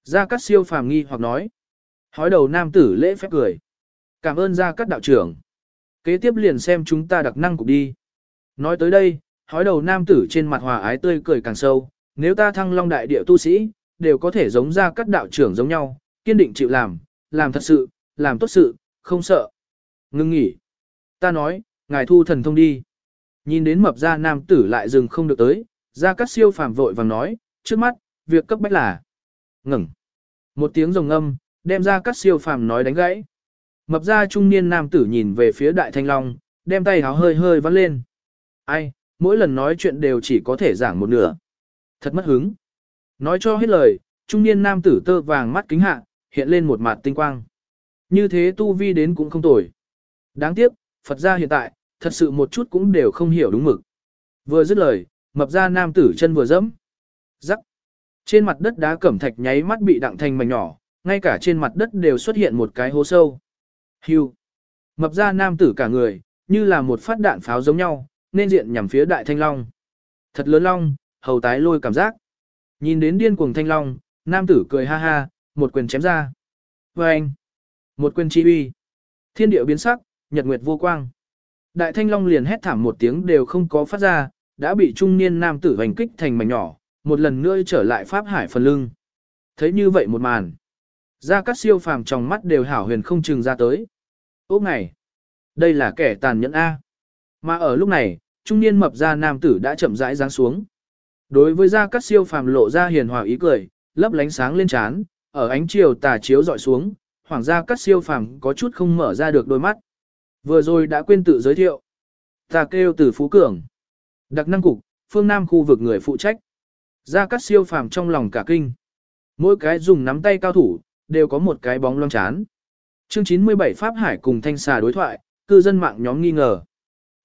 Gia Cát siêu phàm nghi hoặc nói. Hói đầu nam tử lễ phép cười. Cảm ơn Gia Cát đạo trưởng. Kế tiếp liền xem chúng ta đặc năng cục đi. Nói tới đây, hói đầu nam tử trên mặt hòa ái tươi cười càng sâu. Nếu ta thăng long đại địa tu sĩ, đều có thể giống Gia Cát đạo trưởng giống nhau, kiên định chịu làm, làm thật sự, làm tốt sự, không sợ. Ngưng nghỉ. Ta nói, ngài thu thần thông đi. Nhìn đến mập ra nam tử lại dừng không được tới, Gia Cát siêu phàm vội vàng nói, trước mắt, việc cấp bách là ngừng. Một tiếng rồng âm, đem Gia Cát siêu phàm nói đánh gãy. Mập ra trung niên nam tử nhìn về phía đại thanh long, đem tay háo hơi hơi vắt lên. Ai, mỗi lần nói chuyện đều chỉ có thể giảng một nửa. Thật mất hứng. Nói cho hết lời, trung niên nam tử tơ vàng mắt kính hạ, hiện lên một mặt tinh quang. Như thế tu vi đến cũng không tồi. Đáng tiếc, Phật gia hiện tại, thật sự một chút cũng đều không hiểu đúng mực. Vừa dứt lời, mập ra nam tử chân vừa dẫm. Rắc. Trên mặt đất đá cẩm thạch nháy mắt bị đặng thành mảnh nhỏ, ngay cả trên mặt đất đều xuất hiện một cái hố sâu. Hưu. Mập ra nam tử cả người, như là một phát đạn pháo giống nhau, nên diện nhằm phía đại thanh long. Thật lớn long, hầu tái lôi cảm giác. Nhìn đến điên cuồng thanh long, nam tử cười ha ha, một quyền chém ra. Và anh. Một quyền chi uy. Thiên địa biến sắc, nhật nguyệt vô quang. Đại thanh long liền hét thảm một tiếng đều không có phát ra, đã bị trung niên nam tử hành kích thành mảnh nhỏ, một lần nữa trở lại pháp hải phần lưng. Thấy như vậy một màn. Ra các siêu phàm trong mắt đều hảo huyền không chừng ra tới. Ốc này. Đây là kẻ tàn nhẫn A. Mà ở lúc này, trung niên mập ra nam tử đã chậm rãi giáng xuống. Đối với ra các siêu phàm lộ ra hiền hòa ý cười, lấp lánh sáng lên trán, ở ánh chiều tà chiếu dọi xuống, hoàng gia các siêu phàm có chút không mở ra được đôi mắt. Vừa rồi đã quên tự giới thiệu. Ta kêu từ Phú Cường. Đặc năng cục, phương Nam khu vực người phụ trách. Ra các siêu phàm trong lòng cả kinh. Mỗi cái dùng nắm tay cao thủ, đều có một cái bóng loang chán. Chương 97 Pháp Hải cùng Thanh Xà đối thoại, cư dân mạng nhóm nghi ngờ.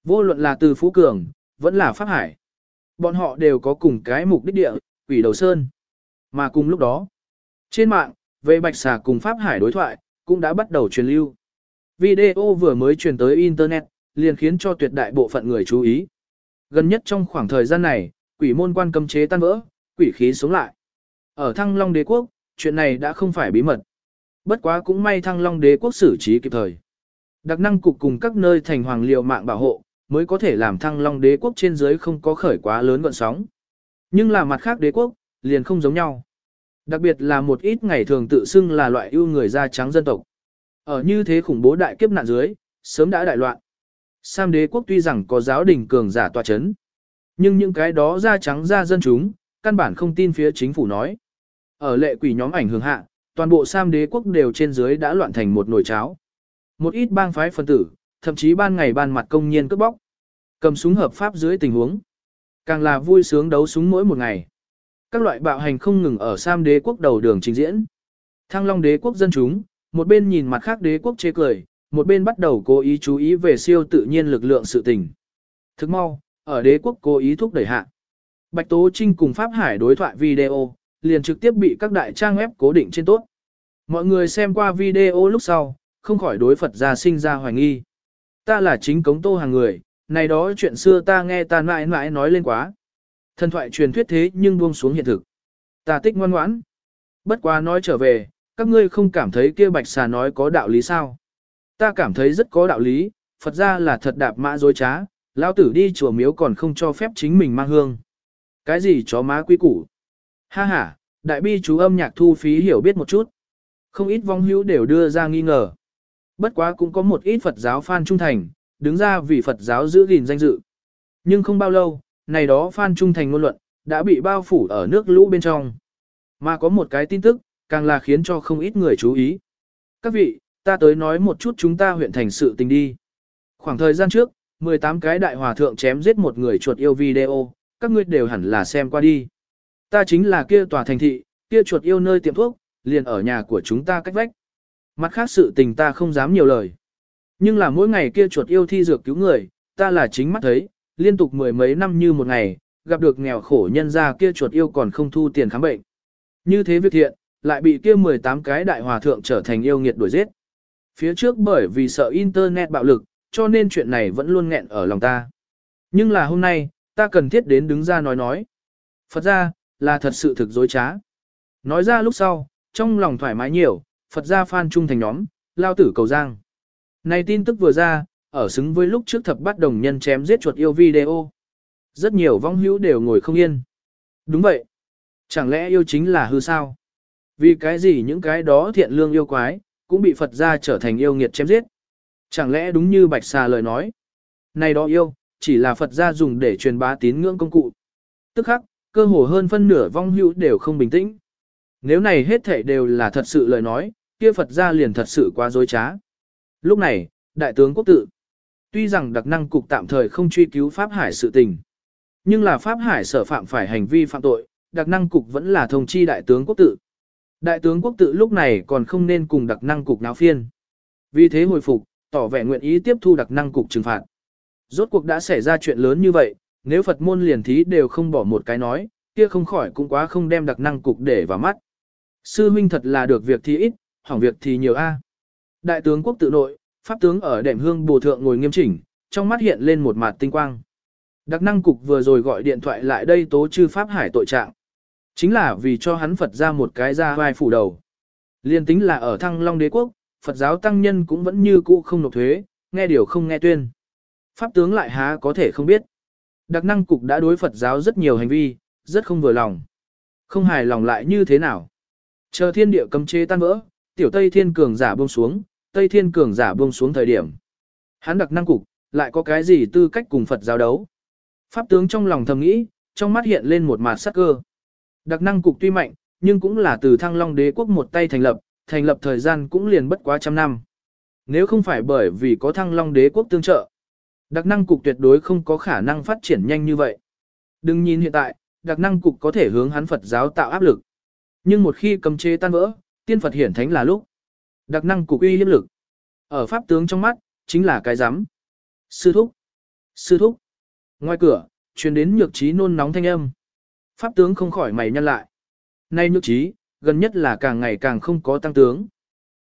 Vô luận là từ Phú Cường, vẫn là Pháp Hải. Bọn họ đều có cùng cái mục đích địa, quỷ đầu sơn. Mà cùng lúc đó, trên mạng, về Bạch Xà cùng Pháp Hải đối thoại, cũng đã bắt đầu truyền lưu. Video vừa mới truyền tới Internet, liền khiến cho tuyệt đại bộ phận người chú ý. Gần nhất trong khoảng thời gian này, quỷ môn quan cấm chế tan vỡ, quỷ khí sống lại. Ở Thăng Long Đế Quốc, chuyện này đã không phải bí mật. Bất quá cũng may Thăng Long Đế Quốc xử trí kịp thời. Đặc năng cục cùng các nơi thành hoàng liều mạng bảo hộ, mới có thể làm Thăng Long Đế Quốc trên dưới không có khởi quá lớn gọn sóng. Nhưng là mặt khác đế quốc, liền không giống nhau. Đặc biệt là một ít ngày thường tự xưng là loại ưu người da trắng dân tộc. Ở như thế khủng bố đại kiếp nạn dưới, sớm đã đại loạn. Sam đế quốc tuy rằng có giáo đình cường giả tòa chấn, nhưng những cái đó da trắng da dân chúng, căn bản không tin phía chính phủ nói. Ở lệ quỷ nhóm ảnh hưởng hạ, toàn bộ Sam đế quốc đều trên dưới đã loạn thành một nồi cháo. Một ít bang phái phân tử, thậm chí ban ngày ban mặt công nhiên cướp bóc. Cầm súng hợp pháp dưới tình huống. Càng là vui sướng đấu súng mỗi một ngày. Các loại bạo hành không ngừng ở Sam đế quốc đầu đường trình diễn. Thăng Long đế quốc dân chúng, một bên nhìn mặt khác đế quốc chê cười, một bên bắt đầu cố ý chú ý về siêu tự nhiên lực lượng sự tình. Thức mau, ở đế quốc cố ý thúc đẩy hạ. Bạch Tố Trinh cùng Pháp Hải đối thoại video, liền trực tiếp bị các đại trang web cố định trên tốt. Mọi người xem qua video lúc sau, không khỏi đối Phật gia sinh ra hoài nghi. Ta là chính cống tô hàng người, này đó chuyện xưa ta nghe ta mãi mãi nói lên quá. Thần thoại truyền thuyết thế nhưng buông xuống hiện thực. Ta tích ngoan ngoãn. Bất quá nói trở về, các ngươi không cảm thấy kia bạch xà nói có đạo lý sao? Ta cảm thấy rất có đạo lý, Phật ra là thật đạp mã dối trá, lão tử đi chùa miếu còn không cho phép chính mình mang hương. Cái gì chó má quý củ? Ha ha, đại bi chú âm nhạc thu phí hiểu biết một chút. Không ít vong hữu đều đưa ra nghi ngờ. Bất quá cũng có một ít Phật giáo fan trung thành, đứng ra vì Phật giáo giữ gìn danh dự. Nhưng không bao lâu, này đó fan trung thành ngôn luận, đã bị bao phủ ở nước lũ bên trong. Mà có một cái tin tức, càng là khiến cho không ít người chú ý. Các vị, ta tới nói một chút chúng ta huyện thành sự tình đi. Khoảng thời gian trước, 18 cái đại hòa thượng chém giết một người chuột yêu video, các ngươi đều hẳn là xem qua đi. Ta chính là kia tòa thành thị, kia chuột yêu nơi tiệm thuốc, liền ở nhà của chúng ta cách vách. Mặt khác sự tình ta không dám nhiều lời. Nhưng là mỗi ngày kia chuột yêu thi dược cứu người, ta là chính mắt thấy, liên tục mười mấy năm như một ngày, gặp được nghèo khổ nhân ra kia chuột yêu còn không thu tiền khám bệnh. Như thế việc thiện, lại bị kia 18 cái đại hòa thượng trở thành yêu nghiệt đuổi giết. Phía trước bởi vì sợ internet bạo lực, cho nên chuyện này vẫn luôn nghẹn ở lòng ta. Nhưng là hôm nay, ta cần thiết đến đứng ra nói nói. Phật ra, là thật sự thực dối trá. Nói ra lúc sau, trong lòng thoải mái nhiều, Phật ra phan trung thành nhóm, lao tử cầu giang. Này tin tức vừa ra, ở xứng với lúc trước thập bắt đồng nhân chém giết chuột yêu video. Rất nhiều vong hữu đều ngồi không yên. Đúng vậy. Chẳng lẽ yêu chính là hư sao? Vì cái gì những cái đó thiện lương yêu quái, cũng bị Phật ra trở thành yêu nghiệt chém giết? Chẳng lẽ đúng như Bạch Xà lời nói? Này đó yêu, chỉ là Phật ra dùng để truyền bá tín ngưỡng công cụ. Tức khắc, cơ hồ hơn phân nửa vong hữu đều không bình tĩnh. Nếu này hết thảy đều là thật sự lời nói, kia Phật ra liền thật sự quá dối trá. Lúc này, Đại tướng Quốc tự, tuy rằng đặc năng cục tạm thời không truy cứu Pháp Hải sự tình, nhưng là Pháp Hải sở phạm phải hành vi phạm tội, đặc năng cục vẫn là thông chi Đại tướng Quốc tự. Đại tướng Quốc tự lúc này còn không nên cùng đặc năng cục náo phiên. Vì thế hồi phục, tỏ vẻ nguyện ý tiếp thu đặc năng cục trừng phạt. Rốt cuộc đã xảy ra chuyện lớn như vậy, nếu Phật môn liền thí đều không bỏ một cái nói, kia không khỏi cũng quá không đem đặc năng cục để vào mắt. Sư huynh thật là được việc thì ít, hỏng việc thì nhiều a. Đại tướng quốc tự nội, pháp tướng ở đệm hương bồ thượng ngồi nghiêm chỉnh, trong mắt hiện lên một mặt tinh quang. Đặc năng cục vừa rồi gọi điện thoại lại đây tố chư pháp hải tội trạng. Chính là vì cho hắn Phật ra một cái ra vai phủ đầu. Liên tính là ở thăng long đế quốc, Phật giáo tăng nhân cũng vẫn như cũ không nộp thuế, nghe điều không nghe tuyên. Pháp tướng lại há có thể không biết. Đặc năng cục đã đối Phật giáo rất nhiều hành vi, rất không vừa lòng. Không hài lòng lại như thế nào. Chờ thiên địa cấm chế tan vỡ, tiểu Tây Thiên Cường giả buông xuống, Tây Thiên Cường giả buông xuống thời điểm. Hắn đặc năng cục, lại có cái gì tư cách cùng Phật giáo đấu. Pháp tướng trong lòng thầm nghĩ, trong mắt hiện lên một mặt sắc cơ. Đặc năng cục tuy mạnh, nhưng cũng là từ thăng long đế quốc một tay thành lập, thành lập thời gian cũng liền bất quá trăm năm. Nếu không phải bởi vì có thăng long đế quốc tương trợ, đặc năng cục tuyệt đối không có khả năng phát triển nhanh như vậy. Đừng nhìn hiện tại, đặc năng cục có thể hướng hắn Phật giáo tạo áp lực. Nhưng một khi cầm chế tan vỡ, tiên Phật hiển thánh là lúc. Đặc năng cục uy hiếp lực. Ở pháp tướng trong mắt, chính là cái giám. Sư thúc. Sư thúc. Ngoài cửa, truyền đến nhược trí nôn nóng thanh âm. Pháp tướng không khỏi mày nhăn lại. Nay nhược trí, gần nhất là càng ngày càng không có tăng tướng.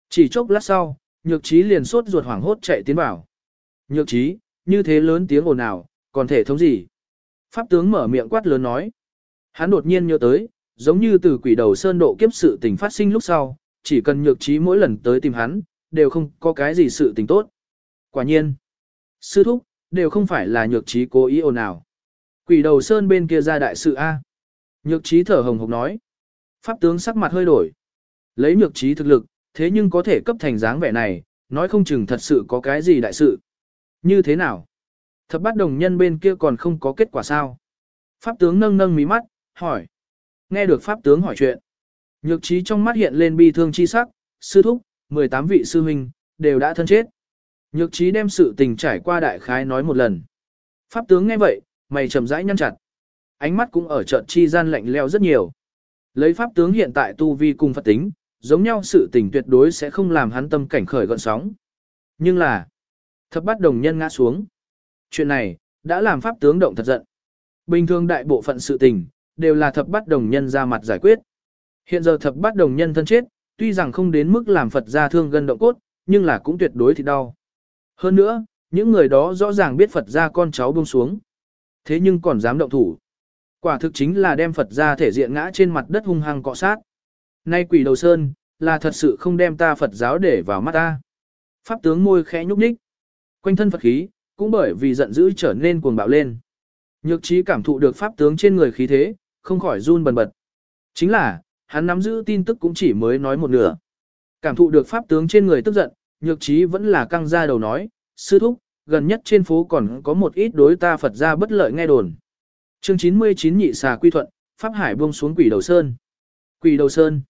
Chỉ chốc lát sau, nhược trí liền sốt ruột hoảng hốt chạy tiến vào. Nhược trí, như thế lớn tiếng ồn ào, còn thể thống gì? Pháp tướng mở miệng quát lớn nói. Hắn đột nhiên nhớ tới, giống như từ quỷ đầu sơn độ kiếp sự tình phát sinh lúc sau, chỉ cần nhược trí mỗi lần tới tìm hắn, đều không có cái gì sự tình tốt. Quả nhiên, sư thúc, đều không phải là nhược trí cố ý ồn ào. Quỷ đầu sơn bên kia ra đại sự A. Nhược trí thở hồng hộc nói. Pháp tướng sắc mặt hơi đổi. Lấy nhược trí thực lực, thế nhưng có thể cấp thành dáng vẻ này, nói không chừng thật sự có cái gì đại sự. Như thế nào? Thập bát đồng nhân bên kia còn không có kết quả sao? Pháp tướng nâng nâng mí mắt, hỏi. Nghe được pháp tướng hỏi chuyện. Nhược trí trong mắt hiện lên bi thương chi sắc, sư thúc, 18 vị sư huynh, đều đã thân chết. Nhược trí đem sự tình trải qua đại khái nói một lần. Pháp tướng nghe vậy, mày chậm rãi nhăn chặt. Ánh mắt cũng ở trận chi gian lạnh leo rất nhiều. Lấy pháp tướng hiện tại tu vi cùng Phật tính, giống nhau sự tình tuyệt đối sẽ không làm hắn tâm cảnh khởi gọn sóng. Nhưng là, thập bắt đồng nhân ngã xuống. Chuyện này, đã làm pháp tướng động thật giận. Bình thường đại bộ phận sự tình, đều là thập bắt đồng nhân ra mặt giải quyết. Hiện giờ thập bắt đồng nhân thân chết, tuy rằng không đến mức làm Phật ra thương gân động cốt, nhưng là cũng tuyệt đối thì đau. Hơn nữa, những người đó rõ ràng biết Phật ra con cháu buông xuống. Thế nhưng còn dám động thủ. Quả thực chính là đem Phật ra thể diện ngã trên mặt đất hung hăng cọ sát. Nay quỷ đầu sơn, là thật sự không đem ta Phật giáo để vào mắt ta. Pháp tướng môi khẽ nhúc nhích. Quanh thân Phật khí, cũng bởi vì giận dữ trở nên cuồng bạo lên. Nhược trí cảm thụ được Pháp tướng trên người khí thế, không khỏi run bần bật. Chính là, hắn nắm giữ tin tức cũng chỉ mới nói một nửa. Cảm thụ được Pháp tướng trên người tức giận, nhược trí vẫn là căng ra đầu nói, sư thúc, gần nhất trên phố còn có một ít đối ta Phật ra bất lợi nghe đồn. Chương 99 nhị xà quy thuận, Pháp Hải buông xuống quỷ đầu sơn. Quỷ đầu sơn.